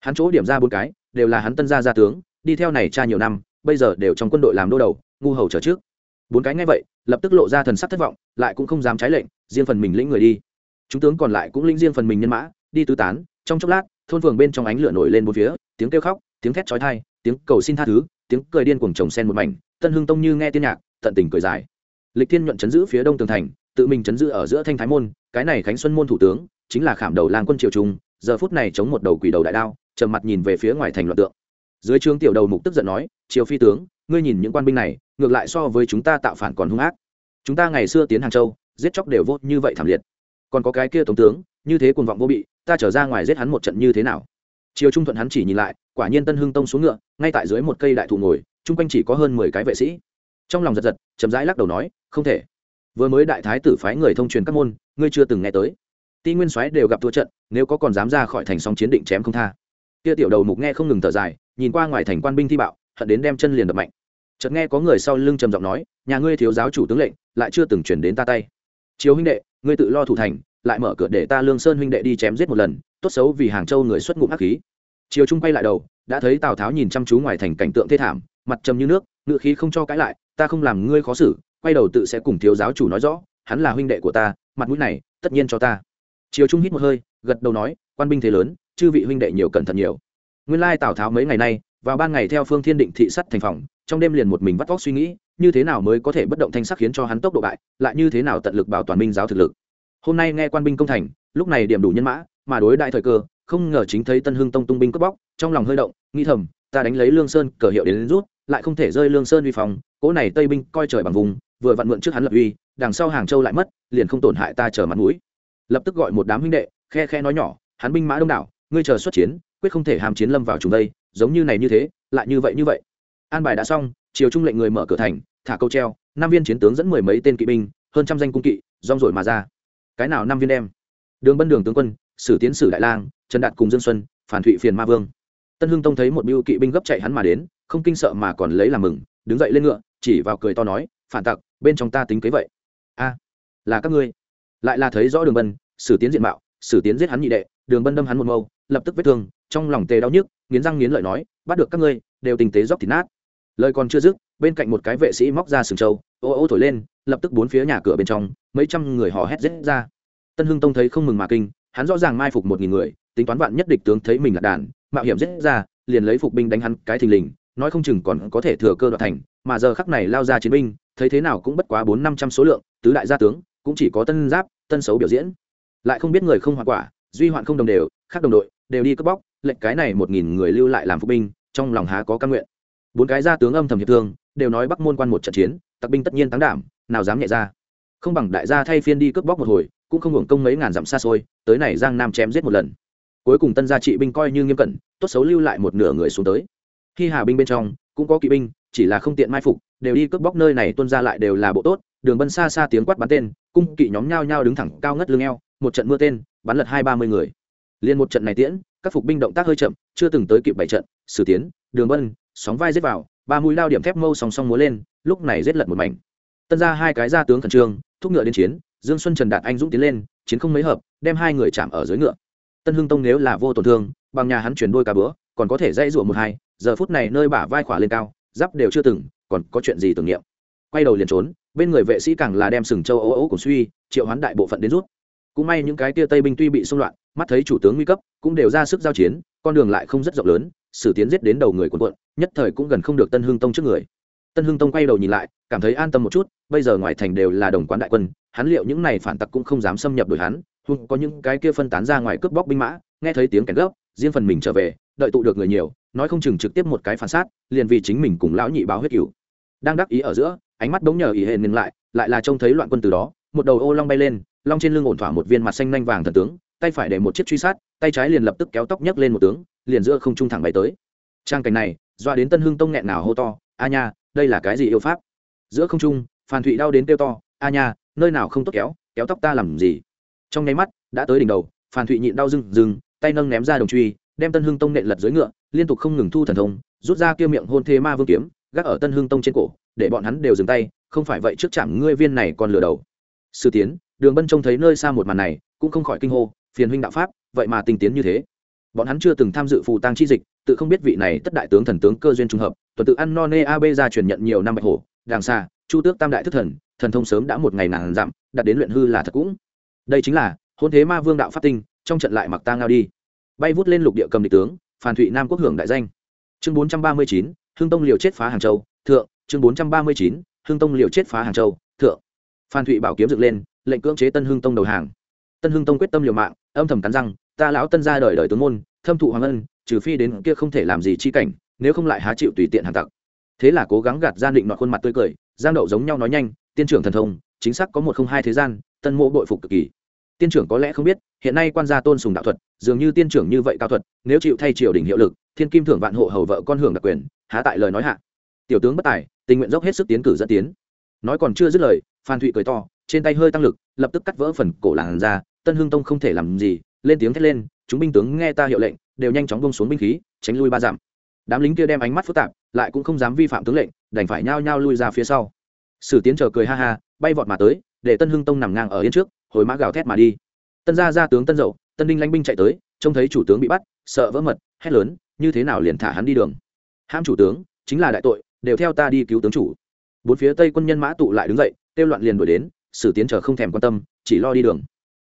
Hắn chỗ điểm ra bốn cái, đều là hắn tân gia gia tướng, đi theo này cha nhiều năm, bây giờ đều trong quân đội làm đô đầu, ngu hầu trở trước. Bốn cái ngay vậy, lập tức lộ ra thần sắc thất vọng, lại cũng không dám trái lệnh, riêng phần mình lĩnh người đi. Chúng tướng còn lại cũng lĩnh riêng phần mình nhân mã, đi tứ tán, trong chốc lát, thôn phường bên trong ánh lửa nổi lên một phía, tiếng kêu khóc, tiếng thét chói tai, tiếng cầu xin tha thứ tiếng cười điên cuồng trồng sen một mảnh, tân hưng tông như nghe tiên nhạc, tận tình cười dài. Lịch thiên nhuận chấn giữ phía đông tường thành, tự mình chấn giữ ở giữa thanh thái môn, cái này khánh xuân môn thủ tướng, chính là khảm đầu lang quân triều trung, giờ phút này chống một đầu quỷ đầu đại đao, trầm mặt nhìn về phía ngoài thành loạn tượng. Dưới trướng tiểu đầu mục tức giận nói, triều phi tướng, ngươi nhìn những quan binh này, ngược lại so với chúng ta tạo phản còn hung ác. Chúng ta ngày xưa tiến hàng châu, giết chóc đều vô như vậy thảm liệt. Còn có cái kia tổng tướng, như thế cuồng vọng vô bị, ta trở ra ngoài giết hắn một trận như thế nào? Chiều trung thuận hắn chỉ nhìn lại, quả nhiên tân hưng tông xuống ngựa, ngay tại dưới một cây đại thụ ngồi, chung quanh chỉ có hơn mười cái vệ sĩ. Trong lòng giật giật, chậm rãi lắc đầu nói, không thể. Vừa mới đại thái tử phái người thông truyền các môn, ngươi chưa từng nghe tới. Ti nguyên soái đều gặp thua trận, nếu có còn dám ra khỏi thành song chiến định chém không tha. Kia tiểu đầu mục nghe không ngừng thở dài, nhìn qua ngoài thành quan binh thi bạo, hận đến đem chân liền đập mạnh. Chợt nghe có người sau lưng trầm giọng nói, nhà ngươi thiếu giáo chủ tướng lệnh, lại chưa từng chuyển đến ta tay. Chiếu huynh đệ, ngươi tự lo thủ thành, lại mở cửa để ta lương sơn huynh đệ đi chém giết một lần tốt xấu vì hàng châu người xuất ngụm hắc khí. Chiều trung quay lại đầu, đã thấy tào tháo nhìn chăm chú ngoài thành cảnh tượng thê thảm, mặt trầm như nước ngự khí không cho cãi lại, ta không làm ngươi khó xử, quay đầu tự sẽ cùng thiếu giáo chủ nói rõ, hắn là huynh đệ của ta, mặt mũi này, tất nhiên cho ta. Chiều trung hít một hơi, gật đầu nói, quan binh thế lớn, chư vị huynh đệ nhiều cẩn thận nhiều. Nguyên lai tào tháo mấy ngày nay, vào ban ngày theo phương thiên định thị sắt thành phòng, trong đêm liền một mình vắt vóc suy nghĩ, như thế nào mới có thể bất động thanh sắc khiến cho hắn tốc độ bại, lại như thế nào tận lực bảo toàn minh giáo thực lực. Hôm nay nghe quan binh công thành, lúc này điểm đủ nhân mã mà đối đại thời cơ không ngờ chính thấy tân hưng tông tung binh cướp bóc trong lòng hơi động nghi thầm ta đánh lấy lương sơn cờ hiệu đến, đến rút lại không thể rơi lương sơn uy phòng cỗ này tây binh coi trời bằng vùng vừa vặn mượn trước hắn lập uy đằng sau hàng châu lại mất liền không tổn hại ta chờ mặt mũi. Lập tức gọi một đám huynh đệ khe khe nói nhỏ hắn binh mã đông đảo ngươi chờ xuất chiến quyết không thể hàm chiến lâm vào chúng đây giống như này như thế lại như vậy như vậy. An bài đã xong chiều trung lệnh người mở cửa thành thả câu treo năm viên chiến tướng dẫn mười mấy tên kỵ binh hơn trăm danh cung kỵ rong rổi mà ra. Cái nào năm viên đem? Đường bân đường tướng quân sử tiến sử đại lang, trần đạt cùng dương xuân, phản thụy phiền ma vương. Tân hưng tông thấy một biêu kỵ binh gấp chạy hắn mà đến, không kinh sợ mà còn lấy làm mừng, đứng dậy lên ngựa, chỉ vào cười to nói, phản tặc, bên trong ta tính kế vậy. A, là các ngươi. Lại là thấy rõ đường bân, sử tiến diện mạo, sử tiến giết hắn nhị đệ, đường bân đâm hắn một mâu, lập tức vết thương, trong lòng tề đau nhức, nghiến răng nghiến lợi nói, bắt được các ngươi, đều tình tế dốc thịt nát. Lời còn chưa dứt, bên cạnh một cái vệ sĩ móc ra sừng trâu, ô ô thổi lên, lập tức bốn phía nhà cửa bên trong, mấy trăm người hò hét rết ra. Tân hưng tông thấy không mừng mà kinh hắn rõ ràng mai phục một nghìn người, tính toán vạn nhất địch tướng thấy mình là đàn, mạo hiểm giết ra, liền lấy phục binh đánh hắn cái thình lình, nói không chừng còn có thể thừa cơ đoạt thành, mà giờ khắc này lao ra chiến binh, thấy thế nào cũng bất quá bốn năm trăm số lượng, tứ đại gia tướng, cũng chỉ có tân giáp, tân xấu biểu diễn. Lại không biết người không hoa quả, duy hoạn không đồng đều, khác đồng đội, đều đi cướp bóc, lệnh cái này một nghìn người lưu lại làm phục binh, trong lòng há có căn nguyện. Bốn cái gia tướng âm thầm hiệp thương, đều nói bắc môn quan một trận chiến, tặc binh tất nhiên tăng đảm, nào dám nhẹ ra. Không bằng đại gia thay phiên đi cướp bóc một hồi cũng không hưởng công mấy ngàn dặm xa xôi, tới này giang nam chém giết một lần. Cuối cùng tân gia trị binh coi như nghiêm cẩn, tốt xấu lưu lại một nửa người xuống tới. Khi hà binh bên trong, cũng có kỵ binh, chỉ là không tiện mai phục, đều đi cướp bóc nơi này tuân ra lại đều là bộ tốt, đường bân xa xa tiếng quát bắn tên, cung kỵ nhóm nhao nhao đứng thẳng cao ngất lưng eo, một trận mưa tên, bắn lật hai ba mươi người. Liên một trận này tiễn, các phục binh động tác hơi chậm, chưa từng tới kịp bảy trận, sử tiến, đường bân, sóng vai giết vào, ba mũi lao điểm thép mâu song song múa lên, lúc này giết lật một mảnh. Tân ra hai cái gia tướng khẩn trương, thúc ngựa đến chiến dương xuân trần đạt anh dũng tiến lên, chiến không mấy hợp, đem hai người chạm ở dưới ngựa. Tân hưng tông nếu là vô tổn thương, bằng nhà hắn chuyển đôi cả bữa, còn có thể dãy rụa một hai, giờ phút này nơi bả vai khỏa lên cao, giáp đều chưa từng, còn có chuyện gì tưởng niệm? Quay đầu liền trốn, bên người vệ sĩ càng là đem sừng châu ấu ấu của suy, triệu hoán đại bộ phận đến rút. Cũng may những cái tia tây binh tuy bị xung loạn, mắt thấy chủ tướng nguy cấp, cũng đều ra sức giao chiến, con đường lại không rất rộng lớn, sử tiến giết đến đầu người quần quận nhất thời cũng gần không được tân hưng tông trước người tân hưng tông quay đầu nhìn lại, cảm thấy an tâm một chút, bây giờ ngoài thành đều là đồng quán đại quân, hắn liệu những này phản tặc cũng không dám xâm nhập đổi hắn, hung có những cái kia phân tán ra ngoài cướp bóc binh mã, nghe thấy tiếng kèn gấp, riêng phần mình trở về, đợi tụ được người nhiều, nói không chừng trực tiếp một cái phản sát, liền vì chính mình cùng lão nhị báo huyết cửu. Đang đắc ý ở giữa, ánh mắt bỗng nhờ ý hệ ngừng lại lại là trông thấy loạn quân từ đó, một đầu ô long bay lên, long trên lưng ổn thỏa một viên mặt xanh nhanh vàng thần tướng, tay phải để một chiếc truy sát, tay trái liền lập tức kéo tóc nhấc lên một tướng, liền giữa không trung thẳng bay tới. Trang cảnh này, doa đến tân hưng tông nghẹn nào hô to, a nha đây là cái gì yêu pháp? Giữa không trung, phan thụy đau đến kêu to, a nha, nơi nào không tốt kéo kéo tóc ta làm gì? Trong nháy mắt, đã tới đỉnh đầu, phan thụy nhịn đau dừng dừng tay nâng ném ra đồng truy, đem tân hưng tông nện lật dưới ngựa, liên tục không ngừng thu thần thông, rút ra kia miệng hôn thế ma vương kiếm, gác ở tân hưng tông trên cổ, để bọn hắn đều dừng tay, không phải vậy trước chạm ngươi viên này còn lừa đầu. Sư tiến, đường bân trông thấy nơi xa một màn này, cũng không khỏi kinh hô, phiền huynh đạo pháp, vậy mà tình tiến như thế bọn hắn chưa từng tham dự phù tang chi dịch, tự không biết vị này tất đại tướng thần tướng cơ duyên trung hợp, tuần tự ăn no nê ab ra truyền nhận nhiều năm bạch hổ, đàng xa, chu tước tam đại thức thần thần thông sớm đã một ngày nàng dặm, đặt đến luyện hư là thật cũng. Đây chính là, hôn thế ma vương đạo pháp tinh, trong trận lại mặc ta ngao đi. Bay vút lên lục địa cầm địch tướng phàn thụy nam quốc hưởng đại danh. Chương bốn trăm ba mươi chín, hương tông liều chết phá hàng châu, thượng. Chương bốn trăm ba mươi chín, hương tông liều chết phá hàng châu, thượng. Phan thụy bảo kiếm dựng lên, lệnh cưỡng chế tân hưng tông đầu hàng. Tân hưng tông quyết tâm liều mạng, âm thầm cắn răng ta lão tân ra đời đời tướng môn, thâm thụ hoàng ân, trừ phi đến kia không thể làm gì chi cảnh, nếu không lại há chịu tùy tiện hàng tặc. Thế là cố gắng gạt gian định nọt khuôn mặt tươi cười, giang đậu giống nhau nói nhanh, tiên trưởng thần thông, chính xác có một không hai thế gian, tân mộ bội phục cực kỳ. Tiên trưởng có lẽ không biết, hiện nay quan gia tôn sùng đạo thuật, dường như tiên trưởng như vậy cao thuật, nếu chịu thay triều đình hiệu lực, thiên kim thưởng vạn hộ hầu vợ con hưởng đặc quyền, há tại lời nói hạ. Tiểu tướng bất tài, tình nguyện dốc hết sức tiến cử dẫn tiến. Nói còn chưa dứt lời, phan thụy cười to, trên tay hơi tăng lực, lập tức cắt vỡ phần cổ làn ra tân hưng tông không thể làm gì lên tiếng thét lên, chúng binh tướng nghe ta hiệu lệnh, đều nhanh chóng bông xuống binh khí, tránh lui ba dặm. Đám lính kia đem ánh mắt phức tạp, lại cũng không dám vi phạm tướng lệnh, đành phải nhao nhao lui ra phía sau. Sử tiến chờ cười ha ha, bay vọt mà tới, để tân hưng tông nằm ngang ở yên trước, hồi mã gào thét mà đi. Tân gia gia tướng tân dậu, tân đinh lanh binh chạy tới, trông thấy chủ tướng bị bắt, sợ vỡ mật, hét lớn, như thế nào liền thả hắn đi đường? Ham chủ tướng, chính là đại tội, đều theo ta đi cứu tướng chủ. Bốn phía tây quân nhân mã tụ lại đứng dậy, kêu loạn liền đuổi đến, sử tiến chờ không thèm quan tâm, chỉ lo đi đường.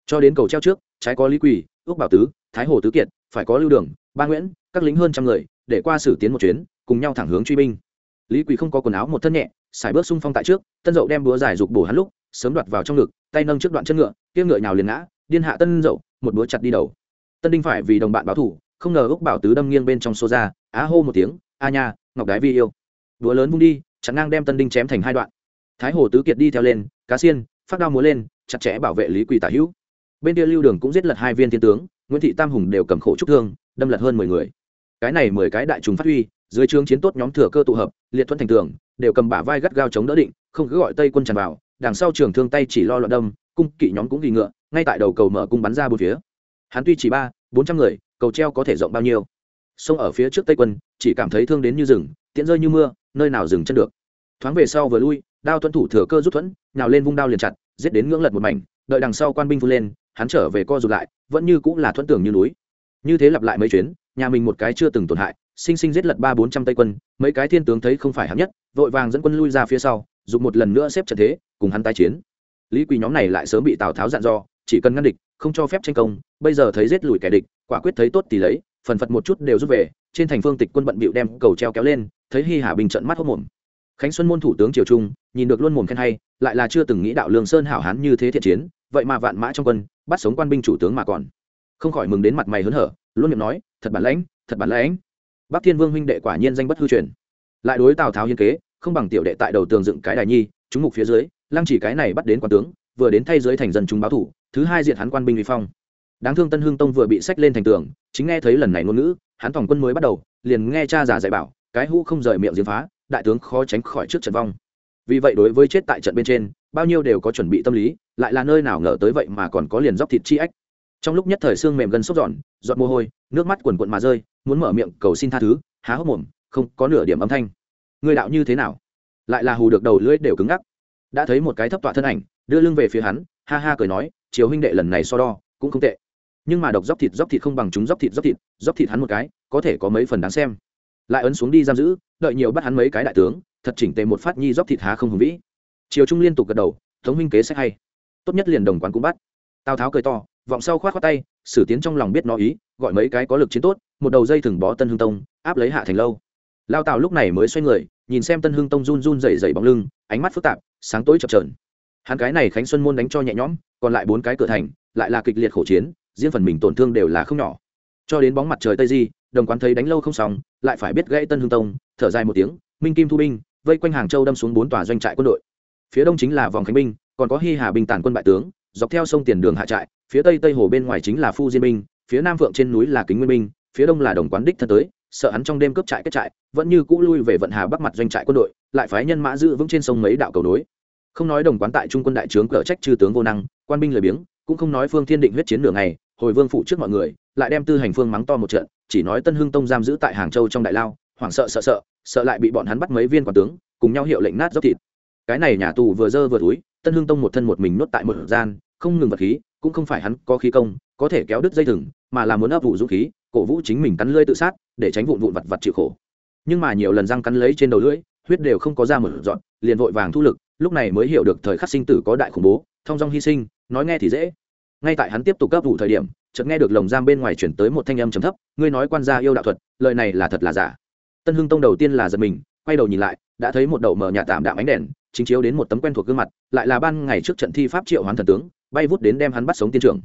Cho đến cầu treo trước trái có lý quỳ, ước bảo tứ, thái hồ tứ kiệt, phải có lưu đường, ba nguyễn, các lính hơn trăm người, để qua sử tiến một chuyến, cùng nhau thẳng hướng truy binh. Lý quỳ không có quần áo một thân nhẹ xài bước xung phong tại trước, tân dậu đem búa giải dục bổ hắn lúc, sớm đoạt vào trong ngực, tay nâng trước đoạn chân ngựa, kia ngựa nhào liền ngã, điên hạ tân dậu, một búa chặt đi đầu. Tân đinh phải vì đồng bạn báo thủ không ngờ úc bảo tứ đâm nghiêng bên trong xô ra, á hô một tiếng, a nha, ngọc đái vi yêu. Búa lớn vung đi chắn ngang đem tân đinh chém thành hai đoạn. Thái hồ tứ kiệt đi theo lên, cá xiên, phát đao múa lên, chặt chẽ bảo vệ lý quỳ tả hữu bên kia lưu đường cũng giết lật hai viên thiên tướng, nguyễn thị tam hùng đều cầm khổ trúc thương, đâm lật hơn mười người. Cái này mười cái đại trùng phát huy, dưới trướng chiến tốt nhóm thừa cơ tụ hợp, liệt thuận thành tường, đều cầm bả vai gắt gao chống đỡ định, không cứ gọi tây quân tràn vào, đằng sau trường thương tay chỉ lo loạn đâm, cung kỵ nhóm cũng vì ngựa, ngay tại đầu cầu mở cung bắn ra bốn phía. Hắn tuy chỉ ba, bốn trăm người, cầu treo có thể rộng bao nhiêu? Sông ở phía trước tây quân, chỉ cảm thấy thương đến như rừng, tiễn rơi như mưa, nơi nào dừng chân được. Thoáng về sau vừa lui, đao tuân thủ thừa cơ rút thuẫn, nhào lên vung đao liền chặt, giết đến ngưỡng lật một mảnh, đợi đằng sau quan binh phun lên hắn trở về co rụt lại, vẫn như cũng là thuận tưởng như núi. Như thế lặp lại mấy chuyến, nhà mình một cái chưa từng tổn hại, sinh sinh giết lật ba bốn trăm tây quân, mấy cái thiên tướng thấy không phải hấp nhất, vội vàng dẫn quân lui ra phía sau, dùng một lần nữa xếp trận thế, cùng hắn tái chiến. Lý quỳ nhóm này lại sớm bị tào tháo dặn dò, chỉ cần ngăn địch, không cho phép tranh công, bây giờ thấy giết lùi kẻ địch, quả quyết thấy tốt thì lấy, phần phật một chút đều rút về, trên thành phương tịch quân bận bịu đem cầu treo kéo lên, thấy hi hà bình trận mắt hốc mồm. Khánh xuân môn thủ tướng triều trung, nhìn được luôn mồm khen hay, lại là chưa từng nghĩ đạo lương sơn hảo hán như thế thiện chiến vậy mà vạn mã trong quân, bắt sống quan binh chủ tướng mà còn. Không khỏi mừng đến mặt mày hớn hở, luôn miệng nói, thật bản lãnh, thật bản lãnh. Bắc thiên vương huynh đệ quả nhiên danh bất hư truyền. Lại đối tào tháo hiên kế, không bằng tiểu đệ tại đầu tường dựng cái đài nhi, chúng mục phía dưới, lăng chỉ cái này bắt đến quan tướng, vừa đến thay dưới thành dân chúng báo thủ, thứ hai diện hắn quan binh vi phong. Đáng thương tân hưng tông vừa bị sách lên thành tường, chính nghe thấy lần này ngôn ngữ, hắn tổng quân mới bắt đầu, liền nghe cha già dạy bảo, cái hũ không rời miệng diếm phá, đại tướng khó tránh khỏi trước trận vong vì vậy đối với chết tại trận bên trên, bao nhiêu đều có chuẩn bị tâm lý, lại là nơi nào ngờ tới vậy mà còn có liền dóc thịt chi ếch trong lúc nhất thời xương mềm gần sốc giòn giọt mồ hôi, nước mắt quần quận mà rơi, muốn mở miệng cầu xin tha thứ, há hốc mồm, không có nửa điểm âm thanh. Người đạo như thế nào? Lại là hù được đầu lưỡi đều cứng ngắc. Đã thấy một cái thấp tọa thân ảnh, đưa lưng về phía hắn, ha ha cười nói chiều huynh đệ lần này so đo, cũng không tệ. Nhưng mà độc dóc thịt dóc thịt không bằng chúng dóc thịt dóc thịt dóc thịt hắn một cái, có thể có mấy phần đáng xem lại ấn xuống đi giam giữ, đợi nhiều bắt hắn mấy cái đại tướng, thật chỉnh tề một phát nhi dóc thịt há không hùng vĩ. Triều trung liên tục gật đầu thống huynh kế sách hay. Tốt nhất liền đồng quán cũng bắt. Tào tháo cười to, vọng sau khoát khoát tay, sử tiến trong lòng biết nó ý, gọi mấy cái có lực chiến tốt, một đầu dây thừng bó tân hương tông, áp lấy hạ thành lâu. Lao tào lúc này mới xoay người, nhìn xem tân hương tông run run dày dày bóng lưng, ánh mắt phức tạp, sáng tối chập trờn hắn cái này khánh xuân môn đánh cho nhẹ nhõm, còn lại bốn cái cửa thành, lại là kịch liệt khổ chiến, riêng phần mình tổn thương đều là không nhỏ. Cho đến bóng mặt trời tây di đồng quán thấy đánh lâu không xong, lại phải biết gãy tân hương tông, thở dài một tiếng, minh kim thu binh, vây quanh hàng châu đâm xuống bốn tòa doanh trại quân đội phía đông chính là vòng khánh binh, còn có hy hà binh tàn quân bại tướng, dọc theo sông tiền đường hạ trại, phía tây tây hồ bên ngoài chính là phu diên binh, phía nam phượng trên núi là kính nguyên binh, phía đông là đồng quán đích thân tới, sợ hắn trong đêm cướp trại kết trại, vẫn như cũ lui về vận hà bắc mặt doanh trại quân đội, lại phái nhân mã giữ vững trên sông mấy đạo cầu đối. không nói đồng quán tại trung quân đại trướng cở trách chư tướng vô năng, quan binh lười biếng, cũng không nói phương thiên định huyết chiến nửa ngày hồi vương phụ trước mọi người, lại đem tư hành phương mắng to một trận, chỉ nói tân hưng tông giam giữ tại hàng châu trong đại lao, hoảng sợ sợ sợ sợ lại bị bọn hắn bắt mấy viên quản tướng, cùng nhau hiệu lệnh nát dốc thịt. Cái này nhà tù vừa dơ vừa túi, tân hưng tông một thân một mình nuốt tại một gian, không ngừng vật khí, cũng không phải hắn có khí công, có thể kéo đứt dây thừng, mà là muốn ấp vụ dũng khí, cổ vũ chính mình cắn lưỡi tự sát, để tránh vụn vụn vặt vặt chịu khổ. Nhưng mà nhiều lần răng cắn lấy trên đầu lưỡi, huyết đều không có ra một dọn, liền vội vàng thu lực, lúc này mới hiểu được thời khắc sinh tử có đại khủng bố thong dong hy sinh, nói nghe thì dễ ngay tại hắn tiếp tục cấp vụ thời điểm, chợt nghe được lồng giam bên ngoài chuyển tới một thanh âm trầm thấp, ngươi nói quan gia yêu đạo thuật, lời này là thật là giả? Tân hưng tông đầu tiên là giật mình, quay đầu nhìn lại, đã thấy một đầu mở nhà tạm đạm ánh đèn, chính chiếu đến một tấm quen thuộc gương mặt, lại là ban ngày trước trận thi pháp triệu hoán thần tướng, bay vút đến đem hắn bắt sống tiên trưởng.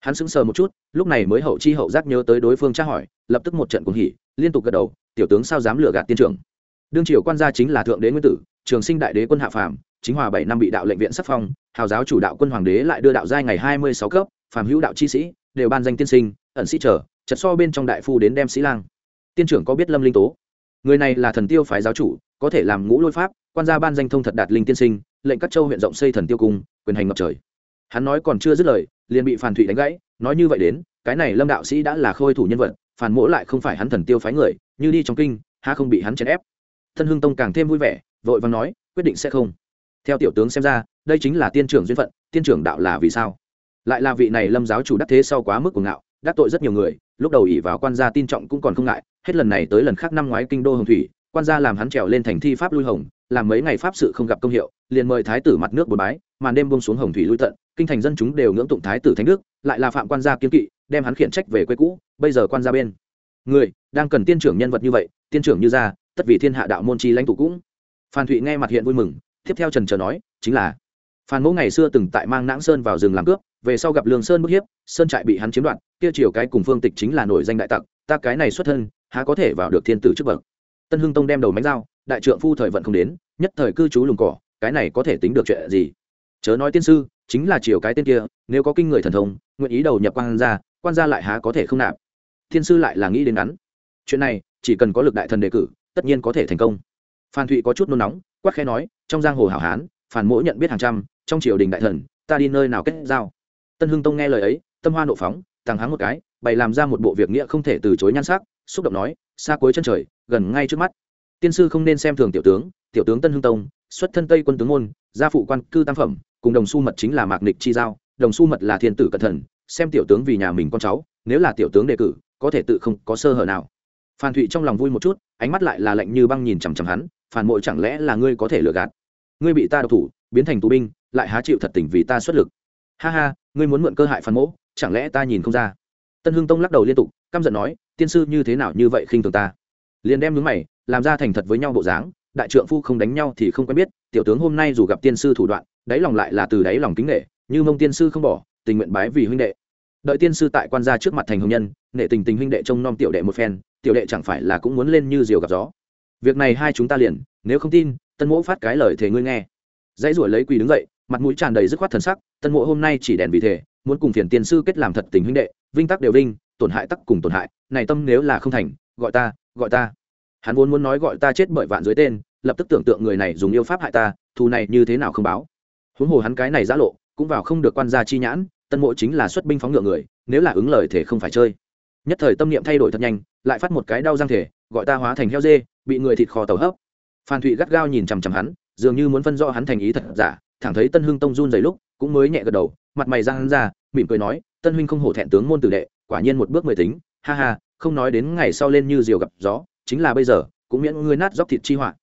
Hắn sững sờ một chút, lúc này mới hậu chi hậu giác nhớ tới đối phương tra hỏi, lập tức một trận cuồng hỉ, liên tục gật đầu, tiểu tướng sao dám lừa gạt tiên trưởng? Đương triều quan gia chính là thượng đế nguyên tử, trường sinh đại đế quân hạ phàm chính hòa bảy năm bị đạo lệnh viện sắc phong, hào giáo chủ đạo quân hoàng đế lại đưa đạo giai ngày hai mươi sáu cấp, phàm hữu đạo chi sĩ, đều ban danh tiên sinh, ẩn sĩ trở, chật so bên trong đại phu đến đem sĩ lang. Tiên trưởng có biết lâm linh tố? Người này là thần tiêu phái giáo chủ, có thể làm ngũ lôi pháp, quan gia ban danh thông thật đạt linh tiên sinh, lệnh các châu huyện rộng xây thần tiêu cung, quyền hành ngập trời. Hắn nói còn chưa dứt lời, liền bị phàn thụy đánh gãy, nói như vậy đến, cái này lâm đạo sĩ đã là khôi thủ nhân vật phản mỗ lại không phải hắn thần tiêu phái người, như đi trong kinh ha không bị hắn chèn ép. Thân hưng tông càng thêm vui vẻ, vội vàng nói, quyết định sẽ không theo tiểu tướng xem ra đây chính là tiên trưởng duyên phận tiên trưởng đạo là vì sao? Lại là vị này lâm giáo chủ đắc thế sau quá mức của ngạo đắc tội rất nhiều người lúc đầu ỉ vào quan gia tin trọng cũng còn không ngại hết lần này tới lần khác năm ngoái kinh đô hồng thủy quan gia làm hắn trèo lên thành thi pháp lui hồng làm mấy ngày pháp sự không gặp công hiệu liền mời thái tử mặt nước bồi bái màn đêm bông xuống hồng thủy lui tận kinh thành dân chúng đều ngưỡng tụng thái tử thánh đức lại là phạm quan gia kiên kỵ đem hắn khiển trách về quê cũ bây giờ quan gia bên. Người đang cần tiên trưởng nhân vật như vậy tiên trưởng như gia, tất vì thiên hạ đạo môn chi lãnh tụ cũng. Phan thụy nghe mặt hiện vui mừng tiếp theo trần trờ nói, chính là, phan mẫu ngày xưa từng tại mang nãng sơn vào rừng làm cướp, về sau gặp lương sơn bức hiếp, sơn trại bị hắn chiếm đoạt, kia triều cái cùng phương tịch chính là nổi danh đại tặc, ta cái này xuất thân, há có thể vào được thiên tử trước bậc. Tân hưng tông đem đầu mánh dao, đại trượng phu thời vận không đến, nhất thời cư trú lùng cỏ, cái này có thể tính được chuyện gì? Chớ nói tiên sư, chính là triều cái tên kia, nếu có kinh người thần thông, nguyện ý đầu nhập quan gia quan gia lại há có thể không nạp. Thiên sư lại là nghĩ đến ngắn chuyện này, chỉ cần có lực đại thần đề cử, tất nhiên có thể thành công. Phan thụy có chút nôn nóng, quát khẽ nói trong giang hồ hảo hán, phản mỗi nhận biết hàng trăm, trong triều đình đại thần, ta đi nơi nào kết giao? Tân hưng tông nghe lời ấy, tâm hoa nộ phóng thằng hắng một cái, bày làm ra một bộ việc nghĩa không thể từ chối nhan sắc, xúc động nói, xa cuối chân trời, gần ngay trước mắt. Tiên sư không nên xem thường tiểu tướng tiểu tướng tân hưng tông, xuất thân tây quân tướng môn, gia phụ quan cư tam phẩm, cùng đồng su mật chính là mạc nịch chi giao, đồng su mật là thiên tử cẩn thận, xem tiểu tướng vì nhà mình con cháu, nếu là tiểu tướng đề cử, có thể tự không có sơ hở nào. Phan thụy trong lòng vui một chút, ánh mắt lại là lạnh như băng nhìn chằm chằm hắn phản mội chẳng lẽ là ngươi có thể lừa gạt? Ngươi bị ta độc thủ, biến thành tù binh, lại há chịu thật tình vì ta xuất lực. Ha ha, ngươi muốn mượn cơ hại phản mỗ chẳng lẽ ta nhìn không ra? Tân hưng tông lắc đầu liên tục, căm giận nói, tiên sư như thế nào như vậy khinh thường ta? Liền đem nhúng mày, làm ra thành thật với nhau bộ dáng, đại trượng phu không đánh nhau thì không quen biết, tiểu tướng hôm nay dù gặp tiên sư thủ đoạn, đáy lòng lại là từ đáy lòng kính nghệ như mông tiên sư không bỏ, tình nguyện bái vì huynh đệ. Đợi tiên sư tại quan gia trước mặt thành hồng nhân, nể tình tình huynh đệ trông nom tiểu đệ một phen, tiểu đệ chẳng phải là cũng muốn lên như diều gặp gió việc này hai chúng ta liền, nếu không tin, tân mỗ phát cái lời thề ngươi nghe. Dãy ruổi lấy quỳ đứng dậy, mặt mũi tràn đầy dứt khoát thần sắc, tân mộ hôm nay chỉ đèn vì thế muốn cùng phiền tiền sư kết làm thật tình huynh đệ, vinh tắc đều vinh, tổn hại tắc cùng tổn hại, này tâm nếu là không thành, gọi ta gọi ta. Hắn vốn muốn nói gọi ta chết bởi vạn dưới tên, lập tức tưởng tượng người này dùng yêu pháp hại ta, thù này như thế nào không báo. Huống hồ hắn cái này giã lộ, cũng vào không được quan gia chi nhãn, tân mộ chính là xuất binh phóng ngựa người, nếu là ứng lời thể không phải chơi. Nhất thời tâm niệm thay đổi thật nhanh, lại phát một cái đau răng thể gọi ta hóa thành heo dê, bị người thịt kho tàu hấp. Phan thụy gắt gao nhìn chằm chằm hắn, dường như muốn phân rõ hắn thành ý thật giả, thẳng thấy tân hưng tông run dày lúc, cũng mới nhẹ gật đầu, mặt mày ra hắn ra, mỉm cười nói, tân huynh không hổ thẹn tướng môn tử đệ, quả nhiên một bước mười tính, ha ha, không nói đến ngày sau lên như diều gặp gió, chính là bây giờ, cũng miễn ngươi nát dóc thịt chi họa.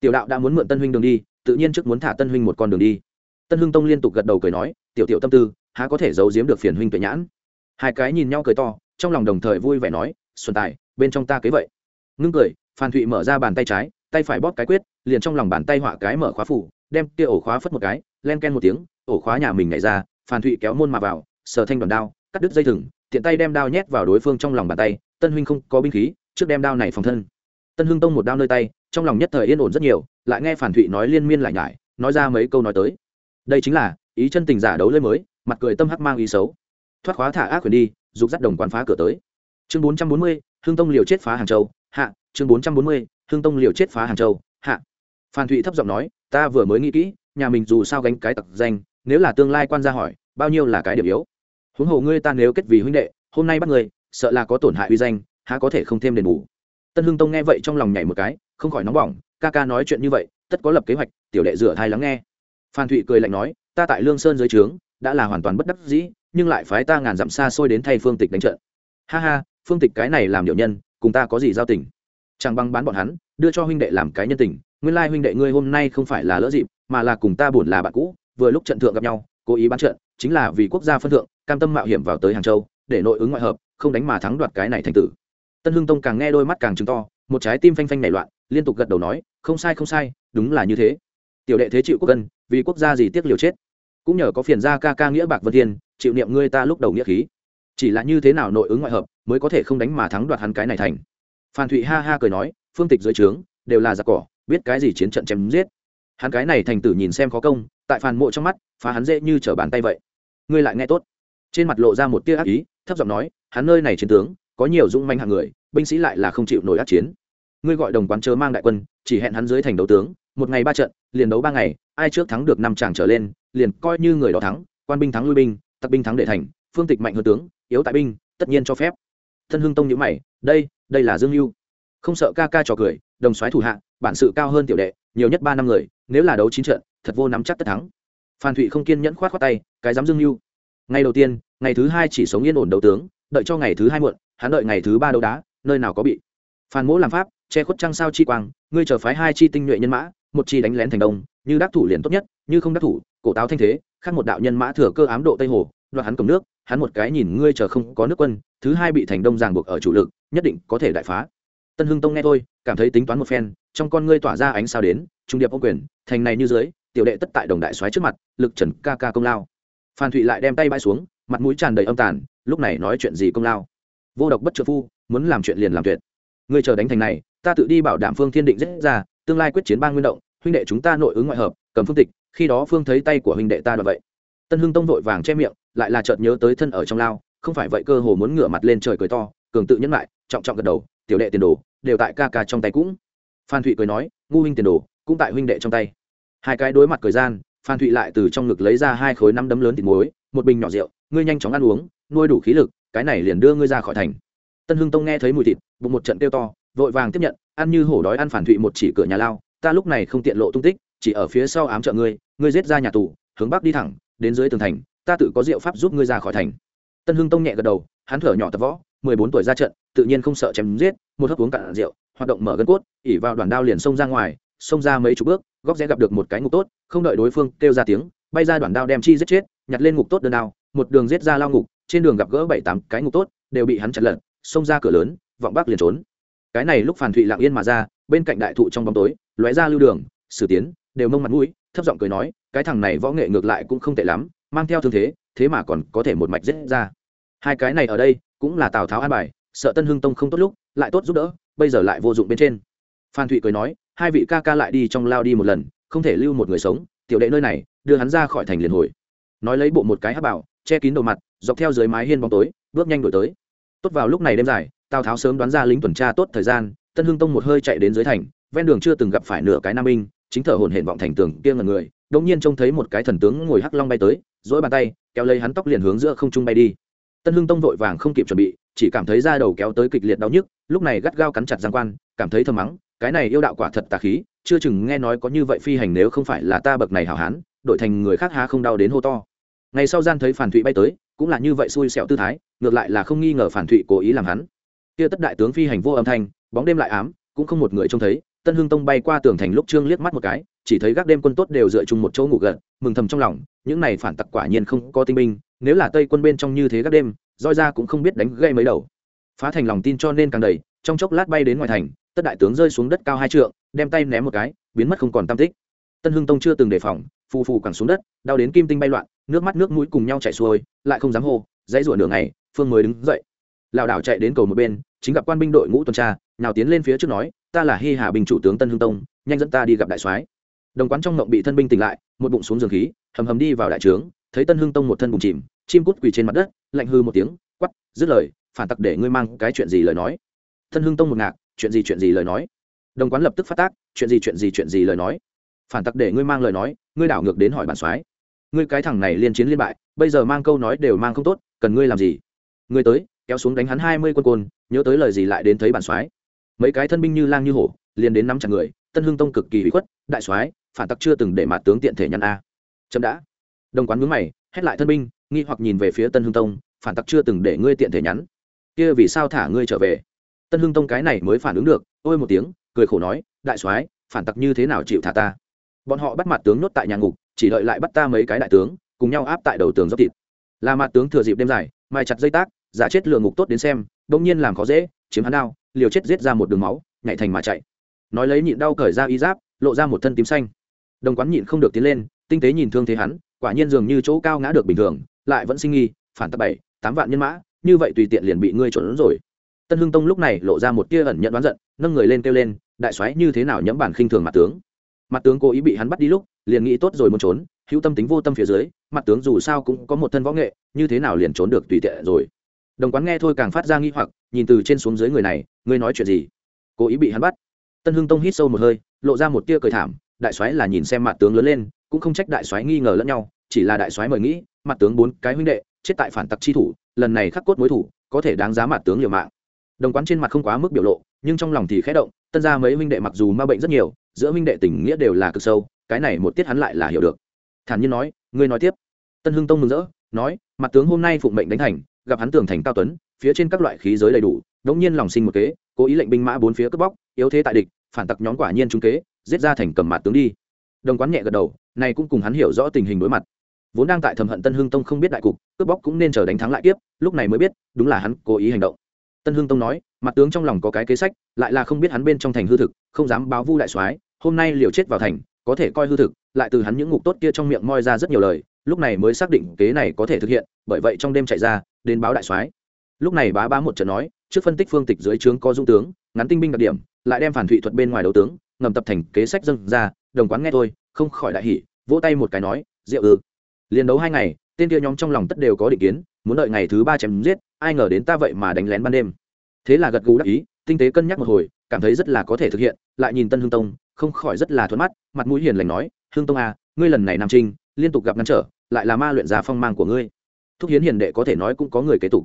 Tiểu đạo đã muốn mượn tân huynh đường đi, tự nhiên trước muốn thả tân huynh một con đường đi. Tân hưng tông liên tục gật đầu cười nói, tiểu tiểu tâm tư, há có thể giấu giếm được phiền huynh tuệ nhãn? Hai cái nhìn nhau cười to, trong lòng đồng thời vui vẻ nói, xuân tài, bên trong ta kế vậy ngưng cười, phan thụy mở ra bàn tay trái, tay phải bóp cái quyết, liền trong lòng bàn tay họa cái mở khóa phủ, đem kia ổ khóa phất một cái, len ken một tiếng, ổ khóa nhà mình nhảy ra, phan thụy kéo môn mà vào, sờ thanh đoàn đao, cắt đứt dây thừng, tiện tay đem đao nhét vào đối phương trong lòng bàn tay, tân huynh không có binh khí, trước đem đao này phòng thân. Tân hưng tông một đao nơi tay, trong lòng nhất thời yên ổn rất nhiều, lại nghe phản thụy nói liên miên lại nhải, nói ra mấy câu nói tới. Đây chính là, ý chân tình giả đấu lơi mới, mặt cười tâm hắc mang ý xấu. Thoát khóa thả ác quyền đi, dục dắt đồng quán phá cửa tới. Chương bốn trăm bốn mươi, hưng tông liều chết phá hàng châu hạ, chương bốn trăm bốn mươi, hương tông liều chết phá hàng châu. Hạ. Phan thụy thấp giọng nói, ta vừa mới nghĩ kỹ, nhà mình dù sao gánh cái tặc danh, nếu là tương lai quan gia hỏi, bao nhiêu là cái điểm yếu? Huống hồ ngươi ta nếu kết vì huynh đệ, hôm nay bắt người, sợ là có tổn hại uy danh, há có thể không thêm đền bù? Tân hưng tông nghe vậy trong lòng nhảy một cái, không khỏi nóng bỏng, ca ca nói chuyện như vậy, tất có lập kế hoạch, tiểu đệ rửa thai lắng nghe. Phan thụy cười lạnh nói, ta tại lương sơn dưới trướng, đã là hoàn toàn bất đắc dĩ, nhưng lại phái ta ngàn dặm xa xôi đến thay phương tịch đánh trận. Ha ha, phương tịch cái này làm điệu nhân cùng ta có gì giao tình? Chẳng bằng bán bọn hắn, đưa cho huynh đệ làm cái nhân tình, nguyên lai huynh đệ ngươi hôm nay không phải là lỡ dịp, mà là cùng ta buồn là bạn cũ, vừa lúc trận thượng gặp nhau, cố ý bán trận, chính là vì quốc gia phân thượng, cam tâm mạo hiểm vào tới hàng châu, để nội ứng ngoại hợp, không đánh mà thắng đoạt cái này thành tử. Tân hưng tông càng nghe đôi mắt càng chứng to, một trái tim phanh phanh nảy loạn, liên tục gật đầu nói, không sai không sai, đúng là như thế. Tiểu đệ thế chịu quốc dân, vì quốc gia gì tiếc liều chết? Cũng nhờ có phiền gia ca ca nghĩa bạc vân thiên, chịu niệm ngươi ta lúc đầu nghĩa khí chỉ là như thế nào nội ứng ngoại hợp mới có thể không đánh mà thắng đoạt hắn cái này thành. Phan thụy ha ha cười nói, phương tịch dưới trướng, đều là giặc cỏ, biết cái gì chiến trận chém giết. Hắn cái này thành tử nhìn xem khó công, tại phàn mộ trong mắt, phá hắn dễ như trở bàn tay vậy. Ngươi lại nghe tốt. Trên mặt lộ ra một tia ác ý, thấp giọng nói, hắn nơi này chiến tướng, có nhiều dũng manh hạng người, binh sĩ lại là không chịu nổi ác chiến. Ngươi gọi đồng quán chớ mang đại quân, chỉ hẹn hắn dưới thành đấu tướng, một ngày ba trận, liền đấu ba ngày, ai trước thắng được năm chàng trở lên, liền coi như người đó thắng, quan binh thắng lui binh tặc binh thắng để thành, phương tịch mạnh hơn tướng yếu tại binh, tất nhiên cho phép. Thân hưng tông nhữ mày, đây đây là dương mưu không sợ ca ca trò cười, đồng soái thủ hạ, bản sự cao hơn tiểu đệ, nhiều nhất ba năm người, nếu là đấu chín trận, thật vô nắm chắc tất thắng. Phan thụy không kiên nhẫn khoát khoát tay, cái dám dương mưu ngày đầu tiên, ngày thứ hai chỉ sống yên ổn đấu tướng, đợi cho ngày thứ hai muộn, hắn đợi ngày thứ ba đấu đá, nơi nào có bị. Phan mỗ làm pháp, che khuất trăng sao chi quang, ngươi chờ phái hai chi tinh nhuệ nhân mã, một chi đánh lén thành đông, như đắc thủ liền tốt nhất, như không đắc thủ, cổ táo thanh thế, khác một đạo nhân mã thừa cơ ám độ tây hồ đoạt hắn cầm nước, hắn một cái nhìn ngươi chờ không có nước quân, thứ hai bị thành đông ràng buộc ở chủ lực, nhất định có thể đại phá. Tân hưng tông nghe thôi, cảm thấy tính toán một phen, trong con ngươi tỏa ra ánh sao đến, trung điệp ô quyền, thành này như dưới, tiểu đệ tất tại đồng đại soái trước mặt, lực trần ca ca công lao. Phan thụy lại đem tay bãi xuống, mặt mũi tràn đầy âm tàn, lúc này nói chuyện gì công lao. Vô độc bất trợ phu, muốn làm chuyện liền làm tuyệt. Ngươi chờ đánh thành này, ta tự đi bảo đảm phương thiên định dễ ra, tương lai quyết chiến ba nguyên động, huynh đệ chúng ta nội ứng ngoại hợp, cầm phương tịch, khi đó phương thấy tay của huynh đệ ta là vậy. Tân hưng tông vội vàng che miệng lại là chợt nhớ tới thân ở trong lao, không phải vậy cơ hồ muốn ngửa mặt lên trời cười to, cường tự nhẫn lại, trọng trọng gật đầu, tiểu đệ tiền đồ, đều tại ca ca trong tay cũng. Phan thụy cười nói, ngu huynh tiền đồ, cũng tại huynh đệ trong tay. Hai cái đối mặt cười gian, phan thụy lại từ trong ngực lấy ra hai khối năm đấm lớn thịt muối, một bình nhỏ rượu, ngươi nhanh chóng ăn uống, nuôi đủ khí lực, cái này liền đưa ngươi ra khỏi thành. Tân hưng tông nghe thấy mùi thịt, bụng một trận tiêu to, vội vàng tiếp nhận, ăn như hổ đói ăn phản thụy một chỉ cửa nhà lao, ta lúc này không tiện lộ tung tích, chỉ ở phía sau ám trợ ngươi ngươi giết ra nhà tù, hướng bắc đi thẳng, đến dưới tường thành ta tự có diệu pháp giúp ngươi ra khỏi thành. Tân hưng tông nhẹ gật đầu, hắn thở nhỏ tập võ, mười bốn tuổi ra trận, tự nhiên không sợ chém giết, một hớp uống cạn rượu, hoạt động mở gân cốt, ỉ vào đoàn đao liền xông ra ngoài, xông ra mấy chục bước, góc rẽ gặp được một cái ngục tốt, không đợi đối phương kêu ra tiếng, bay ra đoàn đao đem chi giết chết, nhặt lên ngục tốt đơn đao, một đường giết ra lao ngục, trên đường gặp gỡ bảy tám cái ngục tốt, đều bị hắn chặn lật, xông ra cửa lớn, vọng bác liền trốn. Cái này lúc phản thụy lặng yên mà ra, bên cạnh đại thụ trong bóng tối, lóe ra lưu đường, sử tiến, đều mông mặt mũi, thấp giọng cười nói, cái thằng này võ nghệ ngược lại cũng không tệ lắm mang theo thương thế thế mà còn có thể một mạch giết ra. Hai cái này ở đây, cũng là tào tháo an bài, sợ tân hưng tông không tốt lúc, lại tốt giúp đỡ, bây giờ lại vô dụng bên trên. Phan thụy cười nói, hai vị ca ca lại đi trong lao đi một lần, không thể lưu một người sống, tiểu đệ nơi này, đưa hắn ra khỏi thành liền hồi. Nói lấy bộ một cái hát bảo, che kín đầu mặt, dọc theo dưới mái hiên bóng tối, bước nhanh đổi tới. Tốt vào lúc này đêm dài, tào tháo sớm đoán ra lính tuần tra tốt thời gian, tân hưng tông một hơi chạy đến dưới thành, ven đường chưa từng gặp phải nửa cái nam binh, chính thở hồn hển vọng thành tường kia ngần người, đột nhiên trông thấy một cái thần tướng ngồi hắc long bay tới dỗi bàn tay, kéo lấy hắn tóc liền hướng giữa không trung bay đi. Tân hưng tông vội vàng không kịp chuẩn bị, chỉ cảm thấy da đầu kéo tới kịch liệt đau nhức, lúc này gắt gao cắn chặt giang quan, cảm thấy thơm mắng, cái này yêu đạo quả thật tà khí, chưa chừng nghe nói có như vậy phi hành nếu không phải là ta bậc này hảo hán đội thành người khác há không đau đến hô to. Ngày sau gian thấy phản thụy bay tới, cũng là như vậy xui xẹo tư thái, ngược lại là không nghi ngờ phản thụy cố ý làm hắn. Kia tất đại tướng phi hành vô âm thanh, bóng đêm lại ám, cũng không một người trông thấy, tân hưng tông bay qua tường thành lúc trương liếc mắt một cái, chỉ thấy gác đêm quân tốt đều dựa chung một chỗ ngủ gật, mừng thầm trong lòng những này phản tặc quả nhiên không có tinh binh, nếu là tây quân bên trong như thế các đêm, roi ra cũng không biết đánh gây mấy đầu. Phá thành lòng tin cho nên càng đầy, trong chốc lát bay đến ngoài thành, tất đại tướng rơi xuống đất cao hai trượng, đem tay ném một cái, biến mất không còn tam tích. Tân hưng tông chưa từng đề phòng, phù phù quẳng xuống đất, đau đến kim tinh bay loạn, nước mắt nước mũi cùng nhau chảy xuôi, lại không dám hô, dãy rủa nửa ngày, phương mới đứng dậy. Lảo đảo chạy đến cầu một bên, chính gặp quan binh đội ngũ tuần tra nào tiến lên phía trước nói, ta là hi hà bình chủ tướng tân hưng tông, nhanh dẫn ta đi gặp đại soái đồng quán trong ngộng bị thân binh tỉnh lại, một bụng xuống giường khí, hầm hầm đi vào đại trướng, thấy tân hưng tông một thân bụng chìm, chim cút quỳ trên mặt đất, lạnh hư một tiếng quắp dứt lời, phản tặc để ngươi mang cái chuyện gì lời nói. Tân hưng tông một ngạc, chuyện gì chuyện gì lời nói? Đồng quán lập tức phát tác, chuyện gì chuyện gì chuyện gì lời nói? Phản tặc để ngươi mang lời nói, ngươi đảo ngược đến hỏi bản soái. Ngươi cái thằng này liên chiến liên bại, bây giờ mang câu nói đều mang không tốt, cần ngươi làm gì? Ngươi tới, kéo xuống đánh hắn hai mươi quân côn, nhớ tới lời gì lại đến thấy bản soái. Mấy cái thân binh như lang như hổ, liền đến nắm chặt người, tân hưng tông cực kỳ bị khuất, đại soái phản tặc chưa từng để mặt tướng tiện thể nhăn a. Chậm đã. Đồng quán mướn mày, hét lại thân binh, nghi hoặc nhìn về phía tân hưng tông, phản tặc chưa từng để ngươi tiện thể nhắn. Kia vì sao thả ngươi trở về? Tân hưng tông cái này mới phản ứng được, ôi một tiếng, cười khổ nói, đại soái, phản tặc như thế nào chịu thả ta? Bọn họ bắt mặt tướng nhốt tại nhà ngục, chỉ đợi lại bắt ta mấy cái đại tướng, cùng nhau áp tại đầu tường dốc thịt. Là mặt tướng thừa dịp đêm dài, mai chặt dây tác, giả chết lừa ngục tốt đến xem, bỗng nhiên làm khó dễ, chiếm hắn đao, liều chết giết ra một đường máu, nhảy thành mà chạy. Nói lấy nhịn đau cởi ra y giáp, lộ ra một thân tím xanh đồng quán nhịn không được tiến lên, tinh tế nhìn thương thế hắn, quả nhiên dường như chỗ cao ngã được bình thường, lại vẫn sinh nghi, phản tập bảy, tám vạn nhân mã, như vậy tùy tiện liền bị ngươi trộn rồi. Tân hưng tông lúc này lộ ra một tia ẩn nhận đoán giận, nâng người lên kêu lên, đại soái như thế nào nhẫm bản khinh thường mặt tướng. Mặt tướng cố ý bị hắn bắt đi lúc, liền nghĩ tốt rồi muốn trốn, hữu tâm tính vô tâm phía dưới, mặt tướng dù sao cũng có một thân võ nghệ, như thế nào liền trốn được tùy tiện rồi. Đồng quán nghe thôi càng phát ra nghi hoặc, nhìn từ trên xuống dưới người này, ngươi nói chuyện gì? Cố ý bị hắn bắt. Tân hưng tông hít sâu một hơi, lộ ra một tia cười thảm đại soái là nhìn xem mặt tướng lớn lên, cũng không trách đại soái nghi ngờ lẫn nhau, chỉ là đại soái mời nghĩ, mặt tướng bốn cái huynh đệ, chết tại phản tặc chi thủ, lần này khắc cốt mối thủ, có thể đáng giá mặt tướng liều mạng. Đồng quán trên mặt không quá mức biểu lộ, nhưng trong lòng thì khẽ động, tân ra mấy huynh đệ mặc dù ma bệnh rất nhiều, giữa huynh đệ tình nghĩa đều là cực sâu, cái này một tiết hắn lại là hiểu được. Thản nhiên nói, ngươi nói tiếp. Tân hưng tông mừng rỡ, nói, mặt tướng hôm nay phụng mệnh đánh thành, gặp hắn tưởng thành cao tuấn, phía trên các loại khí giới đầy đủ, đống nhiên lòng sinh một kế, cố ý lệnh binh mã bốn phía cướp bóc, yếu thế tại địch, phản tặc nhóm quả nhiên trung kế giết ra thành cầm mặt tướng đi. Đồng quán nhẹ gật đầu này cũng cùng hắn hiểu rõ tình hình đối mặt. Vốn đang tại thầm hận tân hưng tông không biết đại cục, cướp bóc cũng nên chờ đánh thắng lại tiếp lúc này mới biết, đúng là hắn cố ý hành động. Tân hưng tông nói mặt tướng trong lòng có cái kế sách, lại là không biết hắn bên trong thành hư thực, không dám báo vu đại soái, hôm nay liều chết vào thành, có thể coi hư thực, lại từ hắn những ngục tốt kia trong miệng moi ra rất nhiều lời, lúc này mới xác định kế này có thể thực hiện, bởi vậy trong đêm chạy ra, đến báo đại soái. Lúc này bá bá một trận nói, trước phân tích phương tịch dưới trướng có dung tướng, ngắn tinh binh đặc điểm, lại đem phản thụy thuật bên ngoài đấu tướng ngầm tập thành kế sách dâng ra, đồng quán nghe thôi, không khỏi đại hỉ, vỗ tay một cái nói rượu ư? Liền đấu hai ngày, tên kia nhóm trong lòng tất đều có định kiến, muốn đợi ngày thứ ba chém giết, ai ngờ đến ta vậy mà đánh lén ban đêm. Thế là gật gù đắc ý, tinh tế cân nhắc một hồi, cảm thấy rất là có thể thực hiện, lại nhìn tân hương tông, không khỏi rất là thuận mắt, mặt mũi hiền lành nói, hương tông à ngươi lần này nam trinh, liên tục gặp ngăn trở, lại là ma luyện giá phong mang của ngươi. Thúc hiến hiền đệ có thể nói cũng có người kế tục.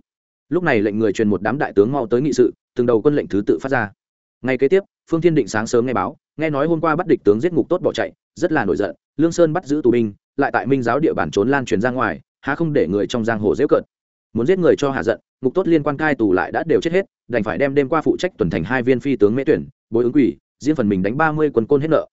Lúc này lệnh người truyền một đám đại tướng mau tới nghị sự, từng đầu quân lệnh thứ tự phát ra. Ngay kế tiếp, phương thiên định sáng sớm nghe báo nghe nói hôm qua bắt địch tướng giết ngục tốt bỏ chạy, rất là nổi giận, lương sơn bắt giữ tù binh, lại tại minh giáo địa bàn trốn lan truyền ra ngoài, há không để người trong giang hồ dễ cợt. Muốn giết người cho hạ giận, ngục tốt liên quan cai tù lại đã đều chết hết, đành phải đem đêm qua phụ trách tuần thành hai viên phi tướng mễ tuyển bối ứng quỷ, riêng phần mình đánh ba mươi quân côn hết nợ.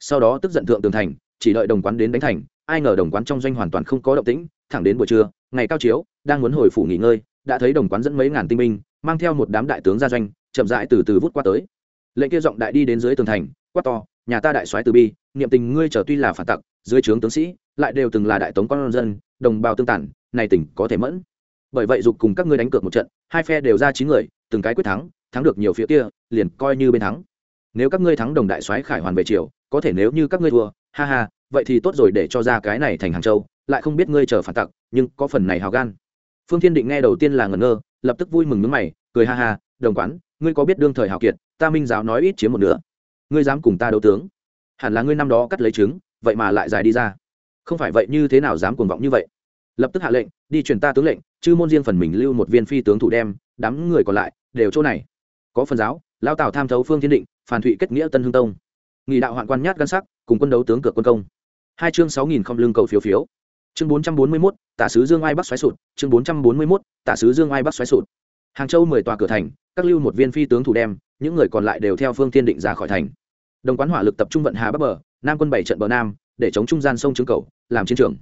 Sau đó tức giận thượng tường thành, chỉ đợi đồng quán đến đánh thành, ai ngờ đồng quán trong doanh hoàn toàn không có động tĩnh, thẳng đến buổi trưa, ngày cao chiếu, đang muốn hồi phủ nghỉ ngơi, đã thấy đồng quán dẫn mấy ngàn tinh binh, mang theo một đám đại tướng ra doanh, chậm rãi từ từ vút qua tới. Lệnh kia giọng đại đi đến dưới tường thành quát to, nhà ta đại soái từ bi, niệm tình ngươi trở tuy là phản tặc, dưới trướng tướng sĩ, lại đều từng là đại tống con dân, đồng bào tương tản, này tỉnh có thể mẫn. Bởi vậy dục cùng các ngươi đánh cược một trận, hai phe đều ra chín người, từng cái quyết thắng thắng được nhiều phía kia, liền coi như bên thắng. Nếu các ngươi thắng đồng đại soái khải hoàn về triều, có thể nếu như các ngươi thua, ha ha, vậy thì tốt rồi để cho ra cái này thành hàng châu, lại không biết ngươi chờ phản tặc, nhưng có phần này hào gan. Phương thiên định nghe đầu tiên là ngẩn ngơ, lập tức vui mừng nước mày, cười ha ha, đồng quán, ngươi có biết đương thời hào kiệt, ta minh giáo nói ít chiếm một nửa ngươi dám cùng ta đấu tướng? Hẳn là ngươi năm đó cắt lấy trứng, vậy mà lại dài đi ra. Không phải vậy như thế nào dám cuồng vọng như vậy? Lập tức hạ lệnh, đi truyền ta tướng lệnh chư môn riêng phần mình lưu một viên phi tướng thủ đem, đám người còn lại đều chỗ này. Có phần giáo, lao tào tham thấu phương thiên định, phản thụy kết nghĩa tân hương tông. Nghị đạo hoạn quan nhát gắn sắc, cùng quân đấu tướng cược quân công. Hai chương sáu nghìn không lương cầu phiếu phiếu. Chương bốn trăm bốn mươi mốt, tả sứ dương ai bắc xoáy sụt. Chương bốn trăm bốn mươi mốt, tả sứ dương ai bắc xoáy sụt. Hàng châu mười tòa cửa thành, các lưu một viên phi tướng thủ đem những người còn lại đều theo phương thiên định ra khỏi thành. Đồng quán hỏa lực tập trung vận hà bắc bờ, nam quân bảy trận bờ nam, để chống trung gian sông trứng cầu, làm chiến trường.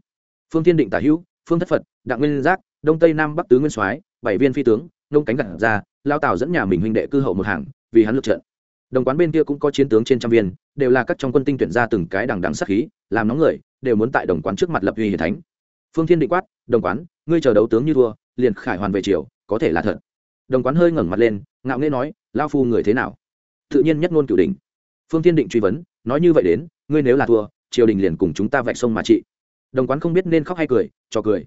Phương thiên định tả hữu, phương thất phật, đặng nguyên giác, đông tây nam bắc tứ nguyên soái, bảy viên phi tướng, nông cánh gặt ra, lao tào dẫn nhà mình huynh đệ cư hậu một hàng, vì hắn lượt trận. Đồng quán bên kia cũng có chiến tướng trên trăm viên, đều là các trong quân tinh tuyển ra từng cái đằng đằng sắc khí, làm nóng người, đều muốn tại đồng quán trước mặt lập uy hiển thánh. Phương thiên định quát, đồng quán, ngươi chờ đấu tướng như thua, liền khải hoàn về triều, có thể là thật. Đồng quán hơi ngẩng mặt lên, ngạo nghễ nói lao phu người thế nào? Tự nhiên nhất ngôn cửu đình phương thiên định truy vấn, nói như vậy đến, ngươi nếu là thua, triều đình liền cùng chúng ta vạch sông mà trị. Đồng quán không biết nên khóc hay cười, cho cười.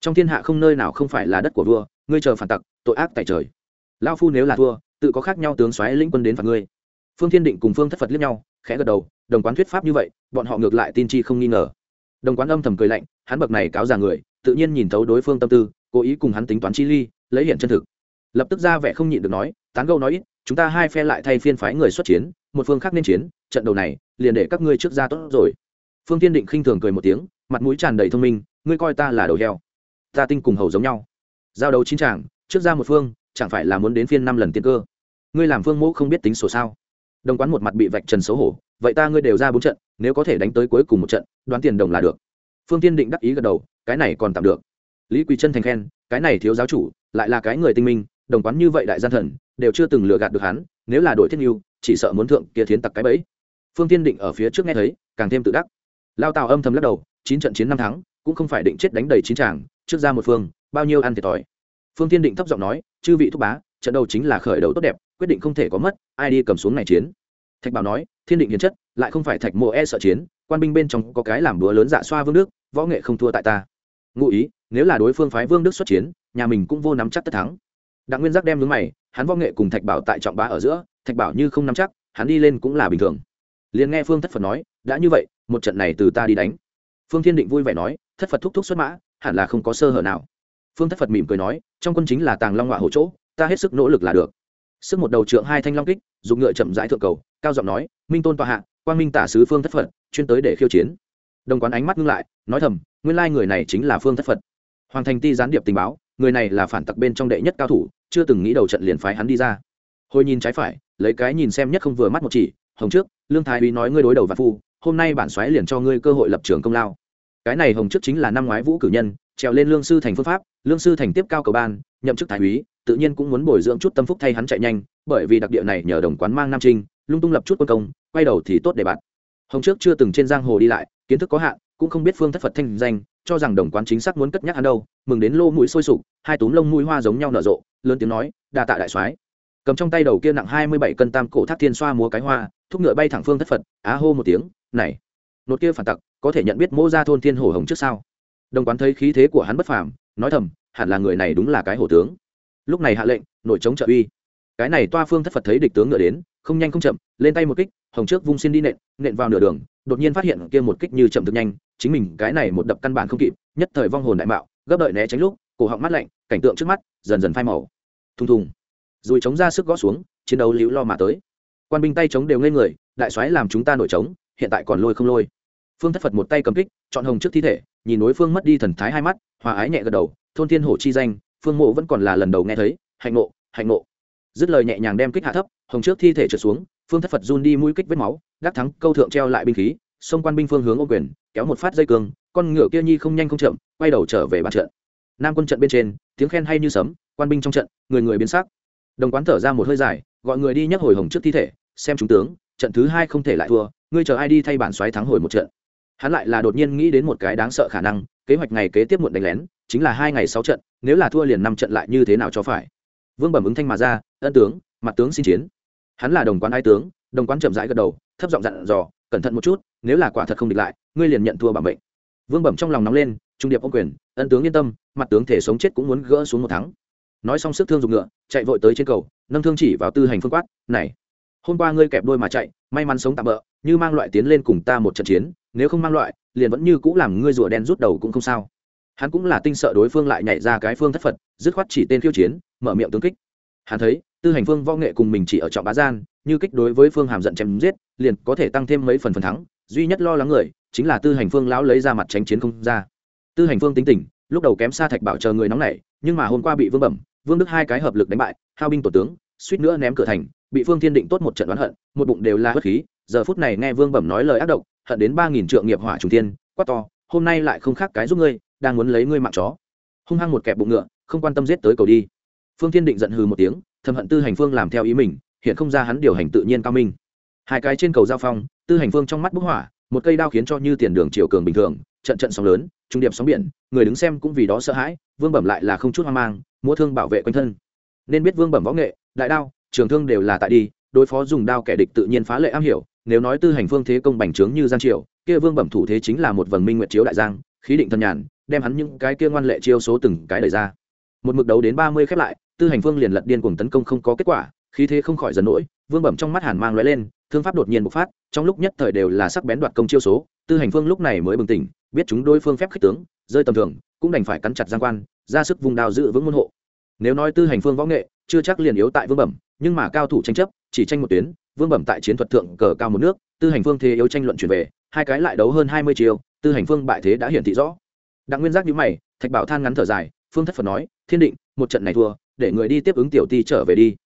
Trong thiên hạ không nơi nào không phải là đất của vua, ngươi chờ phản tặc, tội ác tại trời. Lao phu nếu là thua, tự có khác nhau tướng xoáy lĩnh quân đến phạt ngươi. Phương thiên định cùng phương thất phật liếc nhau, khẽ gật đầu, đồng quán thuyết pháp như vậy, bọn họ ngược lại tin chi không nghi ngờ. Đồng quán âm thầm cười lạnh, hắn bậc này cáo già người, tự nhiên nhìn thấu đối phương tâm tư, cố ý cùng hắn tính toán chi ly, lấy hiện chân thực. Lập tức ra vẻ không nhịn được nói, tán gâu nói ít chúng ta hai phe lại thay phiên phái người xuất chiến, một phương khác nên chiến, trận đầu này, liền để các ngươi trước ra tốt rồi. Phương tiên định khinh thường cười một tiếng, mặt mũi tràn đầy thông minh, ngươi coi ta là đầu heo. Ta tinh cùng hầu giống nhau. Giao đấu chín chàng, trước ra một phương, chẳng phải là muốn đến phiên năm lần tiên cơ. Ngươi làm phương mẫu không biết tính sổ sao. Đồng quán một mặt bị vạch trần xấu hổ, vậy ta ngươi đều ra bốn trận, nếu có thể đánh tới cuối cùng một trận, đoán tiền đồng là được. Phương tiên định đắc ý gật đầu, cái này còn tạm được. Lý quỳ chân thành khen, cái này thiếu giáo chủ, lại là cái người tinh minh, đồng quán như vậy đại gian thần đều chưa từng lừa gạt được hắn nếu là đội thiết nhu chỉ sợ muốn thượng kia thiến tặc cái bẫy. Phương tiên định ở phía trước nghe thấy càng thêm tự đắc. Lao tào âm thầm lắc đầu chín trận chiến năm tháng, cũng không phải định chết đánh đầy chín tràng trước ra một phương bao nhiêu ăn thiệt thòi. Phương tiên định thấp giọng nói chư vị thúc bá trận đầu chính là khởi đầu tốt đẹp quyết định không thể có mất ai đi cầm xuống này chiến. Thạch bảo nói thiên định hiến chất lại không phải thạch mộ e sợ chiến quan binh bên trong có cái làm búa lớn dạ xoa vương đức võ nghệ không thua tại ta. Ngụ ý nếu là đối phương phái vương đức xuất chiến nhà mình cũng vô nắm chắc tất thắng. Đặng nguyên giác đem đứng mày hắn võ nghệ cùng thạch bảo tại trọng bá ở giữa, thạch bảo như không nắm chắc, hắn đi lên cũng là bình thường. Liền nghe phương thất phật nói, đã như vậy, một trận này từ ta đi đánh. Phương thiên định vui vẻ nói, thất phật thúc thúc xuất mã, hẳn là không có sơ hở nào. Phương thất phật mỉm cười nói, trong quân chính là tàng long họa hỗ chỗ, ta hết sức nỗ lực là được. Sức một đầu trượng hai thanh long kích, dùng ngựa chậm rãi thượng cầu, cao giọng nói, minh tôn tòa hạ, quang minh tả sứ phương thất phật, chuyên tới để khiêu chiến. Đồng quán ánh mắt ngưng lại, nói thầm, nguyên lai người này chính là phương thất phật. Hoàng thành ti gián điệp tình báo, người này là phản tặc bên trong đệ nhất cao thủ chưa từng nghĩ đầu trận liền phái hắn đi ra. Hồi nhìn trái phải, lấy cái nhìn xem nhất không vừa mắt một chỉ, hồng trước, lương thái úy nói ngươi đối đầu và phu, hôm nay bản xoáy liền cho ngươi cơ hội lập trường công lao. Cái này hồng trước chính là năm ngoái vũ cử nhân, trèo lên lương sư thành phương pháp, lương sư thành tiếp cao cầu ban, nhậm chức thái úy, tự nhiên cũng muốn bồi dưỡng chút tâm phúc thay hắn chạy nhanh, bởi vì đặc địa này nhờ đồng quán mang nam trinh, lung tung lập chút quân công, quay đầu thì tốt để bạn. Hồng trước chưa từng trên giang hồ đi lại, kiến thức có hạn, cũng không biết phương thất phật thanh danh, cho rằng đồng quán chính xác muốn cất nhắc hắn đâu, mừng đến lô mũi sôi sục, hai túm lông mũi hoa giống nhau nở rộ lớn tiếng nói, đa tạ đại soái. Cầm trong tay đầu kia nặng hai mươi bảy cân tam cổ thác thiên xoa múa cái hoa, thúc ngựa bay thẳng phương thất phật, á hô một tiếng, này nốt kia phản tặc, có thể nhận biết mô ra thôn thiên hổ hồng trước sau đồng quán thấy khí thế của hắn bất phàm, nói thầm, hẳn là người này đúng là cái hổ tướng. Lúc này hạ lệnh, nội chống trợ uy. Cái này toa phương thất phật thấy địch tướng ngựa đến, không nhanh không chậm, lên tay một kích, hồng trước vung xin đi nện nện vào nửa đường, đột nhiên phát hiện kia một kích như chậm thực nhanh, chính mình cái này một đập căn bản không kịp, nhất thời vong hồn đại mạo, gấp đợi né tránh lúc, cổ họng mắt lạnh, cảnh tượng trước mắt dần dần phai màu. Thùng thùng. Rồi chống ra sức gõ xuống, chiến đấu liễu lo mà tới. Quan binh tay chống đều ngây người, đại soái làm chúng ta nổi trống, hiện tại còn lôi không lôi. Phương thất phật một tay cầm kích, chọn hồng trước thi thể, nhìn đối phương mất đi thần thái hai mắt, hòa ái nhẹ gật đầu, thôn thiên hổ chi danh, phương mộ vẫn còn là lần đầu nghe thấy, hạnh nộ hạnh nộ dứt lời nhẹ nhàng đem kích hạ thấp, hồng trước thi thể trượt xuống, phương thất phật run đi mũi kích vết máu gác thắng câu thượng treo lại binh khí, xông quan binh phương hướng ô quyền, kéo một phát dây cường con ngựa kia nhi không nhanh không chậm, quay đầu trở về bàn trận nam quân trận bên trên, tiếng khen hay như sấm, quan binh trong trận, người người biến sắc. Đồng quán thở ra một hơi dài, gọi người đi nhắc hồi hồng trước thi thể, xem chúng tướng, trận thứ hai không thể lại thua, ngươi chờ ai đi thay bản xoáy thắng hồi một trận. Hắn lại là đột nhiên nghĩ đến một cái đáng sợ khả năng, kế hoạch ngày kế tiếp muộn đánh lén, chính là hai ngày sáu trận, nếu là thua liền năm trận lại như thế nào cho phải. Vương bẩm ứng thanh mà ra, ân tướng, mặt tướng xin chiến. Hắn là đồng quán ai tướng, đồng quán chậm rãi gật đầu, thấp giọng dặn dò, cẩn thận một chút, nếu là quả thật không địch lại, ngươi liền nhận thua bằng bệnh vương bẩm trong lòng nóng lên trung điệp ông quyền, ân tướng yên tâm, mặt tướng thể sống chết cũng muốn gỡ xuống một thắng. Nói xong sức thương dùng ngựa, chạy vội tới trên cầu, nâng thương chỉ vào tư hành phương quát, này, hôm qua ngươi kẹp đôi mà chạy, may mắn sống tạm bỡ như mang loại tiến lên cùng ta một trận chiến, nếu không mang loại, liền vẫn như cũ làm ngươi rùa đen rút đầu cũng không sao. Hắn cũng là tinh sợ đối phương lại nhảy ra cái phương thất phật, dứt khoát chỉ tên khiêu chiến, mở miệng tướng kích. Hắn thấy, tư hành phương võ nghệ cùng mình chỉ ở trọng bá gian, như kích đối với phương hàm giận chém giết, liền có thể tăng thêm mấy phần phần thắng, duy nhất lo lắng người, chính là tư hành phương lão lấy ra mặt tránh chiến không ra tư hành phương tính tình, lúc đầu kém xa thạch bảo chờ người nóng nảy, nhưng mà hôm qua bị vương bẩm, vương đức hai cái hợp lực đánh bại, hao binh tổ tướng, suýt nữa ném cửa thành, bị phương thiên định tốt một trận đoán hận, một bụng đều là hất khí, giờ phút này nghe vương bẩm nói lời ác độc, hận đến ba nghìn trượng nghiệp hỏa trùng tiên quát to, hôm nay lại không khác cái giúp ngươi, đang muốn lấy ngươi mạng chó. Hung hăng một kẹp bụng ngựa, không quan tâm giết tới cầu đi. Phương thiên định giận hừ một tiếng, thầm hận tư hành phương làm theo ý mình, hiện không ra hắn điều hành tự nhiên cao minh. Hai cái trên cầu giao phong, tư hành phương trong mắt bức hỏa, một cây đao khiến cho như tiền đường chiều cường bình thường trận trận sóng lớn, trung điệp sóng biển, người đứng xem cũng vì đó sợ hãi, vương bẩm lại là không chút hoang mang, múa thương bảo vệ quanh thân. Nên biết vương bẩm võ nghệ, đại đao, trường thương đều là tại đi, đối phó dùng đao kẻ địch tự nhiên phá lệ am hiểu, nếu nói tư hành phương thế công bành trướng như giang triều, kia vương bẩm thủ thế chính là một vầng minh nguyệt chiếu đại giang, khí định thần nhàn, đem hắn những cái kia ngoan lệ chiêu số từng cái đẩy ra. Một mực đấu đến ba mươi khép lại, tư hành phương liền lật điên cuồng tấn công không có kết quả, khí thế không khỏi dần nổi vương bẩm trong mắt hàn mang lóe lên, thương pháp đột nhiên bộc phát, trong lúc nhất thời đều là sắc bén đoạt công chiêu số, tư hành phương lúc này mới bừng tỉnh biết chúng đối phương phép khích tướng, rơi tầm thường, cũng đành phải cắn chặt giang quan, ra sức vùng đào giữ vững môn hộ. Nếu nói tư hành phương võ nghệ, chưa chắc liền yếu tại vương bẩm, nhưng mà cao thủ tranh chấp, chỉ tranh một tuyến, vương bẩm tại chiến thuật thượng cờ cao một nước, tư hành phương thế yếu tranh luận chuyển về, hai cái lại đấu hơn hai mươi chiều tư hành phương bại thế đã hiển thị rõ. Đặng nguyên giác nhíu mày, thạch bảo than ngắn thở dài, phương thất phật nói, thiên định, một trận này thua, để người đi tiếp ứng tiểu ti trở về đi.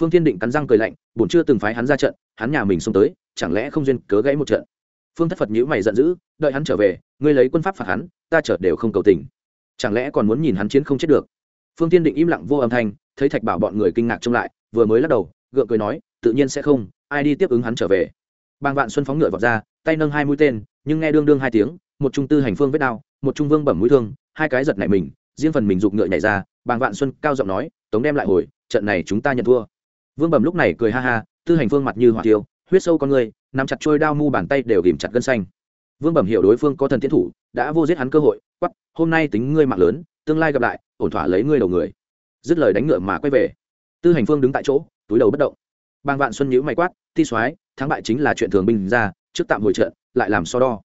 Phương thiên định cắn răng cười lạnh, bổn chưa từng phái hắn ra trận, hắn nhà mình xông tới, chẳng lẽ không duyên cớ gãy một trận? Phương thất phật nhữ mày giận dữ, đợi hắn trở về, ngươi lấy quân pháp phạt hắn, ta chợt đều không cầu tình. Chẳng lẽ còn muốn nhìn hắn chiến không chết được? Phương tiên định im lặng vô âm thanh, thấy thạch bảo bọn người kinh ngạc trông lại, vừa mới lắc đầu, gượng cười nói, tự nhiên sẽ không, ai đi tiếp ứng hắn trở về. Bàng vạn xuân phóng ngựa vọt ra, tay nâng hai mũi tên, nhưng nghe đương đương hai tiếng, một trung tư hành phương vết đao, một trung vương bẩm mũi thương, hai cái giật nảy mình, riêng phần mình giục ngựa nhảy ra, bàng vạn xuân cao giọng nói, tống đem lại hồi, trận này chúng ta nhận thua. Vương bẩm lúc này cười ha ha, tư hành phương mặt như hỏa tiêu huyết sâu con người, nắm chặt trôi đao mu bàn tay đều ghìm chặt gân xanh. Vương bẩm hiểu đối phương có thần tiến thủ, đã vô giết hắn cơ hội quắp hôm nay tính ngươi mạng lớn, tương lai gặp lại, ổn thỏa lấy ngươi đầu người. Dứt lời đánh ngựa mà quay về. Tư hành phương đứng tại chỗ, túi đầu bất động. Bang vạn xuân nhữ mày quát, ti soái, thắng bại chính là chuyện thường binh ra, trước tạm hồi trận, lại làm so đo.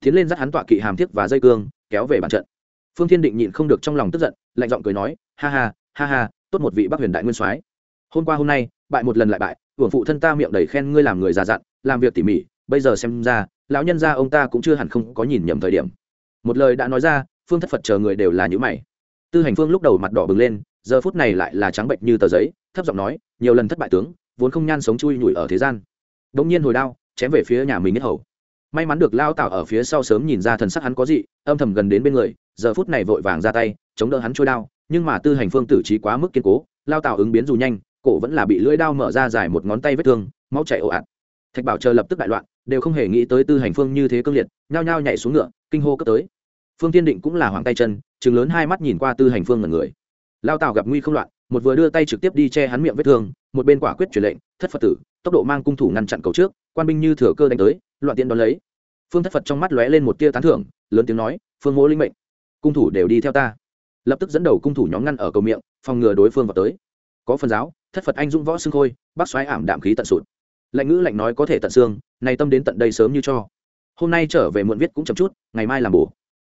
Tiến lên dắt hắn tọa kỵ hàm thiết và dây cương, kéo về bàn trận. Phương thiên định nhịn không được trong lòng tức giận, lạnh giọng cười nói, ha ha ha ha, tốt một vị bắc huyền đại nguyên soái. Hôm qua hôm nay, bại một lần lại bại hưởng phụ thân ta miệng đầy khen ngươi làm người già dặn, làm việc tỉ mỉ, bây giờ xem ra, lão nhân gia ông ta cũng chưa hẳn không có nhìn nhầm thời điểm. Một lời đã nói ra, phương thất phật chờ người đều là những mày. Tư hành phương lúc đầu mặt đỏ bừng lên, giờ phút này lại là trắng bệnh như tờ giấy, thấp giọng nói, nhiều lần thất bại tướng, vốn không nhan sống chui nhủi ở thế gian. Đ ỗ n g nhiên hồi đao, chém về phía nhà mình nhất hầu. May mắn được lao tạo ở phía sau sớm nhìn ra thần sắc hắn có gì âm thầm gần đến bên người, giờ phút này vội vàng ra tay, chống đỡ hắn trôi đao, nhưng mà tư hành phương tử trí quá mức kiên cố, lao tạo ứng biến dù nhanh cổ vẫn là bị lưỡi đao mở ra dài một ngón tay vết thương, máu chảy ồ ạt. Thạch bảo chờ lập tức đại loạn, đều không hề nghĩ tới tư hành phương như thế cương liệt, nhao nhao nhảy xuống ngựa, kinh hô cấp tới. Phương tiên định cũng là hoàng tay chân chừng lớn hai mắt nhìn qua tư hành phương ngần người. Lao tào gặp nguy không loạn, một vừa đưa tay trực tiếp đi che hắn miệng vết thương, một bên quả quyết truyền lệnh, thất phật tử, tốc độ mang cung thủ ngăn chặn cầu trước, quan binh như thừa cơ đánh tới, loạn tiện đón lấy. Phương thất phật trong mắt lóe lên một tia tán thưởng, lớn tiếng nói, phương mỗ linh mệnh, cung thủ đều đi theo ta. Lập tức dẫn đầu cung thủ nhóm ngăn ở cầu miệng, phòng ngừa đối phương vào tới. Có phần giáo thất phật anh dũng võ xương khôi, bác xoáy ảm đạm khí tận sụt. Lạnh ngữ lạnh nói có thể tận xương này tâm đến tận đây sớm như cho. Hôm nay trở về muộn viết cũng chậm chút, ngày mai làm bổ.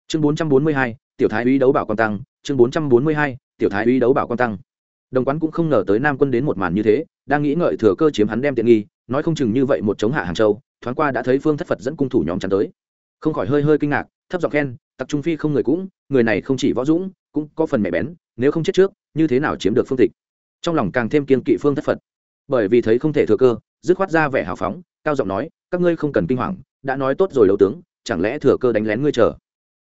Chương bốn trăm bốn mươi hai, tiểu thái úy đấu bảo quan tăng. Chương bốn trăm bốn mươi hai, tiểu thái úy đấu bảo quan tăng. Đồng quán cũng không ngờ tới nam quân đến một màn như thế, đang nghĩ ngợi thừa cơ chiếm hắn đem tiện nghi, nói không chừng như vậy một chống hạ hàng châu, thoáng qua đã thấy phương thất phật dẫn cung thủ nhóm chắn tới. Không khỏi hơi hơi kinh ngạc, thấp giọng khen, tặc trung phi không người cũng, người này không chỉ võ dũng, cũng có phần mẹ bén, nếu không chết trước, như thế nào chiếm được phương tịch? Trong lòng càng thêm kiên kỵ phương thất phật. Bởi vì thấy không thể thừa cơ, dứt khoát ra vẻ hào phóng, cao giọng nói, các ngươi không cần kinh hoàng, đã nói tốt rồi đấu tướng, chẳng lẽ thừa cơ đánh lén ngươi chờ?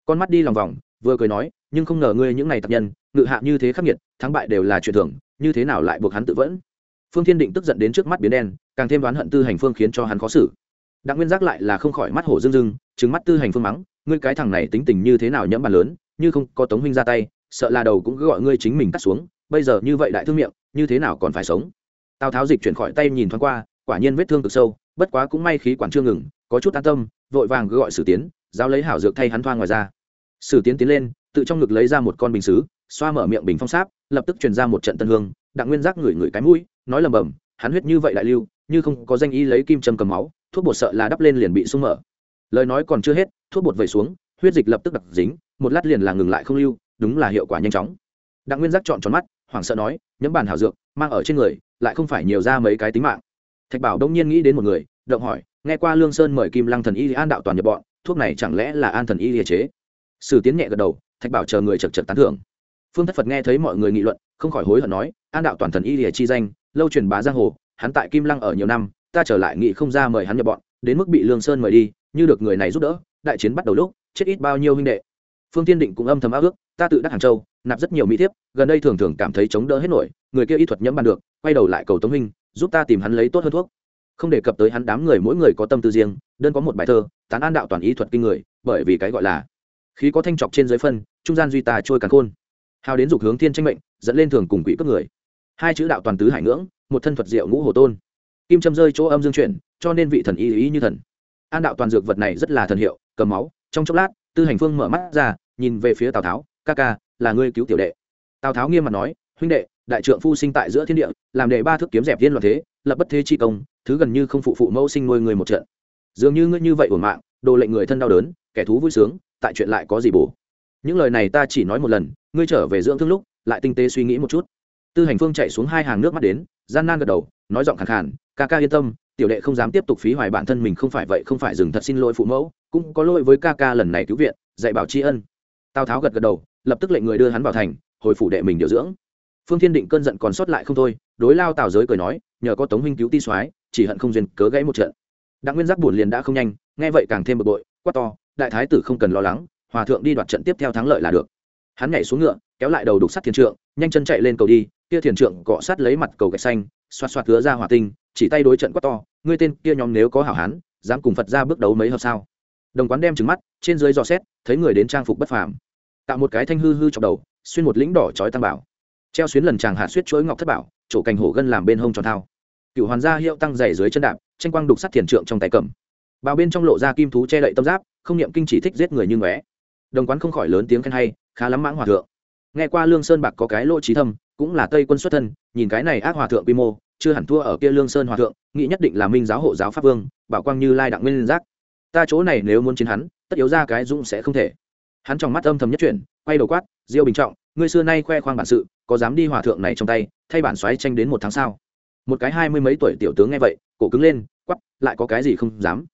Con mắt đi lòng vòng, vừa cười nói, nhưng không ngờ ngươi những ngày tập nhân, ngự hạ như thế khắc nghiệt, thắng bại đều là chuyện thường, như thế nào lại buộc hắn tự vẫn? Phương thiên định tức giận đến trước mắt biến đen, càng thêm đoán hận tư hành phương khiến cho hắn khó xử. Đặng nguyên giác lại là không khỏi mắt hổ dưng dưng chứng mắt tư hành phương mắng, ngươi cái thằng này tính tình như thế nào nhẫm bàn lớn, như không có tống huynh ra tay, sợ là đầu cũng cứ gọi ngươi chính mình cắt xuống, bây giờ như vậy đại thương miệng như thế nào còn phải sống? Tào tháo dịch chuyển khỏi tay nhìn thoáng qua, quả nhiên vết thương cực sâu, bất quá cũng may khí quản chưa ngừng, có chút an tâm, vội vàng cứ gọi sử tiến giao lấy hảo dược thay hắn thoa ngoài ra. Sử tiến tiến lên, tự trong ngực lấy ra một con bình xứ xoa mở miệng bình phong sáp, lập tức truyền ra một trận tân hương, đặng nguyên giác ngửi ngửi cái mũi, nói lầm bầm hắn huyết như vậy đại lưu, như không có danh y lấy kim châm cầm máu, thuốc bột sợ là đắp lên liền bị sung mở. Lời nói còn chưa hết, thuốc bột vẩy xuống, huyết dịch lập tức đặc dính, một lát liền là ngừng lại không lưu, đúng là hiệu quả nhanh chóng. Đặng nguyên giác chọn tròn mắt hoảng sợ nói, nhấm bàn hảo dược, mang ở trên người, lại không phải nhiều ra mấy cái tính mạng. Thạch bảo đông nhiên nghĩ đến một người, động hỏi, nghe qua lương sơn mời kim lăng thần y an đạo toàn nhập bọn, thuốc này chẳng lẽ là an thần y địa chế? Sử tiến nhẹ gật đầu, thạch bảo chờ người chật chật tán thưởng. Phương thất phật nghe thấy mọi người nghị luận, không khỏi hối hận nói, an đạo toàn thần y địa chi danh, lâu truyền bá giang hồ, hắn tại kim lăng ở nhiều năm, ta trở lại nghị không ra mời hắn nhập bọn, đến mức bị lương sơn mời đi, như được người này giúp đỡ, đại chiến bắt đầu lúc, chết ít bao nhiêu huynh đệ. Phương tiên định cũng âm thầm ao ước, ta tự đắc hàng châu nạp rất nhiều mỹ thiếp, gần đây thường thường cảm thấy chống đỡ hết nổi, người kia y thuật nhẫm bàn được, quay đầu lại cầu tống huynh, giúp ta tìm hắn lấy tốt hơn thuốc. Không đề cập tới hắn đám người mỗi người có tâm tư riêng, đơn có một bài thơ, tán an đạo toàn ý thuật kinh người, bởi vì cái gọi là khí có thanh trọc trên giới phân, trung gian duy tà trôi càng khôn. Hào đến dục hướng thiên tranh mệnh, dẫn lên thường cùng quỹ cấp người. Hai chữ đạo toàn tứ hải ngưỡng, một thân thuật diệu ngũ hồ tôn. Kim châm rơi chỗ âm dương chuyển, cho nên vị thần y ý như thần. An đạo toàn dược vật này rất là thần hiệu, cầm máu, trong chốc lát, tư hành phương mở mắt ra, nhìn về phía tào tháo, ca ca là ngươi cứu tiểu đệ. Tào tháo nghiêm mặt nói, huynh đệ, đại trượng phu sinh tại giữa thiên địa, làm đệ ba thước kiếm dẹp thiên loạn thế, lập bất thế chi công, thứ gần như không phụ phụ mẫu sinh nuôi người một trận. Dường như ngươi như vậy ổn mạng, đồ lệnh người thân đau đớn, kẻ thú vui sướng, tại chuyện lại có gì bổ? Những lời này ta chỉ nói một lần, ngươi trở về dưỡng thương lúc, lại tinh tế suy nghĩ một chút. Tư hành phương chạy xuống hai hàng nước mắt đến, gian nan gật đầu, nói giọng khẳng khàn, ca ca yên tâm, tiểu đệ không dám tiếp tục phí hoài bản thân mình không phải vậy, không phải dừng thật xin lỗi phụ mẫu, cũng có lỗi với ca ca lần này cứu viện, dạy bảo tri ân. Tào tháo gật gật đầu lập tức lệnh người đưa hắn vào thành, hồi phủ đệ mình điều dưỡng. Phương thiên định cơn giận còn sót lại không thôi, đối lao tào giới cười nói, nhờ có tống huynh cứu ti soái, chỉ hận không duyên cớ gãy một trận. Đặng nguyên giác buồn liền đã không nhanh, nghe vậy càng thêm bực bội, quát to, đại thái tử không cần lo lắng, hòa thượng đi đoạt trận tiếp theo thắng lợi là được. Hắn nhảy xuống ngựa, kéo lại đầu đục sắt thiền trượng, nhanh chân chạy lên cầu đi, kia thiền trượng cọ sát lấy mặt cầu gạch xanh, xoạt xoạt hứa ra hỏa tinh, chỉ tay đối trận quát to, ngươi tên kia nhóm nếu có hảo hán, dám cùng phật ra bước đấu mấy hợp sao? Đồng quán đem trứng mắt, trên dưới dò xét, thấy người đến trang phục bất phàm tạo một cái thanh hư hư trong đầu, xuyên một lĩnh đỏ trói tăng bảo. Treo xuyến lần chàng hạ suýt chuỗi ngọc thất bảo, chỗ cành hổ gân làm bên hông tròn thao. Cựu hoàn gia hiệu tăng dày dưới chân đạp, tranh quang đục sắt thiền trượng trong tay cầm. Bao bên trong lộ ra kim thú che đậy tâm giáp, không niệm kinh chỉ thích giết người như ngóe. Đồng quán không khỏi lớn tiếng khen hay, khá lắm mãng hòa thượng. Nghe qua lương sơn bạc có cái lỗ trí thâm, cũng là tây quân xuất thân, nhìn cái này ác hòa thượng quy mô, chưa hẳn thua ở kia lương sơn hòa thượng, nghĩ nhất định là minh giáo hộ giáo pháp vương, bảo quang như lai đặng nguyên giác. Ta chỗ này nếu muốn chiến hắn, tất yếu ra cái dũng sẽ không thể hắn trong mắt âm thầm nhất chuyển, quay đầu quát, diêu bình trọng, ngươi xưa nay khoe khoang bản sự, có dám đi hòa thượng này trong tay, thay bản xoáy tranh đến một tháng sau một cái hai mươi mấy tuổi tiểu tướng nghe vậy, cổ cứng lên quắp lại có cái gì không dám?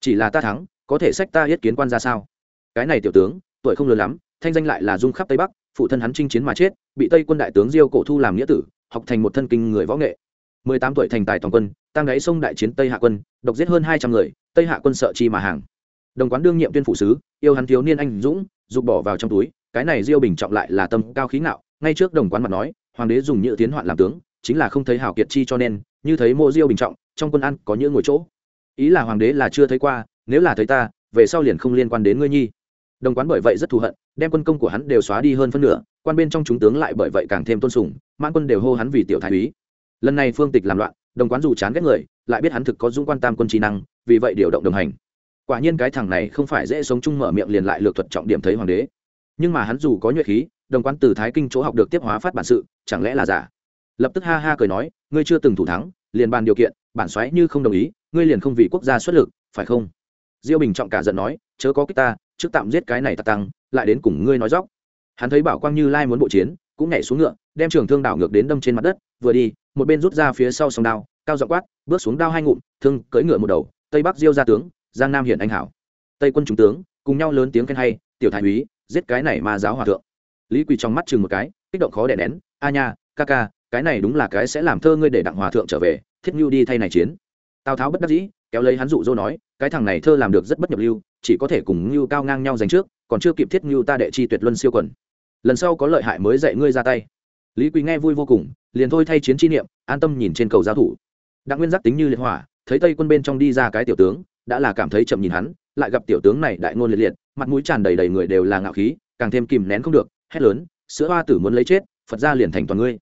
Chỉ là ta thắng, có thể sách ta yết kiến quan ra sao? Cái này tiểu tướng, tuổi không lớn lắm, thanh danh lại là dung khắp tây bắc, phụ thân hắn chinh chiến mà chết, bị tây quân đại tướng diêu cổ thu làm nghĩa tử, học thành một thân kinh người võ nghệ. Mười tám tuổi thành tài toàn quân tăng đáy sông đại chiến tây hạ quân, độc giết hơn hai trăm người, tây hạ quân sợ chi mà hàng. Đồng quán đương nhiệm tuyên phụ sứ, yêu hắn thiếu niên anh dũng dục bỏ vào trong túi, cái này diêu bình trọng lại là tâm cao khí ngạo, ngay trước đồng quán mặt nói, hoàng đế dùng nhựa tiến hoạn làm tướng, chính là không thấy hảo kiệt chi cho nên, như thấy mộ diêu bình trọng, trong quân ăn có những ngồi chỗ. Ý là hoàng đế là chưa thấy qua, nếu là thấy ta, về sau liền không liên quan đến ngươi nhi. Đồng quán bởi vậy rất thù hận, đem quân công của hắn đều xóa đi hơn phân nửa, quan bên trong chúng tướng lại bởi vậy càng thêm tôn sùng, mãn quân đều hô hắn vì tiểu thái úy. Lần này phương tịch làm loạn, đồng quán dù chán ghét người, lại biết hắn thực có dung quan tam quân trí năng, vì vậy điều động đồng hành quả nhiên cái thằng này không phải dễ sống chung mở miệng liền lại lược thuật trọng điểm thấy hoàng đế. Nhưng mà hắn dù có nhuệ khí, đồng quán từ thái kinh chỗ học được tiếp hóa phát bản sự, chẳng lẽ là giả? Lập tức ha ha cười nói, ngươi chưa từng thủ thắng, liền bàn điều kiện, bản xoáy như không đồng ý, ngươi liền không vì quốc gia xuất lực, phải không? Diêu bình trọng cả giận nói, chớ có kích ta, trước tạm giết cái này ta tăng, lại đến cùng ngươi nói dóc. Hắn thấy bảo quang như lai muốn bộ chiến, cũng nhảy xuống ngựa, đem trường thương đảo ngược đến đâm trên mặt đất, vừa đi, một bên rút ra phía sau sông đao, cao dọ quát, bước xuống đao hai ngụm, thương cưỡi ngựa một đầu, tây bắc diêu ra tướng giang nam hiển anh hảo. Tây quân trung tướng, cùng nhau lớn tiếng khen hay, tiểu thái úy, giết cái này mà giáo hòa thượng. Lý quỳ trong mắt chừng một cái, kích động khó đè nén, a nha, ca ca, cái này đúng là cái sẽ làm thơ ngươi để đặng hòa thượng trở về, thiết ngưu đi thay này chiến. Tào tháo bất đắc dĩ, kéo lấy hắn dụ dỗ nói, cái thằng này thơ làm được rất bất nhập lưu, chỉ có thể cùng ngưu cao ngang nhau giành trước, còn chưa kịp thiết ngưu ta đệ chi tuyệt luân siêu quần. Lần sau có lợi hại mới dạy ngươi ra tay. Lý quỳ nghe vui vô cùng, liền thôi thay chiến chi niệm, an tâm nhìn trên cầu giao thủ. Đặng nguyên giác tính như liệt hỏa, thấy tây quân bên trong đi ra cái tiểu tướng đã là cảm thấy chậm nhìn hắn, lại gặp tiểu tướng này đại ngôn liệt liệt, mặt mũi tràn đầy đầy người đều là ngạo khí, càng thêm kìm nén không được, hét lớn, sữa hoa tử muốn lấy chết, phật ra liền thành toàn ngươi.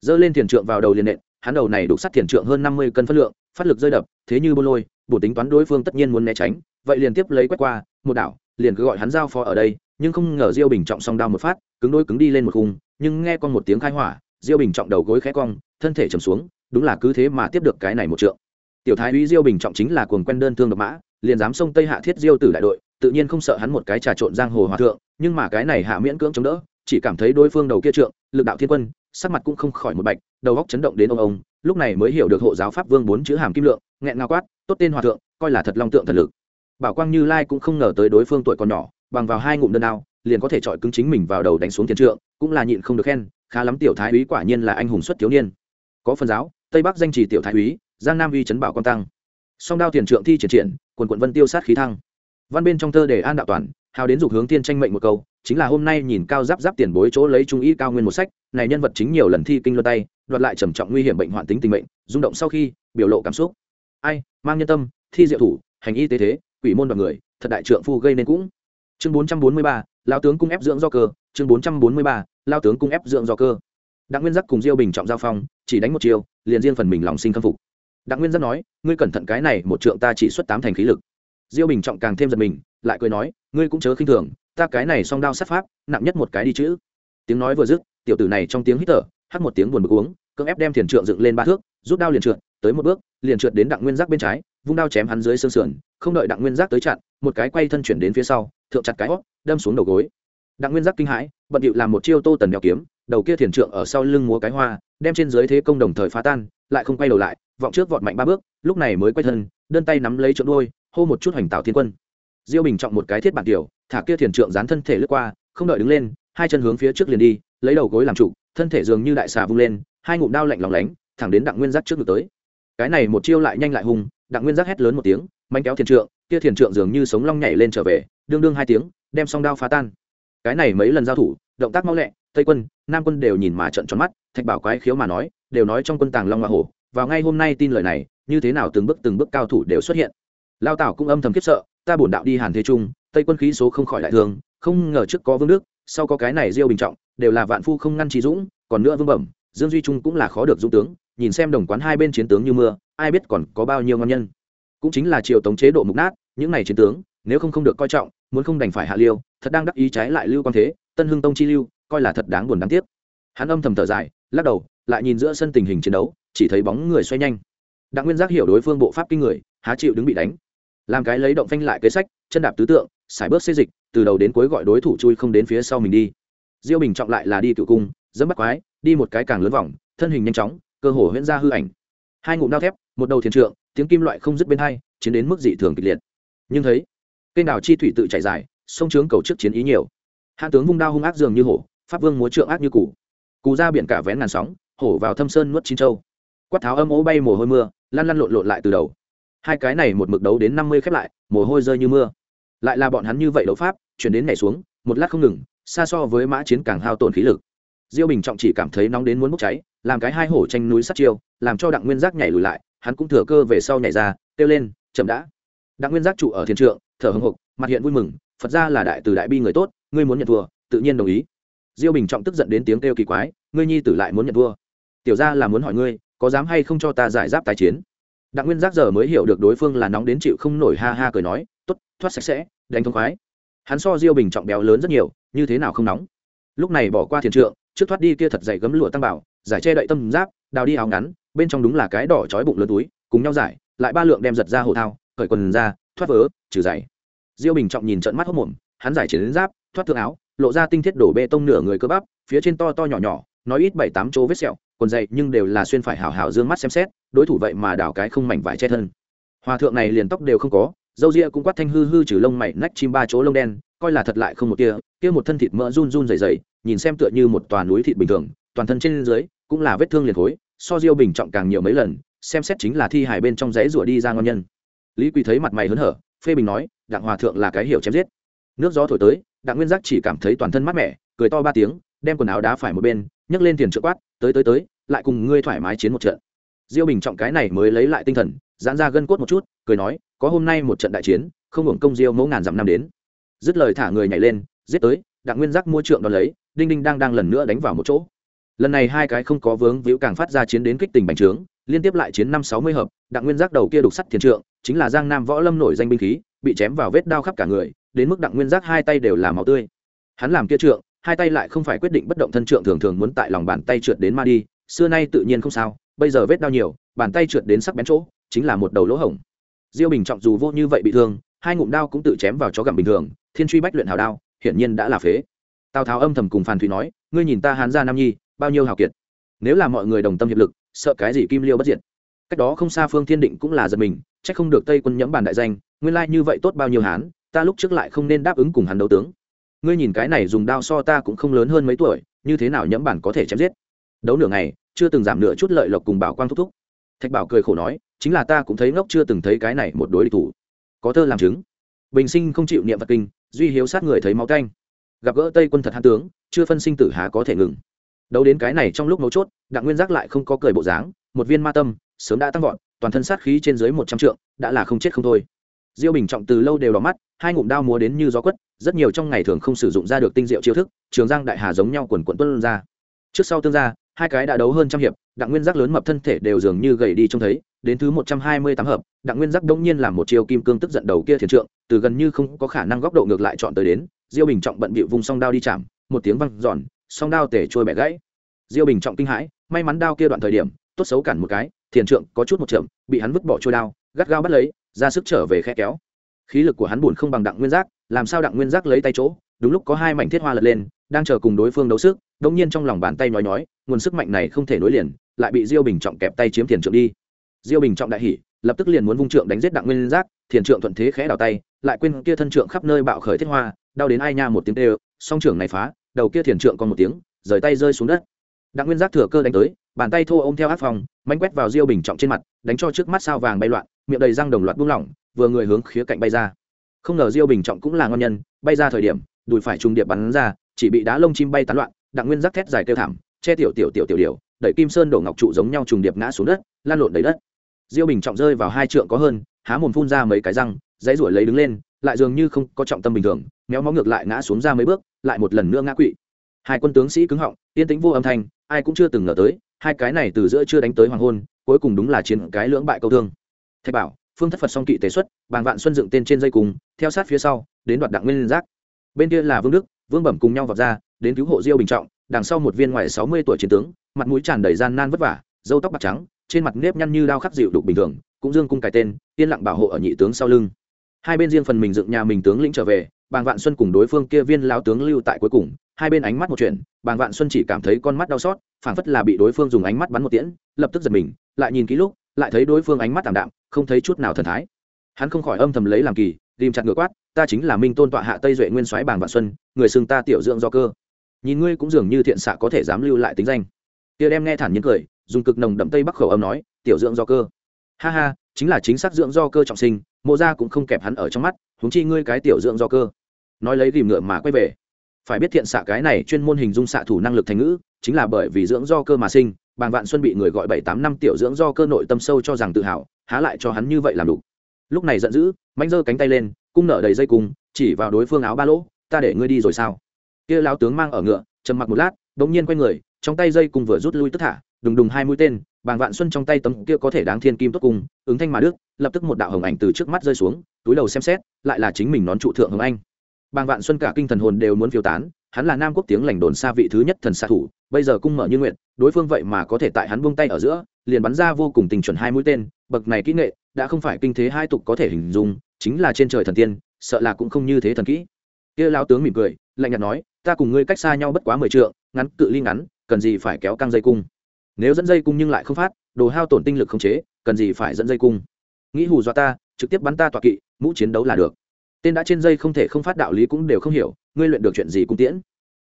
Dơ lên thiền trượng vào đầu liền nện, hắn đầu này đục sắt thiền trượng hơn năm mươi cân phân lượng, phát lực rơi đập, thế như bô lôi, bổ tính toán đối phương tất nhiên muốn né tránh, vậy liền tiếp lấy quét qua, một đảo, liền cứ gọi hắn giao phó ở đây, nhưng không ngờ diêu bình trọng song đao một phát, cứng đôi cứng đi lên một khung, nhưng nghe con một tiếng khai hỏa, diêu bình trọng đầu gối khẽ cong, thân thể trầm xuống, đúng là cứ thế mà tiếp được cái này một trượng tiểu thái úy diêu bình trọng chính là cuồng quen đơn thương độc mã liền dám xông tây hạ thiết diêu tử đại đội tự nhiên không sợ hắn một cái trà trộn giang hồ hòa thượng nhưng mà cái này hạ miễn cưỡng chống đỡ chỉ cảm thấy đối phương đầu kia trượng lực đạo thiên quân sắc mặt cũng không khỏi một bạch đầu góc chấn động đến ông ông lúc này mới hiểu được hộ giáo pháp vương bốn chữ hàm kim lượng nghẹn ngao quát tốt tên hòa thượng coi là thật long tượng thần lực. Bảo quang như lai cũng không ngờ tới đối phương tuổi còn nhỏ bằng vào hai ngụm đơn ao, liền có thể chọi cứng chính mình vào đầu đánh xuống thiên trượng cũng là nhịn không được khen khá lắm tiểu thái úy quả nhiên là anh hùng xuất thiếu niên. Có phần giáo tây bắc danh trì tiểu thái úy giang nam uy chấn bảo quan tăng. Song đao tiền trượng thi triển triển, quần quận vân tiêu sát khí thăng. Văn bên trong thơ để an đạo toàn, hào đến dục hướng tiên tranh mệnh một câu, chính là hôm nay nhìn cao giáp giáp tiền bối chỗ lấy trung ý cao nguyên một sách, này nhân vật chính nhiều lần thi kinh luân tay, đoạt lại trầm trọng nguy hiểm bệnh hoạn tính tình mệnh, rung động sau khi, biểu lộ cảm xúc. Ai, mang nhân tâm, thi diệu thủ, hành y tế thế, quỷ môn đoàn người, thật đại trượng phu gây nên cũng. Chương bốn trăm bốn mươi ba lao tướng cung ép dưỡng do cơ, chương bốn trăm bốn mươi ba lao tướng cung ép dưỡng do cơ. Đặng nguyên giác cùng diêu bình trọng giao phong, chỉ đánh một chiều liền riêng phần mình lòng sinh khâm phục đặng nguyên giác nói, ngươi cẩn thận cái này, một trượng ta chỉ xuất tám thành khí lực. Diêu bình trọng càng thêm giật mình, lại cười nói, ngươi cũng chớ khinh thường, ta cái này song đao sát pháp, nặng nhất một cái đi chữ. Tiếng nói vừa dứt, tiểu tử này trong tiếng hít thở, hắt một tiếng buồn bực uống, cưỡng ép đem thiền trượng dựng lên ba thước, rút đao liền trượt, tới một bước, liền trượt đến đặng nguyên giác bên trái, vung đao chém hắn dưới xương sườn, không đợi đặng nguyên giác tới chặn, một cái quay thân chuyển đến phía sau, thượng chặt cái hót đâm xuống đầu gối. Đặng nguyên giác kinh hãi, bận điệu làm một chiêu tô tần đeo kiếm, đầu kia thiền trượng ở sau lưng múa cái hoa, đem trên dưới thế công đồng thời phá tan, lại không quay đầu lại vọng trước vọt mạnh ba bước, lúc này mới quay thân, đơn tay nắm lấy trượng đôi hô một chút hoành tạo thiên quân. Diêu bình trọng một cái thiết bản tiểu, thả kia thiền trượng dán thân thể lướt qua, không đợi đứng lên, hai chân hướng phía trước liền đi, lấy đầu gối làm trụ, thân thể dường như đại xà vung lên, hai ngụm đao lạnh lòng lánh, thẳng đến đặng nguyên giác trước ngực tới. Cái này một chiêu lại nhanh lại hung, đặng nguyên giác hét lớn một tiếng manh kéo thiền trượng, kia thiền trượng dường như sống long nhảy lên trở về, đương đương hai tiếng, đem song đao phá tan. Cái này mấy lần giao thủ, động tác mau lẹ, tây quân, nam quân đều nhìn mà trận tròn mắt, thạch bảo quái khiếu mà nói, đều nói trong quân tàng long hoa hổ vào ngay hôm nay tin lời này, như thế nào từng bước từng bước cao thủ đều xuất hiện. Lao tảo cũng âm thầm kiếp sợ, ta bổn đạo đi hàn thế trung, tây quân khí số không khỏi đại thương, không ngờ trước có vương đức, sau có cái này diêu bình trọng, đều là vạn phu không ngăn trí dũng, còn nữa vương bẩm, dương duy trung cũng là khó được dũng tướng, nhìn xem đồng quán hai bên chiến tướng như mưa, ai biết còn có bao nhiêu ngon nhân. Cũng chính là triều tống chế độ mục nát, những này chiến tướng, nếu không không được coi trọng, muốn không đành phải hạ liêu, thật đang đắc ý trái lại lưu quan thế, tân hưng tông chi lưu, coi là thật đáng buồn đáng tiếc. Hắn âm thầm thở dài, lắc đầu, lại nhìn giữa sân tình hình chiến đấu chỉ thấy bóng người xoay nhanh. Đặng nguyên giác hiểu đối phương bộ pháp kinh người, há chịu đứng bị đánh. Làm cái lấy động phanh lại kế sách, chân đạp tứ tượng xài bước xê dịch, từ đầu đến cuối gọi đối thủ chui không đến phía sau mình đi. Diêu bình trọng lại là đi cựu cung, dẫm bắt quái, đi một cái càng lớn vòng, thân hình nhanh chóng, cơ hồ huyễn ra hư ảnh. Hai ngụm đao thép, một đầu thiền trượng, tiếng kim loại không dứt bên hai, chiến đến mức dị thường kịch liệt. Nhưng thấy, kênh đào chi thủy tự chạy dài, sông trướng cầu trước chiến ý nhiều. Hạ tướng vung đao hung ác dường như hổ, pháp vương múa trượng ác như củ cù ra biển cả vén ngàn sóng, hổ vào thâm sơn nuốt chín châu quát tháo âm ố bay mồ hôi mưa, lăn lăn lộn lộn lại từ đầu. Hai cái này một mực đấu đến năm mươi khép lại, mồ hôi rơi như mưa. Lại là bọn hắn như vậy đấu pháp, chuyển đến nhảy xuống, một lát không ngừng, xa so với mã chiến càng hao tổn khí lực. Diêu bình trọng chỉ cảm thấy nóng đến muốn bốc cháy, làm cái hai hổ tranh núi sắt chiêu, làm cho đặng nguyên giác nhảy lùi lại, hắn cũng thừa cơ về sau nhảy ra, kêu lên, chậm đã. Đặng nguyên giác trụ ở thiên trượng, thở hưng hục mặt hiện vui mừng, phật gia là đại từ đại bi người tốt, ngươi muốn nhận thua, tự nhiên đồng ý. Diêu bình trọng tức giận đến tiếng kêu kỳ quái, ngươi nhi tử lại muốn nhận thua. Tiểu gia là muốn hỏi ngươi có dám hay không cho ta giải giáp tái chiến? Đặng nguyên giác giờ mới hiểu được đối phương là nóng đến chịu không nổi ha ha cười nói t ố t thoát sạch sẽ, đánh thông khoái. Hắn so diêu bình trọng béo lớn rất nhiều, như thế nào không nóng? Lúc này bỏ qua thiền trượng, trước thoát đi kia thật dày gấm lụa tăng bảo, giải che đậy tâm giáp, đào đi áo ngắn, bên trong đúng là cái đỏ trói bụng lớn túi, cùng nhau giải, lại ba lượng đem giật ra hồ thao, cởi quần ra, thoát vớ, trừ giày. Diêu bình trọng nhìn trận mắt hốc mồm, hắn giải chiến giáp, thoát thương áo, lộ ra tinh thiết đổ bê tông nửa người cơ bắp, phía trên to to nhỏ nhỏ nói ít bảy tám chỗ vết sẹo còn dày nhưng đều là xuyên phải hào hào dương mắt xem xét, đối thủ vậy mà đảo cái không mảnh vải che thân. Hòa thượng này liền tóc đều không có dâu ria cũng quát thanh hư hư trừ lông mày, nách chim ba chỗ lông đen, coi là thật lại không một tia, kia một thân thịt mỡ run run dày dày nhìn xem tựa như một tòa núi thịt bình thường, toàn thân trên dưới cũng là vết thương liền khối so diêu bình trọng càng nhiều mấy lần, xem xét chính là thi hài bên trong rẫy rủa đi ra ngon nhân. Lý quỳ thấy mặt mày hớn hở, phê bình nói, đặng hòa thượng là cái hiểu chém giết. Nước gió thổi tới, đặng nguyên giác chỉ cảm thấy toàn thân mát mẻ, cười to ba tiếng, đem quần áo đá phải một bên nhấc lên tiền trợ quát, tới tới tới, lại cùng ngươi thoải mái chiến một trận. Diêu bình trọng cái này mới lấy lại tinh thần, giãn ra gân cốt một chút, cười nói, có hôm nay một trận đại chiến, không hưởng công diêu mẫu ngàn dặm năm đến. Dứt lời thả người nhảy lên, giết tới, đặng nguyên giác mua trượng đón lấy, đinh đinh đang đang lần nữa đánh vào một chỗ. Lần này hai cái không có vướng víu càng phát ra chiến đến kích tình bành trướng, liên tiếp lại chiến năm sáu mươi hợp, đặng nguyên giác đầu kia đục sắt thiền trượng, chính là giang nam võ lâm nổi danh binh khí, bị chém vào vết đao khắp cả người, đến mức đặng nguyên giác hai tay đều là máu tươi. Hắn làm kia trượng hai tay lại không phải quyết định bất động thân trượng thường thường muốn tại lòng bàn tay trượt đến ma đi, xưa nay tự nhiên không sao, bây giờ vết đau nhiều, bàn tay trượt đến sắc bén chỗ, chính là một đầu lỗ hổng. Diêu bình trọng dù vô như vậy bị thương, hai ngụm đao cũng tự chém vào chó gặm bình thường, thiên truy bách luyện hào đao, hiển nhiên đã là phế. Tào tháo âm thầm cùng phàn thủy nói, ngươi nhìn ta hán gia nam nhi, bao nhiêu hào kiệt. Nếu là mọi người đồng tâm hiệp lực, sợ cái gì kim liêu bất diệt. Cách đó không xa phương thiên định cũng là giật mình trách không được tây quân nhẫm bản đại danh, nguyên lai như vậy tốt bao nhiêu hán, ta lúc trước lại không nên đáp ứng cùng hắn đấu tướng ngươi nhìn cái này dùng đao so ta cũng không lớn hơn mấy tuổi, như thế nào nhẫm bản có thể chém giết? Đấu nửa ngày, chưa từng giảm nửa chút lợi lộc cùng bảo quang thúc thúc. Thạch bảo cười khổ nói, chính là ta cũng thấy ngốc chưa từng thấy cái này một đối địch thủ. Có thơ làm chứng. Bình sinh không chịu niệm vật kinh, duy hiếu sát người thấy máu canh. Gặp gỡ tây quân thật hán tướng, chưa phân sinh tử há có thể ngừng. Đấu đến cái này trong lúc mấu chốt, đặng nguyên giác lại không có cười bộ dáng, một viên ma tâm, sớm đã tăng vọt, toàn thân sát khí trên dưới một trăm trượng, đã là không chết không thôi diêu bình trọng từ lâu đều đỏ mắt, hai ngụm đao múa đến như gió quất, rất nhiều trong ngày thường không sử dụng ra được tinh diệu chiêu thức, trường giang đại hà giống nhau quần quận tuân ra. Trước sau tương ra hai cái đã đấu hơn trăm hiệp, đặng nguyên giác lớn mập thân thể đều dường như gầy đi trông thấy, đến thứ một trăm hai mươi tám hợp, đặng nguyên giác đông nhiên làm một chiêu kim cương tức giận đầu kia thiền trượng, từ gần như không có khả năng góc độ ngược lại chọn tới đến, diêu bình trọng bận bịu vùng song đao đi chạm, một tiếng văng giòn song đao tể trôi bẻ gãy. Diêu bình trọng kinh hãi, may mắn đao kia đoạn thời điểm, tốt xấu cản một cái, thiền trượng có chút một chậm, bị hắn vứt bỏ trôi đao gắt gao bắt lấy, ra sức trở về khe kéo. Khí lực của hắn buồn không bằng đặng nguyên giác, làm sao đặng nguyên giác lấy tay chỗ, đúng lúc có hai mảnh thiết hoa lật lên, đang chờ cùng đối phương đấu sức đống nhiên trong lòng bàn tay nói nói nguồn sức mạnh này không thể nối liền, lại bị diêu bình trọng kẹp tay chiếm thiền trượng đi. Diêu bình trọng đại hỉ, lập tức liền muốn vung trượng đánh giết đặng nguyên giác, thiền trượng thuận thế khẽ đào tay, lại quên kia thân trượng khắp nơi bạo khởi thiết hoa, đau đến ai nha một tiếng tê, song trưởng này phá, đầu kia thiền trượng còn một tiếng, rời tay rơi xuống đất. Đặng nguyên giác thừa cơ đánh tới bàn tay thô ôm theo áp phòng mánh quét vào diêu bình trọng trên mặt, đánh cho trước mắt sao vàng bay loạn, miệng đầy răng đồng loạt buông lỏng, vừa người hướng khía cạnh bay ra. Không ngờ diêu bình trọng cũng là ngon nhân, bay ra thời điểm, đùi phải trùng điệp bắn ra, chỉ bị đá lông chim bay tán loạn, đặng nguyên rắc thét dài kêu thảm, che tiểu tiểu tiểu tiểu điều đẩy kim sơn đổ ngọc trụ giống nhau trùng điệp ngã xuống đất, lan lộn đầy đất. Diêu bình trọng rơi vào hai trượng có hơn, há mồm phun ra mấy cái răng, dãy ruổi lấy đứng lên, lại dường như không có trọng tâm bình thường, méo mó ngược lại ngã xuống ra mấy bước, lại một lần nữa ngã quỵ. Hai quân tướng sĩ cứng họng, yên tĩnh vô âm thanh, ai cũng chưa từng ngờ tới hai cái này từ giữa chưa đánh tới hoàng hôn, cuối cùng đúng là chiến cái lưỡng bại câu thương. Thạch bảo, phương thất phật song kỵ tế xuất, bàng vạn xuân dựng tên trên dây cùng, theo sát phía sau, đến đoạt đặng nguyên giác. Bên kia là vương đức, vương bẩm cùng nhau vọt ra, đến cứu hộ diêu bình trọng, đằng sau một viên ngoài sáu mươi tuổi chiến tướng, mặt mũi tràn đầy gian nan vất vả dâu tóc bạc trắng, trên mặt nếp nhăn như đao khắc dịu đục bình thường, cũng dương cung cài tên, yên lặng bảo hộ ở nhị tướng sau lưng. Hai bên riêng phần mình dựng nhà mình tướng lĩnh trở về bàng vạn xuân cùng đối phương kia viên lão tướng lưu tại cuối cùng, hai bên ánh mắt một chuyện, bàng vạn xuân chỉ cảm thấy con mắt đau xót, phảng phất là bị đối phương dùng ánh mắt bắn một tiễn, lập tức giật mình, lại nhìn kỹ lúc, lại thấy đối phương ánh mắt tảm đạm, không thấy chút nào thần thái. Hắn không khỏi âm thầm lấy làm kỳ tìm chặt ngựa quát, ta chính là minh tôn tọa hạ tây duệ nguyên soái bàng vạn xuân, người xưng ta tiểu dưỡng do cơ. Nhìn ngươi cũng dường như thiện xạ có thể dám lưu lại tính danh. Kia đem nghe thản nhiên cười, dùng cực nồng đậm tây bắc khẩu âm nói, tiểu dưỡng do cơ. Ha ha, chính là chính xác dưỡng do cơ trọng sinh, mộ gia cũng không kẹp hắn ở trong mắt, huống chi ngươi cái tiểu dưỡng do cơ nói lấy ghìm ngựa mà quay về. Phải biết thiện xạ cái này chuyên môn hình dung xạ thủ năng lực thành ngữ, chính là bởi vì dưỡng do cơ mà sinh, bàng vạn xuân bị người gọi bảy tám năm tiểu dưỡng do cơ nội tâm sâu cho rằng tự hào, há lại cho hắn như vậy làm đủ. Lúc này giận dữ mạnh giơ cánh tay lên, cung nở đầy dây cung, chỉ vào đối phương áo ba lỗ, ta để ngươi đi rồi sao? Kia lão tướng mang ở ngựa, trầm mặc một lát, bỗng nhiên quay người, trong tay dây cung vừa rút lui tức thả, đùng đùng hai mũi tên, bàng vạn xuân trong tay tấm kia có thể đáng thiên kim tốt cung, ứng thanh mà đức lập tức một đạo hồng ảnh từ trước mắt rơi xuống, túi đầu xem xét, lại là chính mình nón trụ thượng hồng anh bàng vạn xuân cả kinh thần hồn đều muốn phiêu tán, hắn là nam quốc tiếng lành đồn xa vị thứ nhất thần xạ thủ, bây giờ cung mở như nguyện, đối phương vậy mà có thể tại hắn buông tay ở giữa, liền bắn ra vô cùng tình chuẩn hai mũi tên, bậc này kỹ nghệ, đã không phải kinh thế hai tục có thể hình dung, chính là trên trời thần tiên, sợ là cũng không như thế thần kỹ. Kia lao tướng mỉm cười, lạnh nhạt nói, ta cùng ngươi cách xa nhau bất quá mười trượng, ngắn, cự ly ngắn, cần gì phải kéo căng dây cung? Nếu dẫn dây cung nhưng lại không phát, đồ hao tổn tinh lực không chế, cần gì phải dẫn dây cung? Nghĩ hù dọa ta, trực tiếp bắn ta tọa kỵ, mũ chiến đấu là được tên đã trên dây không thể không phát đạo lý cũng đều không hiểu, ngươi luyện được chuyện gì cung tiễn?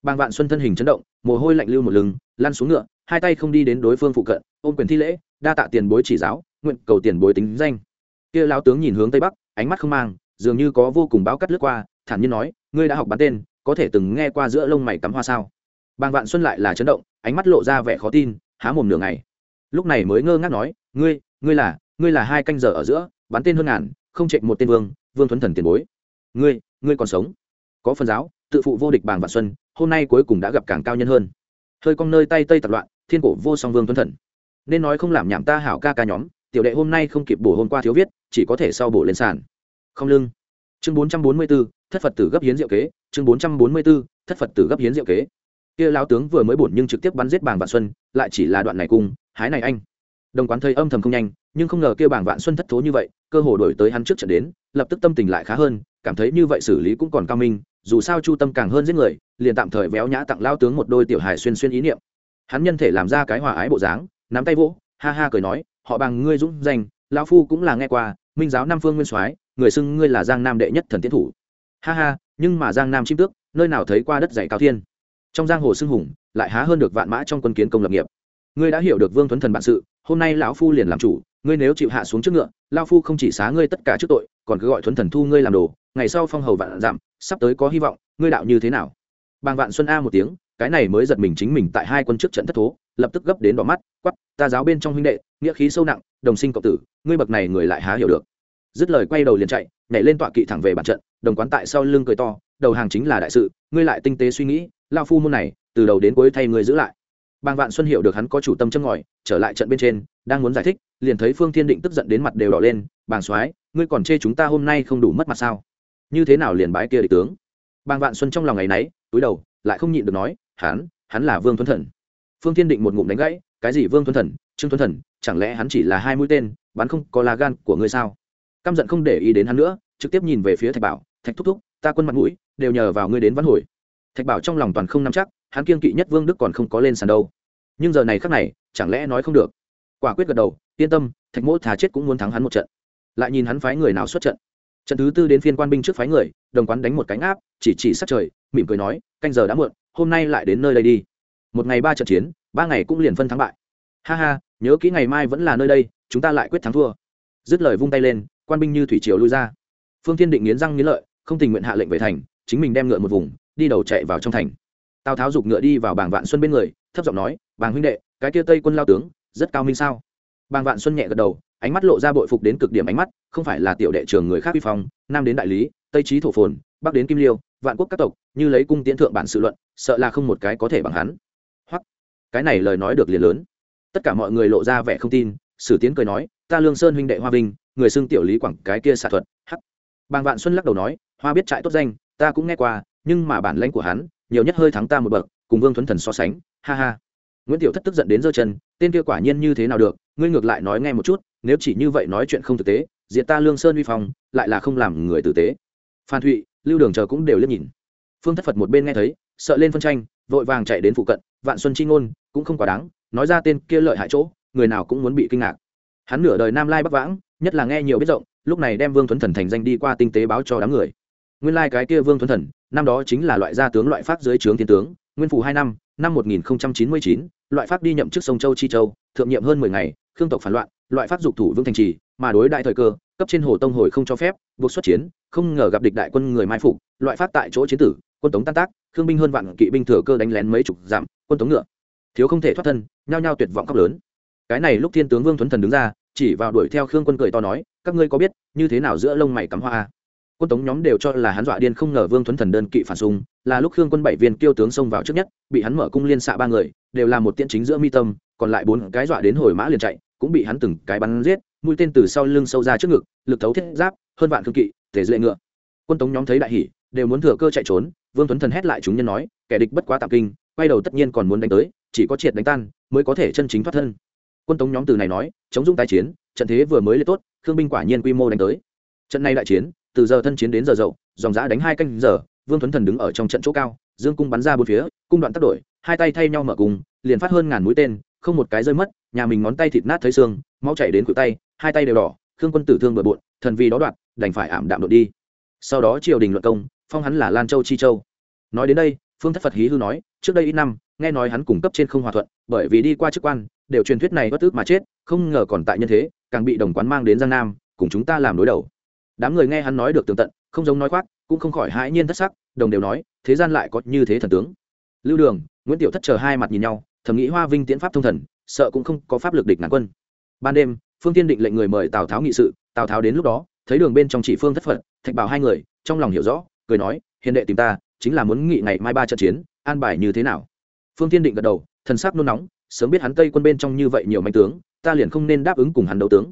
Bàng vạn xuân thân hình chấn động, mồ hôi lạnh lưu một lưng, lăn xuống ngựa, hai tay không đi đến đối phương phụ cận, ôm quyền thi lễ, đa tạ tiền bối chỉ giáo, nguyện cầu tiền bối tính danh. Kia lão tướng nhìn hướng tây bắc, ánh mắt không mang, dường như có vô cùng báo cắt lướt qua, thản nhiên nói, ngươi đã học bắn tên, có thể từng nghe qua giữa lông mày cắm hoa sao? Bàng vạn xuân lại là chấn động, ánh mắt lộ ra vẻ khó tin, há mồm nửa ngày. Lúc này mới ngơ ngác nói, ngươi ngươi là ngươi là hai canh giờ ở giữa bắn tên hơn ngàn, không chạy một tên vương vương thuấn thần tiền bối ngươi ngươi còn sống. Có phần giáo, tự phụ vô địch bàng vạn xuân, hôm nay cuối cùng đã gặp càng cao nhân hơn. Hơi cong nơi tay tây tập loạn, thiên cổ vô song vương tuấn thần. Nên nói không làm nhảm ta hảo ca ca nhóm, tiểu đệ hôm nay không kịp bổ hôm qua thiếu viết, chỉ có thể sau bổ lên sàn. Không lưng. Chương bốn trăm bốn mươi b ố thất phật tử gấp hiến diệu kế, chương bốn trăm bốn mươi b ố thất phật tử gấp hiến diệu kế. Kia lao tướng vừa mới bổn nhưng trực tiếp bắn giết bàng vạn xuân, lại chỉ là đoạn này cung hái này anh. Đồng quán thầy âm thầm không nhanh nhưng không ngờ kia bảng vạn xuân thất thố như vậy, cơ hồ đổi tới hắn trước trận đến, lập tức tâm tình lại khá hơn, cảm thấy như vậy xử lý cũng còn cao minh, dù sao chu tâm càng hơn giết người, liền tạm thời véo nhã tặng lao tướng một đôi tiểu hài xuyên xuyên ý niệm. Hắn nhân thể làm ra cái hòa ái bộ dáng, nắm tay vỗ, ha ha cười nói, họ bằng ngươi dũng danh lao phu cũng là nghe qua, minh giáo nam phương nguyên soái, người xưng ngươi là giang nam đệ nhất thần tiến thủ. Ha ha, nhưng mà giang nam chim tước, nơi nào thấy qua đất dày cao thiên. Trong giang hồ xưng hùng, lại há hơn được vạn mã trong quân kiến công lập nghiệp. Ngươi đã hiểu được vương tuấn thần bản sự, hôm nay lão phu liền làm chủ ngươi nếu chịu hạ xuống trước ngựa, lao phu không chỉ xá ngươi tất cả trước tội, còn cứ gọi thuấn thần thu ngươi làm đồ, ngày sau phong hầu vạn giảm, sắp tới có hy vọng, ngươi đạo như thế nào? Bàng vạn xuân a một tiếng, cái này mới giật mình chính mình tại hai quân trước trận thất thố, lập tức gấp đến đỏ mắt, quắp, ta giáo bên trong huynh đệ, nghĩa khí sâu nặng, đồng sinh cộng tử, ngươi bậc này người lại há hiểu được. Dứt lời quay đầu liền chạy, nhảy lên tọa kỵ thẳng về bản trận, đồng quán tại sau lưng cười to, đầu hàng chính là đại sự, ngươi lại tinh tế suy nghĩ, lao phu môn này, từ đầu đến cuối thay ngươi giữ lại bàng vạn xuân hiểu được hắn có chủ tâm châm ngòi, trở lại trận bên trên, đang muốn giải thích, liền thấy phương thiên định tức giận đến mặt đều đỏ lên, bàng soái, ngươi còn chê chúng ta hôm nay không đủ mất mặt sao? Như thế nào liền bái kia địch tướng? Bàng vạn xuân trong lòng ngày nấy, túi đầu, lại không nhịn được nói, hắn hắn là vương thuấn thần. Phương thiên định một ngụm đánh gãy, cái gì vương thuấn thần? Trương thuấn thần, chẳng lẽ hắn chỉ là hai mũi tên, bắn không có lá gan của ngươi sao? Căm giận không để ý đến hắn nữa, trực tiếp nhìn về phía thạch bảo, thạch thúc thúc, ta quân mặt mũi, đều nhờ vào ngươi đến văn hồi. Thạch bảo trong lòng toàn không nắm chắc hắn kiên kỵ nhất vương đức còn không có lên sàn đâu. Nhưng giờ này khác này, chẳng lẽ nói không được? Quả quyết gật đầu, yên tâm, thạch mỗ thà chết cũng muốn thắng hắn một trận. Lại nhìn hắn phái người nào xuất trận. Trận thứ tư đến phiên quan binh trước phái người, đồng quán đánh một cánh áp, chỉ chỉ sát trời, mỉm cười nói, canh giờ đã muộn, hôm nay lại đến nơi đây đi. Một ngày ba trận chiến, ba ngày cũng liền phân thắng bại. Ha ha, nhớ kỹ ngày mai vẫn là nơi đây, chúng ta lại quyết thắng thua. Dứt lời vung tay lên, quan binh như thủy triều lui ra. Phương thiên định nghiến răng nghiến lợi, không tình nguyện hạ lệnh về thành, chính mình đem ngựa một vùng, đi đầu chạy vào trong thành tào tháo giục ngựa đi vào bảng vạn xuân bên người, thấp giọng nói, bàng huynh đệ, cái kia tây quân lao tướng, rất cao minh sao? Bàng vạn xuân nhẹ gật đầu, ánh mắt lộ ra bội phục đến cực điểm ánh mắt, không phải là tiểu đệ trường người khác vi phong, nam đến đại lý, tây trí thổ phồn, bắc đến kim liêu, vạn quốc các tộc, như lấy cung tiễn thượng bản sự luận, sợ là không một cái có thể bằng hắn. Hoặc cái này lời nói được liền lớn. Tất cả mọi người lộ ra vẻ không tin, sử tiến cười nói, ta lương sơn huynh đệ hoa vinh, người xưng tiểu lý quảng cái kia xạ thuật. Hắc bàng vạn xuân lắc đầu nói, hoa biết trại tốt danh, ta cũng nghe qua, nhưng mà bản lãnh của hắn nhiều nhất hơi thắng ta một bậc, cùng vương thuấn thần so sánh, ha ha. Nguyễn tiểu thất tức giận đến giơ chân, tên kia quả nhiên như thế nào được, ngươi ngược lại nói nghe một chút, nếu chỉ như vậy nói chuyện không thực tế, diệt ta lương sơn uy phong, lại là không làm người tử tế. Phan thụy, lưu đường chờ cũng đều liếc nhìn. Phương thất phật một bên nghe thấy, sợ lên phân tranh, vội vàng chạy đến phụ cận, vạn xuân chi ngôn, cũng không quá đáng, nói ra tên kia lợi hại chỗ, người nào cũng muốn bị kinh ngạc. Hắn nửa đời nam lai bắc vãng, nhất là nghe nhiều biết rộng, lúc này đem vương thuấn thần thành danh đi qua tinh tế báo cho đám người nguyên lai cái kia vương thuấn thần, năm đó chính là loại gia tướng loại pháp dưới trướng thiên tướng, nguyên phủ hai năm năm một nghìn chín mươi chín, loại pháp đi nhậm chức sông châu chi châu, thượng nhiệm hơn mười ngày, khương tộc phản loạn, loại pháp dục thủ vương thành trì, mà đối đại thời cơ, cấp trên hồ tông hồi không cho phép, buộc xuất chiến, không ngờ gặp địch đại quân người mai phục, loại pháp tại chỗ chiến tử, quân tống tan tác, khương binh hơn vạn kỵ binh thừa cơ đánh lén mấy chục dặm, quân tống ngựa. Thiếu không thể thoát thân, nhao nhao tuyệt vọng khóc lớn. Cái này lúc thiên tướng vương thuấn thần đứng ra, chỉ vào đuổi theo khương quân cười to nói, các ngươi có biết, như thế nào giữa lông mày cắm hoa quân tống nhóm đều cho là hắn dọa điên không ngờ vương thuấn thần đơn kỵ phản xung, là lúc khương quân bảy viên kiêu tướng xông vào trước nhất, bị hắn mở cung liên xạ ba người, đều là một tiễn chính giữa mi tâm, còn lại bốn cái dọa đến hồi mã liền chạy, cũng bị hắn từng cái bắn giết, mũi tên từ sau lưng sâu ra trước ngực, lực thấu thiết giáp, hơn vạn thương kỵ thể dễ ngựa. Quân tống nhóm thấy đại hỉ, đều muốn thừa cơ chạy trốn, vương tuấn thần hét lại chúng nhân nói, kẻ địch bất quá tạm kinh, quay đầu tất nhiên còn muốn đánh tới, chỉ có triệt đánh tan, mới có thể chân chính thoát thân. Quân tống nhóm từ này nói, chống dung tái chiến, trận thế vừa mới lên tốt, khương binh quả nhiên quy mô đánh tới. Trận này đại chiến từ giờ thân chiến đến giờ dậu, dòng giã đánh hai canh giờ, vương tuấn thần đứng ở trong trận chỗ cao, dương cung bắn ra bốn phía, cung đoạn tác đổi, hai tay thay nhau mở cung, liền phát hơn ngàn mũi tên, không một cái rơi mất, nhà mình ngón tay thịt nát thấy xương máu chảy đến cửa tay, hai tay đều đỏ, khương quân tử thương bừa bộn, thần vì đó đoạn, đành phải ảm đạm đột đi. Sau đó triều đình luận công, phong hắn là lan châu chi châu. Nói đến đây, phương thất phật hí hư nói, trước đây ít năm, nghe nói hắn cung cấp trên không hòa thuận, bởi vì đi qua chức quan, đều truyền thuyết này bất tức mà chết, không ngờ còn tại nhân thế, càng bị đồng quán mang đến giang nam, cùng chúng ta làm đối đầu đám người nghe hắn nói được tường tận, không giống nói khoác, cũng không khỏi hãi nhiên thất sắc, đồng đều nói, thế gian lại có như thế thần tướng. Lưu đường, nguyễn tiểu thất chờ hai mặt nhìn nhau, thầm nghĩ hoa vinh tiễn pháp thông thần, sợ cũng không có pháp lực địch ngàn quân. Ban đêm, phương tiên định lệnh người mời tào tháo nghị sự, tào tháo đến lúc đó, thấy đường bên trong chỉ phương thất phật, thạch bảo hai người, trong lòng hiểu rõ, cười nói, hiền đệ tìm ta, chính là muốn nghị ngày mai ba trận chiến, an bài như thế nào? Phương tiên định gật đầu, thần sắc nôn nóng, sớm biết hắn tây quân bên trong như vậy nhiều mạnh tướng, ta liền không nên đáp ứng cùng hắn đấu tướng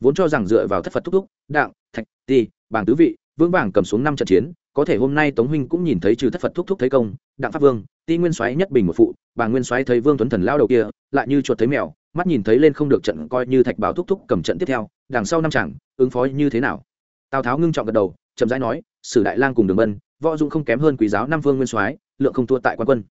vốn cho rằng dựa vào thất phật thúc thúc, đặng, thạch, ti, bàng tứ vị vương vàng cầm xuống năm trận chiến, có thể hôm nay tống huynh cũng nhìn thấy trừ thất phật thúc thúc thấy công, đặng pháp vương, ti nguyên soái nhất bình một phụ, bà nguyên soái thấy vương tuấn thần lao đầu kia, lại như chuột thấy mèo, mắt nhìn thấy lên không được trận coi như thạch bảo thúc thúc cầm trận tiếp theo, đằng sau năm chẳng ứng phó như thế nào? Tào tháo ngưng trọng gật đầu, chậm rãi nói, sử đại lang cùng đường bân võ dung không kém hơn quý giáo năm vương nguyên soái, lượng không thua tại quan quân.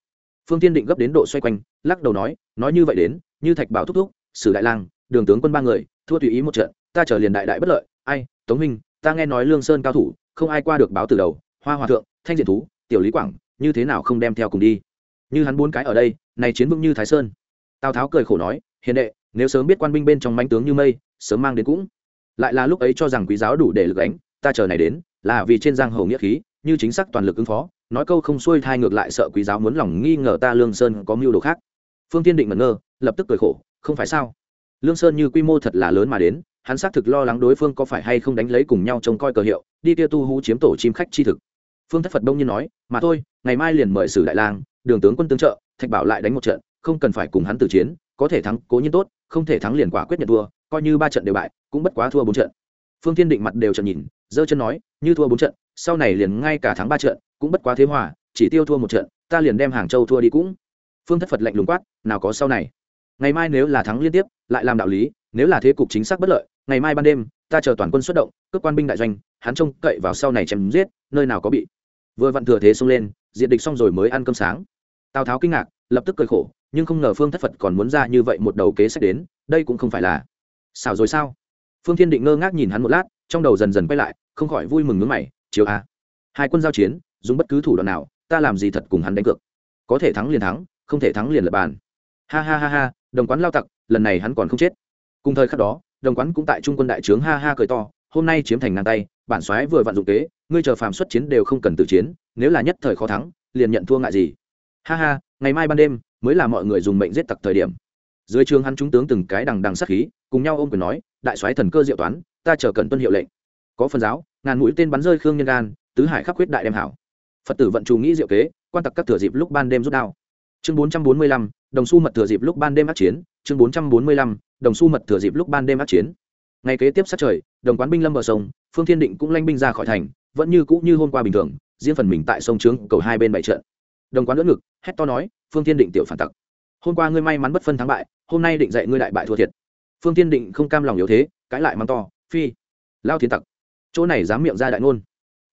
Phương tiên định gấp đến độ xoay quanh, lắc đầu nói nói như vậy đến, như thạch bảo thúc thúc, sử đại lang, đường tướng quân ba người thua tùy ý một trận, ta trở liền đại đại bất lợi. Ai, tống minh, ta nghe nói lương sơn cao thủ, không ai qua được báo từ đầu. Hoa hòa thượng, thanh diện thú, tiểu lý quảng, như thế nào không đem theo cùng đi? Như hắn bốn cái ở đây, này chiến vững như thái sơn. Tào tháo cười khổ nói, hiền đệ, nếu sớm biết quan binh bên trong mánh tướng như mây, sớm mang đến cũng. Lại là lúc ấy cho rằng quý giáo đủ để lực đánh ta chờ này đến, là vì trên giang hồ nghĩa khí, như chính xác toàn lực ứng phó, nói câu không xuôi thai ngược lại sợ quý giáo muốn lòng nghi ngờ ta lương sơn có mưu đồ khác. Phương tiên định ngẩn ngơ, lập tức cười khổ, không phải sao? Lương sơn như quy mô thật là lớn mà đến, hắn xác thực lo lắng đối phương có phải hay không đánh lấy cùng nhau trông coi cờ hiệu, đi kia tu hú chiếm tổ chim khách chi thực. Phương thất phật đông nhiên nói, mà thôi, ngày mai liền mời sử đại lang, đường tướng quân tương trợ, thạch bảo lại đánh một trận, không cần phải cùng hắn tử chiến, có thể thắng, cố nhiên tốt, không thể thắng liền quả quyết nhận thua, coi như ba trận đều bại, cũng bất quá thua bốn trận. Phương thiên định mặt đều trận nhìn, giơ chân nói, như thua bốn trận, sau này liền ngay cả thắng ba trận, cũng bất quá thế hòa, chỉ tiêu thua một trận, ta liền đem hàng châu thua đi cũng. Phương thất phật lạnh lùng quát, nào có sau này? Ngày mai nếu là thắng liên tiếp, lại làm đạo lý, nếu là thế cục chính xác bất lợi, ngày mai ban đêm, ta chờ toàn quân xuất động cơ quan binh đại doanh, hắn trông cậy vào sau này chém giết, nơi nào có bị. Vừa vặn thừa thế xông lên diện địch xong rồi mới ăn cơm sáng. Tào tháo kinh ngạc, lập tức cười khổ, nhưng không ngờ phương thất phật còn muốn ra như vậy một đầu kế sách đến, đây cũng không phải là xảo rồi sao? Phương thiên định ngơ ngác nhìn hắn một lát, trong đầu dần dần quay lại, không khỏi vui mừng ngứa mày chiều a, hai quân giao chiến, dùng bất cứ thủ đoạn nào, ta làm gì thật cùng hắn đánh cược? Có thể thắng liền thắng, không thể thắng liền lập bàn. Ha ha ha ha đồng quán lao tặc, lần này hắn còn không chết. Cùng thời khắc đó, đồng quán cũng tại trung quân đại trướng ha ha cười to, hôm nay chiếm thành ngang tay, bản soái vừa vạn dụng kế, ngươi chờ phàm xuất chiến đều không cần tự chiến, nếu là nhất thời khó thắng, liền nhận thua ngại gì. Ha ha, ngày mai ban đêm, mới là mọi người dùng mệnh giết tặc thời điểm. Dưới trường hắn trung tướng từng cái đằng đằng sát khí, cùng nhau ôm quyền nói, đại soái thần cơ diệu toán, ta chờ cần tuân hiệu lệnh. Có phần giáo, ngàn mũi tên bắn rơi khương nhân gan, tứ hải khắc quyết đại đem hảo. Phật tử vận trù nghĩ diệu kế, quan tặc các thừa dịp lúc ban đêm rút đao. Chương bốn trăm bốn mươi lăm đồng xu mật thừa dịp lúc ban đêm ác chiến, chương bốn trăm bốn mươi lăm, đồng xu mật thừa dịp lúc ban đêm ác chiến. Ngày kế tiếp sát trời, đồng quán binh lâm bờ sông, phương thiên định cũng lanh binh ra khỏi thành, vẫn như cũ như hôm qua bình thường, riêng phần mình tại sông trướng cầu hai bên bảy trận. Đồng quán lỡ ngực, hét to nói, phương thiên định tiểu phản tặc, hôm qua ngươi may mắn bất phân thắng bại, hôm nay định dạy ngươi đại bại thua thiệt. Phương thiên định không cam lòng yếu thế, cãi lại mắng to, phi, lao thiên tặc, chỗ này dám miệng ra đại ngôn,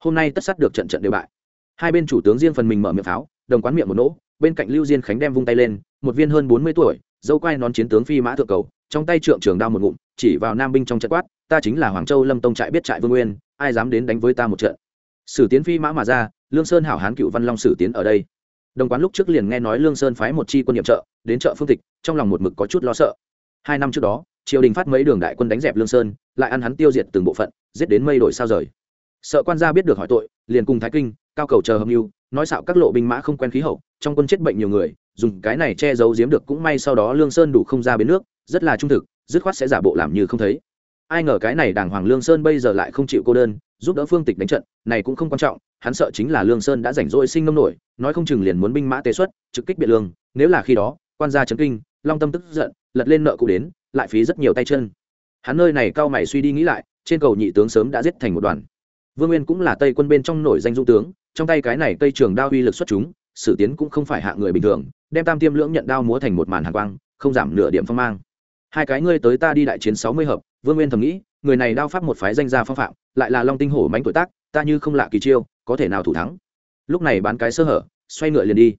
hôm nay tất sát được trận trận đều bại. Hai bên chủ tướng riêng phần mình mở miệng pháo, đồng quán miệng một nỗ bên cạnh lưu diên khánh đem vung tay lên, một viên hơn bốn mươi tuổi, dâu quai nón chiến tướng phi mã thượng cầu, trong tay trượng trường đao một ngụm, chỉ vào nam binh trong trận quát, ta chính là hoàng châu lâm tông trại biết trại vương nguyên, ai dám đến đánh với ta một trận? Sử tiến phi mã mà ra, lương sơn hảo hán cựu văn long sử tiến ở đây. Đồng quán lúc trước liền nghe nói lương sơn phái một chi quân nhiệm trợ, đến chợ phương tịch, trong lòng một mực có chút lo sợ. Hai năm trước đó, triều đình phát mấy đường đại quân đánh dẹp lương sơn, lại ăn hắn tiêu diệt từng bộ phận, giết đến mây đổi sao rời. Sợ quan gia biết được hỏi tội, liền cùng thái kinh, cao cầu chờ hâm mưu, nói xạo các lộ binh mã không quen khí hậu trong quân chết bệnh nhiều người, dùng cái này che giấu giếm được cũng may sau đó lương sơn đủ không ra bến nước, rất là trung thực, dứt khoát sẽ giả bộ làm như không thấy. Ai ngờ cái này đàng hoàng lương sơn bây giờ lại không chịu cô đơn, giúp đỡ phương tịch đánh trận, này cũng không quan trọng, hắn sợ chính là lương sơn đã rảnh rỗi sinh nông nổi, nói không chừng liền muốn binh mã tế xuất, trực kích biện lương, nếu là khi đó, quan gia trấn kinh, long tâm tức giận, lật lên nợ cụ đến, lại phí rất nhiều tay chân. Hắn nơi này cao mày suy đi nghĩ lại, trên cầu nhị tướng sớm đã giết thành một đoàn. Vương nguyên cũng là tây quân bên trong nổi danh dung tướng, trong tay cái này cây trường đao uy lực xuất chúng sử tiến cũng không phải hạ người bình thường, đem tam tiêm lưỡng nhận đao múa thành một màn hàng quang, không giảm nửa điểm phong mang. Hai cái ngươi tới ta đi đại chiến sáu mươi hợp, vương nguyên thầm nghĩ, người này đao pháp một phái danh gia phong phạm, lại là long tinh hổ mánh tuổi tác, ta như không lạ kỳ chiêu, có thể nào thủ thắng. Lúc này bán cái sơ hở, xoay ngựa liền đi.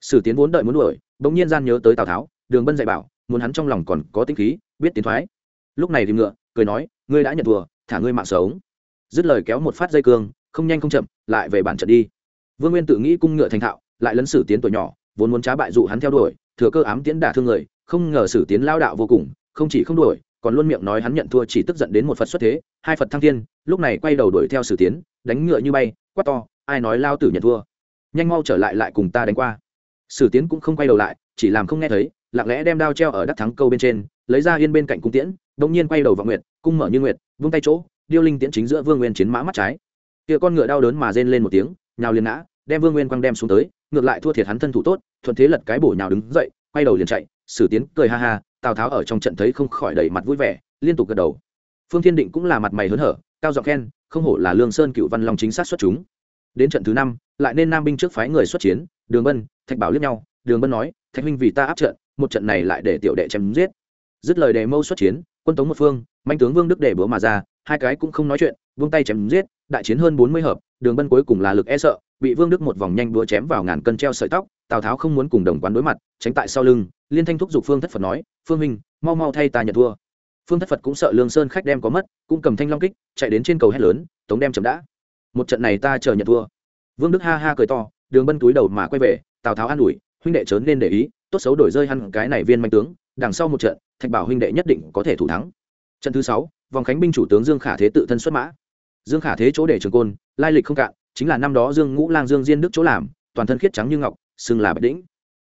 Sử tiến vốn đợi muốn đuổi, bỗng nhiên gian nhớ tới tào tháo, đường bân dạy bảo, muốn hắn trong lòng còn có tinh khí, biết tiến thoái. Lúc này tìm ngựa, cười nói, ngươi đã nhận thùa thả ngươi mạng sống. Dứt lời kéo một phát dây cương, không nhanh không chậm, lại về bản trận đi. Vương nguyên tự nghĩ cung ngựa thành thạo lại lấn sử tiến tuổi nhỏ, vốn muốn trá bại dụ hắn theo đuổi, thừa cơ ám tiến đả thương người, không ngờ sử tiến lao đạo vô cùng, không chỉ không đuổi, còn luôn miệng nói hắn nhận thua chỉ tức giận đến một phật xuất thế, hai phật thăng thiên, lúc này quay đầu đuổi theo sử tiến, đánh ngựa như bay, quát to, ai nói lao tử nhận thua? Nhanh mau trở lại lại cùng ta đánh qua. Sử tiến cũng không quay đầu lại, chỉ làm không nghe thấy, lặng lẽ đem đao treo ở đắc thắng câu bên trên, lấy ra yên bên cạnh cung tiễn đống nhiên quay đầu vào nguyệt, cung mở như nguyệt, vung tay chỗ, điêu linh tiễn chính giữa vương nguyên chiến mã mắt trái. Kia con ngựa đau đớn mà rên lên một tiếng, nhào liền ngã, đem vương nguyên quăng đem xuống tới ngược lại thua thiệt hắn thân thủ tốt, thuận thế lật cái bổ nhào đứng dậy, quay đầu liền chạy, sử tiến cười ha ha, tào tháo ở trong trận thấy không khỏi đầy mặt vui vẻ, liên tục gật đầu. Phương thiên định cũng là mặt mày hớn hở, cao giọng khen, không hổ là lương sơn cựu văn long chính sát xuất chúng. Đến trận thứ năm, lại nên nam binh trước phái người xuất chiến, đường bân, thạch bảo liếc nhau, đường bân nói, thạch huynh vì ta áp trận, một trận này lại để tiểu đệ chém giết. Dứt lời đề mâu xuất chiến, quân tống một phương, manh tướng vương đức để búa mà ra, hai cái cũng không nói chuyện, vung tay chém giết, đại chiến hơn bốn mươi hợp, đường bân cuối cùng là lực e sợ bị vương đức một vòng nhanh đũa chém vào ngàn cân treo sợi tóc, tào tháo không muốn cùng đồng quán đối mặt, tránh tại sau lưng, liên thanh thúc giục phương thất phật nói, phương minh mau mau thay ta nhận thua. Phương thất phật cũng sợ lương sơn khách đem có mất, cũng cầm thanh long kích, chạy đến trên cầu hét lớn, tống đem chậm đã. Một trận này ta chờ nhận thua. Vương đức ha ha cười to, đường bân túi đầu mà quay về, tào tháo an ủi, huynh đệ chớ nên để ý, tốt xấu đổi rơi hẳn cái này viên manh tướng, đằng sau một trận, thạch bảo huynh đệ nhất định có thể thủ thắng. Trận thứ sáu, vòng khánh binh chủ tướng dương khả thế tự thân xuất mã. Dương khả thế chỗ để trường côn, lai lịch không cạn chính là năm đó dương ngũ lang dương diên đức chỗ làm, toàn thân khiết trắng như ngọc, xưng là bạch đĩnh.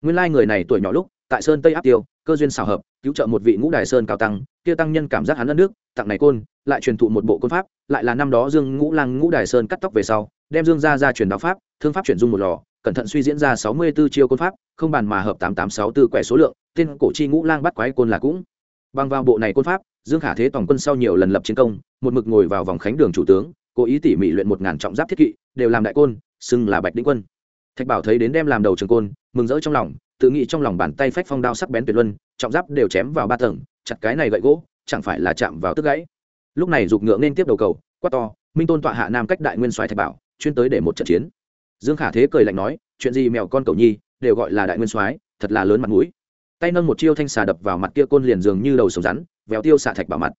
Nguyên lai người này tuổi nhỏ lúc, tại sơn tây áp tiêu, cơ duyên xảo hợp, cứu trợ một vị ngũ đài sơn cao tăng, kia tăng nhân cảm giác hắn đất nước tặng này côn, lại truyền thụ một bộ côn pháp, lại là năm đó dương ngũ lang ngũ đài sơn cắt tóc về sau, đem dương ra ra truyền đạo pháp, thương pháp chuyển dung một lò, cẩn thận suy diễn ra sáu mươi 64 chiêu côn pháp, không bàn mà hợp tám tám sáu tư quẻ số lượng, tên cổ chi ngũ lang bắt quái côn là cũng. Bằng vào bộ này côn pháp, dương khả thế tổng quân sau nhiều lần lập chiến công, một mực ngồi vào vòng khánh đường chủ tướng, cố ý tỉ mỉ luyện một ngàn trọng giáp thiết kỵ đều làm đại côn, xưng là bạch đĩnh quân. Thạch bảo thấy đến đem làm đầu trường côn, mừng rỡ trong lòng, tự nghĩ trong lòng bàn tay phách phong đao sắc bén tuyệt luân, trọng giáp đều chém vào ba tầng, chặt cái này gậy gỗ, chẳng phải là chạm vào tức gãy. Lúc này giục ngựa nên tiếp đầu cầu, quát to, minh tôn tọa hạ nam cách đại nguyên soái thạch bảo, chuyên tới để một trận chiến. Dương khả thế cười lạnh nói, chuyện gì mèo con cầu nhi, đều gọi là đại nguyên soái, thật là lớn mặt mũi. Tay nâng một chiêu thanh xà đập vào mặt kia côn liền dường như đầu sống rắn, véo tiêu xạ thạch bảo mặt.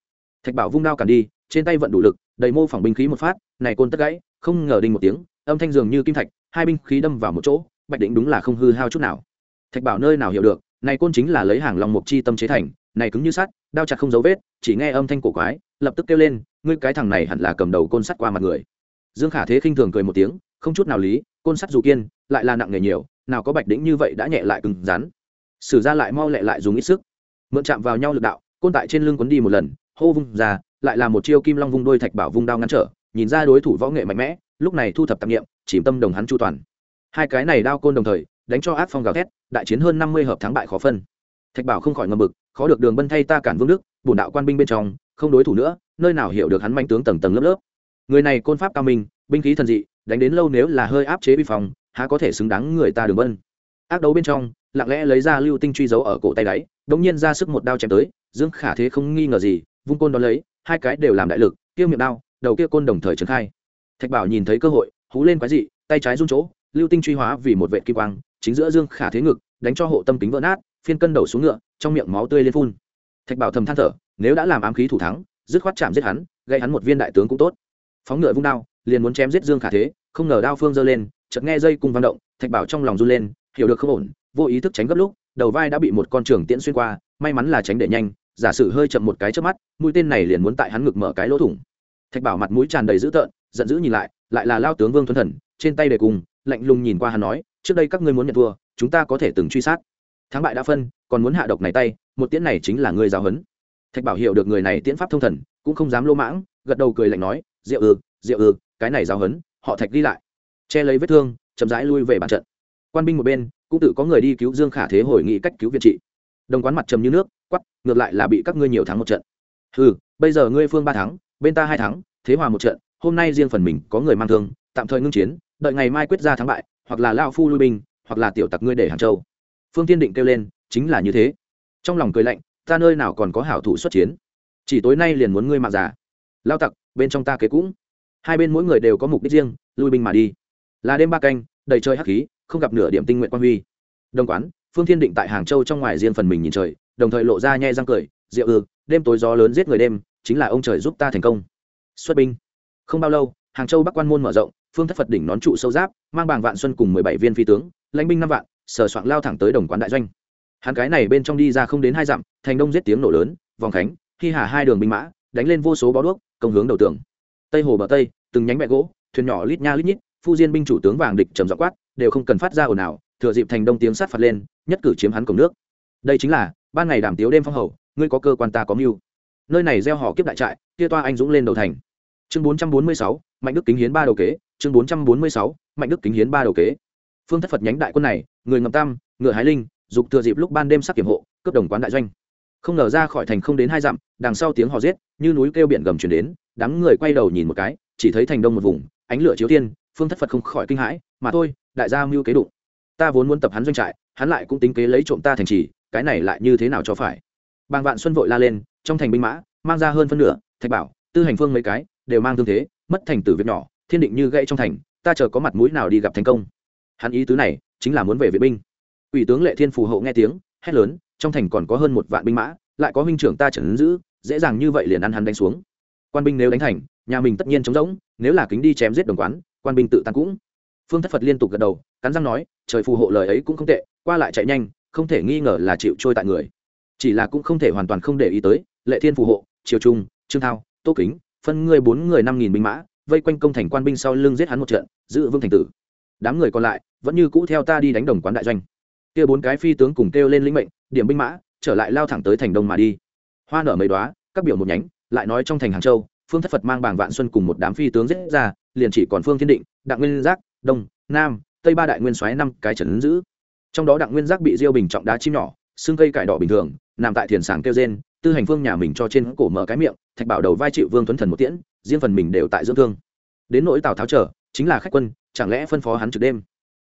Thạch bảo vung đao cản đi trên tay vận đủ lực, đầy mô phỏng binh khí một phát, này côn tất gãy, không ngờ đinh một tiếng, âm thanh dường như kim thạch, hai binh khí đâm vào một chỗ, bạch định đúng là không hư hao chút nào. Thạch bảo nơi nào hiểu được, này côn chính là lấy hàng lòng mục chi tâm chế thành, này cứng như sắt, đao chặt không dấu vết, chỉ nghe âm thanh cổ quái, lập tức kêu lên, ngươi cái thằng này hẳn là cầm đầu côn sắt qua mặt người. Dương khả thế khinh thường cười một tiếng, không chút nào lý, côn sắt dù kiên, lại là nặng nghề nhiều, nào có bạch đĩnh như vậy đã nhẹ lại cứng rắn. Sử ra lại mau lẹ lại dùng ít sức. Mượn chạm vào nhau lực đạo, côn tại trên lưng quấn đi một lần, hô vung ra lại là một chiêu kim long vung đôi thạch bảo vung đao ngăn trở, nhìn ra đối thủ võ nghệ mạnh mẽ, lúc này thu thập tạp nghiệm, chìm tâm đồng hắn chu toàn. Hai cái này đao côn đồng thời, đánh cho ác phong gào thét, đại chiến hơn năm mươi hợp thắng bại khó phân. Thạch bảo không khỏi ngầm bực khó được đường bân thay ta cản vương đức bổn đạo quan binh bên trong, không đối thủ nữa, nơi nào hiểu được hắn manh tướng tầng tầng lớp lớp. Người này côn pháp cao minh, binh khí thần dị, đánh đến lâu nếu là hơi áp chế bi phòng há có thể xứng đáng người ta đường bân. Ác đấu bên trong, lặng lẽ lấy ra lưu tinh truy dấu ở cổ tay đáy, đống nhiên ra sức một đao chém tới, dương khả thế không nghi ngờ gì vung côn đón lấy, hai cái đều làm đại lực, kia miệng đao, đầu kia côn đồng thời trấn khai. Thạch bảo nhìn thấy cơ hội, hú lên quái dị, tay trái run chỗ, lưu tinh truy hóa vì một vệ kim quang, chính giữa dương khả thế ngực, đánh cho hộ tâm kính vỡ nát, phiên cân đầu xuống ngựa, trong miệng máu tươi liên phun. Thạch bảo thầm than thở, nếu đã làm ám khí thủ thắng, dứt khoát chạm giết hắn, gây hắn một viên đại tướng cũng tốt. Phóng ngựa vung đao, liền muốn chém giết dương khả thế, không ngờ đao phương giơ lên, chợt nghe dây cung vang động, thạch bảo trong lòng run lên, hiểu được không ổn, vô ý thức tránh gấp lúc, đầu vai đã bị một con trường tiễn xuyên qua, may mắn là tránh để nhanh giả sử hơi chậm một cái trước mắt, mũi tên này liền muốn tại hắn ngực mở cái lỗ thủng. Thạch bảo mặt mũi tràn đầy dữ tợn, giận dữ nhìn lại lại là lao tướng vương thuần thần, trên tay đề cùng, lạnh lùng nhìn qua hắn nói, trước đây các ngươi muốn nhận thua, chúng ta có thể từng truy sát. Thắng bại đã phân, còn muốn hạ độc này tay, một tiễn này chính là ngươi giáo huấn. Thạch bảo hiểu được người này tiễn pháp thông thần, cũng không dám lô mãng, gật đầu cười lạnh nói, diệu ừ diệu ư cái này giao hấn họ thạch đi lại. Che lấy vết thương, chậm rãi lui về bàn trận. Quan binh một bên, cũng tự có người đi cứu dương khả thế hồi nghị cách cứu viện trị. Đồng quán mặt trầm như nước ngược lại là bị các ngươi nhiều thắng một trận. Ừ bây giờ ngươi phương ba thắng, bên ta hai thắng, thế hòa một trận, hôm nay riêng phần mình có người mang thương, tạm thời ngưng chiến, đợi ngày mai quyết ra thắng bại, hoặc là lao phu lui binh, hoặc là tiểu tặc ngươi để hàng châu. Phương tiên định kêu lên, chính là như thế. Trong lòng cười lạnh, ta nơi nào còn có hảo thủ xuất chiến? Chỉ tối nay liền muốn ngươi mạng giả lao tặc, bên trong ta kế cũng. Hai bên mỗi người đều có mục đích riêng, lui binh mà đi. Là đêm ba canh, đầy trời hắc khí, không gặp nửa điểm tinh nguyện quan huy. Đồng quán, phương thiên định tại hàng châu trong ngoài riêng phần mình nhìn trời đồng thời lộ ra nhẹ răng cười rượu ư, đêm tối gió lớn giết người đêm, chính là ông trời giúp ta thành công. Xuất binh. Không bao lâu, hàng châu bắc quan môn mở rộng, phương thất phật đỉnh nón trụ sâu giáp, mang bảng vạn xuân cùng mười bảy viên phi tướng, lãnh binh năm vạn, sờ soạn lao thẳng tới đồng quán đại doanh. Hắn cái này bên trong đi ra không đến hai dặm, thành đông giết tiếng nổ lớn, vòng khánh khi hà hai đường binh mã, đánh lên vô số bó đuốc, công hướng đầu tường. Tây hồ bờ tây, từng nhánh bẹ gỗ, thuyền nhỏ lít nha lít nhít, phu diên binh chủ tướng vàng địch trầm dọ quát, đều không cần phát ra ồn ào, thừa dịp thành đông tiếng sát phạt lên, nhất cử chiếm hắn cổng nước. Đây chính là ban ngày đảm tiếu đêm phong hầu, ngươi có cơ quan ta có mưu. Nơi này gieo họ kiếp đại trại, kia toa anh dũng lên đầu thành. Chương bốn trăm bốn mươi sáu, mạnh đức kính hiến ba đầu kế. Chương bốn trăm bốn mươi sáu, mạnh đức kính hiến ba đầu kế. Phương thất phật nhánh đại quân này, người ngầm tam, ngựa hái linh, dục thừa dịp lúc ban đêm sắc kiểm hộ, cướp đồng quán đại doanh. Không ngờ ra khỏi thành không đến hai dặm, đằng sau tiếng hò giết, như núi kêu biển gầm chuyển đến, đám người quay đầu nhìn một cái, chỉ thấy thành đông một vùng, ánh lửa chiếu thiên, phương thất phật không khỏi kinh hãi, mà thôi, đại gia mưu kế đụng. Ta vốn muốn tập hắn doanh trại, hắn lại cũng tính kế lấy trộm ta thành trì cái này lại như thế nào cho phải? Bàng vạn xuân vội la lên, trong thành binh mã, mang ra hơn phân nửa, thạch bảo, tư hành phương mấy cái, đều mang thương thế, mất thành tử việc nhỏ, thiên định như gãy trong thành, ta chờ có mặt mũi nào đi gặp thành công. Hắn ý tứ này, chính là muốn về vệ binh. Ủy tướng lệ thiên phù hộ nghe tiếng, hét lớn, trong thành còn có hơn một vạn binh mã, lại có huynh trưởng ta trần giữ, dễ dàng như vậy liền ăn hắn đánh xuống. Quan binh nếu đánh thành, nhà mình tất nhiên chống rỗng, nếu là kính đi chém giết đồng quán, quan binh tự tan cũng. Phương thất phật liên tục gật đầu, cắn răng nói, trời phù hộ lời ấy cũng không tệ, qua lại chạy nhanh không thể nghi ngờ là chịu trôi tại người. Chỉ là cũng không thể hoàn toàn không để ý tới, lệ thiên phù hộ, triều trung, trương thao, tô kính, phân người bốn người năm nghìn binh mã, vây quanh công thành quan binh sau lưng giết hắn một trận, giữ vương thành tử. Đám người còn lại vẫn như cũ theo ta đi đánh đồng quán đại doanh. Kia bốn cái phi tướng cùng kêu lên lĩnh mệnh, điểm binh mã, trở lại lao thẳng tới thành đông mà đi. Hoa nở mấy đoá các biểu một nhánh, lại nói trong thành hàng châu, phương thất phật mang bảng vạn xuân cùng một đám phi tướng giết ra, liền chỉ còn phương thiên định, đặng nguyên giác, đông, nam, tây ba đại nguyên soái năm cái trấn giữ trong đó đặng nguyên giác bị diêu bình trọng đá chim nhỏ, xương cây cải đỏ bình thường, nằm tại thiền sàng kêu gen tư hành phương nhà mình cho trên cổ mở cái miệng, thạch bảo đầu vai chịu vương tuấn thần một tiễn, riêng phần mình đều tại dưỡng thương. Đến nỗi tào tháo trở chính là khách quân, chẳng lẽ phân phó hắn trực đêm?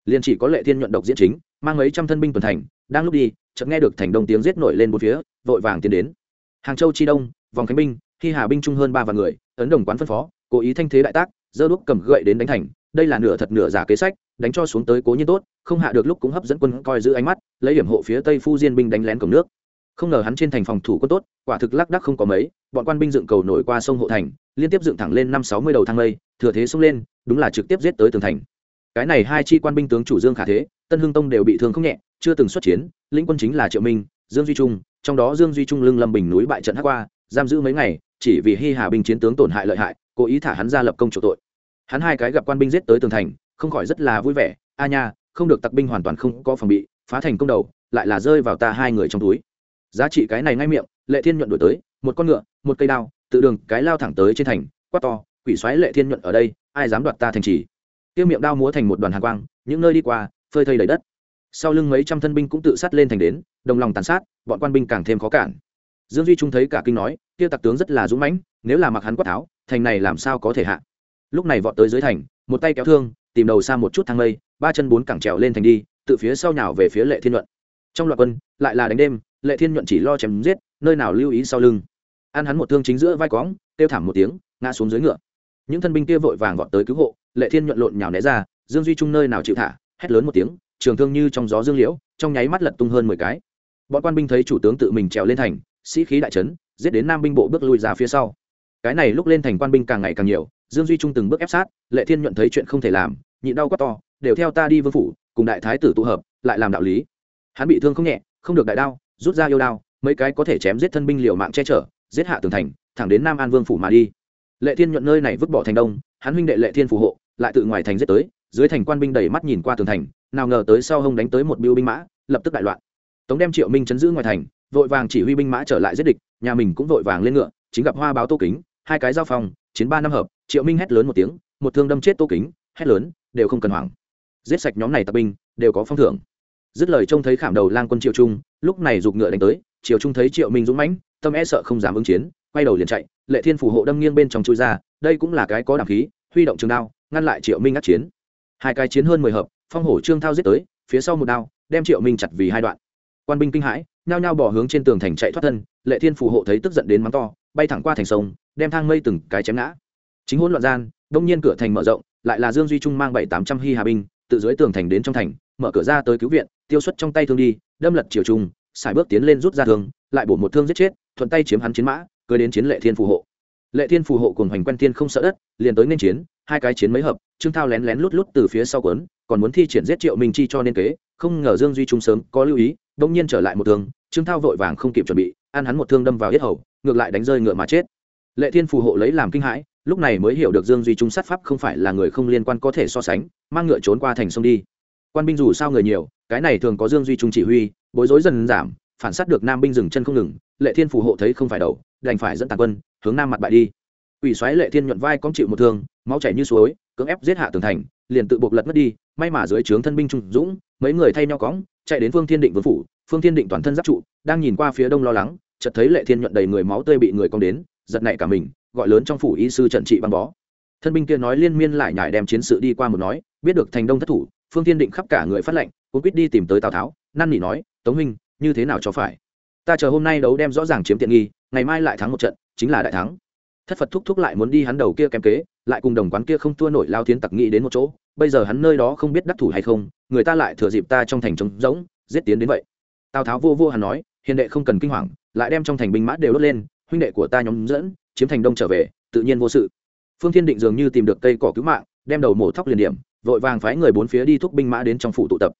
Liền chỉ có lệ thiên nhuận độc diễn chính, mang mấy trăm thân binh tuần thành, đang lúc đi, chợt nghe được thành đông tiếng giết nổi lên bốn phía, vội vàng tiến đến. Hàng châu chi đông, vòng khánh binh, khi hà binh trung hơn ba vạn người, ấn đồng quán phân phó, cố ý thanh thế đại tác dơ đuốc cầm gậy đến đánh thành đây là nửa thật nửa giả kế sách, đánh cho xuống tới cố nhiên tốt, không hạ được lúc cũng hấp dẫn quân coi giữ ánh mắt, lấy điểm hộ phía tây phu diên binh đánh lén cổng nước. Không ngờ hắn trên thành phòng thủ quân tốt, quả thực lác đắc không có mấy, bọn quan binh dựng cầu nổi qua sông hộ thành, liên tiếp dựng thẳng lên năm sáu mươi đầu thang lây thừa thế xông lên, đúng là trực tiếp giết tới tường thành. Cái này hai chi quan binh tướng chủ dương khả thế, tân hưng tông đều bị thương không nhẹ, chưa từng xuất chiến, lĩnh quân chính là triệu minh, dương duy trung, trong đó dương duy trung lưng lâm bình núi bại trận hắc qua, giam giữ mấy ngày, chỉ vì hi hà binh chiến tướng tổn hại lợi hại, cố ý thả hắn ra lập công chủ tội hắn hai cái gặp quan binh giết tới tường thành, không khỏi rất là vui vẻ. A nha, không được tặc binh hoàn toàn không có phòng bị, phá thành công đầu, lại là rơi vào ta hai người trong túi. Giá trị cái này ngay miệng, lệ thiên nhuận đổi tới, một con ngựa, một cây đao, tự đường cái lao thẳng tới trên thành, quát to, quỷ xoáy lệ thiên nhuận ở đây, ai dám đoạt ta thành trì? Tiêu miệng đao múa thành một đoàn hàng quang, những nơi đi qua, phơi thây đầy đất. Sau lưng mấy trăm thân binh cũng tự sát lên thành đến, đồng lòng tàn sát, bọn quan binh càng thêm khó cản. Dương duy trung thấy cả kinh nói, tiêu tặc tướng rất là dũng mãnh, nếu là mặc hắn quát tháo, thành này làm sao có thể hạ? Lúc này vọt tới dưới thành, một tay kéo thương, tìm đầu xa một chút thang mây, ba chân bốn cẳng trèo lên thành đi, tự phía sau nhào về phía lệ thiên nhuận. Trong loạt quân, lại là đánh đêm, lệ thiên nhuận chỉ lo chém giết, nơi nào lưu ý sau lưng. Ăn hắn một thương chính giữa vai cóng, kêu thảm một tiếng, ngã xuống dưới ngựa. Những thân binh kia vội vàng vọt tới cứu hộ, lệ thiên nhuận lộn nhào né ra, dương duy trung nơi nào chịu thả, hét lớn một tiếng, trường thương như trong gió dương liễu, trong nháy mắt lật tung hơn mười cái. Bọn quan binh thấy chủ tướng tự mình trèo lên thành, sĩ khí đại trấn giết đến nam binh bộ bước lui ra phía sau. Cái này lúc lên thành quan binh càng ngày càng nhiều dương duy trung từng bước ép sát, lệ thiên nhuận thấy chuyện không thể làm, nhịn đau quá to, đều theo ta đi vương phủ, cùng đại thái tử tụ hợp, lại làm đạo lý hắn bị thương không nhẹ, không được đại đao, rút ra yêu đao, mấy cái có thể chém giết thân binh liều mạng che chở, giết hạ tường thành, thẳng đến nam an vương phủ mà đi lệ thiên nhuận nơi này vứt bỏ thành đông, hắn huynh đệ lệ thiên phù hộ, lại tự ngoài thành giết tới, dưới thành quan binh đẩy mắt nhìn qua tường thành, nào ngờ tới sau hông đánh tới một biêu binh mã, lập tức đại loạn tống đem triệu minh chấn giữ ngoài thành, vội vàng chỉ huy binh mã trở lại giết địch, nhà mình cũng vội vàng lên ngựa, chính gặp hoa báo tô kính, hai cái giao phòng chiến ba năm hợp, triệu minh hét lớn một tiếng, một thương đâm chết tô kính, hét lớn, đều không cần hoảng. Giết sạch nhóm này tập binh, đều có phong thưởng. Dứt lời trông thấy khảm đầu lang quân triệu trung, lúc này giục ngựa đánh tới, triệu trung thấy triệu minh dũng mãnh, tâm e sợ không dám ứng chiến, quay đầu liền chạy, lệ thiên phù hộ đâm nghiêng bên trong chui ra, đây cũng là cái có đẳng khí, huy động trường đao, ngăn lại triệu minh ngắt chiến. Hai cái chiến hơn mười hợp, phong hổ trương thao giết tới, phía sau một đao, đem triệu minh chặt vì hai đoạn. Quan binh kinh hãi, nhao nhao bỏ hướng trên tường thành chạy thoát thân, lệ thiên phù hộ thấy tức giận đến mắng to, bay thẳng qua thành sông đem thang mây từng cái chém ngã. Chính hỗn loạn gian, đông nhiên cửa thành mở rộng, lại là dương duy trung mang bảy tám trăm hy hà binh, tự dưới tường thành đến trong thành, mở cửa ra tới cứu viện, tiêu xuất trong tay thương đi, đâm lật chiều trung xài bước tiến lên rút ra thương, lại bổ một thương giết chết, thuận tay chiếm hắn chiến mã, cưới đến chiến lệ thiên phù hộ. Lệ thiên phù hộ cùng hoành quen thiên không sợ đất, liền tới nên chiến, hai cái chiến mấy hợp, trương thao lén lén lút lút từ phía sau quấn còn muốn thi triển giết triệu minh chi cho nên kế, không ngờ dương duy trung sớm có lưu ý, đông nhiên trở lại một thương, trương thao vội vàng không kịp chuẩn bị, ăn hắn một thương đâm vào yết hầu, ngược lại đánh rơi ngựa mà chết lệ thiên phù hộ lấy làm kinh hãi, lúc này mới hiểu được dương duy trung sát pháp không phải là người không liên quan có thể so sánh, mang ngựa trốn qua thành sông đi. Quan binh dù sao người nhiều, cái này thường có dương duy trung chỉ huy, bối rối dần giảm, phản sát được nam binh dừng chân không ngừng, lệ thiên phù hộ thấy không phải đầu, đành phải dẫn tàn quân, hướng nam mặt bại đi. Ủy xoáy lệ thiên nhuận vai con chịu một thương, máu chảy như suối, cưỡng ép giết hạ tường thành, liền tự buộc lật mất đi, may mà dưới trướng thân binh trung dũng, mấy người thay nhau cóng chạy đến phương thiên định vương phủ, phương thiên định toàn thân giáp trụ, đang nhìn qua phía đông lo lắng, chợt thấy lệ thiên nhuận đầy người máu tươi bị người cong đến giật nảy cả mình, gọi lớn trong phủ y sư trận trị băng bó. Thân binh kia nói liên miên lại nhải đem chiến sự đi qua một nói, biết được thành đông thất thủ, phương thiên định khắp cả người phát lệnh cũng quyết đi tìm tới tào tháo, năn nỉ nói, tống huynh, như thế nào cho phải? Ta chờ hôm nay đấu đem rõ ràng chiếm tiện nghi, ngày mai lại thắng một trận, chính là đại thắng. Thất phật thúc thúc lại muốn đi hắn đầu kia kém kế, lại cùng đồng quán kia không thua nổi lao thiên tặc nghĩ đến một chỗ, bây giờ hắn nơi đó không biết đắc thủ hay không, người ta lại thừa dịp ta trong thành trống rỗng, giết tiến đến vậy. Tào tháo vô vô hắn nói, hiền đệ không cần kinh hoàng, lại đem trong thành binh mã đều đốt lên huynh đệ của ta nhóm dẫn, chiếm thành đông trở về, tự nhiên vô sự. Phương thiên định dường như tìm được cây cỏ cứu mạng, đem đầu mổ thóc liền điểm, vội vàng phái người bốn phía đi thúc binh mã đến trong phủ tụ tập.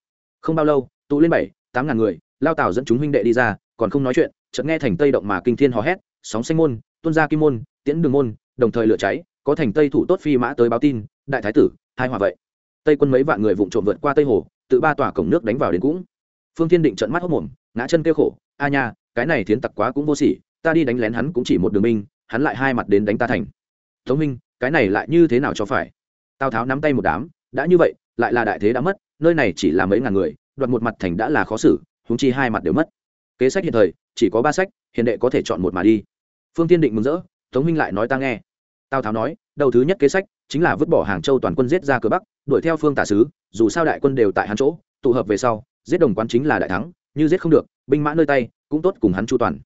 Không bao lâu, tụ lên bảy, tám ngàn người, lao tảo dẫn chúng huynh đệ đi ra, còn không nói chuyện, chợt nghe thành tây động mà kinh thiên hò hét, sóng xanh môn tuân gia kim môn, tiễn đường môn, đồng thời lửa cháy, có thành tây thủ tốt phi mã tới báo tin, đại thái tử, hai hòa vậy. Tây quân mấy vạn người vụng trộm vượt qua tây hồ, tự ba tòa cổng nước đánh vào đến cũng. Phương thiên định trận mắt hốc mồm, ngã chân kêu khổ, a nha, cái này thiến tặc quá cũng vô sỉ ta đi đánh lén hắn cũng chỉ một đường binh, hắn lại hai mặt đến đánh ta thành. Tống minh cái này lại như thế nào cho phải? Tào tháo nắm tay một đám, đã như vậy, lại là đại thế đã mất, nơi này chỉ là mấy ngàn người, đoạt một mặt thành đã là khó xử húng chi hai mặt đều mất. Kế sách hiện thời, chỉ có ba sách hiện đệ có thể chọn một mà đi. Phương tiên định mừng rỡ, tống minh lại nói ta nghe. Tào tháo nói, đầu thứ nhất kế sách, chính là vứt bỏ hàng châu toàn quân giết ra cửa bắc, đuổi theo phương tả sứ, dù sao đại quân đều tại hắn chỗ, tụ hợp về sau, giết đồng quán chính là đại thắng, như giết không được, binh mã nơi tay, cũng tốt cùng hắn chu toàn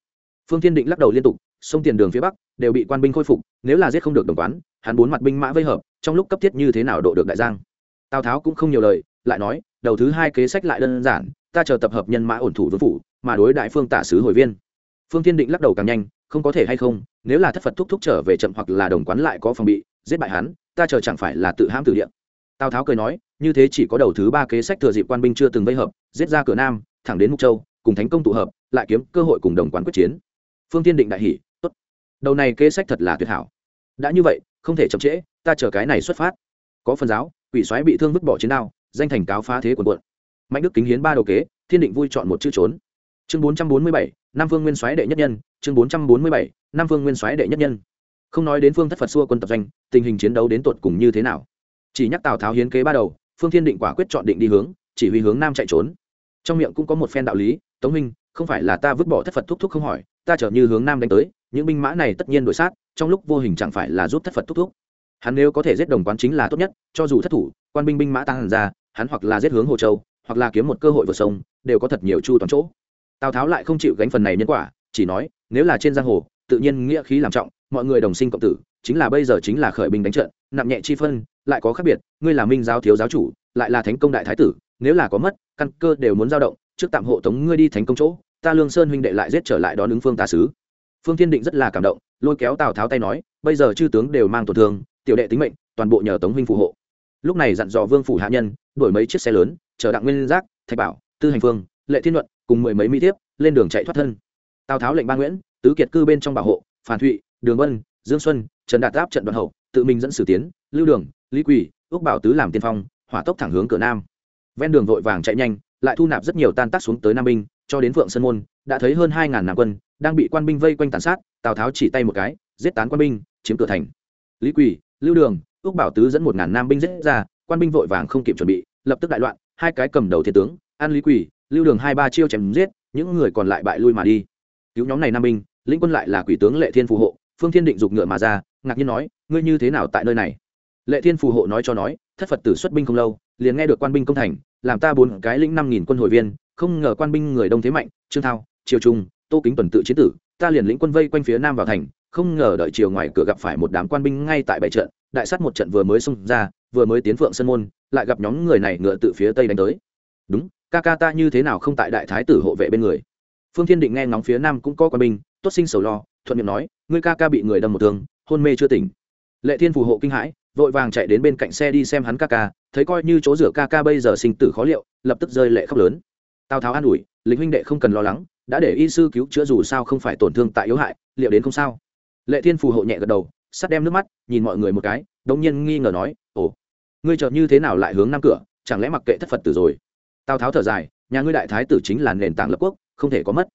phương tiên định lắc đầu liên tục, sông tiền đường phía bắc, đều bị quan binh khôi phục, nếu là giết không được đồng quán hắn bốn mặt binh mã vây hợp, trong lúc cấp thiết như thế nào độ được đại giang? Tào tháo cũng không nhiều lời, lại nói, đầu thứ hai kế sách lại đơn giản, ta chờ tập hợp nhân mã ổn thủ vương phủ, mà đối đại phương tả sứ hồi viên. Phương tiên định lắc đầu càng nhanh, không có thể hay không, nếu là thất phật thúc thúc trở về chậm hoặc là đồng quán lại có phòng bị, giết bại hắn, ta chờ chẳng phải là tự hãm từ địa. Tào tháo cười nói, như thế chỉ có đầu thứ ba kế sách thừa dịp quan binh chưa từng vây hợp, giết ra cửa nam, thẳng đến mục châu, cùng thánh công tụ hợp, lại kiếm cơ hội cùng đồng quán quyết chiến phương tiên định đại hỉ, tốt, đầu này kế sách thật là tuyệt hảo. Đã như vậy, không thể chậm trễ, ta chờ cái này xuất phát. Có phần giáo, quỷ soái bị thương vứt bỏ chiến đao, danh thành cáo phá thế quần quận. Mạnh đức kính hiến ba đầu kế, thiên định vui chọn một chữ trốn. Chương bốn trăm bốn mươi bảy, nam phương nguyên soái đệ nhất nhân. Chương bốn trăm bốn mươi bảy, nam phương nguyên soái đệ nhất nhân. Không nói đến phương thất phật xua quân tập doanh, tình hình chiến đấu đến tột cùng như thế nào. Chỉ nhắc tào tháo hiến kế ba đầu, phương thiên định quả quyết chọn định đi hướng, chỉ huy hướng nam chạy trốn. Trong miệng cũng có một phen đạo lý, tống minh không phải là ta vứt bỏ thất phật thúc thúc không hỏi ta trở như hướng nam đánh tới, những binh mã này tất nhiên đổi sát, trong lúc vô hình chẳng phải là giúp thất phật thúc thúc. Hắn nếu có thể giết đồng quán chính là tốt nhất, cho dù thất thủ, quan binh binh mã tăng hẳn ra, hắn hoặc là giết hướng hồ châu, hoặc là kiếm một cơ hội vượt sông, đều có thật nhiều chu toàn chỗ. Tào tháo lại không chịu gánh phần này nhân quả, chỉ nói, nếu là trên giang hồ, tự nhiên nghĩa khí làm trọng, mọi người đồng sinh cộng tử, chính là bây giờ chính là khởi binh đánh trận, nặng nhẹ chi phân, lại có khác biệt, ngươi là minh giáo thiếu giáo chủ, lại là thánh công đại thái tử, nếu là có mất, căn cơ đều muốn dao động, trước tạm hộ tống ngươi đi thánh công chỗ ta lương sơn huynh đệ lại giết trở lại đón ứng phương tà sứ. Phương thiên định rất là cảm động, lôi kéo tào tháo tay nói, bây giờ chư tướng đều mang tổn thương, tiểu đệ tính mệnh, toàn bộ nhờ tống huynh phù hộ. Lúc này dặn dò vương phủ hạ nhân đổi mấy chiếc xe lớn, chờ đặng nguyên giác, thạch bảo, tư hành phương, lệ thiên luận cùng mười mấy mỹ thiếp lên đường chạy thoát thân. Tào tháo lệnh ba nguyễn, tứ kiệt cư bên trong bảo hộ, phản thụy, đường vân, dương xuân, trần đạt áp trận đoàn hậu, tự mình dẫn sử tiến, lưu đường, lý quỳ ước bảo tứ làm tiên phong, hỏa tốc thẳng hướng cửa nam. Ven đường vội vàng chạy nhanh, lại thu nạp rất nhiều tan tác xuống tới nam binh cho đến phượng sơn môn, đã thấy hơn hai ngàn nam quân đang bị quan binh vây quanh tàn sát, tào tháo chỉ tay một cái, giết tán quan binh, chiếm cửa thành. Lý quỳ, lưu đường ước bảo tứ dẫn một ngàn nam binh giết ra, quan binh vội vàng không kịp chuẩn bị, lập tức đại loạn, hai cái cầm đầu thiên tướng, an lý quỳ, lưu đường hai ba chiêu chém giết, những người còn lại bại lui mà đi. Cứu nhóm này nam binh, lĩnh quân lại là quỷ tướng lệ thiên phù hộ, phương thiên định giục ngựa mà ra, ngạc nhiên nói, ngươi như thế nào tại nơi này? Lệ thiên phù hộ nói cho nói, thất phật tử xuất binh không lâu, liền nghe được quan binh công thành, làm ta bốn cái lĩnh năm nghìn quân hội viên không ngờ quan binh người đông thế mạnh, trương thao, triều trung, tô kính tuần tự chiến tử, ta liền lĩnh quân vây quanh phía nam vào thành, không ngờ đợi chiều ngoài cửa gặp phải một đám quan binh ngay tại bảy trận, đại sát một trận vừa mới xông ra, vừa mới tiến phượng sân môn, lại gặp nhóm người này ngựa tự phía tây đánh tới. Đúng, ca ca ta như thế nào không tại đại thái tử hộ vệ bên người? Phương thiên định nghe ngóng phía nam cũng có quan binh, tốt sinh sầu lo, thuận miệng nói, ngươi ca ca bị người đâm một thương, hôn mê chưa tỉnh. Lệ thiên phù hộ kinh hãi, vội vàng chạy đến bên cạnh xe đi xem hắn ca ca, thấy coi như chỗ rửa ca ca bây giờ sinh tử khó liệu, lập tức rơi lệ khóc lớn tào tháo an ủi, lịch huynh đệ không cần lo lắng, đã để y sư cứu chữa dù sao không phải tổn thương tại yếu hại, liệu đến không sao? Lệ thiên phù hộ nhẹ gật đầu, sắt đem nước mắt, nhìn mọi người một cái, đống nhiên nghi ngờ nói, ồ, ngươi chợt như thế nào lại hướng nam cửa, chẳng lẽ mặc kệ thất phật tử rồi? Tào tháo thở dài, nhà ngươi đại thái tử chính là nền tảng lập quốc, không thể có mất.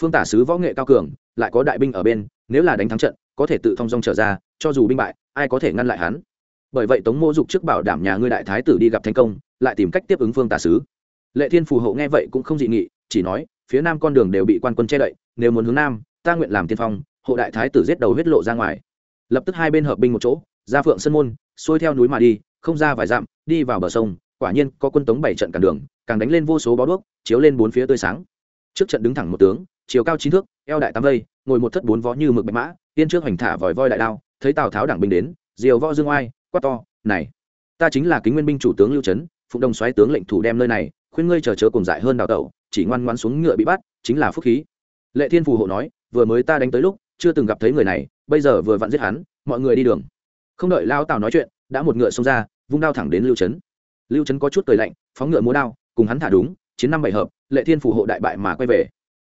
Phương tả sứ võ nghệ cao cường, lại có đại binh ở bên, nếu là đánh thắng trận, có thể tự thông dong trở ra, cho dù binh bại, ai có thể ngăn lại hắn? Bởi vậy tống mô dục trước bảo đảm nhà ngươi đại thái tử đi gặp thành công, lại tìm cách tiếp ứng phương tả sứ lệ thiên phù hộ nghe vậy cũng không dị nghị, chỉ nói, phía nam con đường đều bị quan quân che đậy, nếu muốn hướng nam, ta nguyện làm tiên phong, hộ đại thái tử giết đầu huyết lộ ra ngoài. Lập tức hai bên hợp binh một chỗ, ra phượng sân môn, xuôi theo núi mà đi, không ra vài dặm, đi vào bờ sông, quả nhiên có quân tống bảy trận cản đường, càng đánh lên vô số bó đuốc, chiếu lên bốn phía tươi sáng. Trước trận đứng thẳng một tướng, chiều cao chín thước, eo đại tám vây, ngồi một thất bốn vó như mực bạch mã, tiên trước hoành thả vòi voi đại đao, thấy tào tháo đảng binh đến, diều võ dương oai, quát to, này, ta chính là kính nguyên binh chủ tướng lưu trấn phụng đồng xoáy tướng lệnh thủ đem nơi này khuyên ngươi chờ chớ cùng dại hơn đào tẩu, chỉ ngoan ngoan xuống ngựa bị bắt, chính là phúc khí. Lệ thiên phù hộ nói, vừa mới ta đánh tới lúc, chưa từng gặp thấy người này, bây giờ vừa vặn giết hắn, mọi người đi đường. Không đợi lao tào nói chuyện, đã một ngựa xông ra, vung đao thẳng đến lưu trấn lưu trấn có chút cười lạnh, phóng ngựa múa đao, cùng hắn thả đúng, chiến năm bảy hợp, lệ thiên phù hộ đại bại mà quay về.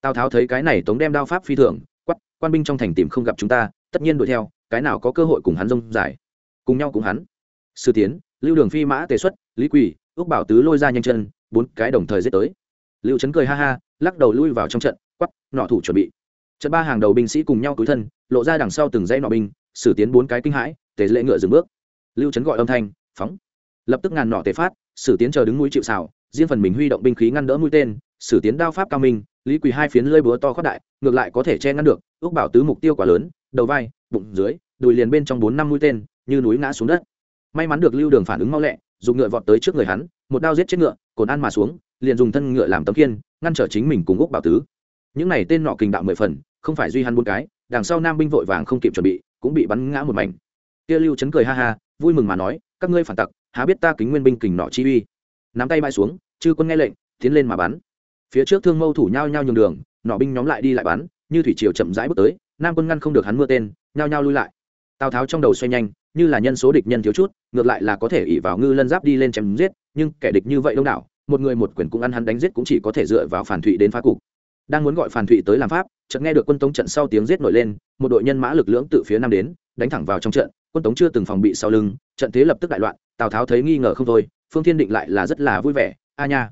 Tào tháo thấy cái này tống đem đao pháp phi thường quắp quan binh trong thành tìm không gặp chúng ta, tất nhiên đuổi theo, cái nào có cơ hội cùng hắn rông dài? Cùng nhau cùng hắn. Sư tiến, lưu đường phi mã tề xuất, lý quỳ, ước bảo tứ lôi ra nhanh chân bốn cái đồng thời giết tới. Lưu trấn cười ha ha, lắc đầu lui vào trong trận quắp nọ thủ chuẩn bị. Trận ba hàng đầu binh sĩ cùng nhau túi thân, lộ ra đằng sau từng dãy nọ binh sử tiến bốn cái kinh hãi, tề lễ ngựa dừng bước. Lưu trấn gọi âm thanh, phóng. Lập tức ngàn nọ tề phát sử tiến chờ đứng mũi chịu xào riêng phần mình huy động binh khí ngăn đỡ mũi tên sử tiến đao pháp cao minh, lý quỳ hai phiến lơi búa to khoát đại, ngược lại có thể che ngăn được, ước bảo tứ mục tiêu quá lớn, đầu vai, bụng dưới, đùi liền bên trong bốn năm mũi tên, như núi ngã xuống đất. May mắn được lưu đường phản ứng mau lẹ, dùng ngựa vọt tới trước người hắn một đao giết chết ngựa, cồn ăn mà xuống, liền dùng thân ngựa làm tấm kiên ngăn trở chính mình cùng úc bảo tứ. Những này tên nọ kình đạo mười phần, không phải duy hắn bốn cái, đằng sau nam binh vội vàng không kịp chuẩn bị, cũng bị bắn ngã một mảnh. Kia lưu chấn cười ha ha, vui mừng mà nói, các ngươi phản tặc, há biết ta kính nguyên binh kình nọ chi uy? Nắm tay bay xuống, chư quân nghe lệnh, tiến lên mà bắn. Phía trước thương mâu thủ nhau nhau nhường đường, nọ binh nhóm lại đi lại bắn, như thủy triều chậm rãi bước tới, nam quân ngăn không được hắn mưa tên nhau nhau lui lại. Tào tháo trong đầu xoay nhanh, như là nhân số địch nhân thiếu chút, ngược lại là có thể ỉ vào ngư lân giáp đi lên chém giết nhưng kẻ địch như vậy đông đảo, một người một quyền cũng ăn hắn đánh giết cũng chỉ có thể dựa vào phản thụy đến phá cục. Đang muốn gọi phản thụy tới làm pháp, chợt nghe được quân tống trận sau tiếng giết nổi lên, một đội nhân mã lực lưỡng từ phía nam đến, đánh thẳng vào trong trận, quân tống chưa từng phòng bị sau lưng, trận thế lập tức đại loạn, tào tháo thấy nghi ngờ không thôi, phương thiên định lại là rất là vui vẻ, a nha,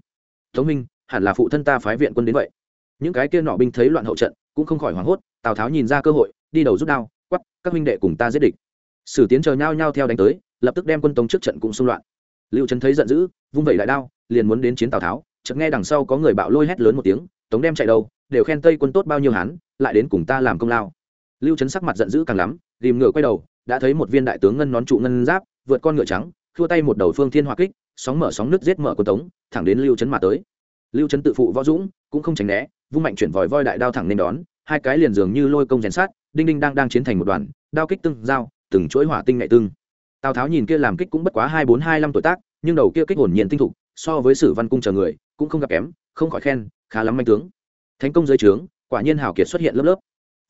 tống minh, hẳn là phụ thân ta phái viện quân đến vậy. Những cái kia nọ binh thấy loạn hậu trận, cũng không khỏi hoảng hốt, tào tháo nhìn ra cơ hội, đi đầu rút đao, quắp, các huynh đệ cùng ta giết địch. Sử tiến chờ nhau nhau theo đánh tới, lập tức đem quân tống trước trận cũng xung loạn lưu trấn thấy giận dữ, vung vẩy đại đao, liền muốn đến chiến tào tháo, chợt nghe đằng sau có người bạo lôi hét lớn một tiếng, tống đem chạy đâu, đều khen tây quân tốt bao nhiêu hán lại đến cùng ta làm công lao. Lưu trấn sắc mặt giận dữ càng lắm ghìm ngựa quay đầu, đã thấy một viên đại tướng ngân nón trụ ngân giáp, vượt con ngựa trắng thua tay một đầu phương thiên hỏa kích, sóng mở sóng nước giết mở quân tống, thẳng đến lưu trấn mà tới. Lưu trấn tự phụ võ dũng, cũng không tránh né, vung mạnh chuyển vòi voi đại đao thẳng nên đón, hai cái liền dường như lôi công rèn sát đinh đinh đang đang chiến thành một đoàn, đao kích tương giao, từng chuỗi hỏa tinh ngại tương tào tháo nhìn kia làm kích cũng bất quá hai bốn hai năm tuổi tác, nhưng đầu kia kích hồn nhiên tinh thục, so với sử văn cung chờ người, cũng không gặp kém, không khỏi khen, khá lắm manh tướng. Thành công dưới trướng, quả nhiên hào kiệt xuất hiện lớp lớp.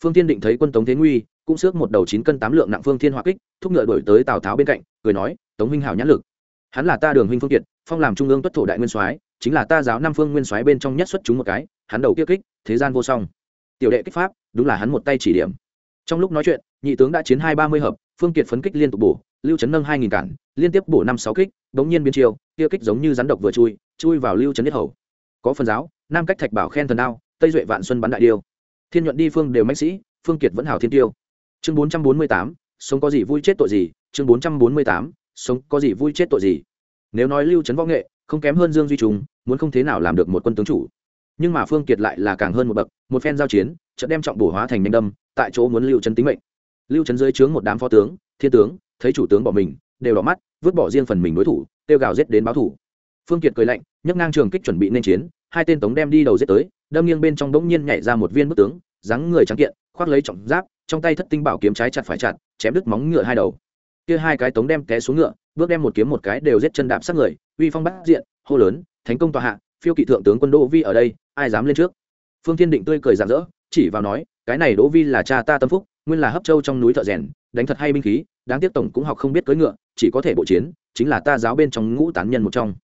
Phương tiên định thấy quân tống thế nguy, cũng xước một đầu chín cân tám lượng nặng phương thiên hỏa kích, thúc ngựa đổi tới tào tháo bên cạnh, cười nói, tống huynh hảo nhãn lực. Hắn là ta đường huynh phương kiệt, phong làm trung ương tuất thổ đại nguyên soái, chính là ta giáo năm phương nguyên soái bên trong nhất xuất chúng một cái, hắn đầu kia kích, thế gian vô song. Tiểu đệ kích pháp, đúng là hắn một tay chỉ điểm. Trong lúc nói chuyện, nhị tướng đã chiến hai ba mươi hợp, phương kiệt phấn kích liên tục bổ lưu trấn nâng hai nghìn cản, liên tiếp bổ năm sáu kích, bỗng nhiên biến chiều kia kích giống như rắn độc vừa chui chui vào lưu trấn nhất hầu. Có phần giáo, nam cách thạch bảo khen thần đao, tây duệ vạn xuân bắn đại điêu. Thiên nhuận đi phương đều mạnh sĩ, phương kiệt vẫn hảo thiên tiêu. Chương bốn trăm bốn mươi tám, sống có gì vui chết tội gì, chương bốn trăm bốn mươi tám, sống có gì vui chết tội gì. Nếu nói lưu trấn võ nghệ, không kém hơn dương duy trung muốn không thế nào làm được một quân tướng chủ. Nhưng mà phương kiệt lại là càng hơn một bậc, một phen giao chiến trận đem trọng bổ hóa thành nhanh đâm, tại chỗ muốn lưu trấn tính mệnh. Lưu trấn dưới trướng một đám phó tướng, thiên tướng thấy chủ tướng bỏ mình, đều đỏ mắt, vứt bỏ riêng phần mình đối thủ tiêu gào giết đến báo thủ. Phương kiệt cười lạnh, nhấc ngang trường kích chuẩn bị nên chiến, hai tên tống đem đi đầu giết tới, đâm nghiêng bên trong đống nhiên nhảy ra một viên bức tướng, dáng người trắng kiện, khoác lấy trọng giáp, trong tay thất tinh bảo kiếm trái chặt phải chặt, chém đứt móng ngựa hai đầu. Kia hai cái tống đem té xuống ngựa, bước đem một kiếm một cái đều giết chân đạp sát người, uy phong bắt diện, hô lớn, thánh công tòa hạ, phiêu kỵ thượng tướng quân đỗ vi ở đây, ai dám lên trước? Phương thiên định tươi cười rạng rỡ, chỉ vào nói, cái này đỗ vi là cha ta tâm phúc, nguyên là hấp châu trong núi thợ rèn, đánh thật hay binh khí đáng tiếc tổng cũng học không biết cưỡi ngựa, chỉ có thể bộ chiến, chính là ta giáo bên trong ngũ tán nhân một trong.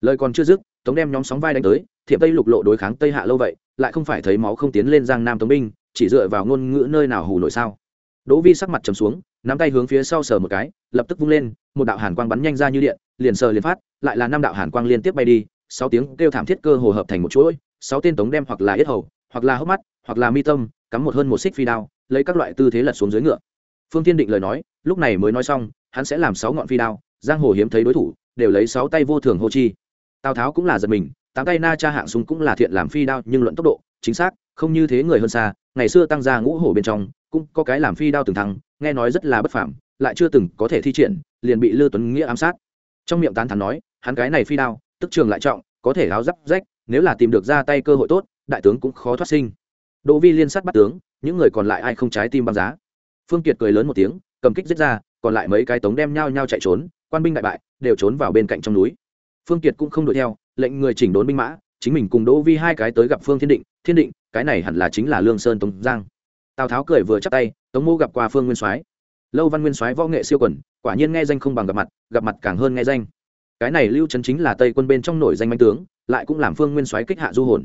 Lời còn chưa dứt, tống đem nhóm sóng vai đánh tới, thiệp tây lục lộ đối kháng tây hạ lâu vậy, lại không phải thấy máu không tiến lên giang nam tống binh, chỉ dựa vào ngôn ngữ nơi nào hù nổi sao? Đỗ vi sắc mặt trầm xuống, nắm tay hướng phía sau sờ một cái, lập tức vung lên, một đạo hàn quang bắn nhanh ra như điện, liền sờ liền phát, lại là năm đạo hàn quang liên tiếp bay đi, sáu tiếng kêu thảm thiết cơ hồ hợp thành một chuỗi, sáu tên tống đem hoặc là yết hầu, hoặc là hốc mắt, hoặc là mi tâm, cắm một hơn một xích phi đao, lấy các loại tư thế lật xuống dưới ngựa phương tiên định lời nói, lúc này mới nói xong, hắn sẽ làm sáu ngọn phi đao, giang hồ hiếm thấy đối thủ, đều lấy sáu tay vô thường hô chi. Tào tháo cũng là giật mình, tám tay na cha hạng súng cũng là thiện làm phi đao, nhưng luận tốc độ, chính xác, không như thế người hơn xa, ngày xưa tăng ra ngũ hổ bên trong, cũng có cái làm phi đao từng thăng nghe nói rất là bất phạm lại chưa từng có thể thi triển, liền bị lư tuấn nghĩa ám sát. Trong miệng tán thắn nói, hắn cái này phi đao, tức trường lại trọng, có thể áo giáp rách, nếu là tìm được ra tay cơ hội tốt, đại tướng cũng khó thoát sinh. Đỗ vi liên sát bắt tướng, những người còn lại ai không trái tim băng giá? Phương kiệt cười lớn một tiếng, cầm kích giết ra, còn lại mấy cái tống đem nhau nhau chạy trốn, quan binh đại bại, đều trốn vào bên cạnh trong núi. Phương kiệt cũng không đuổi theo, lệnh người chỉnh đốn binh mã, chính mình cùng đỗ vi hai cái tới gặp phương thiên định thiên định, cái này hẳn là chính là lương sơn tống giang. Tào tháo cười vừa chắc tay, tống mô gặp qua phương nguyên soái. Lâu văn nguyên soái võ nghệ siêu quần, quả nhiên nghe danh không bằng gặp mặt gặp mặt càng hơn nghe danh. Cái này lưu trấn chính là tây quân bên trong nổi danh manh tướng, lại cũng làm phương nguyên soái kích hạ du hồn.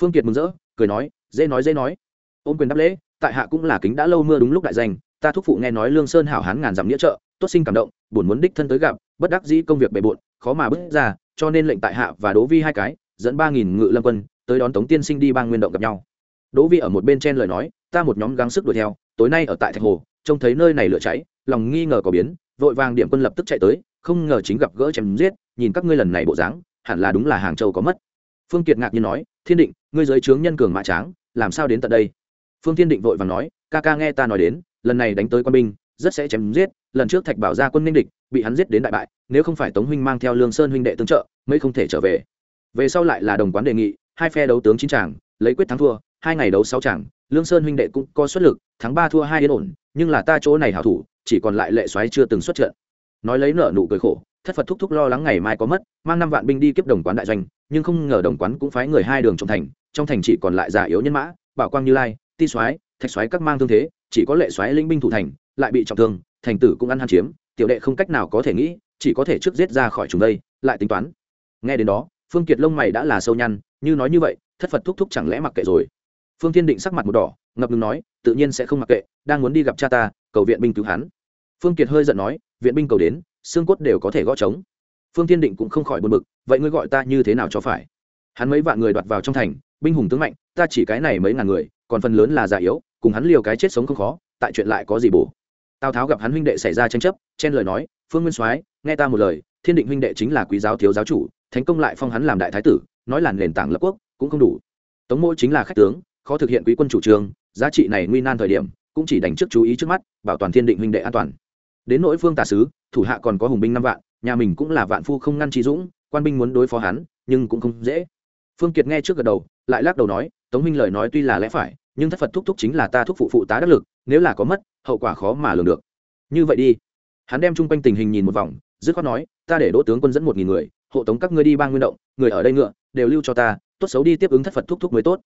Phương kiệt mừng rỡ, cười nói, dễ nói dễ nói. Ôm quyền đáp lễ tại hạ cũng là kính đã lâu mưa đúng lúc đại danh, ta thúc phụ nghe nói lương sơn hảo hán ngàn dặm nghĩa trợ, tốt sinh cảm động, buồn muốn đích thân tới gặp, bất đắc dĩ công việc bề bộn, khó mà bước ra, cho nên lệnh tại hạ và đỗ vi hai cái, dẫn ba nghìn ngự lâm quân, tới đón tống tiên sinh đi bang nguyên động gặp nhau. Đỗ vi ở một bên trên lời nói, ta một nhóm gắng sức đuổi theo, tối nay ở tại thạch hồ, trông thấy nơi này lửa cháy, lòng nghi ngờ có biến, vội vàng điểm quân lập tức chạy tới, không ngờ chính gặp gỡ chém giết, nhìn các ngươi lần này bộ dáng, hẳn là đúng là hàng châu có mất. Phương kiệt ngạc nhiên nói, thiên định, ngươi giới trướng nhân cường mã tráng, làm sao đến tận đây? Phương thiên định vội vàng nói, ca ca nghe ta nói đến, lần này đánh tới quân binh, rất sẽ chém giết, lần trước thạch bảo ra quân ninh địch, bị hắn giết đến đại bại, nếu không phải tống huynh mang theo lương sơn huynh đệ tương trợ mới không thể trở về. Về sau lại là đồng quán đề nghị, hai phe đấu tướng chín tràng lấy quyết thắng thua, hai ngày đấu sáu tràng lương sơn huynh đệ cũng có xuất lực, thắng ba thua hai yên ổn, nhưng là ta chỗ này hảo thủ, chỉ còn lại lệ xoáy chưa từng xuất trận. Nói lấy nợ nụ cười khổ, thất phật thúc thúc lo lắng ngày mai có mất, mang năm vạn binh đi kiếp đồng quán đại doanh, nhưng không ngờ đồng quán cũng phái người hai đường trong thành trong thành chỉ còn lại già yếu nhân mã, bảo quang như lai ti soái, thạch soái các mang thương thế, chỉ có lệ soái linh binh thủ thành, lại bị trọng thương, thành tử cũng ăn han chiếm, tiểu đệ không cách nào có thể nghĩ, chỉ có thể trước giết ra khỏi chúng đây, lại tính toán. Nghe đến đó, phương kiệt lông mày đã là sâu nhăn, như nói như vậy, thất phật thúc thúc chẳng lẽ mặc kệ rồi? Phương thiên định sắc mặt một đỏ, ngập ngừng nói, tự nhiên sẽ không mặc kệ, đang muốn đi gặp cha ta, cầu viện binh cứu hắn. Phương kiệt hơi giận nói, viện binh cầu đến, xương cốt đều có thể gõ trống. Phương thiên định cũng không khỏi buồn bực, vậy ngươi gọi ta như thế nào cho phải? Hắn mấy vạn người đoạt vào trong thành, binh hùng tướng mạnh, ta chỉ cái này mấy ngàn người còn phần lớn là già yếu, cùng hắn liều cái chết sống không khó, tại chuyện lại có gì bổ. Tào tháo gặp hắn huynh đệ xảy ra tranh chấp, chen lời nói, phương nguyên soái, nghe ta một lời, thiên định huynh đệ chính là quý giáo thiếu giáo chủ thành công lại phong hắn làm đại thái tử, nói là nền tảng lập quốc, cũng không đủ. Tống mỗ chính là khách tướng, khó thực hiện quý quân chủ trương, giá trị này nguy nan thời điểm, cũng chỉ đánh trước chú ý trước mắt, bảo toàn thiên định huynh đệ an toàn. Đến nỗi phương tà sứ, thủ hạ còn có hùng binh năm vạn, nhà mình cũng là vạn phu không ngăn trí dũng, quan binh muốn đối phó hắn, nhưng cũng không dễ. Phương kiệt nghe trước gật đầu, lại lắc đầu nói tống minh lời nói tuy là lẽ phải, nhưng thất phật thúc thúc chính là ta thúc phụ phụ tá đắc lực, nếu là có mất, hậu quả khó mà lường được. Như vậy đi. Hắn đem chung quanh tình hình nhìn một vòng, dứt khoát nói, ta để đỗ tướng quân dẫn một nghìn người, hộ tống các ngươi đi ba nguyên động, người ở đây ngựa, đều lưu cho ta, tốt xấu đi tiếp ứng thất phật thúc thúc mới tốt.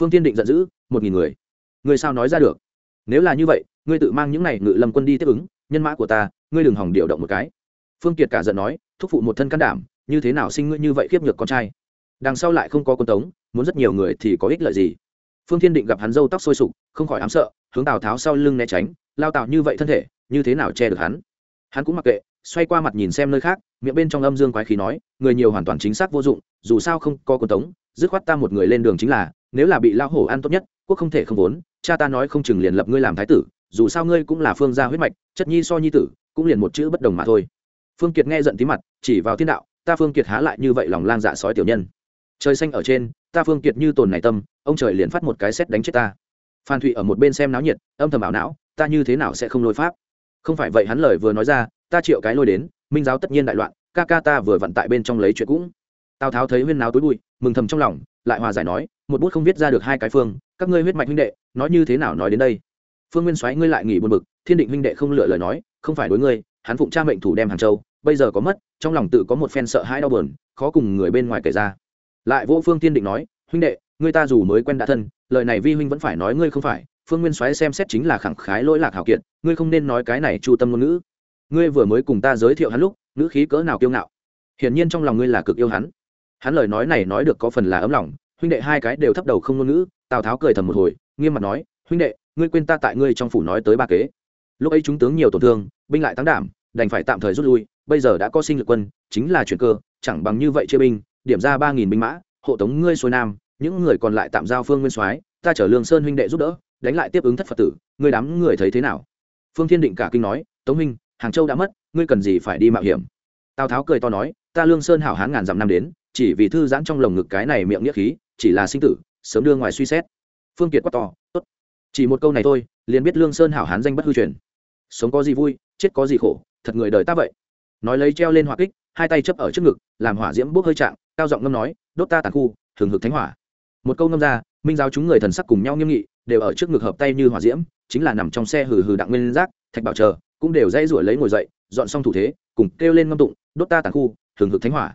Phương tiên định giận dữ, một nghìn người? Người sao nói ra được? Nếu là như vậy, ngươi tự mang những này ngự lâm quân đi tiếp ứng, nhân mã của ta, ngươi đừng hỏng điều động một cái. Phương kiệt cả giận nói, thúc phụ một thân can đảm, như thế nào sinh ngươi như vậy khiếp nhược con trai? Đằng sau lại không có quân tống muốn rất nhiều người thì có ích lợi gì? Phương thiên định gặp hắn râu tóc sôi sục, không khỏi ám sợ, hướng tào tháo sau lưng né tránh, lao tạo như vậy thân thể, như thế nào che được hắn? Hắn cũng mặc kệ, xoay qua mặt nhìn xem nơi khác, miệng bên trong âm dương quái khí nói, người nhiều hoàn toàn chính xác vô dụng, dù sao không có quân tống, dứt khoát ta một người lên đường chính là, nếu là bị lao hổ ăn tốt nhất, quốc không thể không vốn, cha ta nói không chừng liền lập ngươi làm thái tử, dù sao ngươi cũng là phương gia huyết mạch, chất nhi so nhi tử, cũng liền một chữ bất đồng mà thôi. Phương kiệt nghe giận tí mặt, chỉ vào thiên đạo, ta phương kiệt há lại như vậy lòng lang dạ sói tiểu nhân. Trời xanh ở trên ta phương kiệt như tồn này tâm, ông trời liền phát một cái xét đánh chết ta. Phan thụy ở một bên xem náo nhiệt, âm thầm ảo não, ta như thế nào sẽ không lôi pháp? Không phải vậy hắn lời vừa nói ra, ta triệu cái lôi đến, minh giáo tất nhiên đại loạn, ca ca ta vừa vặn tại bên trong lấy chuyện cũng. Tào tháo thấy huyên náo tối bụi, mừng thầm trong lòng, lại hòa giải nói, một bút không viết ra được hai cái phương, các ngươi huyết mạch huynh đệ, nói như thế nào nói đến đây? Phương nguyên soái, ngươi lại nghỉ buồn bực, thiên định huynh đệ không lựa lời nói, không phải đối ngươi, hắn phụng cha mệnh thủ đem hàng châu, bây giờ có mất, trong lòng tự có một phen sợ hãi đau buồn, khó cùng người bên ngoài kể ra lại vô phương thiên định nói, huynh đệ, ngươi ta dù mới quen đã thân, lời này vi huynh vẫn phải nói ngươi không phải. Phương nguyên soái xem xét chính là khẳng khái lỗi lạc hảo kiện, ngươi không nên nói cái này chu tâm ngôn ngữ. Ngươi vừa mới cùng ta giới thiệu hắn lúc, ngữ khí cỡ nào kiêu ngạo. Hiển nhiên trong lòng ngươi là cực yêu hắn. Hắn lời nói này nói được có phần là ấm lòng, huynh đệ hai cái đều thấp đầu không ngôn ngữ, tào tháo cười thầm một hồi, nghiêm mặt nói, huynh đệ, ngươi quên ta tại ngươi trong phủ nói tới ba kế. Lúc ấy chúng tướng nhiều tổn thương, binh lại tăng đảm, đành phải tạm thời rút lui, bây giờ đã có sinh lực quân, chính là chuyển cơ, chẳng bằng như vậy chia binh điểm ra ba nghìn binh mã, hộ tống ngươi xuôi nam, những người còn lại tạm giao phương nguyên soái, ta chở lương sơn huynh đệ giúp đỡ, đánh lại tiếp ứng thất phật tử, ngươi đám người thấy thế nào? Phương thiên định cả kinh nói, tống huynh, hàng châu đã mất, ngươi cần gì phải đi mạo hiểm? Tào tháo cười to nói, ta lương sơn hảo hán ngàn dặm năm đến, chỉ vì thư giãn trong lồng ngực cái này miệng nghĩa khí, chỉ là sinh tử, sớm đưa ngoài suy xét. Phương kiệt quát to, tốt, chỉ một câu này thôi, liền biết lương sơn hảo hán danh bất hư truyền. Sống có gì vui, chết có gì khổ, thật người đời ta vậy. Nói lấy treo lên hỏa kích, hai tay chấp ở trước ngực, làm hỏa diễm bốc hơi trạng cao giọng ngâm nói, đốt ta tàn khu thường hực thánh hỏa. Một câu ngâm ra, minh giáo chúng người thần sắc cùng nhau nghiêm nghị, đều ở trước ngực hợp tay như hỏa diễm, chính là nằm trong xe hừ hừ đặng nguyên giác, thạch bảo chờ, cũng đều dây ruổi lấy ngồi dậy, dọn xong thủ thế, cùng kêu lên ngâm tụng, đốt ta tàn khu thường hực thánh hỏa.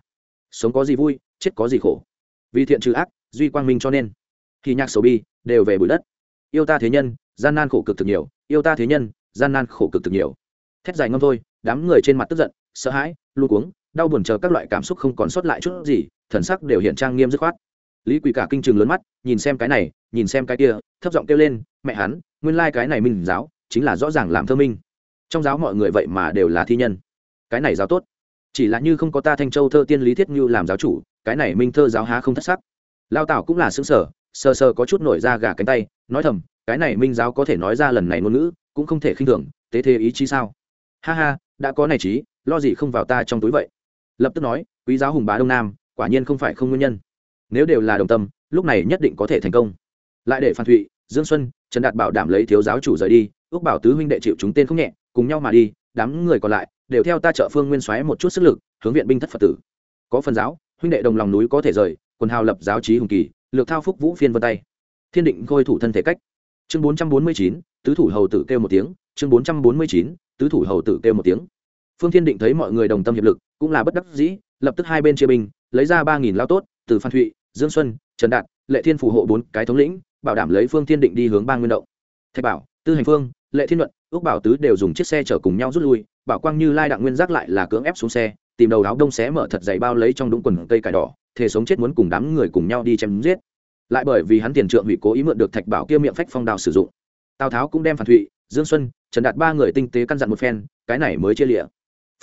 Sống có gì vui, chết có gì khổ. Vì thiện trừ ác, duy quang minh cho nên. Khi nhạc sầu bi, đều về bụi đất. Yêu ta thế nhân, gian nan khổ cực thực nhiều. Yêu ta thế nhân, gian nan khổ cực thực nhiều. Thét dài ngâm thôi, đám người trên mặt tức giận, sợ hãi luôn cuống đau buồn chờ các loại cảm xúc không còn sót lại chút gì, thần sắc đều hiện trang nghiêm dứt khoát. Lý quỳ cả kinh trường lớn mắt, nhìn xem cái này, nhìn xem cái kia, thấp giọng kêu lên, mẹ hắn, nguyên lai cái này minh giáo, chính là rõ ràng làm thơ minh. Trong giáo mọi người vậy mà đều là thi nhân. Cái này giáo tốt. Chỉ là như không có ta thanh châu thơ tiên lý thiết như làm giáo chủ, cái này minh thơ giáo há không thất sắc. Lao tảo cũng là xứng sở sờ sờ có chút nổi ra gà cánh tay, nói thầm, cái này minh giáo có thể nói ra lần này ngôn ngữ, cũng không thể khinh thường, tế thế ý chí sao? Ha ha, đã có này trí lo gì không vào ta trong túi vậy? Lập tức nói, quý giáo hùng bá đông nam, quả nhiên không phải không nguyên nhân. Nếu đều là đồng tâm, lúc này nhất định có thể thành công. Lại để phan thụy, dương xuân, trần đạt bảo đảm lấy thiếu giáo chủ rời đi, ước bảo tứ huynh đệ chịu chúng tên không nhẹ, cùng nhau mà đi, đám người còn lại đều theo ta trợ phương nguyên xoáy một chút sức lực, hướng viện binh thất phật tử. Có phần giáo, huynh đệ đồng lòng núi có thể rời, quần hào lập giáo trí hùng kỳ, lược thao phúc vũ phiên vân tay. Thiên định khôi thủ thân thể cách. Chương bốn trăm bốn mươi chín, tứ thủ hầu tử kêu một tiếng, chương bốn trăm bốn mươi chín, tứ thủ hầu tử kêu một tiếng phương thiên định thấy mọi người đồng tâm hiệp lực, cũng là bất đắc dĩ, lập tức hai bên chia binh, lấy ra ba nghìn lao tốt, từ phan thụy, dương xuân, trần đạt, lệ thiên phù hộ bốn cái thống lĩnh, bảo đảm lấy phương thiên định đi hướng ba nguyên động. Thạch bảo, tư hành phương, lệ thiên luận ước bảo tứ đều dùng chiếc xe chở cùng nhau rút lui, bảo quang như lai đặng nguyên giác lại là cưỡng ép xuống xe, tìm đầu áo đông xé mở thật dày bao lấy trong đúng quần cây cải đỏ thể sống chết muốn cùng đám người cùng nhau đi chém giết. Lại bởi vì hắn tiền trượng hủy cố ý mượn được thạch bảo kia miệng phách phong đào sử dụng. Tào tháo cũng đem phản thụy, dương xuân, trần đạt ba người tinh tế căn dặn một phen, cái này mới chia lịa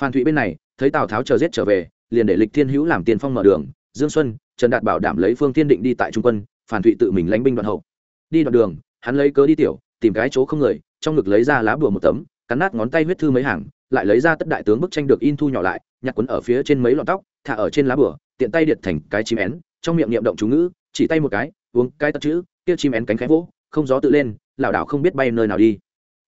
phan thụy bên này, thấy tào tháo chờ giết trở về, liền để lịch thiên hữu làm tiền phong mở đường, dương xuân, trần đạt bảo đảm lấy phương thiên định đi tại trung quân, Phan thụy tự mình lánh binh đoạn hậu. Đi đoạn đường, hắn lấy cớ đi tiểu, tìm cái chỗ không người, trong ngực lấy ra lá bùa một tấm, cắn nát ngón tay huyết thư mấy hàng, lại lấy ra tất đại tướng bức tranh được in thu nhỏ lại, nhặt quấn ở phía trên mấy lọn tóc, thả ở trên lá bùa, tiện tay điện thành cái chim én, trong miệng niệm động chú ngữ, chỉ tay một cái, uống cái tất chữ, kia chim én cánh khẽ vỗ, không gió tự lên, lảo đảo không biết bay nơi nào đi.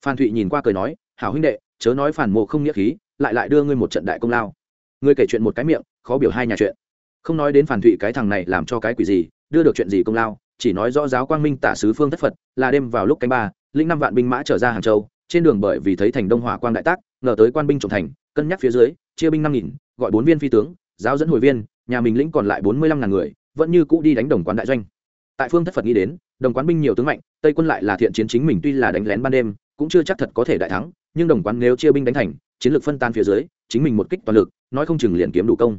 Phan thụy nhìn qua cười nói, hảo huynh đệ, chớ nói phản mộ không nghĩa khí lại lại đưa ngươi một trận đại công lao. Ngươi kể chuyện một cái miệng, khó biểu hai nhà chuyện. Không nói đến phản thụy cái thằng này làm cho cái quỷ gì, đưa được chuyện gì công lao, chỉ nói rõ giáo quang minh tả sứ phương thất phật, là đêm vào lúc canh ba, linh năm vạn binh mã trở ra hàng châu, trên đường bởi vì thấy thành đông hỏa quang đại tác, ngờ tới quan binh trộm thành, cân nhắc phía dưới, chia binh năm nghìn, gọi bốn viên phi tướng, giáo dẫn hồi viên, nhà mình lĩnh còn lại bốn mươi lăm ngàn người, vẫn như cũ đi đánh đồng quán đại doanh. Tại phương thất phật nghĩ đến, đồng quán binh nhiều tướng mạnh, tây quân lại là thiện chiến chính mình tuy là đánh lén ban đêm, cũng chưa chắc thật có thể đại thắng, nhưng đồng quán nếu chia binh đánh thành chiến lược phân tan phía dưới, chính mình một kích toàn lực, nói không chừng liền kiếm đủ công.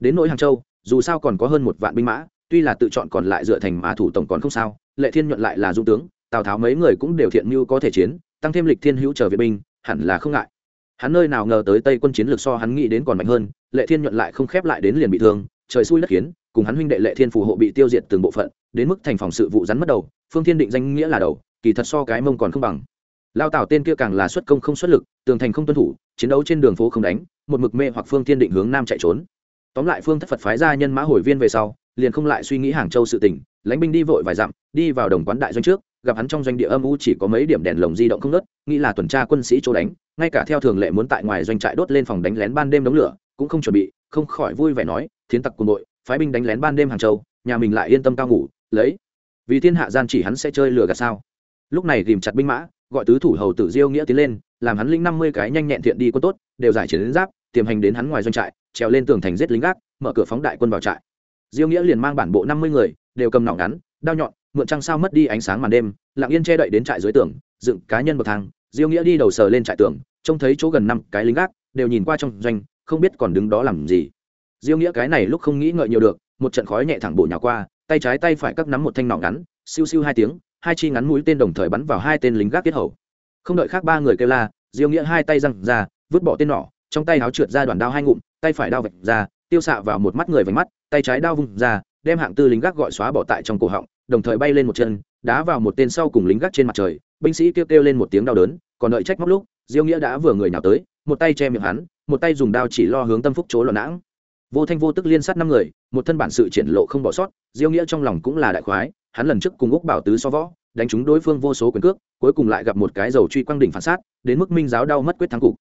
Đến nỗi hàng châu, dù sao còn có hơn một vạn binh mã, tuy là tự chọn còn lại dựa thành mã thủ tổng còn không sao, lệ thiên nhuận lại là dung tướng, tào tháo mấy người cũng đều thiện mưu có thể chiến, tăng thêm lịch thiên hữu chờ viện binh, hẳn là không ngại. Hắn nơi nào ngờ tới tây quân chiến lược so hắn nghĩ đến còn mạnh hơn, lệ thiên nhuận lại không khép lại đến liền bị thương, trời xui đất khiến, cùng hắn huynh đệ lệ thiên phù hộ bị tiêu diệt từng bộ phận, đến mức thành phòng sự vụ rắn mất đầu, phương thiên định danh nghĩa là đầu, kỳ thật so cái mông còn không bằng lao tảo tên kia càng là xuất công không xuất lực, tường thành không tuân thủ, chiến đấu trên đường phố không đánh, một mực mê hoặc phương tiên định hướng nam chạy trốn. Tóm lại phương thất phật phái ra nhân mã hồi viên về sau, liền không lại suy nghĩ hàng châu sự tỉnh lãnh binh đi vội vài dặm, đi vào đồng quán đại doanh trước, gặp hắn trong doanh địa âm u chỉ có mấy điểm đèn lồng di động không nớt nghĩ là tuần tra quân sĩ chỗ đánh, ngay cả theo thường lệ muốn tại ngoài doanh trại đốt lên phòng đánh lén ban đêm đống lửa, cũng không chuẩn bị, không khỏi vui vẻ nói, thiến tặc quân đội, phái binh đánh lén ban đêm hàng châu, nhà mình lại yên tâm cao ngủ, lấy. Vì thiên hạ gian chỉ hắn sẽ chơi lừa gạt sao? Lúc này ghìm chặt binh mã gọi tứ thủ hầu tử diêu nghĩa tiến lên, làm hắn linh năm mươi cái nhanh nhẹn thiện đi quân tốt, đều giải chiến đến giáp, tiềm hành đến hắn ngoài doanh trại, trèo lên tường thành giết lính gác, mở cửa phóng đại quân vào trại. Diêu nghĩa liền mang bản bộ năm mươi người, đều cầm nòng ngắn, đao nhọn, mượn trăng sao mất đi ánh sáng màn đêm, lặng yên che đậy đến trại dưới tường, dựng cá nhân bậc thang. Diêu nghĩa đi đầu sờ lên trại tường, trông thấy chỗ gần năm cái lính gác, đều nhìn qua trong doanh, không biết còn đứng đó làm gì. Diêu nghĩa cái này lúc không nghĩ ngợi nhiều được, một trận khói nhẹ thẳng bổ nhà qua, tay trái tay phải cắt nắm một thanh nỏ ngắn, siêu siêu hai tiếng hai chi ngắn mũi tên đồng thời bắn vào hai tên lính gác kết hầu. Không đợi khác ba người kêu la, diêu nghĩa hai tay răng ra, vứt bỏ tên nỏ, trong tay háo trượt ra đoàn đao hai ngụm, tay phải đao vạch ra, tiêu xạ vào một mắt người vành mắt, tay trái đao vung ra, đem hạng tư lính gác gọi xóa bỏ tại trong cổ họng, đồng thời bay lên một chân, đá vào một tên sau cùng lính gác trên mặt trời, binh sĩ kêu kêu lên một tiếng đau đớn, còn đợi trách móc lúc, diêu nghĩa đã vừa người nào tới, một tay che miệng hắn, một tay dùng đao chỉ lo hướng tâm phúc chỗ loạn nãng. Vô thanh vô tức liên sát năm người, một thân bản sự triển lộ không bỏ sót, diêu nghĩa trong lòng cũng là đại khoái hắn lần trước cùng úc bảo tứ so võ, đánh trúng đối phương vô số quyền cước, cuối cùng lại gặp một cái dầu truy quang đỉnh phản sát, đến mức minh giáo đau mất quyết thắng cục.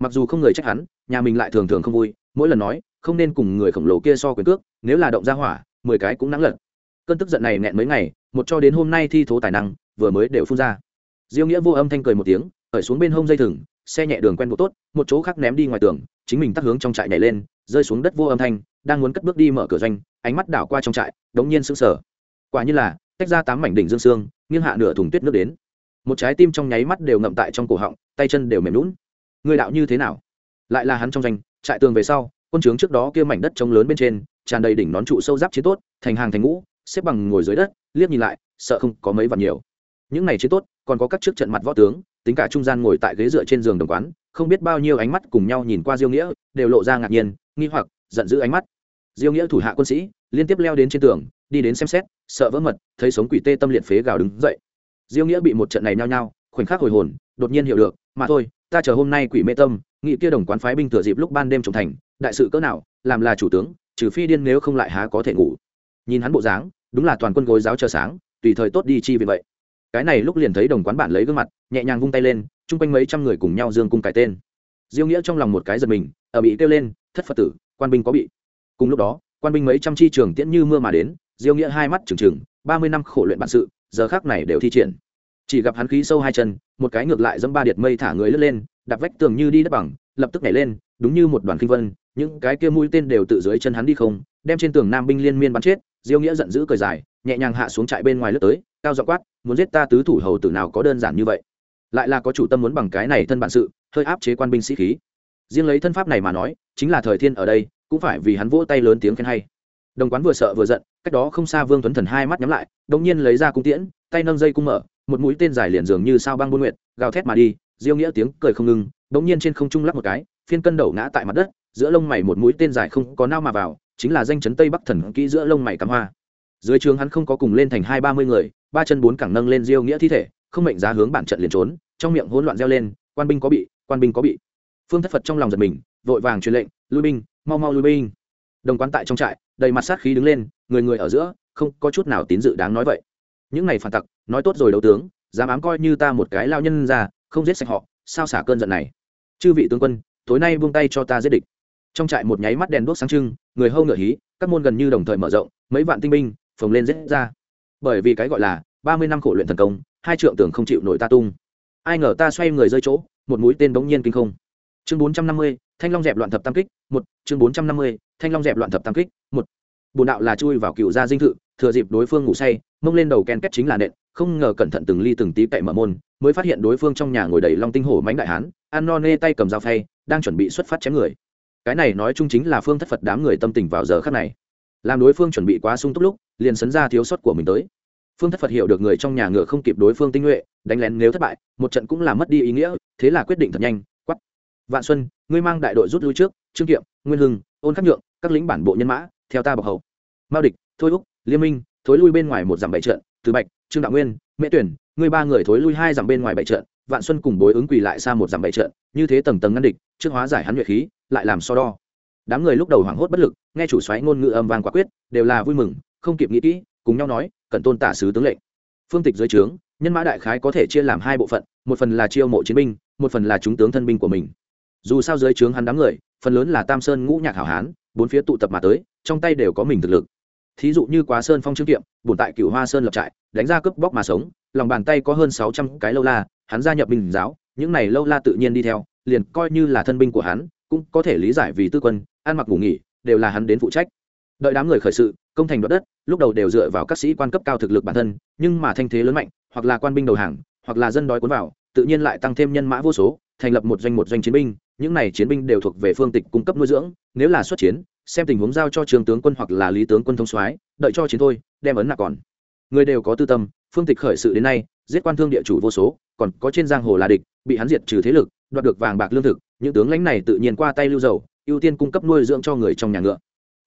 Mặc dù không người trách hắn, nhà mình lại thường thường không vui, mỗi lần nói, không nên cùng người khổng lồ kia so quyền cước, nếu là động ra hỏa, mười cái cũng nắng lật. Cơn tức giận này nghẹn mấy ngày, một cho đến hôm nay thi thố tài năng, vừa mới đều phun ra. Diêu nghĩa vô âm thanh cười một tiếng ở xuống bên hông dây thừng, xe nhẹ đường quen bộ tốt, một chỗ khác ném đi ngoài tường, chính mình tắt hướng trong trại nhảy lên, rơi xuống đất vô âm thanh, đang muốn cất bước đi mở cửa doanh, ánh mắt đảo qua trong trại, đống nhiên sững sờ quả như là, tách ra tám mảnh đỉnh dương xương, nghiêng hạ nửa thùng tuyết nước đến. Một trái tim trong nháy mắt đều ngậm tại trong cổ họng, tay chân đều mềm lún người đạo như thế nào? Lại là hắn trong danh trại tường về sau, quân trướng trước đó kia mảnh đất trống lớn bên trên, tràn đầy đỉnh nón trụ sâu giáp chiến tốt, thành hàng thành ngũ, xếp bằng ngồi dưới đất, liếc nhìn lại, sợ không có mấy vạn nhiều. Những này chiến tốt, còn có các trước trận mặt võ tướng, tính cả trung gian ngồi tại ghế dựa trên giường đồng quán, không biết bao nhiêu ánh mắt cùng nhau nhìn qua diêu nghĩa, đều lộ ra ngạc nhiên, nghi hoặc, giận dữ ánh mắt. Diêu nghĩa thủ hạ quân sĩ, liên tiếp leo đến trên tường đi đến xem xét, sợ vỡ mật, thấy sống quỷ tê tâm liệt phế gào đứng dậy. Diêu nghĩa bị một trận này nhao nhao, khoảnh khắc hồi hồn, đột nhiên hiểu được, mà thôi, ta chờ hôm nay quỷ mê tâm, nghị kia đồng quán phái binh thừa dịp lúc ban đêm trồng thành, đại sự cỡ nào, làm là chủ tướng, trừ phi điên nếu không lại há có thể ngủ. Nhìn hắn bộ dáng, đúng là toàn quân gối giáo chờ sáng, tùy thời tốt đi chi vì vậy. Cái này lúc liền thấy đồng quán bản lấy gương mặt, nhẹ nhàng vung tay lên, chung quanh mấy trăm người cùng nhau dương cung cái tên. Diêu nghĩa trong lòng một cái giật mình, ở bị kêu lên, thất phật tử, quan binh có bị? Cùng lúc đó, quan binh mấy trăm chi trường tiễn như mưa mà đến diêu nghĩa hai mắt trừng trừng, ba mươi năm khổ luyện bản sự, giờ khác này đều thi triển. Chỉ gặp hắn khí sâu hai chân, một cái ngược lại dẫm ba điệt mây thả người lướt lên, đạp vách tường như đi đất bằng, lập tức nhảy lên, đúng như một đoàn kinh vân, những cái kia mũi tên đều tự dưới chân hắn đi không, đem trên tường nam binh liên miên bắn chết, diêu nghĩa giận dữ cười dài, nhẹ nhàng hạ xuống trại bên ngoài lướt tới, cao dọ quát, muốn giết ta tứ thủ hầu tử nào có đơn giản như vậy? Lại là có chủ tâm muốn bằng cái này thân bản sự, hơi áp chế quan binh sĩ khí. Riêng lấy thân pháp này mà nói, chính là thời thiên ở đây, cũng phải vì hắn vỗ tay lớn tiếng khen hay đồng quán vừa sợ vừa giận, cách đó không xa vương tuấn thần hai mắt nhắm lại, đột nhiên lấy ra cung tiễn, tay nâng dây cung mở, một mũi tên dài liền dường như sao băng buôn nguyệt, gào thét mà đi, diêu nghĩa tiếng cười không ngừng, đột nhiên trên không trung lắc một cái, phiên cân đầu ngã tại mặt đất, giữa lông mày một mũi tên dài không có nao mà vào, chính là danh chấn tây bắc thần kỹ giữa lông mày cắm hoa. Dưới trường hắn không có cùng lên thành hai ba mươi người, ba chân bốn cẳng nâng lên diêu nghĩa thi thể, không mệnh giá hướng bản trận liền trốn, trong miệng hỗn loạn reo lên, quan binh có bị, quan binh có bị. Phương thất phật trong lòng giật mình, vội vàng truyền lệnh, lui binh, mau mau lui binh đồng quan tại trong trại, đầy mặt sát khí đứng lên, người người ở giữa, không có chút nào tín dự đáng nói vậy. Những này phản tặc, nói tốt rồi đấu tướng, dám ám coi như ta một cái lao nhân ra, không giết sạch họ, sao xả cơn giận này? Chư vị tướng quân, tối nay buông tay cho ta giết địch. Trong trại một nháy mắt đèn đuốc sáng trưng, người hâu ngựa hí, các môn gần như đồng thời mở rộng, mấy vạn tinh binh, phồng lên giết ra. Bởi vì cái gọi là ba mươi năm khổ luyện thần công, hai trượng tưởng không chịu nổi ta tung. Ai ngờ ta xoay người rơi chỗ, một mũi tên bỗng nhiên kinh không chương bốn trăm năm mươi, thanh long dẹp loạn thập tam kích, một, chương bốn trăm năm mươi, thanh long dẹp loạn thập tam kích, một. Bồn đạo là chui vào cựu gia dinh thự, thừa dịp đối phương ngủ say, mông lên đầu ken két chính là nện, không ngờ cẩn thận từng ly từng tí cậy mở môn, mới phát hiện đối phương trong nhà ngồi đầy long tinh hổ mánh đại hán, ăn no nê tay cầm dao phay, đang chuẩn bị xuất phát chém người. Cái này nói chung chính là phương thất phật đám người tâm tình vào giờ khắc này. Làm đối phương chuẩn bị quá sung túc lúc, liền sấn ra thiếu sót của mình tới. Phương thất phật hiểu được người trong nhà ngựa không kịp đối phương tinh nhuệ, đánh lén nếu thất bại, một trận cũng là mất đi ý nghĩa, thế là quyết định thật nhanh vạn xuân, ngươi mang đại đội rút lui trước, trương kiệm, nguyên hưng, ôn khắc nhượng, các lính bản bộ nhân mã, theo ta bọc hậu mao địch, thôi úc, liên minh, thối lui bên ngoài một dặm bảy trận, từ bạch, trương đạo nguyên, mễ tuyển, ngươi ba người thối lui hai dặm bên ngoài bảy trận, vạn xuân cùng bối ứng quỳ lại xa một dặm bảy trận, như thế tầng tầng ngăn địch, trước hóa giải hắn nhuệ khí, lại làm so đo. Đám người lúc đầu hoảng hốt bất lực, nghe chủ xoáy ngôn ngữ âm vang quả quyết, đều là vui mừng, không kịp nghĩ kỹ, cùng nhau nói, cần tôn tả sứ tướng lệnh. Phương tịch dưới trướng, nhân mã đại khái có thể chia làm hai bộ phận, một phần là chiêu mộ chiến binh, một phần là chúng tướng thân binh của mình dù sao dưới trướng hắn đám người, phần lớn là tam sơn ngũ nhạc hảo hán, bốn phía tụ tập mà tới, trong tay đều có mình thực lực. Thí dụ như quá sơn phong trương kiệm, bổn tại cựu hoa sơn lập trại, đánh ra cướp bóc mà sống, lòng bàn tay có hơn sáu trăm cái lâu la, hắn gia nhập binh giáo, những này lâu la tự nhiên đi theo, liền coi như là thân binh của hắn, cũng có thể lý giải vì tư quân, ăn mặc ngủ nghỉ, đều là hắn đến phụ trách. Đợi đám người khởi sự, công thành đoạt đất, lúc đầu đều dựa vào các sĩ quan cấp cao thực lực bản thân, nhưng mà thanh thế lớn mạnh, hoặc là quan binh đầu hàng, hoặc là dân đói cuốn vào, tự nhiên lại tăng thêm nhân mã vô số thành lập một doanh một doanh chiến binh, những này chiến binh đều thuộc về phương tịch cung cấp nuôi dưỡng, nếu là xuất chiến, xem tình huống giao cho trường tướng quân hoặc là lý tướng quân thông soái, đợi cho chiến thôi, đem ấn nạp còn. Người đều có tư tâm, phương tịch khởi sự đến nay, giết quan thương địa chủ vô số, còn có trên giang hồ là địch, bị hắn diệt trừ thế lực, đoạt được vàng bạc lương thực, những tướng lãnh này tự nhiên qua tay lưu dầu, ưu tiên cung cấp nuôi dưỡng cho người trong nhà ngựa.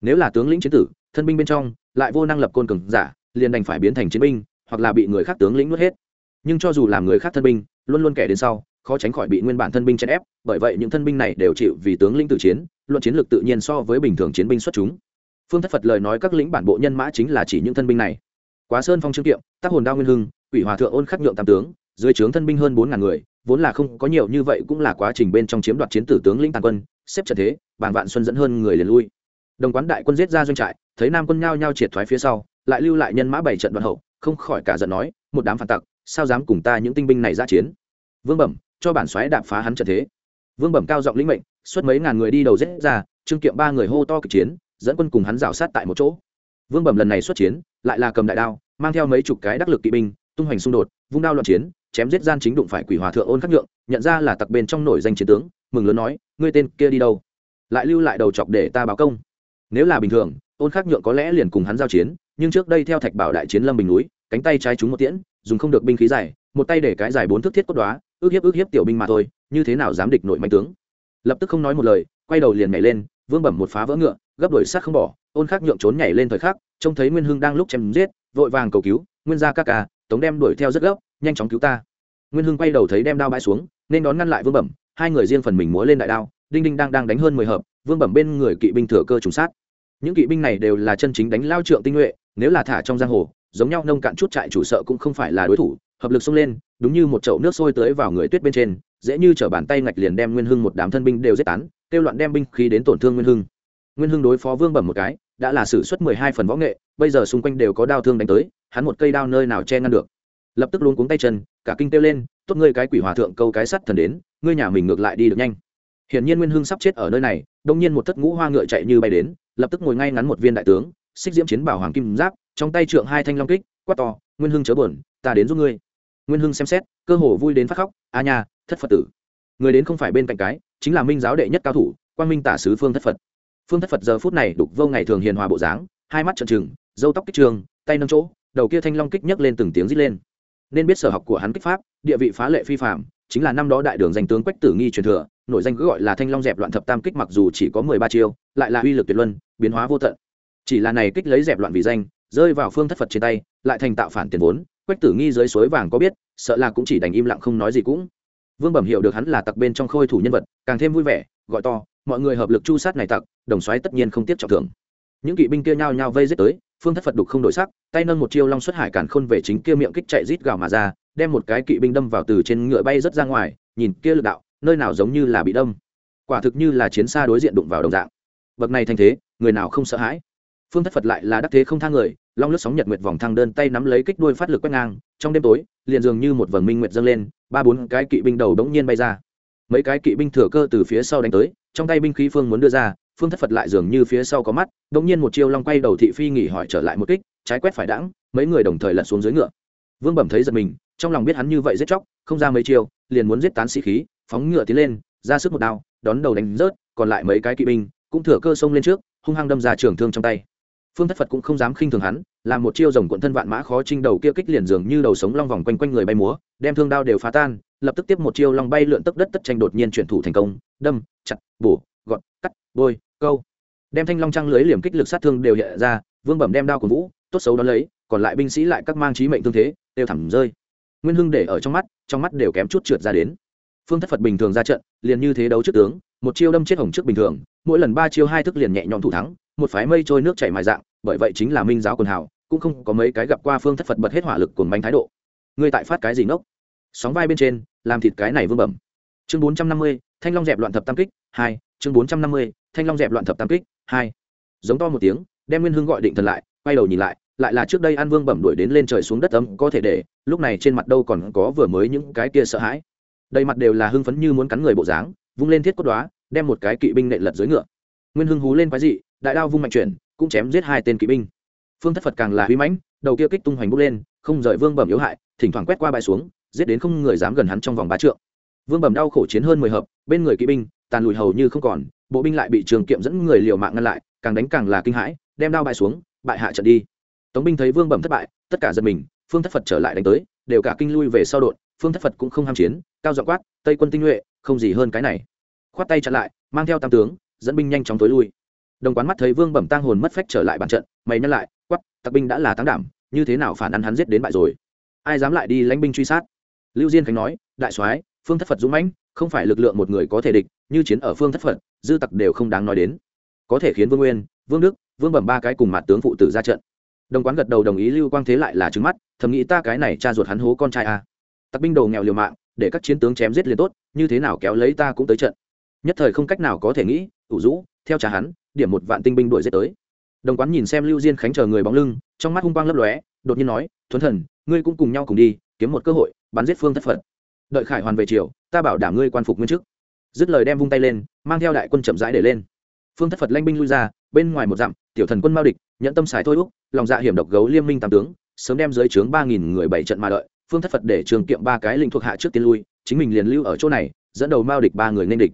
Nếu là tướng lĩnh chiến tử, thân binh bên trong, lại vô năng lập côn cường giả, liền đành phải biến thành chiến binh, hoặc là bị người khác tướng lĩnh nuốt hết. Nhưng cho dù làm người khác thân binh, luôn luôn kẻ đến sau khó tránh khỏi bị nguyên bản thân binh chèn ép, bởi vậy những thân binh này đều chịu vì tướng lĩnh tự chiến, luận chiến lược tự nhiên so với bình thường chiến binh xuất chúng. Phương thất phật lời nói các lĩnh bản bộ nhân mã chính là chỉ những thân binh này. Quá sơn phong trương kiệm tác hồn đao nguyên hưng ủy hòa thượng ôn khắc nhượng tam tướng, dưới trướng thân binh hơn bốn ngàn người, vốn là không có nhiều như vậy cũng là quá trình bên trong chiếm đoạt chiến tử tướng lĩnh tàn quân, xếp trận thế, bảng vạn xuân dẫn hơn người liền lui. Đồng quán đại quân giết ra doanh trại, thấy nam quân nhao nhao triệt thoái phía sau, lại lưu lại nhân mã bảy trận đoạn hậu, không khỏi cả giận nói, một đám phản tặc, sao dám cùng ta những tinh binh này ra chiến? Vương bẩm cho bản xoáy đạp phá hắn trận thế. Vương bẩm cao giọng lĩnh mệnh, xuất mấy ngàn người đi đầu giết ra, trương kiệm ba người hô to kịch chiến, dẫn quân cùng hắn rào sát tại một chỗ. Vương bẩm lần này xuất chiến, lại là cầm đại đao, mang theo mấy chục cái đắc lực kỵ binh, tung hoành xung đột, vung đao loạn chiến, chém giết gian chính đụng phải quỷ hòa thượng ôn khắc nhượng, nhận ra là tặc bên trong nổi danh chiến tướng, mừng lớn nói, ngươi tên kia đi đâu? Lại lưu lại đầu chọc để ta báo công. Nếu là bình thường, ôn khắc nhượng có lẽ liền cùng hắn giao chiến, nhưng trước đây theo thạch bảo đại chiến lâm bình núi, cánh tay trái chúng một tiễn, dùng không được binh khí dài, một tay để cái dài bốn thước thiết cốt đoá ước hiếp ước hiếp tiểu binh mà thôi, như thế nào dám địch nội mạnh tướng? Lập tức không nói một lời, quay đầu liền nhảy lên, vương bẩm một phá vỡ ngựa, gấp đuổi sát không bỏ, ôn khắc nhượng trốn nhảy lên thời khắc, trông thấy nguyên hưng đang lúc chém giết, vội vàng cầu cứu, nguyên gia ca ca, tống đem đuổi theo rất gấp, nhanh chóng cứu ta. Nguyên hưng quay đầu thấy đem đao bãi xuống, nên đón ngăn lại vương bẩm, hai người riêng phần mình múa lên đại đao, đinh đinh đang đang đánh hơn mười hợp, vương bẩm bên người kỵ binh thừa cơ trùng sát. Những kỵ binh này đều là chân chính đánh lao trượng tinh nhuệ, nếu là thả trong giang hồ, giống nhau nông cạn chút trại chủ sợ cũng không phải là đối thủ hợp lực xông lên, đúng như một chậu nước sôi tới vào người tuyết bên trên, dễ như t bàn tay ngạch liền đem nguyên hưng một đám thân binh đều giết tán, kêu loạn đem binh khí đến tổn thương nguyên hưng. Nguyên hưng đối phó vương bẩm một cái, đã là sử suất mười hai phần võ nghệ, bây giờ xung quanh đều có đao thương đánh tới, hắn một cây đao nơi nào che ngăn được. Lập tức luôn cuống tay chân, cả kinh kêu lên, tốt ngươi cái quỷ hòa thượng, câu cái sắt thần đến, ngươi nhà mình ngược lại đi được nhanh. Hiển nhiên nguyên hưng sắp chết ở nơi này, đông nhiên một thất ngũ hoa ngựa chạy như bay đến, lập tức ngồi ngay ngắn một viên đại tướng, xích diễm chiến bảo hoàng kim giáp, trong tay trượng hai thanh long kích, quát to, nguyên hưng chớ buồn, ta đến giúp ngươi nguyên hưng xem xét, cơ hồ vui đến phát khóc, a nha, thất phật tử. Người đến không phải bên cạnh cái, chính là minh giáo đệ nhất cao thủ quan minh tả sứ phương thất phật. Phương thất phật giờ phút này đục vô ngày thường hiền hòa bộ dáng, hai mắt trợn trừng dâu tóc kích trường, tay nâng chỗ, đầu kia thanh long kích nhấc lên từng tiếng rít lên. Nên biết sở học của hắn kích pháp, địa vị phá lệ phi phạm chính là năm đó đại đường danh tướng quách tử nghi truyền thừa nội danh cứ gọi là thanh long dẹp loạn thập tam kích mặc dù chỉ có mười ba chiêu, lại là uy lực tuyệt luân, biến hóa vô tận. Chỉ là này kích lấy dẹp loạn vì danh, rơi vào phương thất phật trên tay, lại thành tạo phản tiền vốn quách tử nghi dưới suối vàng có biết, sợ là cũng chỉ đành im lặng không nói gì cũng. Vương bẩm hiểu được hắn là tặc bên trong khôi thủ nhân vật, càng thêm vui vẻ, gọi to, mọi người hợp lực chu sát này tặc, đồng xoáy tất nhiên không tiếp trọng thưởng. Những kỵ binh kia nhao nhao vây giết tới, phương thất phật đục không đổi sắc, tay nâng một chiêu long xuất hải cản khôn về chính kia miệng kích chạy rít gào mà ra, đem một cái kỵ binh đâm vào từ trên ngựa bay rất ra ngoài, nhìn kia lực đạo, nơi nào giống như là bị đâm. Quả thực như là chiến xa đối diện đụng vào đồng dạng. Bậc này thành thế, người nào không sợ hãi? Phương thất phật lại là đắc thế không thang người, long lướt sóng nhật nguyệt vòng thang đơn tay nắm lấy kích đuôi phát lực quét ngang, trong đêm tối, liền dường như một vầng minh nguyệt dâng lên, ba bốn cái kỵ binh đầu đống nhiên bay ra. Mấy cái kỵ binh thừa cơ từ phía sau đánh tới, trong tay binh khí phương muốn đưa ra, phương thất phật lại dường như phía sau có mắt, đống nhiên một chiêu long quay đầu thị phi nghỉ hỏi trở lại một kích, trái quét phải đãng, mấy người đồng thời lật xuống dưới ngựa. Vương bẩm thấy giật mình, trong lòng biết hắn như vậy giết chóc, không ra mấy chiêu, liền muốn giết tán sĩ khí, phóng ngựa tiến lên, ra sức một đao, đón đầu đánh rớt, còn lại mấy cái kỵ binh cũng thừa cơ xông lên trước, hung hăng đâm ra trường thương trong tay phương thất phật cũng không dám khinh thường hắn làm một chiêu rồng cuộn thân vạn mã khó trinh đầu kia kích liền dường như đầu sống long vòng quanh quanh người bay múa, đem thương đao đều phá tan, lập tức tiếp một chiêu long bay lượn tấp đất tất tranh đột nhiên chuyển thủ thành công, đâm, chặt, bổ, gọt, cắt, bôi, câu. Đem thanh long trăng lưới liềm kích lực sát thương đều hiện ra, vương bẩm đem đao của vũ, tốt xấu đón lấy, còn lại binh sĩ lại các mang trí mệnh thương thế, đều thẳng rơi. Nguyên hưng để ở trong mắt trong mắt đều kém chút trượt ra đến. Phương thất phật bình thường ra trận, liền như thế đấu trước tướng, một chiêu đâm chết hồng trước bình thường, mỗi lần ba chiêu hai thức liền nhẹ nhõm thủ thắng một phái mây trôi nước chảy mài dạng, bởi vậy chính là minh giáo quần hào, cũng không có mấy cái gặp qua phương thất phật bật hết hỏa lực cuồng manh thái độ. Ngươi tại phát cái gì nốc sóng vai bên trên, làm thịt cái này vương bẩm. Chương bốn trăm năm mươi, thanh long dẹp loạn thập tam kích, hai, chương bốn trăm năm mươi, thanh long dẹp loạn thập tam kích, hai. Giống to một tiếng, đem nguyên hưng gọi định thần lại, quay đầu nhìn lại lại là trước đây an vương bẩm đuổi đến lên trời xuống đất ấm có thể để, lúc này trên mặt đâu còn có vừa mới những cái kia sợ hãi. Đầy mặt đều là hưng phấn như muốn cắn người bộ dáng, vung lên thiết cốt đoá đem một cái kỵ binh nện lật dưới ngựa nguyên hưng hú lên quái dị, đại đao vung mạnh chuyển, cũng chém giết hai tên kỵ binh. Phương thất phật càng là huy mãnh, đầu kia kích tung hoành bốc lên, không rời vương bẩm yếu hại, thỉnh thoảng quét qua bãi xuống, giết đến không người dám gần hắn trong vòng ba trượng. Vương bẩm đau khổ chiến hơn mười hợp, bên người kỵ binh, tàn lùi hầu như không còn, bộ binh lại bị trường kiệm dẫn người liều mạng ngăn lại, càng đánh càng là kinh hãi, đem đao bại xuống, bại hạ trận đi. Tống binh thấy vương bẩm thất bại, tất cả giật mình, phương thất phật trở lại đánh tới, đều cả kinh lui về sau đột, phương thất phật cũng không ham chiến, cao dọ quát, tây quân tinh nhuệ, không gì hơn cái này. Khoát tay chặn lại, mang theo tam tướng dẫn binh nhanh chóng tối lui. Đồng quán mắt thấy vương bẩm tang hồn mất phách trở lại bàn trận, mày nhắc lại quắp tặc binh đã là tăng đảm, như thế nào phản ăn hắn giết đến bại rồi? Ai dám lại đi lãnh binh truy sát? Lưu diên khánh nói, đại soái, phương thất phật dũng mãnh, không phải lực lượng một người có thể địch, như chiến ở phương thất phật, dư tặc đều không đáng nói đến. Có thể khiến vương nguyên, vương đức, vương bẩm ba cái cùng mặt tướng phụ tử ra trận. Đồng quán gật đầu đồng ý lưu quang thế lại là trứng mắt, thầm nghĩ ta cái này cha ruột hắn hố con trai a à. tặc binh đồ nghèo liều mạng, để các chiến tướng chém giết liền tốt, như thế nào kéo lấy ta cũng tới trận nhất thời không cách nào có thể nghĩ, ủ rũ, theo trả hắn, điểm một vạn tinh binh đuổi giết tới. Đồng quán nhìn xem lưu diên khánh chờ người bóng lưng, trong mắt hung quang lấp lóe, đột nhiên nói, thuấn thần, ngươi cũng cùng nhau cùng đi, kiếm một cơ hội, bắn giết phương thất phật. Đợi khải hoàn về triều, ta bảo đảm ngươi quan phục nguyên chức. Dứt lời đem vung tay lên, mang theo đại quân chậm rãi để lên. Phương thất phật lanh binh lui ra, bên ngoài một dặm, tiểu thần quân mao địch nhận tâm xài thôi úc, lòng dạ hiểm độc gấu liêm minh tam tướng, sớm đem dưới trướng ba nghìn người bảy trận mà đợi, phương thất phật để trường kiệm ba cái linh thuộc hạ trước tiên lui, chính mình liền lưu ở chỗ này, dẫn đầu mao địch ba người nên địch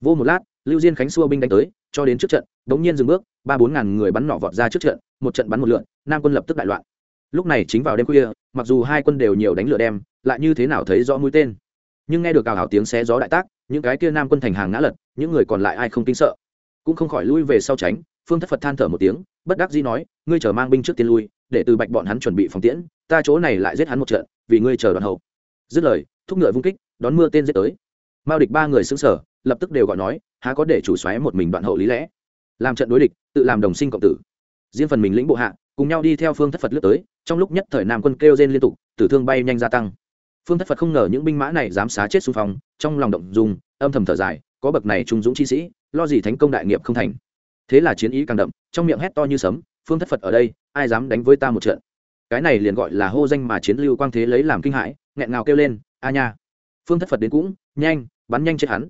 vô một lát, lưu diên khánh xua binh đánh tới, cho đến trước trận đống nhiên dừng bước, ba bốn ngàn người bắn nỏ vọt ra trước trận, một trận bắn một lượn, nam quân lập tức đại loạn. Lúc này chính vào đêm khuya, mặc dù hai quân đều nhiều đánh lửa đem lại như thế nào thấy rõ mũi tên. Nhưng nghe được cào hào tiếng xé gió đại tác, những cái kia nam quân thành hàng ngã lật, những người còn lại ai không kinh sợ. Cũng không khỏi lui về sau tránh, phương thất phật than thở một tiếng, bất đắc dĩ nói, ngươi chờ mang binh trước tiên lui, để từ bạch bọn hắn chuẩn bị phòng tiễn, ta chỗ này lại giết hắn một trận, vì ngươi chờ đoàn hậu. Dứt lời, thúc ngựa vung kích, đón mưa tên giết tới. Mao địch ba người xứng sở lập tức đều gọi nói, há có để chủ xoáy một mình đoạn hậu lý lẽ. Làm trận đối địch, tự làm đồng sinh cộng tử. Riêng phần mình lĩnh bộ hạ, cùng nhau đi theo phương thất phật lướt tới, trong lúc nhất thời nam quân kêu rên liên tục, tử thương bay nhanh gia tăng. Phương thất phật không ngờ những binh mã này dám xá chết xung phong, trong lòng động dùng âm thầm thở dài, có bậc này trung dũng chi sĩ, lo gì thánh công đại nghiệp không thành. Thế là chiến ý càng đậm, trong miệng hét to như sấm, phương thất phật ở đây, ai dám đánh với ta một trận? Cái này liền gọi là hô danh mà chiến lưu quang thế lấy làm kinh hãi, nghẹn ngào kêu lên, a nha. Phương thất phật đến cũng, nhanh, bắn nhanh chết hắn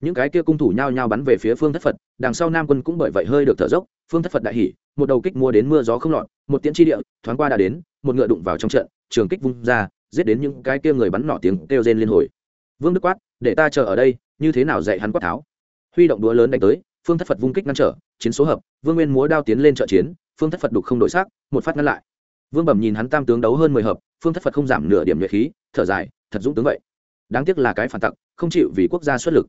những cái kia cung thủ nhao nhao bắn về phía phương thất phật, đằng sau nam quân cũng bởi vậy hơi được thở dốc, phương thất phật đại hỉ, một đầu kích mua đến mưa gió không lọt, một tiễn tri địa, thoáng qua đã đến, một ngựa đụng vào trong trận, trường kích vung ra, giết đến những cái kia người bắn nỏ tiếng kêu rên liên hồi. Vương đức quát, để ta chờ ở đây, như thế nào dạy hắn quát tháo? Huy động đũa lớn đánh tới, phương thất phật vung kích ngăn trở, chiến số hợp, vương nguyên múa đao tiến lên trợ chiến, phương thất phật đục không đổi sắc, một phát ngăn lại. Vương bẩm nhìn hắn tam tướng đấu hơn mười hợp, phương thất phật không giảm nửa điểm nhuệ khí, thở dài, thật dũng tướng vậy. Đáng tiếc là cái phản tặc, không chịu vì quốc gia xuất lực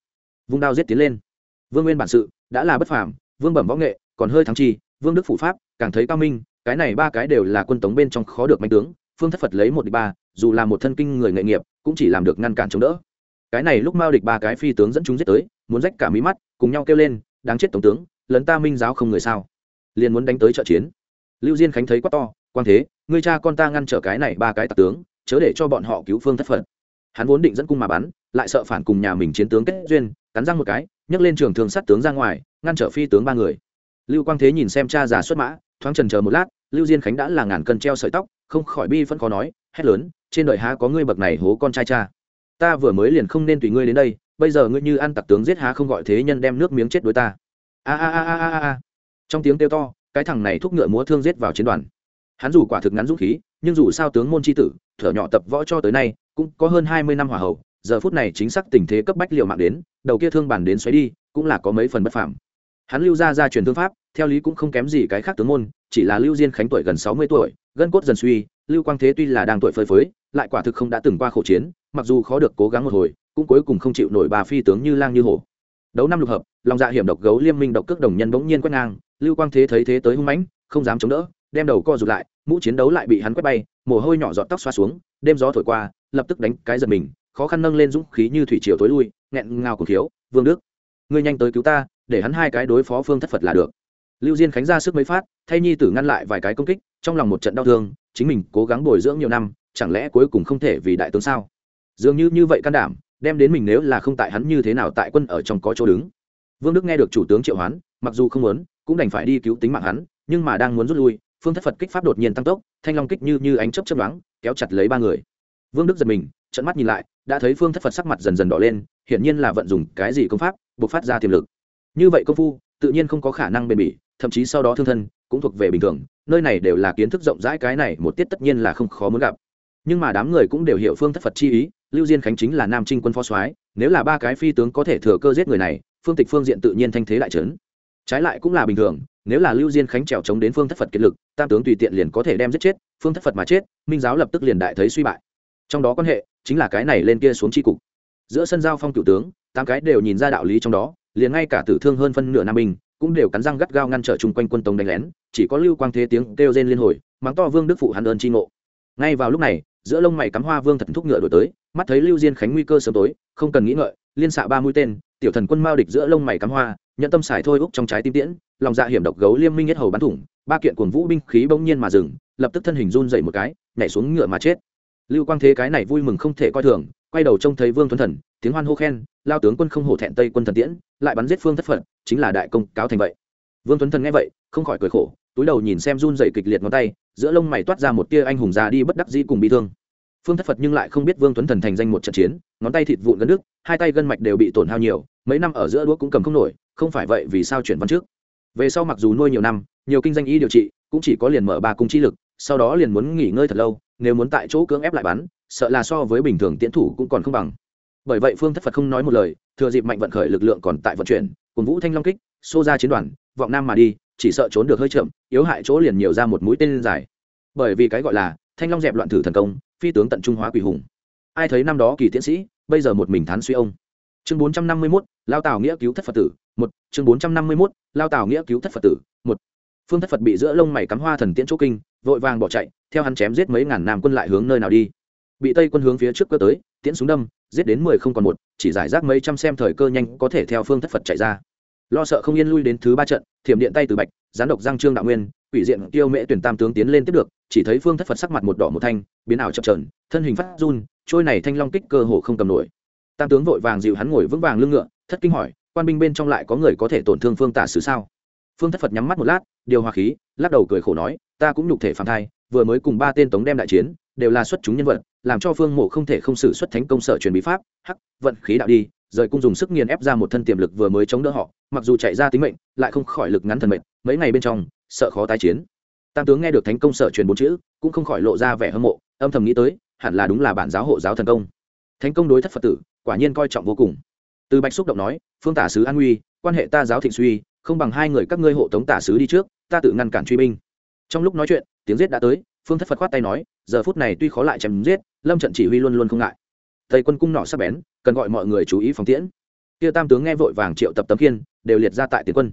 vung đao giết tiến lên. Vương nguyên bản sự đã là bất phàm, vương bẩm võ nghệ còn hơi thắng chi, vương đức phủ pháp càng thấy cao minh, cái này ba cái đều là quân tống bên trong khó được mạnh tướng, phương thất phật lấy một địch ba, dù là một thân kinh người nghệ nghiệp, cũng chỉ làm được ngăn cản chống đỡ. Cái này lúc mao địch ba cái phi tướng dẫn chúng giết tới, muốn rách cả mí mắt, cùng nhau kêu lên, đáng chết tổng tướng lấn ta minh giáo không người sao? Liền muốn đánh tới trợ chiến. Lưu diên khánh thấy quá to, quang thế, ngươi cha con ta ngăn trở cái này ba cái tặc tướng, chớ để cho bọn họ cứu phương thất phật. Hắn vốn định dẫn cung mà bắn lại sợ phản cùng nhà mình chiến tướng kết duyên, cắn răng một cái, nhấc lên trường thường sát tướng ra ngoài, ngăn trở phi tướng ba người. Lưu quang thế nhìn xem cha già xuất mã, thoáng trần chờ một lát, lưu diên khánh đã là ngàn cân treo sợi tóc, không khỏi bi vẫn khó nói, hét lớn, trên đời há có ngươi bậc này hố con trai cha? Ta vừa mới liền không nên tùy ngươi đến đây, bây giờ ngươi như ăn tặc tướng giết há không gọi thế nhân đem nước miếng chết đối ta. A a a a a a. Trong tiếng kêu to, cái thằng này thúc ngựa múa thương giết vào chiến đoàn. Hắn dù quả thực ngắn dũng khí, nhưng dù sao tướng môn tri tử, thở nhỏ tập võ cho tới nay, cũng có hơn hai mươi năm hỏa hậu giờ phút này chính xác tình thế cấp bách liệu mạng đến, đầu kia thương bản đến xoáy đi, cũng là có mấy phần bất phạm hắn lưu ra ra truyền thương pháp, theo lý cũng không kém gì cái khác tướng môn, chỉ là lưu diên khánh tuổi gần sáu mươi tuổi, gân cốt dần suy, lưu quang thế tuy là đang tuổi phơi phới, lại quả thực không đã từng qua khổ chiến, mặc dù khó được cố gắng một hồi, cũng cuối cùng không chịu nổi bà phi tướng như lang như hổ. Đấu năm lục hợp, lòng dạ hiểm độc gấu liêm minh độc cước đồng nhân bỗng nhiên quét ngang, lưu quang thế thấy thế tới hung mãnh, không dám chống đỡ, đem đầu co rụt lại, mũ chiến đấu lại bị hắn quét bay, mồ hôi nhỏ giọt tóc xoa xuống, đêm gió thổi qua, lập tức đánh cái giật mình khó khăn nâng lên dũng khí như thủy triều tối lui, nghẹn ngào cùng thiếu, vương đức, ngươi nhanh tới cứu ta, để hắn hai cái đối phó phương thất phật là được. Lưu diên khánh ra sức mấy phát, thay nhi tử ngăn lại vài cái công kích, trong lòng một trận đau thương, chính mình cố gắng bồi dưỡng nhiều năm, chẳng lẽ cuối cùng không thể vì đại tướng sao? Dường như như vậy can đảm, đem đến mình nếu là không tại hắn như thế nào tại quân ở trong có chỗ đứng. Vương đức nghe được chủ tướng triệu hoán, mặc dù không muốn, cũng đành phải đi cứu tính mạng hắn, nhưng mà đang muốn rút lui, phương thất phật kích pháp đột nhiên tăng tốc, thanh long kích như như ánh chấp chấp đoán kéo chặt lấy ba người. Vương đức giật mình trận mắt nhìn lại đã thấy phương thất phật sắc mặt dần dần đỏ lên, hiển nhiên là vận dụng cái gì công pháp, buộc phát ra tiềm lực. Như vậy công phu, tự nhiên không có khả năng bền bỉ, thậm chí sau đó thương thân, cũng thuộc về bình thường, nơi này đều là kiến thức rộng rãi, cái này một tiết tất nhiên là không khó muốn gặp. Nhưng mà đám người cũng đều hiểu phương thất phật chi ý, lưu diên khánh chính là nam trinh quân phó soái, nếu là ba cái phi tướng có thể thừa cơ giết người này, phương tịch phương diện tự nhiên thanh thế đại trấn. Trái lại cũng là bình thường, nếu là lưu diên khánh trèo chống đến phương thất phật kiệt lực, tam tướng tùy tiện liền có thể đem giết chết, phương thất phật mà chết, minh giáo lập tức liền đại thấy suy bại. Trong đó quan hệ chính là cái này lên kia xuống tri cục. Giữa sân giao phong cựu tướng, tám cái đều nhìn ra đạo lý trong đó, liền ngay cả tử thương hơn phân nửa nam binh, cũng đều cắn răng gắt gao ngăn trở chung quanh quân tống đánh lén, chỉ có lưu quang thế tiếng kêu rên liên hồi, mắng to vương đức phụ hắn ơn tri ngộ. Ngay vào lúc này, giữa lông mày cắm hoa vương thật thúc ngựa đổi tới, mắt thấy lưu diên khánh nguy cơ sớm tối, không cần nghĩ ngợi, liên xạ ba mũi tên, tiểu thần quân mao địch giữa lông mày cắm hoa nhận tâm xài thôi úc trong trái tim tiễn, lòng dạ hiểm độc gấu liêm minh nhất hầu bắn thủng, ba kiện cuồng vũ binh khí bỗng nhiên mà dừng, lập tức thân hình run dậy một cái, nhảy xuống ngựa mà chết lưu quang thế cái này vui mừng không thể coi thường quay đầu trông thấy vương tuấn thần tiếng hoan hô khen lao tướng quân không hổ thẹn tây quân thần tiễn lại bắn giết phương thất Phận, chính là đại công cáo thành vậy. Vương tuấn thần nghe vậy không khỏi cười khổ túi đầu nhìn xem run dậy kịch liệt ngón tay giữa lông mày toát ra một tia anh hùng già đi bất đắc dĩ cùng bị thương. Phương thất phật nhưng lại không biết vương tuấn thần thành danh một trận chiến ngón tay thịt vụn gân nước hai tay gân mạch đều bị tổn hao nhiều mấy năm ở giữa đũa cũng cầm không nổi không phải vậy vì sao chuyển văn trước? Về sau mặc dù nuôi nhiều năm nhiều kinh danh y điều trị cũng chỉ có liền mở ba cung chi lực sau đó liền muốn nghỉ ngơi thật lâu nếu muốn tại chỗ cưỡng ép lại bắn, sợ là so với bình thường tiễn thủ cũng còn không bằng. Bởi vậy phương thất phật không nói một lời, thừa dịp mạnh vận khởi lực lượng còn tại vận chuyển, cùng vũ thanh long kích, xô ra chiến đoàn, vọng nam mà đi, chỉ sợ trốn được hơi chậm, yếu hại chỗ liền nhiều ra một mũi tên dài. Bởi vì cái gọi là thanh long dẹp loạn thử thần công, phi tướng tận trung hóa quỷ hùng. Ai thấy năm đó kỳ tiến sĩ, bây giờ một mình thán suy ông. Chương bốn trăm năm mươi mốt, lao tào nghĩa cứu thất phật tử, một, chương bốn trăm năm mươi mốt, lao tào nghĩa cứu thất phật tử, một phương thất phật bị giữa lông mày cắm hoa thần tiễn chỗ kinh, vội vàng bỏ chạy, theo hắn chém giết mấy ngàn nam quân lại hướng nơi nào đi. Bị tây quân hướng phía trước cơ tới, tiễn súng đâm, giết đến mười không còn một, chỉ giải rác mấy trăm xem thời cơ nhanh có thể theo phương thất phật chạy ra. Lo sợ không yên lui đến thứ ba trận, thiểm điện tay từ bạch, gián độc giang trương đạo nguyên, quỷ diện tiêu mễ tuyển tam tướng tiến lên tiếp được, chỉ thấy phương thất phật sắc mặt một đỏ một thanh, biến ảo chập trờn thân hình phát run, trôi này thanh long kích cơ hồ không cầm nổi. Tam tướng vội vàng dịu hắn ngồi vững vàng lưng ngựa, thất kinh hỏi, quan binh bên trong lại có người có thể tổn thương phương tả sứ sao? Phương thất phật nhắm mắt một lát, điều hòa khí, lắc đầu cười khổ nói, ta cũng nhục thể phạm thai, vừa mới cùng ba tên tống đem đại chiến, đều là xuất chúng nhân vật, làm cho phương mộ không thể không xử xuất thánh công sở truyền bí pháp, hắc, vận khí đạo đi, rời cung dùng sức nghiền ép ra một thân tiềm lực vừa mới chống đỡ họ, mặc dù chạy ra tính mệnh, lại không khỏi lực ngắn thần mệnh, mấy ngày bên trong, sợ khó tái chiến. Tam tướng nghe được thánh công sở truyền bốn chữ, cũng không khỏi lộ ra vẻ hâm mộ, âm thầm nghĩ tới, hẳn là đúng là bản giáo hộ giáo thần công. Thánh công đối thất phật tử, quả nhiên coi trọng vô cùng. Từ bạch xúc động nói, phương tả sứ an nguy, quan hệ ta giáo thịnh suy không bằng hai người các ngươi hộ tống tả sứ đi trước, ta tự ngăn cản truy binh. Trong lúc nói chuyện, tiếng giết đã tới, phương thất phật khoát tay nói, giờ phút này tuy khó lại chém giết, lâm trận chỉ huy luôn luôn không ngại. Tây quân cung nỏ sắp bén, cần gọi mọi người chú ý phòng tiễn. Kia tam tướng nghe vội vàng triệu tập tấm kiên đều liệt ra tại tiến quân.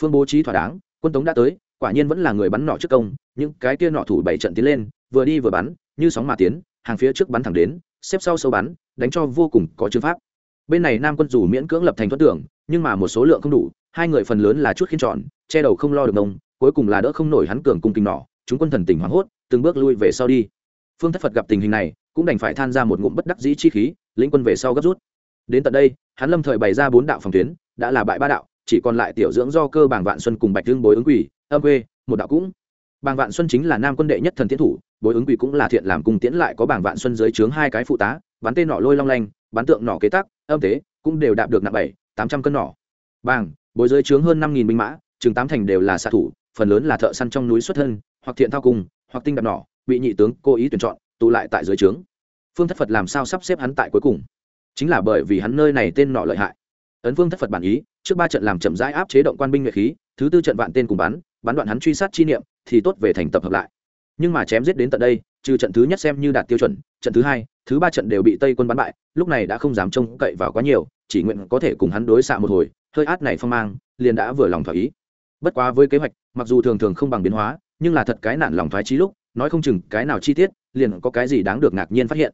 Phương bố trí thỏa đáng, quân tống đã tới, quả nhiên vẫn là người bắn nỏ trước công, những cái kia nỏ thủ bảy trận tiến lên, vừa đi vừa bắn, như sóng mà tiến, hàng phía trước bắn thẳng đến, xếp sau sâu bắn, đánh cho vô cùng có chữ pháp. Bên này nam quân dù miễn cưỡng lập thành thoát tưởng, nhưng mà một số lượng không đủ hai người phần lớn là chút khiên tròn, che đầu không lo được mông cuối cùng là đỡ không nổi hắn cường cung kinh nỏ, chúng quân thần tình hoảng hốt, từng bước lui về sau đi. Phương thất phật gặp tình hình này, cũng đành phải than ra một ngụm bất đắc dĩ chi khí, lĩnh quân về sau gấp rút. Đến tận đây, hắn lâm thời bày ra bốn đạo phòng tuyến, đã là bại ba đạo, chỉ còn lại tiểu dưỡng do cơ bảng vạn xuân cùng bạch thương bối ứng quỷ âm quê, một đạo cũng. Bàng vạn xuân chính là nam quân đệ nhất thần tiến thủ, bối ứng quỷ cũng là thiện làm cung tiễn lại có bảng vạn xuân dưới trướng hai cái phụ tá, bắn tên nọ lôi long lanh, bắn tượng nọ kế tắc, âm tế, cũng đều đạp được nặng bảy, tám trăm cân nỏ. Bàng bối dưới trướng hơn năm nghìn binh mã, chừng tám thành đều là xạ thủ, phần lớn là thợ săn trong núi xuất thân, hoặc thiện thao cung hoặc tinh đạp nỏ, bị nhị tướng cố ý tuyển chọn, tụ lại tại dưới trướng phương thất phật làm sao sắp xếp hắn tại cuối cùng? Chính là bởi vì hắn nơi này tên nọ lợi hại. Ấn phương thất phật bản ý, trước ba trận làm chậm rãi áp chế động quan binh nhuệ khí, thứ tư trận vạn tên cùng bắn bắn đoạn hắn truy sát chi niệm, thì tốt về thành tập hợp lại. Nhưng mà chém giết đến tận đây, trừ trận thứ nhất xem như đạt tiêu chuẩn, trận thứ hai, thứ ba trận đều bị tây quân bắn bại, lúc này đã không dám trông cậy vào quá nhiều, chỉ nguyện có thể cùng hắn đối xạ một hồi hơi át này phong mang, liền đã vừa lòng thỏa ý. Bất quá với kế hoạch, mặc dù thường thường không bằng biến hóa, nhưng là thật cái nạn lòng thoái trí lúc, nói không chừng cái nào chi tiết, liền có cái gì đáng được ngạc nhiên phát hiện.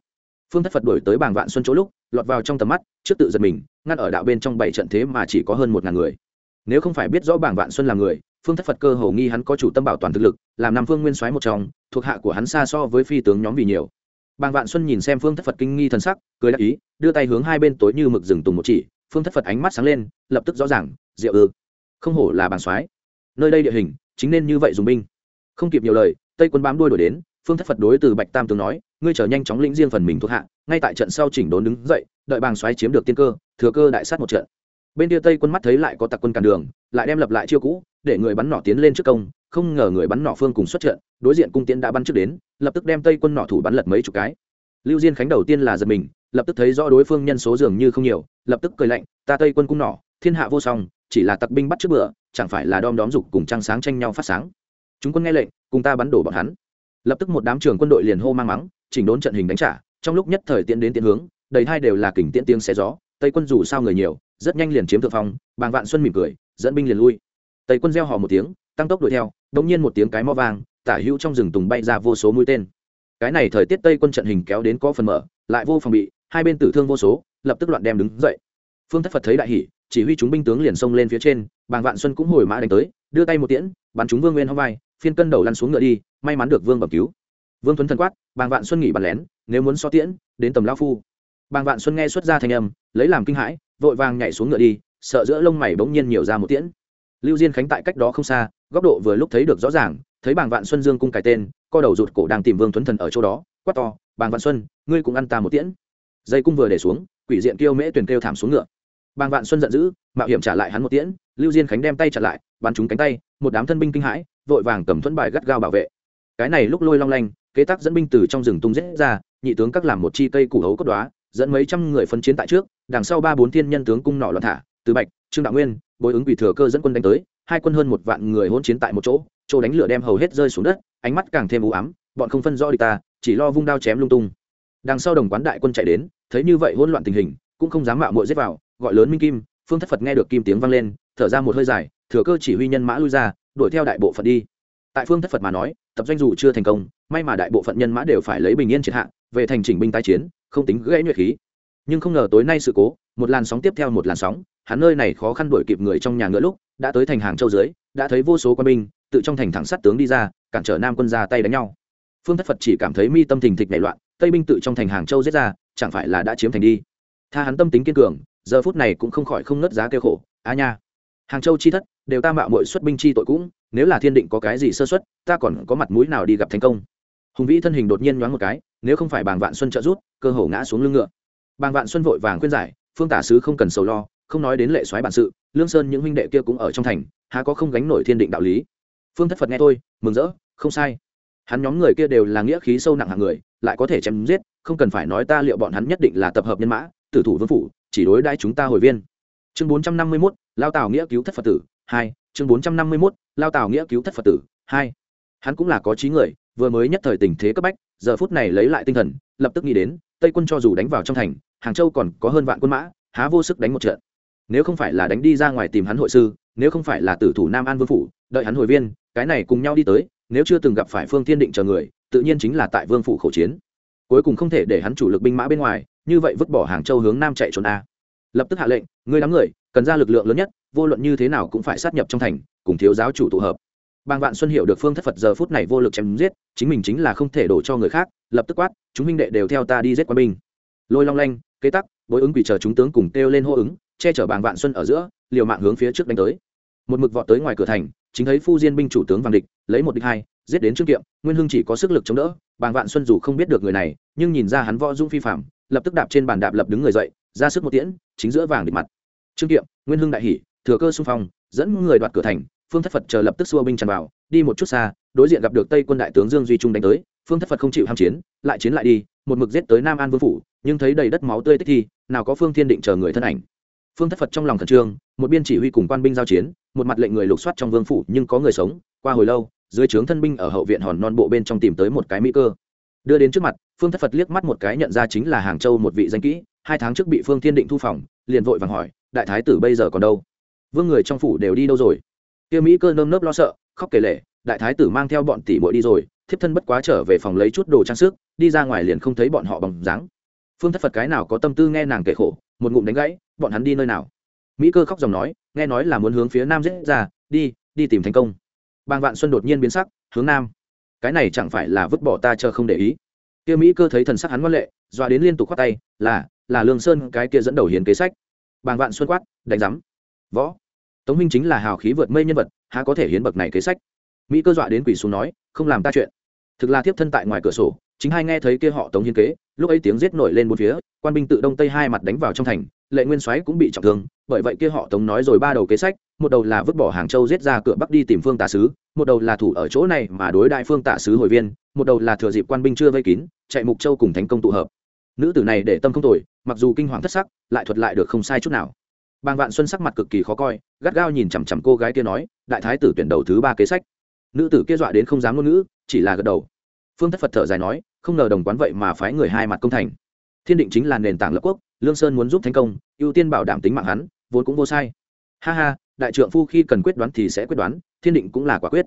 Phương thất phật đổi tới bảng vạn xuân chỗ lúc, lọt vào trong tầm mắt, trước tự giật mình, ngăn ở đạo bên trong bảy trận thế mà chỉ có hơn một ngàn người. Nếu không phải biết rõ bảng vạn xuân là người, phương thất phật cơ hồ nghi hắn có chủ tâm bảo toàn thực lực, làm nam phương nguyên soái một trong, thuộc hạ của hắn xa so với phi tướng nhóm vì nhiều. Bàng vạn xuân nhìn xem phương thất phật kinh nghi thần sắc, cười đáp ý, đưa tay hướng hai bên tối như mực rừng tùng một chỉ phương thất phật ánh mắt sáng lên, lập tức rõ ràng, diệu ư. Không hổ là bàng soái. Nơi đây địa hình, chính nên như vậy dùng binh. Không kịp nhiều lời, tây quân bám đuôi đổi đến, phương thất phật đối từ bạch tam tướng nói, ngươi trở nhanh chóng lĩnh riêng phần mình thuộc hạ, ngay tại trận sau chỉnh đốn đứng dậy, đợi bàng xoáy chiếm được tiên cơ, thừa cơ đại sát một trận. Bên kia tây quân mắt thấy lại có tặc quân cản đường, lại đem lập lại chiêu cũ, để người bắn nỏ tiến lên trước công, không ngờ người bắn nỏ phương cùng xuất trận, đối diện cung tiến đã bắn trước đến, lập tức đem tây quân nỏ thủ bắn lật mấy chục cái. Lưu diên khánh đầu tiên là giật mình lập tức thấy rõ đối phương nhân số dường như không nhiều lập tức cười lạnh ta tây quân cung nỏ thiên hạ vô song chỉ là tặc binh bắt trước bữa chẳng phải là đom đóm dục cùng trăng sáng tranh nhau phát sáng. Chúng quân nghe lệnh cùng ta bắn đổ bọn hắn. Lập tức một đám trường quân đội liền hô mang mắng chỉnh đốn trận hình đánh trả trong lúc nhất thời tiến đến tiến hướng đầy hai đều là kình tiễn tiếng xe gió tây quân dù sao người nhiều rất nhanh liền chiếm thượng phong bàng vạn xuân mỉm cười dẫn binh liền lui. Tây quân gieo hò một tiếng tăng tốc đuổi theo đống nhiên một tiếng cái mõ vàng, tả hữu trong rừng tùng bay ra vô số mũi tên. Cái này thời tiết tây quân trận hình kéo đến có phần mở lại vô phòng bị hai bên tử thương vô số, lập tức loạn đem đứng dậy. Phương thất phật thấy đại hỷ chỉ huy chúng binh tướng liền xông lên phía trên, bàng vạn xuân cũng hồi mã đánh tới, đưa tay một tiễn, bắn chúng vương nguyên hóng vai, phiên cân đầu lăn xuống ngựa đi, may mắn được vương bẩm cứu. Vương tuấn thần quát, bàng vạn xuân nghỉ bàn lén, nếu muốn so tiễn, đến tầm lao phu. Bàng vạn xuân nghe xuất ra thanh âm, lấy làm kinh hãi, vội vàng nhảy xuống ngựa đi, sợ giữa lông mày bỗng nhiên nhiều ra một tiễn. Lưu diên khánh tại cách đó không xa, góc độ vừa lúc thấy được rõ ràng, thấy bàng vạn xuân dương cung cài tên, co đầu rụt cổ đang tìm vương tuấn thần ở chỗ đó, quát to, bàng vạn xuân, ngươi cũng ăn ta một tiễn dây cung vừa để xuống, quỷ diện kêu mễ tuyển kêu thảm xuống ngựa. Bàng vạn xuân giận dữ, mạo hiểm trả lại hắn một tiễn, lưu diên khánh đem tay trả lại, bắn trúng cánh tay, một đám thân binh kinh hãi, vội vàng cầm thuẫn bài gắt gao bảo vệ. Cái này lúc lôi long lanh, kế tắc dẫn binh từ trong rừng tung rết ra, nhị tướng các làm một chi cây củ hấu cốt đoá, dẫn mấy trăm người phân chiến tại trước, đằng sau ba bốn thiên nhân tướng cung nỏ loạn thả, từ bạch, trương đạo nguyên, bối ứng quỷ thừa cơ dẫn quân đánh tới, hai quân hơn một vạn người hỗn chiến tại một chỗ chỗ đánh lửa đem hầu hết rơi xuống đất, ánh mắt càng thêm u ám, bọn không phân rõ đi ta, chỉ lo vung đao chém lung tung đằng sau đồng quán đại quân chạy đến, thấy như vậy hỗn loạn tình hình, cũng không dám mạo muội giết vào, gọi lớn minh kim, phương thất phật nghe được kim tiếng vang lên, thở ra một hơi dài, thừa cơ chỉ huy nhân mã lui ra, đuổi theo đại bộ phận đi. Tại phương thất phật mà nói, tập doanh dù chưa thành công, may mà đại bộ phận nhân mã đều phải lấy bình yên triệt hạ, về thành chỉnh binh tái chiến, không tính gãy nhuệ khí. Nhưng không ngờ tối nay sự cố, một làn sóng tiếp theo một làn sóng, hắn nơi này khó khăn đuổi kịp người trong nhà ngựa lúc, đã tới thành hàng châu dưới, đã thấy vô số quân binh, tự trong thành thẳng sát tướng đi ra, cản trở nam quân ra tay đánh nhau. Phương thất phật chỉ cảm thấy mi tâm thình thịch nảy loạn tây binh tự trong thành hàng châu giết ra, chẳng phải là đã chiếm thành đi? Tha hắn tâm tính kiên cường, giờ phút này cũng không khỏi không ngất giá kêu khổ. A nha. Hàng châu chi thất, đều ta mạo muội xuất binh chi tội cũng, nếu là thiên định có cái gì sơ xuất ta còn có mặt mũi nào đi gặp thành công? Hùng vĩ thân hình đột nhiên nhoáng một cái, nếu không phải bàng vạn xuân trợ rút cơ hồ ngã xuống lưng ngựa. Bàng vạn xuân vội vàng khuyên giải, phương tả sứ không cần sầu lo, không nói đến lệ soái bản sự, lương sơn những huynh đệ kia cũng ở trong thành, há có không gánh nổi thiên định đạo lý? Phương thất phật nghe tôi mừng rỡ, không sai. Hắn nhóm người kia đều là nghĩa khí sâu nặng hạng người lại có thể chém giết không cần phải nói ta liệu bọn hắn nhất định là tập hợp nhân mã tử thủ vương phủ chỉ đối đãi chúng ta hồi viên. Chương bốn trăm năm mươi 451, lao tào nghĩa cứu thất phật tử hai. Chương bốn trăm năm mươi 451, lao tào nghĩa cứu thất phật tử hai. Hắn cũng là có trí người vừa mới nhất thời tình thế cấp bách giờ phút này lấy lại tinh thần lập tức nghĩ đến tây quân cho dù đánh vào trong thành hàng châu còn có hơn vạn quân mã há vô sức đánh một trận. Nếu không phải là đánh đi ra ngoài tìm hắn hội sư nếu không phải là tử thủ nam an vương phủ đợi hắn hồi viên cái này cùng nhau đi tới nếu chưa từng gặp phải phương thiên định chờ người tự nhiên chính là tại vương phủ khẩu chiến. Cuối cùng không thể để hắn chủ lực binh mã bên ngoài, như vậy vứt bỏ hàng châu hướng nam chạy trốn a. Lập tức hạ lệnh người đám người, cần ra lực lượng lớn nhất, vô luận như thế nào cũng phải sát nhập trong thành, cùng thiếu giáo chủ tụ hợp. Bàng vạn xuân hiểu được phương thất phật giờ phút này vô lực chém giết, chính mình chính là không thể đổ cho người khác, lập tức quát, chúng minh đệ đều theo ta đi giết quân binh. Lôi long lanh, kế tắc, bối ứng quỷ chờ chúng tướng cùng kêu lên hô ứng, che chở bàng vạn xuân ở giữa, liều mạng hướng phía trước đánh tới. Một mực vọt tới ngoài cửa thành, chính thấy phu diên binh chủ tướng vàng địch, lấy một địch hai giết đến trương kiệm, nguyên hưng chỉ có sức lực chống đỡ, bàng vạn xuân dù không biết được người này, nhưng nhìn ra hắn võ dung phi phạm, lập tức đạp trên bàn đạp lập đứng người dậy, ra sức một tiễn, chính giữa vàng địch mặt. Trương kiệm, nguyên hưng đại hỉ, thừa cơ xung phong, dẫn người đoạt cửa thành, phương thất phật chờ lập tức xua binh tràn vào, đi một chút xa, đối diện gặp được tây quân đại tướng dương duy trung đánh tới, phương thất phật không chịu ham chiến, lại chiến lại đi, một mực giết tới nam an vương phủ, nhưng thấy đầy đất máu tươi tích thi, nào có phương thiên định chờ người thân ảnh. Phương thất phật trong lòng khẩn trương, một biên chỉ huy cùng quan binh giao chiến, một mặt lệnh người lục soát trong vương phủ nhưng có người sống, qua hồi lâu dưới trướng thân binh ở hậu viện hòn non bộ bên trong tìm tới một cái mỹ cơ. Đưa đến trước mặt, phương thất phật liếc mắt một cái nhận ra chính là hàng châu một vị danh kỹ, hai tháng trước bị phương thiên định thu phòng, liền vội vàng hỏi, đại thái tử bây giờ còn đâu? Vương người trong phủ đều đi đâu rồi? Kia mỹ cơ nơm nớp lo sợ, khóc kể lể, đại thái tử mang theo bọn tỷ muội đi rồi, thiếp thân bất quá trở về phòng lấy chút đồ trang sức, đi ra ngoài liền không thấy bọn họ bằng dáng. Phương thất phật cái nào có tâm tư nghe nàng kể khổ, một ngụm đánh gãy, bọn hắn đi nơi nào? Mỹ cơ khóc dòng nói, nghe nói là muốn hướng phía nam dễ ra, đi đi tìm thành công bàng vạn xuân đột nhiên biến sắc, hướng nam. Cái này chẳng phải là vứt bỏ ta chờ không để ý. Kia mỹ cơ thấy thần sắc hắn ngoan lệ, dọa đến liên tục khoát tay, là là lương sơn cái kia dẫn đầu hiến kế sách. Bàng vạn xuân quát, đánh giám. Võ. Tống minh chính là hào khí vượt mây nhân vật, há có thể hiến bậc này kế sách? Mỹ cơ dọa đến quỷ xuống nói, không làm ta chuyện. Thực là tiếp thân tại ngoài cửa sổ chính hai nghe thấy kia họ tống hiến kế, lúc ấy tiếng giết nổi lên một phía, quan binh tự đông tây hai mặt đánh vào trong thành, lệ nguyên soái cũng bị trọng thương, bởi vậy kia họ tống nói rồi ba đầu kế sách, một đầu là vứt bỏ hàng châu giết ra cửa bắc đi tìm phương tả sứ, một đầu là thủ ở chỗ này mà đối đại phương tả sứ hồi viên, một đầu là thừa dịp quan binh chưa vây kín, chạy mục châu cùng thành công tụ hợp. Nữ tử này để tâm không tội mặc dù kinh hoàng thất sắc, lại thuật lại được không sai chút nào. Bàng vạn xuân sắc mặt cực kỳ khó coi, gắt gao nhìn chằm chằm cô gái kia nói, đại thái tử tuyển đầu thứ ba kế sách. Nữ tử kia dọa đến không dám ngôn ngữ, chỉ là gật đầu. Phương thất phật thở dài nói không ngờ đồng quán vậy mà phái người hai mặt công thành. Thiên định chính là nền tảng lập quốc, lương sơn muốn giúp thành công, ưu tiên bảo đảm tính mạng hắn, vốn cũng vô sai. Ha ha, đại trượng phu khi cần quyết đoán thì sẽ quyết đoán, thiên định cũng là quả quyết.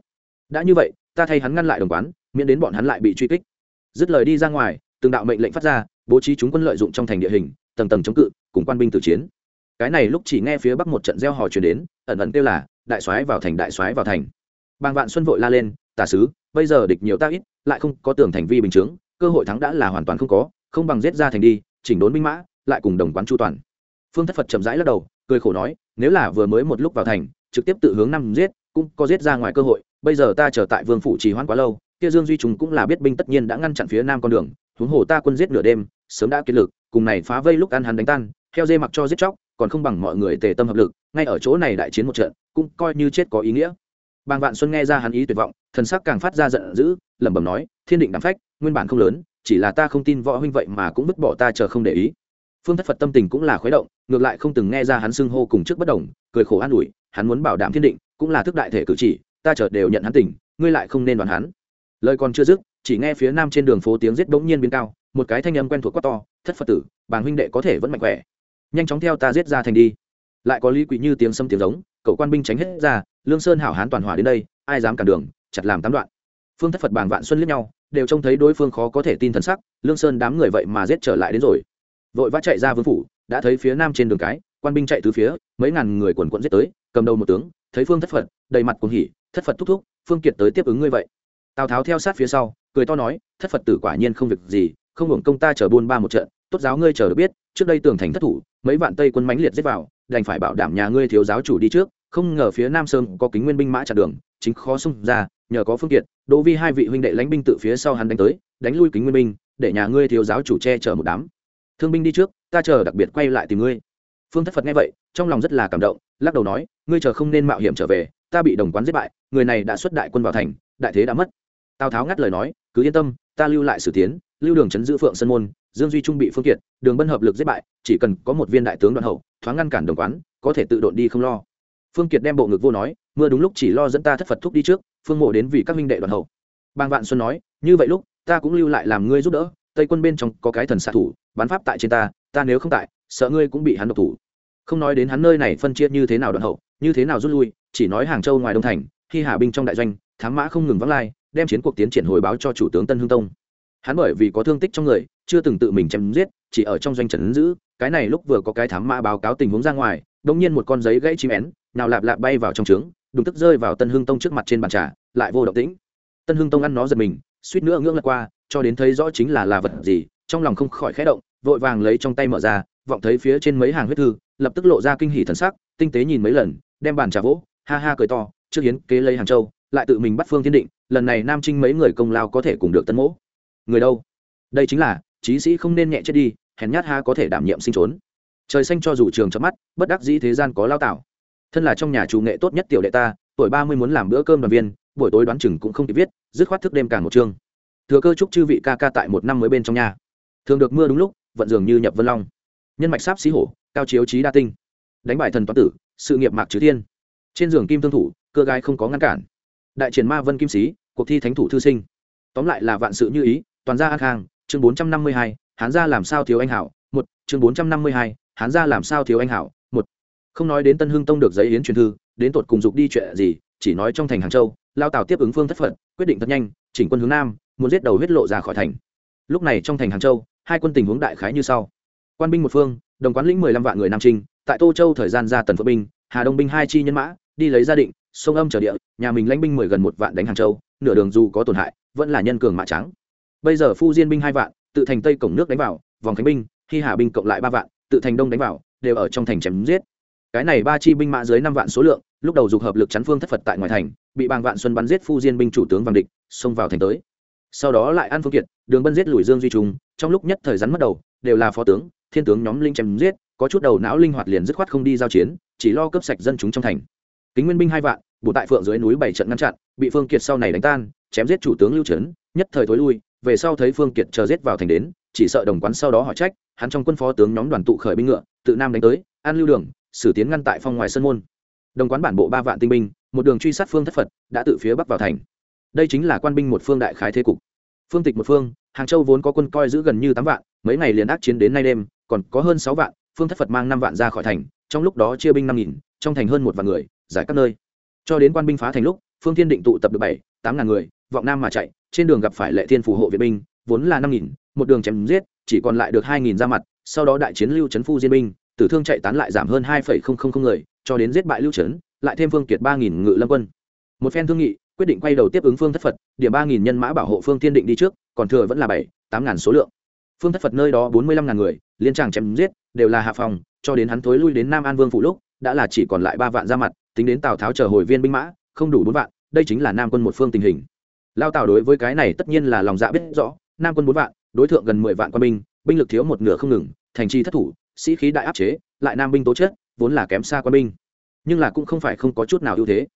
Đã như vậy, ta thay hắn ngăn lại đồng quán, miễn đến bọn hắn lại bị truy kích. Dứt lời đi ra ngoài, từng đạo mệnh lệnh phát ra, bố trí chúng quân lợi dụng trong thành địa hình, tầng tầng chống cự, cùng quan binh tử chiến. Cái này lúc chỉ nghe phía bắc một trận gieo hò truyền đến, ẩn ẩn kêu là, đại soái vào thành, đại soái vào thành. Bàng vạn xuân vội la lên, tả sứ, bây giờ địch nhiều ta ít, lại không có tưởng thành vi bình chướng cơ hội thắng đã là hoàn toàn không có, không bằng giết ra thành đi, chỉnh đốn binh mã, lại cùng đồng quán chu toàn. Phương thất phật chậm rãi lắc đầu, cười khổ nói, nếu là vừa mới một lúc vào thành, trực tiếp tự hướng năm giết, cũng có giết ra ngoài cơ hội, bây giờ ta chờ tại vương phủ trì hoãn quá lâu, kia dương duy chúng cũng là biết binh tất nhiên đã ngăn chặn phía nam con đường, huống hồ ta quân giết nửa đêm, sớm đã kiệt lực, cùng này phá vây lúc ăn hắn đánh tan theo dê mặc cho giết chóc, còn không bằng mọi người tề tâm hợp lực, ngay ở chỗ này đại chiến một trận, cũng coi như chết có ý nghĩa bàng vạn xuân nghe ra hắn ý tuyệt vọng, thần sắc càng phát ra giận dữ, lẩm bẩm nói, thiên định đắm phách, nguyên bản không lớn, chỉ là ta không tin võ huynh vậy mà cũng vứt bỏ ta chờ không để ý. Phương thất phật tâm tình cũng là khuấy động, ngược lại không từng nghe ra hắn xưng hô cùng trước bất đồng, cười khổ an ủi, hắn muốn bảo đảm thiên định, cũng là thức đại thể cử chỉ, ta chợt đều nhận hắn tình ngươi lại không nên đoán hắn. Lời còn chưa dứt, chỉ nghe phía nam trên đường phố tiếng giết bỗng nhiên biến cao, một cái thanh âm quen thuộc quá to, thất phật tử, bàng huynh đệ có thể vẫn mạnh khỏe. Nhanh chóng theo ta giết ra thành đi. Lại có lý quỷ như tiếng sâm tiếng giống cậu quan binh tránh hết ra, lương sơn hảo hán toàn hỏa đến đây, ai dám cản đường, chặt làm tám đoạn. Phương thất phật bàng vạn xuân liếc nhau, đều trông thấy đối phương khó có thể tin thần sắc, lương sơn đám người vậy mà giết trở lại đến rồi. Vội vã chạy ra vương phủ, đã thấy phía nam trên đường cái, quan binh chạy từ phía, mấy ngàn người quần quận giết tới, cầm đầu một tướng, thấy phương thất phật, đầy mặt cuồng hỉ, thất phật thúc thúc, phương kiệt tới tiếp ứng ngươi vậy. Tào tháo theo sát phía sau, cười to nói, thất phật tử quả nhiên không việc gì, không hưởng công ta chờ buôn ba một trận, tốt giáo ngươi chờ được biết, trước đây tường thành thất thủ, mấy vạn tây quân mãnh liệt giết vào, đành phải bảo đảm nhà ngươi thiếu giáo chủ đi trước không ngờ phía nam sơn có kính nguyên binh mã chặn đường, chính khó xung ra, nhờ có phương kiệt, đỗ vi hai vị huynh đệ lãnh binh tự phía sau hắn đánh tới, đánh lui kính nguyên binh, để nhà ngươi thiếu giáo chủ che chở một đám. Thương binh đi trước, ta chờ đặc biệt quay lại tìm ngươi. Phương thất phật nghe vậy, trong lòng rất là cảm động, lắc đầu nói, ngươi chờ không nên mạo hiểm trở về, ta bị đồng quán giết bại, người này đã xuất đại quân vào thành, đại thế đã mất. Tào tháo ngắt lời nói, cứ yên tâm, ta lưu lại sử tiến, lưu đường chấn giữ phượng sơn môn, dương duy trung bị phương kiệt, đường bân hợp lực giết bại, chỉ cần có một viên đại tướng đoạn hậu, thoáng ngăn cản đồng quán, có thể tự độn đi không lo phương kiệt đem bộ ngực vô nói, mưa đúng lúc chỉ lo dẫn ta thất phật thúc đi trước, phương mộ đến vì các minh đệ đoàn hậu. Bàng vạn xuân nói, như vậy lúc, ta cũng lưu lại làm ngươi giúp đỡ, tây quân bên trong có cái thần xạ thủ bắn pháp tại trên ta ta nếu không tại, sợ ngươi cũng bị hắn độc thủ. Không nói đến hắn nơi này phân chia như thế nào đoàn hậu, như thế nào rút lui, chỉ nói hàng châu ngoài đông thành, khi hà binh trong đại doanh, thám mã không ngừng vắng lai, đem chiến cuộc tiến triển hồi báo cho chủ tướng tân hương tông. Hắn bởi vì có thương tích trong người, chưa từng tự mình chém giết, chỉ ở trong doanh trần giữ, cái này lúc vừa có cái thám mã báo cáo tình huống ra ngoài, đột nhiên một con giấy gãy chim én nào lạp lạp bay vào trong trướng, đùng tức rơi vào tân hưng tông trước mặt trên bàn trà, lại vô động tĩnh. Tân hưng tông ăn nó giật mình, suýt nữa ngưỡng lật qua, cho đến thấy rõ chính là là vật gì, trong lòng không khỏi khẽ động, vội vàng lấy trong tay mở ra, vọng thấy phía trên mấy hàng huyết thư, lập tức lộ ra kinh hỉ thần sắc, tinh tế nhìn mấy lần, đem bàn trà vỗ, ha ha cười to, trước hiến kế lấy hàng châu, lại tự mình bắt phương thiên định, lần này nam trinh mấy người công lao có thể cùng được tân mỗ. Người đâu? Đây chính là trí sĩ không nên nhẹ chết đi, hèn nhát ha có thể đảm nhiệm sinh trốn. Trời xanh cho dù trường chớp mắt, bất đắc dĩ thế gian có lao tạo thân là trong nhà chủ nghệ tốt nhất tiểu đệ ta, tuổi ba mươi muốn làm bữa cơm đoàn viên, buổi tối đoán chừng cũng không kịp viết, dứt khoát thức đêm càng một chương. Thừa cơ chúc chư vị ca ca tại một năm mới bên trong nhà. Thường được mưa đúng lúc, vận dường như nhập vân long. Nhân mạch sáp xí hổ, cao chiếu trí đa tinh. Đánh bại thần toán tử, sự nghiệp mạc trứ thiên. Trên giường kim thương thủ, cơ gái không có ngăn cản. Đại triển ma vân kim sĩ, cuộc thi thánh thủ thư sinh. Tóm lại là vạn sự như ý, toàn gia an khang, chương bốn trăm năm mươi hai, hán gia làm sao thiếu anh hảo? Một, chương bốn trăm năm mươi hai, hán gia làm sao thiếu anh hảo? Không nói đến tân hưng tông được giấy yến truyền thư, đến tột cùng dục đi chuyện gì, chỉ nói trong thành hàng châu, lao tào tiếp ứng phương thất Phận quyết định thật nhanh, chỉnh quân hướng nam, muốn giết đầu huyết lộ ra khỏi thành. Lúc này trong thành hàng châu, hai quân tình huống đại khái như sau. Quan binh một phương, đồng quán lĩnh mười lăm vạn người nam trinh, tại tô châu thời gian ra tần phượng binh, hà đông binh hai chi nhân mã, đi lấy gia định, sông âm trở địa, nhà mình lãnh binh mười gần một vạn đánh hàng châu, nửa đường dù có tổn hại, vẫn là nhân cường mã trắng bây giờ phu diên binh hai vạn, tự thành tây cổng nước đánh vào, vòng khánh binh khi hà binh cộng lại ba vạn, tự thành đông đánh vào, đều ở trong thành chém giết cái này ba chi binh mã dưới năm vạn số lượng, lúc đầu dục hợp lực chắn phương thất phật tại ngoài thành, bị bàng vạn xuân bắn giết phu diên binh chủ tướng vàng địch, xông vào thành tới. Sau đó lại ăn phương kiệt, đường bân giết lùi dương duy trung trong lúc nhất thời rắn mất đầu, đều là phó tướng, thiên tướng nhóm linh chém giết, có chút đầu não linh hoạt liền dứt khoát không đi giao chiến, chỉ lo cướp sạch dân chúng trong thành. Kính nguyên binh hai vạn bộ tại phượng dưới núi bảy trận ngăn chặn, bị phương kiệt sau này đánh tan, chém giết chủ tướng lưu trấn nhất thời thối lui, về sau thấy phương kiệt chờ giết vào thành đến, chỉ sợ đồng quán sau đó hỏi trách, hắn trong quân phó tướng nhóm đoàn tụ khởi binh ngựa, tự nam đánh tới, an lưu đường Sử tiến ngăn tại phong ngoài sân môn. Đồng quán bản bộ ba vạn tinh binh, một đường truy sát phương thất phật, đã tự phía bắc vào thành. Đây chính là quan binh một phương đại khái thế cục. Phương tịch một phương, hàng châu vốn có quân coi giữ gần như tám vạn, mấy ngày liền ác chiến đến nay đêm, còn có hơn sáu vạn, phương thất phật mang năm vạn ra khỏi thành, trong lúc đó chia binh năm nghìn, trong thành hơn một vạn người, giải các nơi. Cho đến quan binh phá thành lúc, phương thiên định tụ tập được bảy, tám ngàn người, vọng nam mà chạy, trên đường gặp phải lệ thiên phù hộ vệ binh, vốn là năm nghìn, một đường chém giết, chỉ còn lại được hai nghìn ra mặt, sau đó đại chiến lưu trấn phu diên binh tử thương chạy tán lại giảm hơn hai phẩy không không không người, cho đến giết bại lưu trấn lại thêm phương kiệt ba nghìn ngự lâm quân. Một phen thương nghị, quyết định quay đầu tiếp ứng phương thất phật, điểm ba nghìn nhân mã bảo hộ phương thiên định đi trước, còn thừa vẫn là bảy, tám ngàn số lượng. Phương thất phật nơi đó bốn mươi lăm ngàn người, liên tràng chém giết, đều là hạ phòng, cho đến hắn thối lui đến nam an vương phủ lúc, đã là chỉ còn lại ba vạn ra mặt, tính đến tào tháo chờ hồi viên binh mã, không đủ bốn vạn, đây chính là nam quân một phương tình hình. Lao tào đối với cái này tất nhiên là lòng dạ biết rõ, nam quân bốn vạn, đối tượng gần mười vạn quân binh binh lực thiếu một nửa không ngừng, thành trì thất thủ sĩ khí đại áp chế, lại nam binh tố chất, vốn là kém xa quân binh. Nhưng là cũng không phải không có chút nào ưu thế.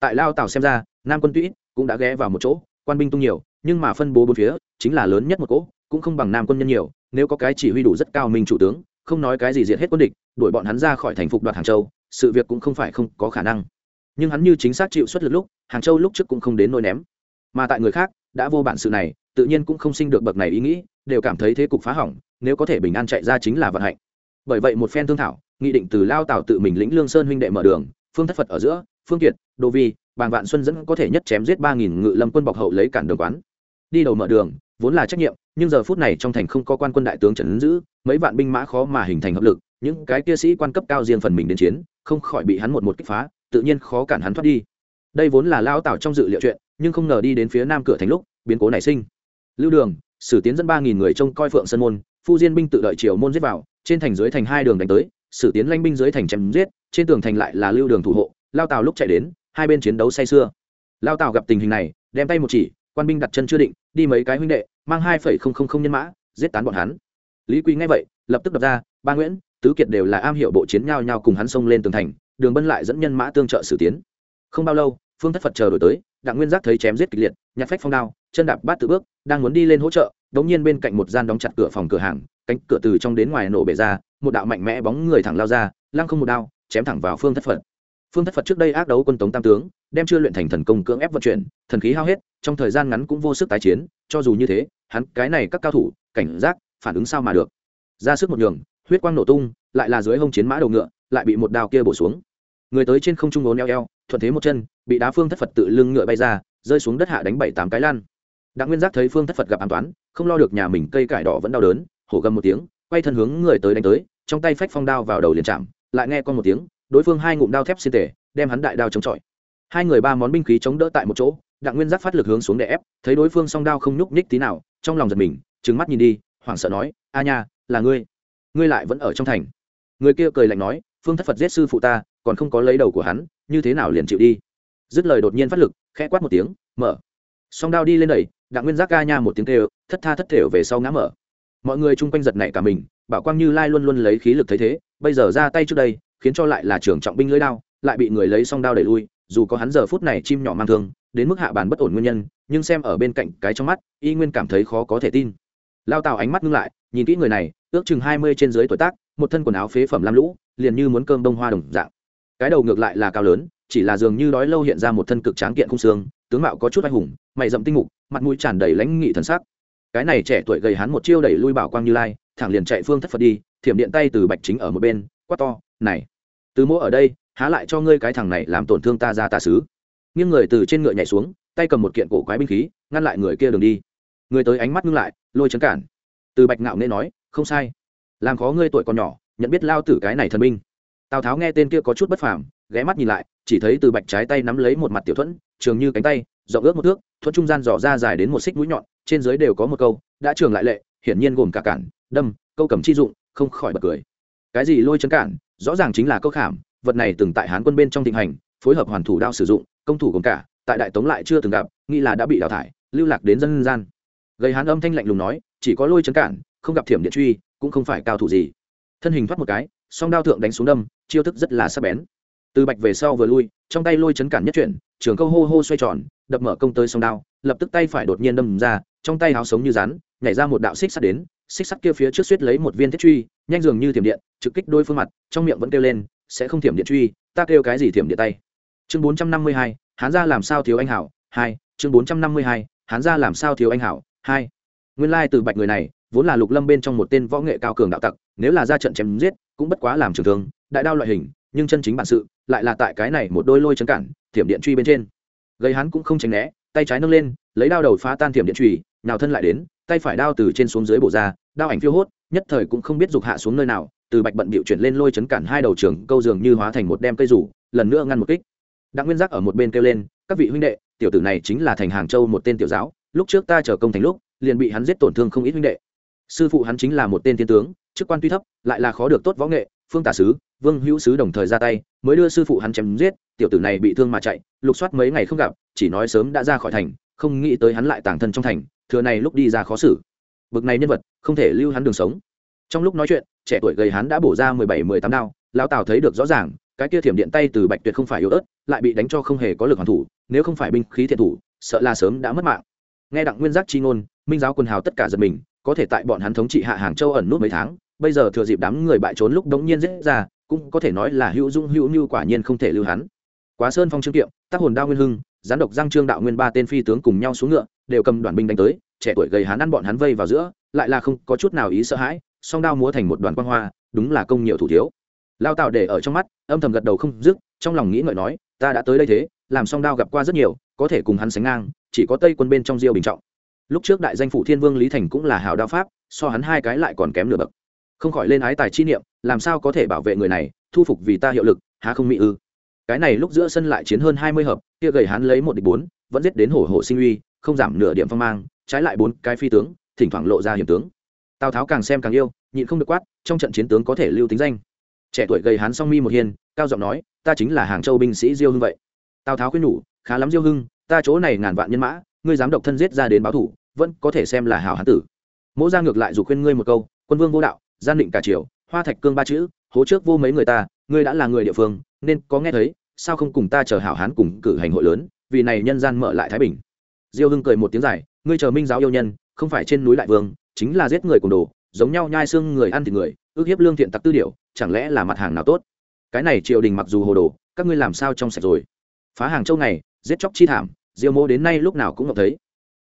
Tại lao tào xem ra, nam quân tuy cũng đã ghé vào một chỗ, quan binh tung nhiều, nhưng mà phân bố bốn phía, chính là lớn nhất một cỗ, cũng không bằng nam quân nhân nhiều, nếu có cái chỉ huy đủ rất cao minh chủ tướng, không nói cái gì diệt hết quân địch, đuổi bọn hắn ra khỏi thành phục đoạt hàng châu, sự việc cũng không phải không có khả năng. Nhưng hắn như chính xác chịu xuất lực lúc, hàng châu lúc trước cũng không đến nỗi ném. Mà tại người khác, đã vô bản sự này, tự nhiên cũng không sinh được bậc này ý nghĩ, đều cảm thấy thế cục phá hỏng, nếu có thể bình an chạy ra chính là vận hạnh bởi vậy một phen thương thảo, nghị định từ lao tào tự mình lĩnh lương sơn huynh đệ mở đường, phương thất phật ở giữa, phương kiệt, đô vi, bàng vạn xuân dẫn có thể nhất chém giết ba nghìn ngự lâm quân bọc hậu lấy cản đường quán. Đi đầu mở đường, vốn là trách nhiệm, nhưng giờ phút này trong thành không có quan quân đại tướng trần ứng giữ, mấy vạn binh mã khó mà hình thành hợp lực, những cái kia sĩ quan cấp cao riêng phần mình đến chiến, không khỏi bị hắn một một kích phá, tự nhiên khó cản hắn thoát đi. Đây vốn là lao tảo trong dự liệu chuyện, nhưng không ngờ đi đến phía nam cửa thành lúc, biến cố nảy sinh. Lưu đường, sử tiến dẫn ba nghìn người trông coi phượng sân môn, phu diên binh tự đợi triều môn giết vào trên thành dưới thành hai đường đánh tới, sử tiến lanh binh dưới thành chém giết, trên tường thành lại là lưu đường thủ hộ, lao tào lúc chạy đến, hai bên chiến đấu say sưa. Lao tào gặp tình hình này, đem tay một chỉ, quan binh đặt chân chưa định, đi mấy cái huynh đệ, mang hai phẩy không không không nhân mã, giết tán bọn hắn. Lý quý nghe vậy, lập tức đập ra, ba nguyễn, tứ kiệt đều là am hiệu bộ chiến nhau nhau cùng hắn xông lên tường thành, đường bân lại dẫn nhân mã tương trợ sử tiến. Không bao lâu, phương thất phật chờ đổi tới, đặng nguyên giác thấy chém giết kịch liệt, nhặt phách phong đao, chân đạp bát tự bước, đang muốn đi lên hỗ trợ, đống nhiên bên cạnh một gian đóng chặt cửa phòng cửa hàng cánh cửa từ trong đến ngoài nổ bể ra, một đạo mạnh mẽ bóng người thẳng lao ra, lăng không một đao, chém thẳng vào phương thất phật. Phương thất phật trước đây ác đấu quân tống tam tướng, đem chưa luyện thành thần công cưỡng ép vận chuyển, thần khí hao hết, trong thời gian ngắn cũng vô sức tái chiến, cho dù như thế, hắn cái này các cao thủ, cảnh giác, phản ứng sao mà được. Ra sức một nhường, huyết quang nổ tung, lại là dưới hông chiến mã đầu ngựa, lại bị một đao kia bổ xuống. Người tới trên không trung ốn eo eo, thuận thế một chân, bị đá phương thất phật tự lưng ngựa bay ra, rơi xuống đất hạ đánh bảy tám cái lan. Đặng nguyên giác thấy phương thất phật gặp an toán, không lo được nhà mình cây cải đỏ vẫn đau đớn hổ gầm một tiếng, quay thân hướng người tới đánh tới, trong tay phách phong đao vào đầu liền chạm, lại nghe con một tiếng, đối phương hai ngụm đao thép xin tể đem hắn đại đao chống chọi. Hai người ba món binh khí chống đỡ tại một chỗ, đặng nguyên giác phát lực hướng xuống để ép, thấy đối phương song đao không nhúc nhích tí nào, trong lòng giật mình, trừng mắt nhìn đi, hoảng sợ nói, a nha, là ngươi. Ngươi lại vẫn ở trong thành. Người kia cười lạnh nói, phương thất phật giết sư phụ ta, còn không có lấy đầu của hắn, như thế nào liền chịu đi? Dứt lời đột nhiên phát lực, khẽ quát một tiếng, mở. Song đao đi lên đẩy, đặng nguyên giác ca nha một tiếng kêu, thất tha thất thểu về sau ngã mở mọi người chung quanh giật nảy cả mình, bảo quang như lai luôn luôn lấy khí lực thấy thế, bây giờ ra tay trước đây, khiến cho lại là trưởng trọng binh lưỡi đao, lại bị người lấy song đao đẩy lui, dù có hắn giờ phút này chim nhỏ mang thương, đến mức hạ bàn bất ổn nguyên nhân, nhưng xem ở bên cạnh cái trong mắt, y nguyên cảm thấy khó có thể tin. Lao tào ánh mắt ngưng lại, nhìn kỹ người này, ước chừng hai mươi trên dưới tuổi tác, một thân quần áo phế phẩm lam lũ, liền như muốn cơm đông hoa đồng dạng. Cái đầu ngược lại là cao lớn, chỉ là dường như đói lâu hiện ra một thân cực tráng kiện khung xương, tướng mạo có chút anh hùng, mày rậm tinh mục, mặt mũi tràn đầy lãnh nghị thần sắc cái này trẻ tuổi gầy hắn một chiêu đẩy lui bảo quang như lai, thẳng liền chạy phương thất phật đi, thiểm điện tay từ bạch chính ở một bên, quát to, này, từ mỗ ở đây, há lại cho ngươi cái thằng này làm tổn thương ta ra tà sứ nghiêng người từ trên ngựa nhảy xuống, tay cầm một kiện cổ quái binh khí, ngăn lại người kia đường đi. Người tới ánh mắt ngưng lại, lôi chấn cản. Từ bạch ngạo nghệ nói, không sai. Làm khó ngươi tuổi còn nhỏ, nhận biết lao tử cái này thần binh. Tào tháo nghe tên kia có chút bất phàm, ghé mắt nhìn lại, chỉ thấy từ bạch trái tay nắm lấy một mặt tiểu thuẫn, trường như cánh tay, rộng ước một thước, thuẫn trung gian dò ra dài đến một xích mũi nhọn trên dưới đều có một câu, đã trường lại lệ, hiển nhiên gồm cả cản, đâm, câu cầm chi dụng, không khỏi bật cười. Cái gì lôi chấn cản? Rõ ràng chính là câu khảm, vật này từng tại hán quân bên trong thịnh hành, phối hợp hoàn thủ đao sử dụng, công thủ gồm cả, tại đại tống lại chưa từng gặp, nghĩ là đã bị đào thải, lưu lạc đến dân gian. Gây hán âm thanh lạnh lùng nói, chỉ có lôi chấn cản, không gặp thiểm điện truy, cũng không phải cao thủ gì. Thân hình thoát một cái, song đao thượng đánh xuống đâm, chiêu thức rất là sắc bén. Từ bạch về sau vừa lui, trong tay lôi chấn cản nhất chuyển, trường câu hô hô xoay tròn, đập mở công tới song đao, lập tức tay phải đột nhiên đâm ra trong tay háo sống như rắn, nhảy ra một đạo xích sắt đến, xích sắt kia phía trước suýt lấy một viên thiết truy, nhanh dường như thiểm điện, trực kích đôi phương mặt, trong miệng vẫn kêu lên, sẽ không thiểm điện truy, ta kêu cái gì thiểm điện tay? Chương bốn trăm năm mươi hai, hán ra làm sao thiếu anh hảo? Hai, chương bốn trăm năm mươi hai, hán ra làm sao thiếu anh hảo? Hai, nguyên lai từ bạch người này, vốn là lục lâm bên trong một tên võ nghệ cao cường đạo tặc, nếu là ra trận chém giết, cũng bất quá làm trường thương, đại đao loại hình, nhưng chân chính bản sự, lại là tại cái này một đôi lôi chấn cản, thiểm điện truy bên trên. Gây hắn cũng không tránh né, tay trái nâng lên, lấy đao đầu phá tan thiểm điện truy nào thân lại đến, tay phải đao từ trên xuống dưới bổ ra, đao ảnh phiêu hốt, nhất thời cũng không biết dục hạ xuống nơi nào, từ bạch bận bịu chuyển lên lôi chấn cản hai đầu trường, câu dường như hóa thành một đem cây rủ, lần nữa ngăn một kích. Đặng nguyên giác ở một bên kêu lên, các vị huynh đệ, tiểu tử này chính là thành hàng châu một tên tiểu giáo, lúc trước ta chờ công thành lúc, liền bị hắn giết tổn thương không ít huynh đệ. Sư phụ hắn chính là một tên thiên tướng, chức quan tuy thấp, lại là khó được tốt võ nghệ, phương tả sứ, vương hữu sứ đồng thời ra tay, mới đưa sư phụ hắn chém giết, tiểu tử này bị thương mà chạy, lục soát mấy ngày không gặp, chỉ nói sớm đã ra khỏi thành, không nghĩ tới hắn lại tàng thân trong thành thừa này lúc đi ra khó xử. Bực này nhân vật, không thể lưu hắn đường sống. Trong lúc nói chuyện, trẻ tuổi gầy hắn đã bổ ra mười bảy, mười tám đao, lão tào thấy được rõ ràng, cái kia thiểm điện tay từ bạch tuyệt không phải yếu ớt, lại bị đánh cho không hề có lực hoàn thủ, nếu không phải binh khí thiện thủ, sợ là sớm đã mất mạng. Nghe đặng nguyên giác chi ngôn, minh giáo quần hào tất cả giật mình, có thể tại bọn hắn thống trị hạ hàng châu ẩn nút mấy tháng, bây giờ thừa dịp đám người bại trốn lúc đống nhiên dễ ra, cũng có thể nói là hữu dung hữu như quả nhiên không thể lưu hắn. Quá sơn phong trương kiệm tác hồn đao nguyên hưng, gián độc giang trương đạo nguyên ba tên phi tướng cùng nhau xuống ngựa đều cầm đoàn binh đánh tới, trẻ tuổi gầy hắn ăn bọn hắn vây vào giữa, lại là không có chút nào ý sợ hãi, song đao múa thành một đoàn quan hoa, đúng là công nhiều thủ thiếu. Lao tạo để ở trong mắt, âm thầm gật đầu không dứt, trong lòng nghĩ ngợi nói, ta đã tới đây thế, làm song đao gặp qua rất nhiều, có thể cùng hắn sánh ngang, chỉ có tây quân bên trong diêu bình trọng. Lúc trước đại danh phủ thiên vương lý thành cũng là hào đao pháp, so hắn hai cái lại còn kém nửa bậc. Không khỏi lên ái tài chi niệm, làm sao có thể bảo vệ người này, thu phục vì ta hiệu lực, há không mỹ ư? Cái này lúc giữa sân lại chiến hơn hai mươi hợp, kia gầy hắn lấy một địch bốn, vẫn giết đến hổ hổ sinh uy, không giảm nửa điểm phong mang, trái lại bốn cái phi tướng, thỉnh thoảng lộ ra hiểm tướng. Tào tháo càng xem càng yêu, nhịn không được quát, trong trận chiến tướng có thể lưu tính danh. Trẻ tuổi gầy hắn song mi một hiên cao giọng nói, ta chính là hàng châu binh sĩ diêu hưng vậy. Tào tháo khuyên nhủ, khá lắm diêu hưng, ta chỗ này ngàn vạn nhân mã, ngươi dám độc thân giết ra đến báo thủ, vẫn có thể xem là hảo hán tử. Mỗ ra ngược lại dù khuyên ngươi một câu, quân vương vô đạo, gian định cả triều, hoa thạch cương ba chữ, hố trước vô mấy người ta, ngươi đã là người địa phương nên có nghe thấy, sao không cùng ta chờ hảo hán cùng cử hành hội lớn, vì này nhân gian mở lại thái bình. Diêu hưng cười một tiếng dài, ngươi chờ minh giáo yêu nhân, không phải trên núi đại vương, chính là giết người cùng đồ, giống nhau nhai xương người ăn thịt người, ước hiếp lương thiện tặc tư điệu chẳng lẽ là mặt hàng nào tốt? Cái này triều đình mặc dù hồ đồ, các ngươi làm sao trong sạch rồi? Phá hàng châu này giết chóc chi thảm, diêu mô đến nay lúc nào cũng ngọc thấy.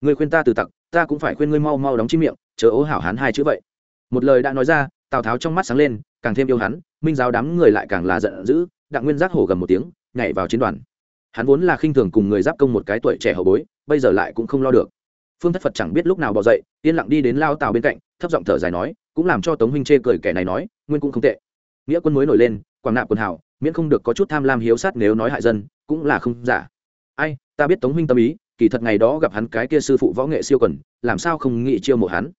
Ngươi khuyên ta từ tặc, ta cũng phải khuyên ngươi mau mau đóng chi miệng chớ ố hảo hán hai chữ vậy. Một lời đã nói ra, tào tháo trong mắt sáng lên, càng thêm yêu hắn, minh giáo đám người lại càng là giận dữ đặng nguyên giác hổ gầm một tiếng, nhảy vào chiến đoàn. Hắn vốn là khinh thường cùng người giáp công một cái tuổi trẻ hậu bối, bây giờ lại cũng không lo được. Phương thất phật chẳng biết lúc nào bỏ dậy, yên lặng đi đến lao tào bên cạnh, thấp giọng thở dài nói, cũng làm cho tống huynh chê cười kẻ này nói, nguyên cũng không tệ. Nghĩa quân mới nổi lên, quảng nạp quần hảo miễn không được có chút tham lam hiếu sát nếu nói hại dân, cũng là không giả. Ai, ta biết tống huynh tâm ý, kỳ thật ngày đó gặp hắn cái kia sư phụ võ nghệ siêu quần, làm sao không nghĩ chiêu mộ hắn?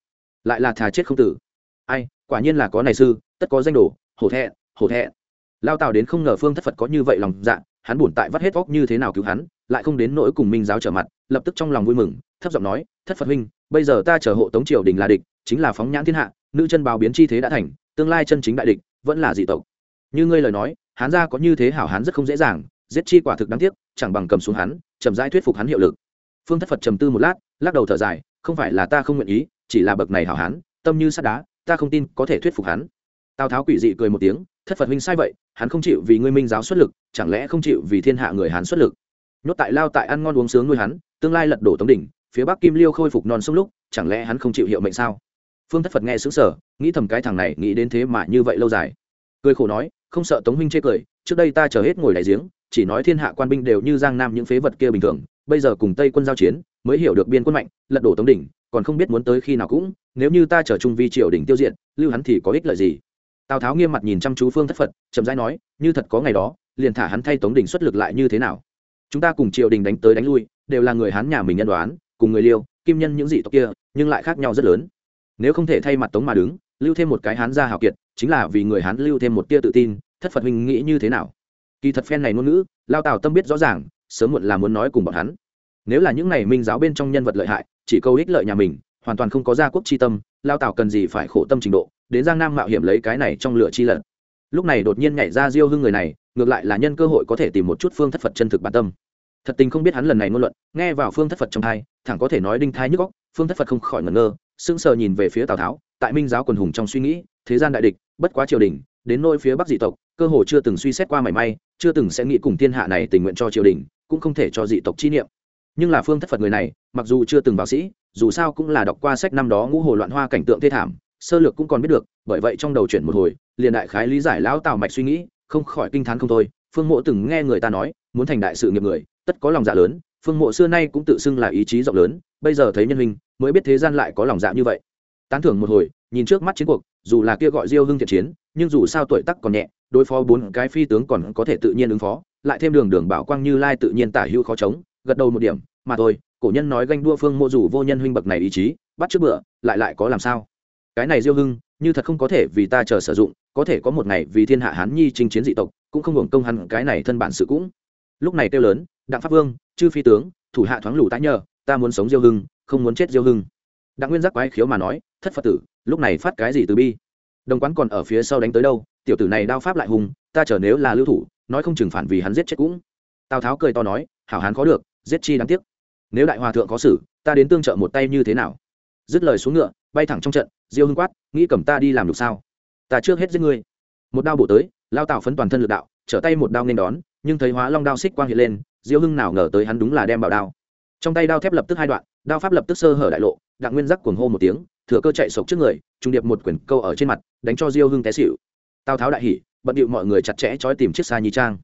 Lại là thà chết không tử. Ai, quả nhiên là có này sư, tất có danh đồ, hổ thẹn hổ thẹn lao tào đến không ngờ phương thất phật có như vậy lòng dạ hắn buồn tại vắt hết óc như thế nào cứu hắn, lại không đến nỗi cùng minh giáo trở mặt, lập tức trong lòng vui mừng, thấp giọng nói, thất phật huynh, bây giờ ta chờ hộ tống triều đình là địch, chính là phóng nhãn thiên hạ, nữ chân báo biến chi thế đã thành, tương lai chân chính đại địch, vẫn là dị tộc. Như ngươi lời nói, hắn gia có như thế hảo hắn rất không dễ dàng, giết chi quả thực đáng tiếc, chẳng bằng cầm xuống hắn, chậm rãi thuyết phục hắn hiệu lực. Phương thất phật trầm tư một lát, lắc đầu thở dài, không phải là ta không nguyện ý, chỉ là bậc này hảo hán tâm như sắt đá, ta không tin có thể thuyết phục hắn. Tào tháo quỷ dị cười một tiếng thất phật huynh sai vậy, hắn không chịu vì ngươi minh giáo xuất lực, chẳng lẽ không chịu vì thiên hạ người hán xuất lực? Nhốt tại lao tại ăn ngon uống sướng nuôi hắn, tương lai lật đổ tống đỉnh, phía bắc kim liêu khôi phục non sông lúc, chẳng lẽ hắn không chịu hiệu mệnh sao? Phương thất phật nghe xứng sở nghĩ thầm cái thằng này, nghĩ đến thế mà như vậy lâu dài. Cười khổ nói, không sợ tống huynh chê cười, trước đây ta chờ hết ngồi đại giếng, chỉ nói thiên hạ quan binh đều như giang nam những phế vật kia bình thường, bây giờ cùng tây quân giao chiến, mới hiểu được biên quân mạnh, lật đổ tống đỉnh, còn không biết muốn tới khi nào cũng, nếu như ta chờ trung vi triều đỉnh tiêu diệt, lưu hắn thì có ích lợi gì? Tào tháo nghiêm mặt nhìn chăm chú phương thất phật, chậm rãi nói, như thật có ngày đó, liền thả hắn thay tống đình xuất lực lại như thế nào? Chúng ta cùng triều đình đánh tới đánh lui, đều là người hán nhà mình nhân đoán, cùng người liêu, kim nhân những dị tộc kia, nhưng lại khác nhau rất lớn. Nếu không thể thay mặt tống mà đứng, lưu thêm một cái hán gia hào kiệt, chính là vì người hán lưu thêm một tia tự tin, thất phật huynh nghĩ như thế nào? Kỳ thật phen này ngôn ngữ, lao tào tâm biết rõ ràng, sớm muộn là muốn nói cùng bọn hắn. Nếu là những này minh giáo bên trong nhân vật lợi hại, chỉ câu ích lợi nhà mình, hoàn toàn không có gia quốc chi tâm, lao tào cần gì phải khổ tâm trình độ đến giang nam mạo hiểm lấy cái này trong lửa chi lận lúc này đột nhiên nhảy ra diêu hưng người này, ngược lại là nhân cơ hội có thể tìm một chút phương thất phật chân thực bản tâm. Thật tình không biết hắn lần này ngôn luận, nghe vào phương thất phật trong thai thẳng có thể nói đinh thai nhức góc phương thất phật không khỏi ngẩn ngơ, sững sờ nhìn về phía tào tháo, tại minh giáo quần hùng trong suy nghĩ, thế gian đại địch, bất quá triều đình, đến nôi phía bắc dị tộc, cơ hồ chưa từng suy xét qua mảy may, chưa từng sẽ nghĩ cùng thiên hạ này tình nguyện cho triều đình, cũng không thể cho dị tộc chi niệm. Nhưng là phương thất phật người này, mặc dù chưa từng vào sĩ, dù sao cũng là đọc qua sách năm đó ngũ hồ loạn hoa cảnh tượng thê thảm sơ lược cũng còn biết được, bởi vậy trong đầu chuyển một hồi, liền đại khái lý giải lão tào mạch suy nghĩ, không khỏi kinh t h á n không thôi. Phương mộ từng nghe người ta nói, muốn thành đại sự nghiệp người, tất có lòng dạ lớn. Phương mộ xưa nay cũng tự xưng là ý chí rộng lớn, bây giờ thấy nhân hình mới biết thế gian lại có lòng dạ như vậy. Tán thưởng một hồi, nhìn trước mắt chiến cuộc, dù là kia gọi diêu hưng thiện chiến, nhưng dù sao tuổi tắc còn nhẹ, đối phó bốn cái phi tướng còn có thể tự nhiên ứng phó, lại thêm đường đường bảo quang như lai tự nhiên tả hưu khó chống, gật đầu một điểm, mà thôi, cổ nhân nói ganh đua phương mộ dù vô nhân huynh bậc này ý chí, bắt trước bựa lại lại có làm sao? Cái này diêu hưng, như thật không có thể vì ta chờ sử dụng, có thể có một ngày vì thiên hạ hán nhi chinh chiến dị tộc, cũng không hưởng công hắn cái này thân bản sự cũng. Lúc này kêu lớn, đặng pháp vương, chư phi tướng, thủ hạ thoáng lù tái nhờ, ta muốn sống diêu hưng, không muốn chết diêu hưng. Đặng nguyên giác quái khiếu mà nói, thất phật tử, lúc này phát cái gì từ bi? Đồng quán còn ở phía sau đánh tới đâu, tiểu tử này đao pháp lại hùng, ta chờ nếu là lưu thủ, nói không chừng phản vì hắn giết chết cũng. Tào tháo cười to nói, hảo hán khó được, giết chi đáng tiếc. Nếu đại hòa thượng có xử, ta đến tương trợ một tay như thế nào? Dứt lời xuống ngựa, bay thẳng trong trận diêu hưng quát, nghĩ cầm ta đi làm được sao? Ta trước hết giết ngươi. Một đao bổ tới, lao tạo phấn toàn thân lực đạo, trở tay một đao nên đón, nhưng thấy hóa long đao xích quang hiện lên, diêu hưng nào ngờ tới hắn đúng là đem bảo đao. Trong tay đao thép lập tức hai đoạn, đao pháp lập tức sơ hở đại lộ, đặng nguyên giác cuồng hô một tiếng, thừa cơ chạy sộc trước người trung điệp một quyển câu ở trên mặt, đánh cho diêu hưng té xịu tào tháo đại hỉ, bận điệu mọi người chặt chẽ trói tìm chiếc xa nhi trang.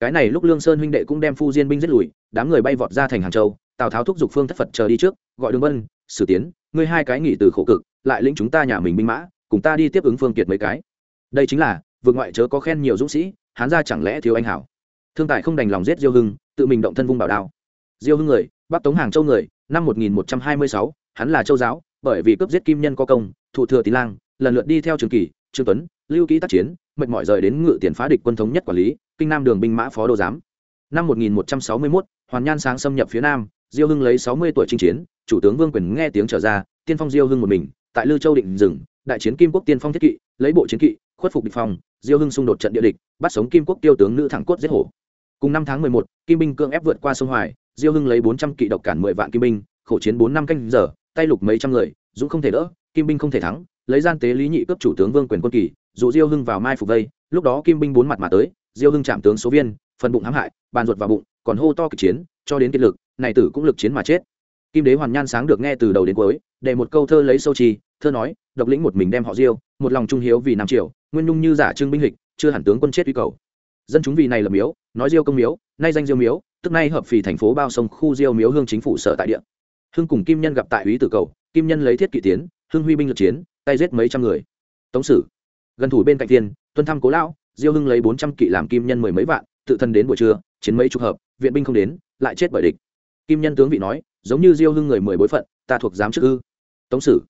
Cái này lúc lương sơn huynh đệ cũng đem phu diên binh giết lùi, đám người bay vọt ra thành hàng châu, tào tháo thúc giục phương thất phật chờ đi trước, gọi đường vân sử tiến ngươi hai cái nghỉ từ khổ cực lại lĩnh chúng ta nhà mình binh mã cùng ta đi tiếp ứng phương kiệt mấy cái. Đây chính là vượt ngoại chớ có khen nhiều dũng sĩ hán ra chẳng lẽ thiếu anh hảo? Thương tài không đành lòng giết diêu hưng tự mình động thân vung bảo đao. Diêu hưng người bắc tống hàng châu người năm một nghìn một trăm hai mươi sáu hắn là châu giáo bởi vì cướp giết kim nhân có công thụ thừa tín lang lần lượt đi theo trường kỳ trương tuấn lưu ký tác chiến mệt mỏi rời đến ngự tiền phá địch quân thống nhất quản lý kinh nam đường binh mã phó đô giám. Năm một nghìn một trăm sáu mươi 1161, hoàn nhan sáng xâm nhập phía nam diêu hưng lấy sáu mươi tuổi chinh chiến chủ tướng vương quyền nghe tiếng trở ra, tiên phong diêu hưng một mình, tại Lư châu định dừng đại chiến kim quốc tiên phong thiết kỵ, lấy bộ chiến kỵ, khuất phục địch phong, diêu hưng xung đột trận địa địch, bắt sống kim quốc tiêu tướng nữ thẳng cốt giết hổ. Cùng năm tháng mười một, kim binh cưỡng ép vượt qua sông hoài, diêu hưng lấy bốn trăm kỵ độc cản mười vạn kim binh, khổ chiến bốn năm canh giờ, tay lục mấy trăm người, dũng không thể đỡ, kim binh không thể thắng, lấy gian tế lý nhị cướp chủ tướng vương quyền quân kỳ, dụ diêu hưng vào mai phục vây, lúc đó kim binh bốn mặt mà tới, diêu hưng chạm tướng số viên, phần bụng hãm hại, bàn ruột vào bụng, còn hô to kịch chiến, cho đến kiệt lực, này tử cũng lực chiến mà chết kim đế hoàn nhan sáng được nghe từ đầu đến cuối, để một câu thơ lấy sâu trì thơ nói, độc lĩnh một mình đem họ diêu, một lòng trung hiếu vì nam triều, nguyên nhung như giả Trương binh hịch, chưa hẳn tướng quân chết uy cầu. Dân chúng vì này là miếu, nói diêu công miếu, nay danh diêu miếu, tức nay hợp phì thành phố bao sông khu diêu miếu hương chính phủ sở tại địa. Hưng cùng kim nhân gặp tại úy tử cầu, kim nhân lấy thiết kỵ tiến, hưng huy binh lực chiến, tay giết mấy trăm người. Tống sử, gần thủ bên cạnh thiên, tuân thăm cố lão, diêu hưng lấy bốn trăm kỵ làm kim nhân mười mấy vạn, tự thân đến buổi trưa, chiến mấy chục hợp, viện binh không đến, lại chết bởi địch. Kim nhân tướng vị nói giống như diêu hưng người mười bối phận, ta thuộc giám chức ư? Tống sử.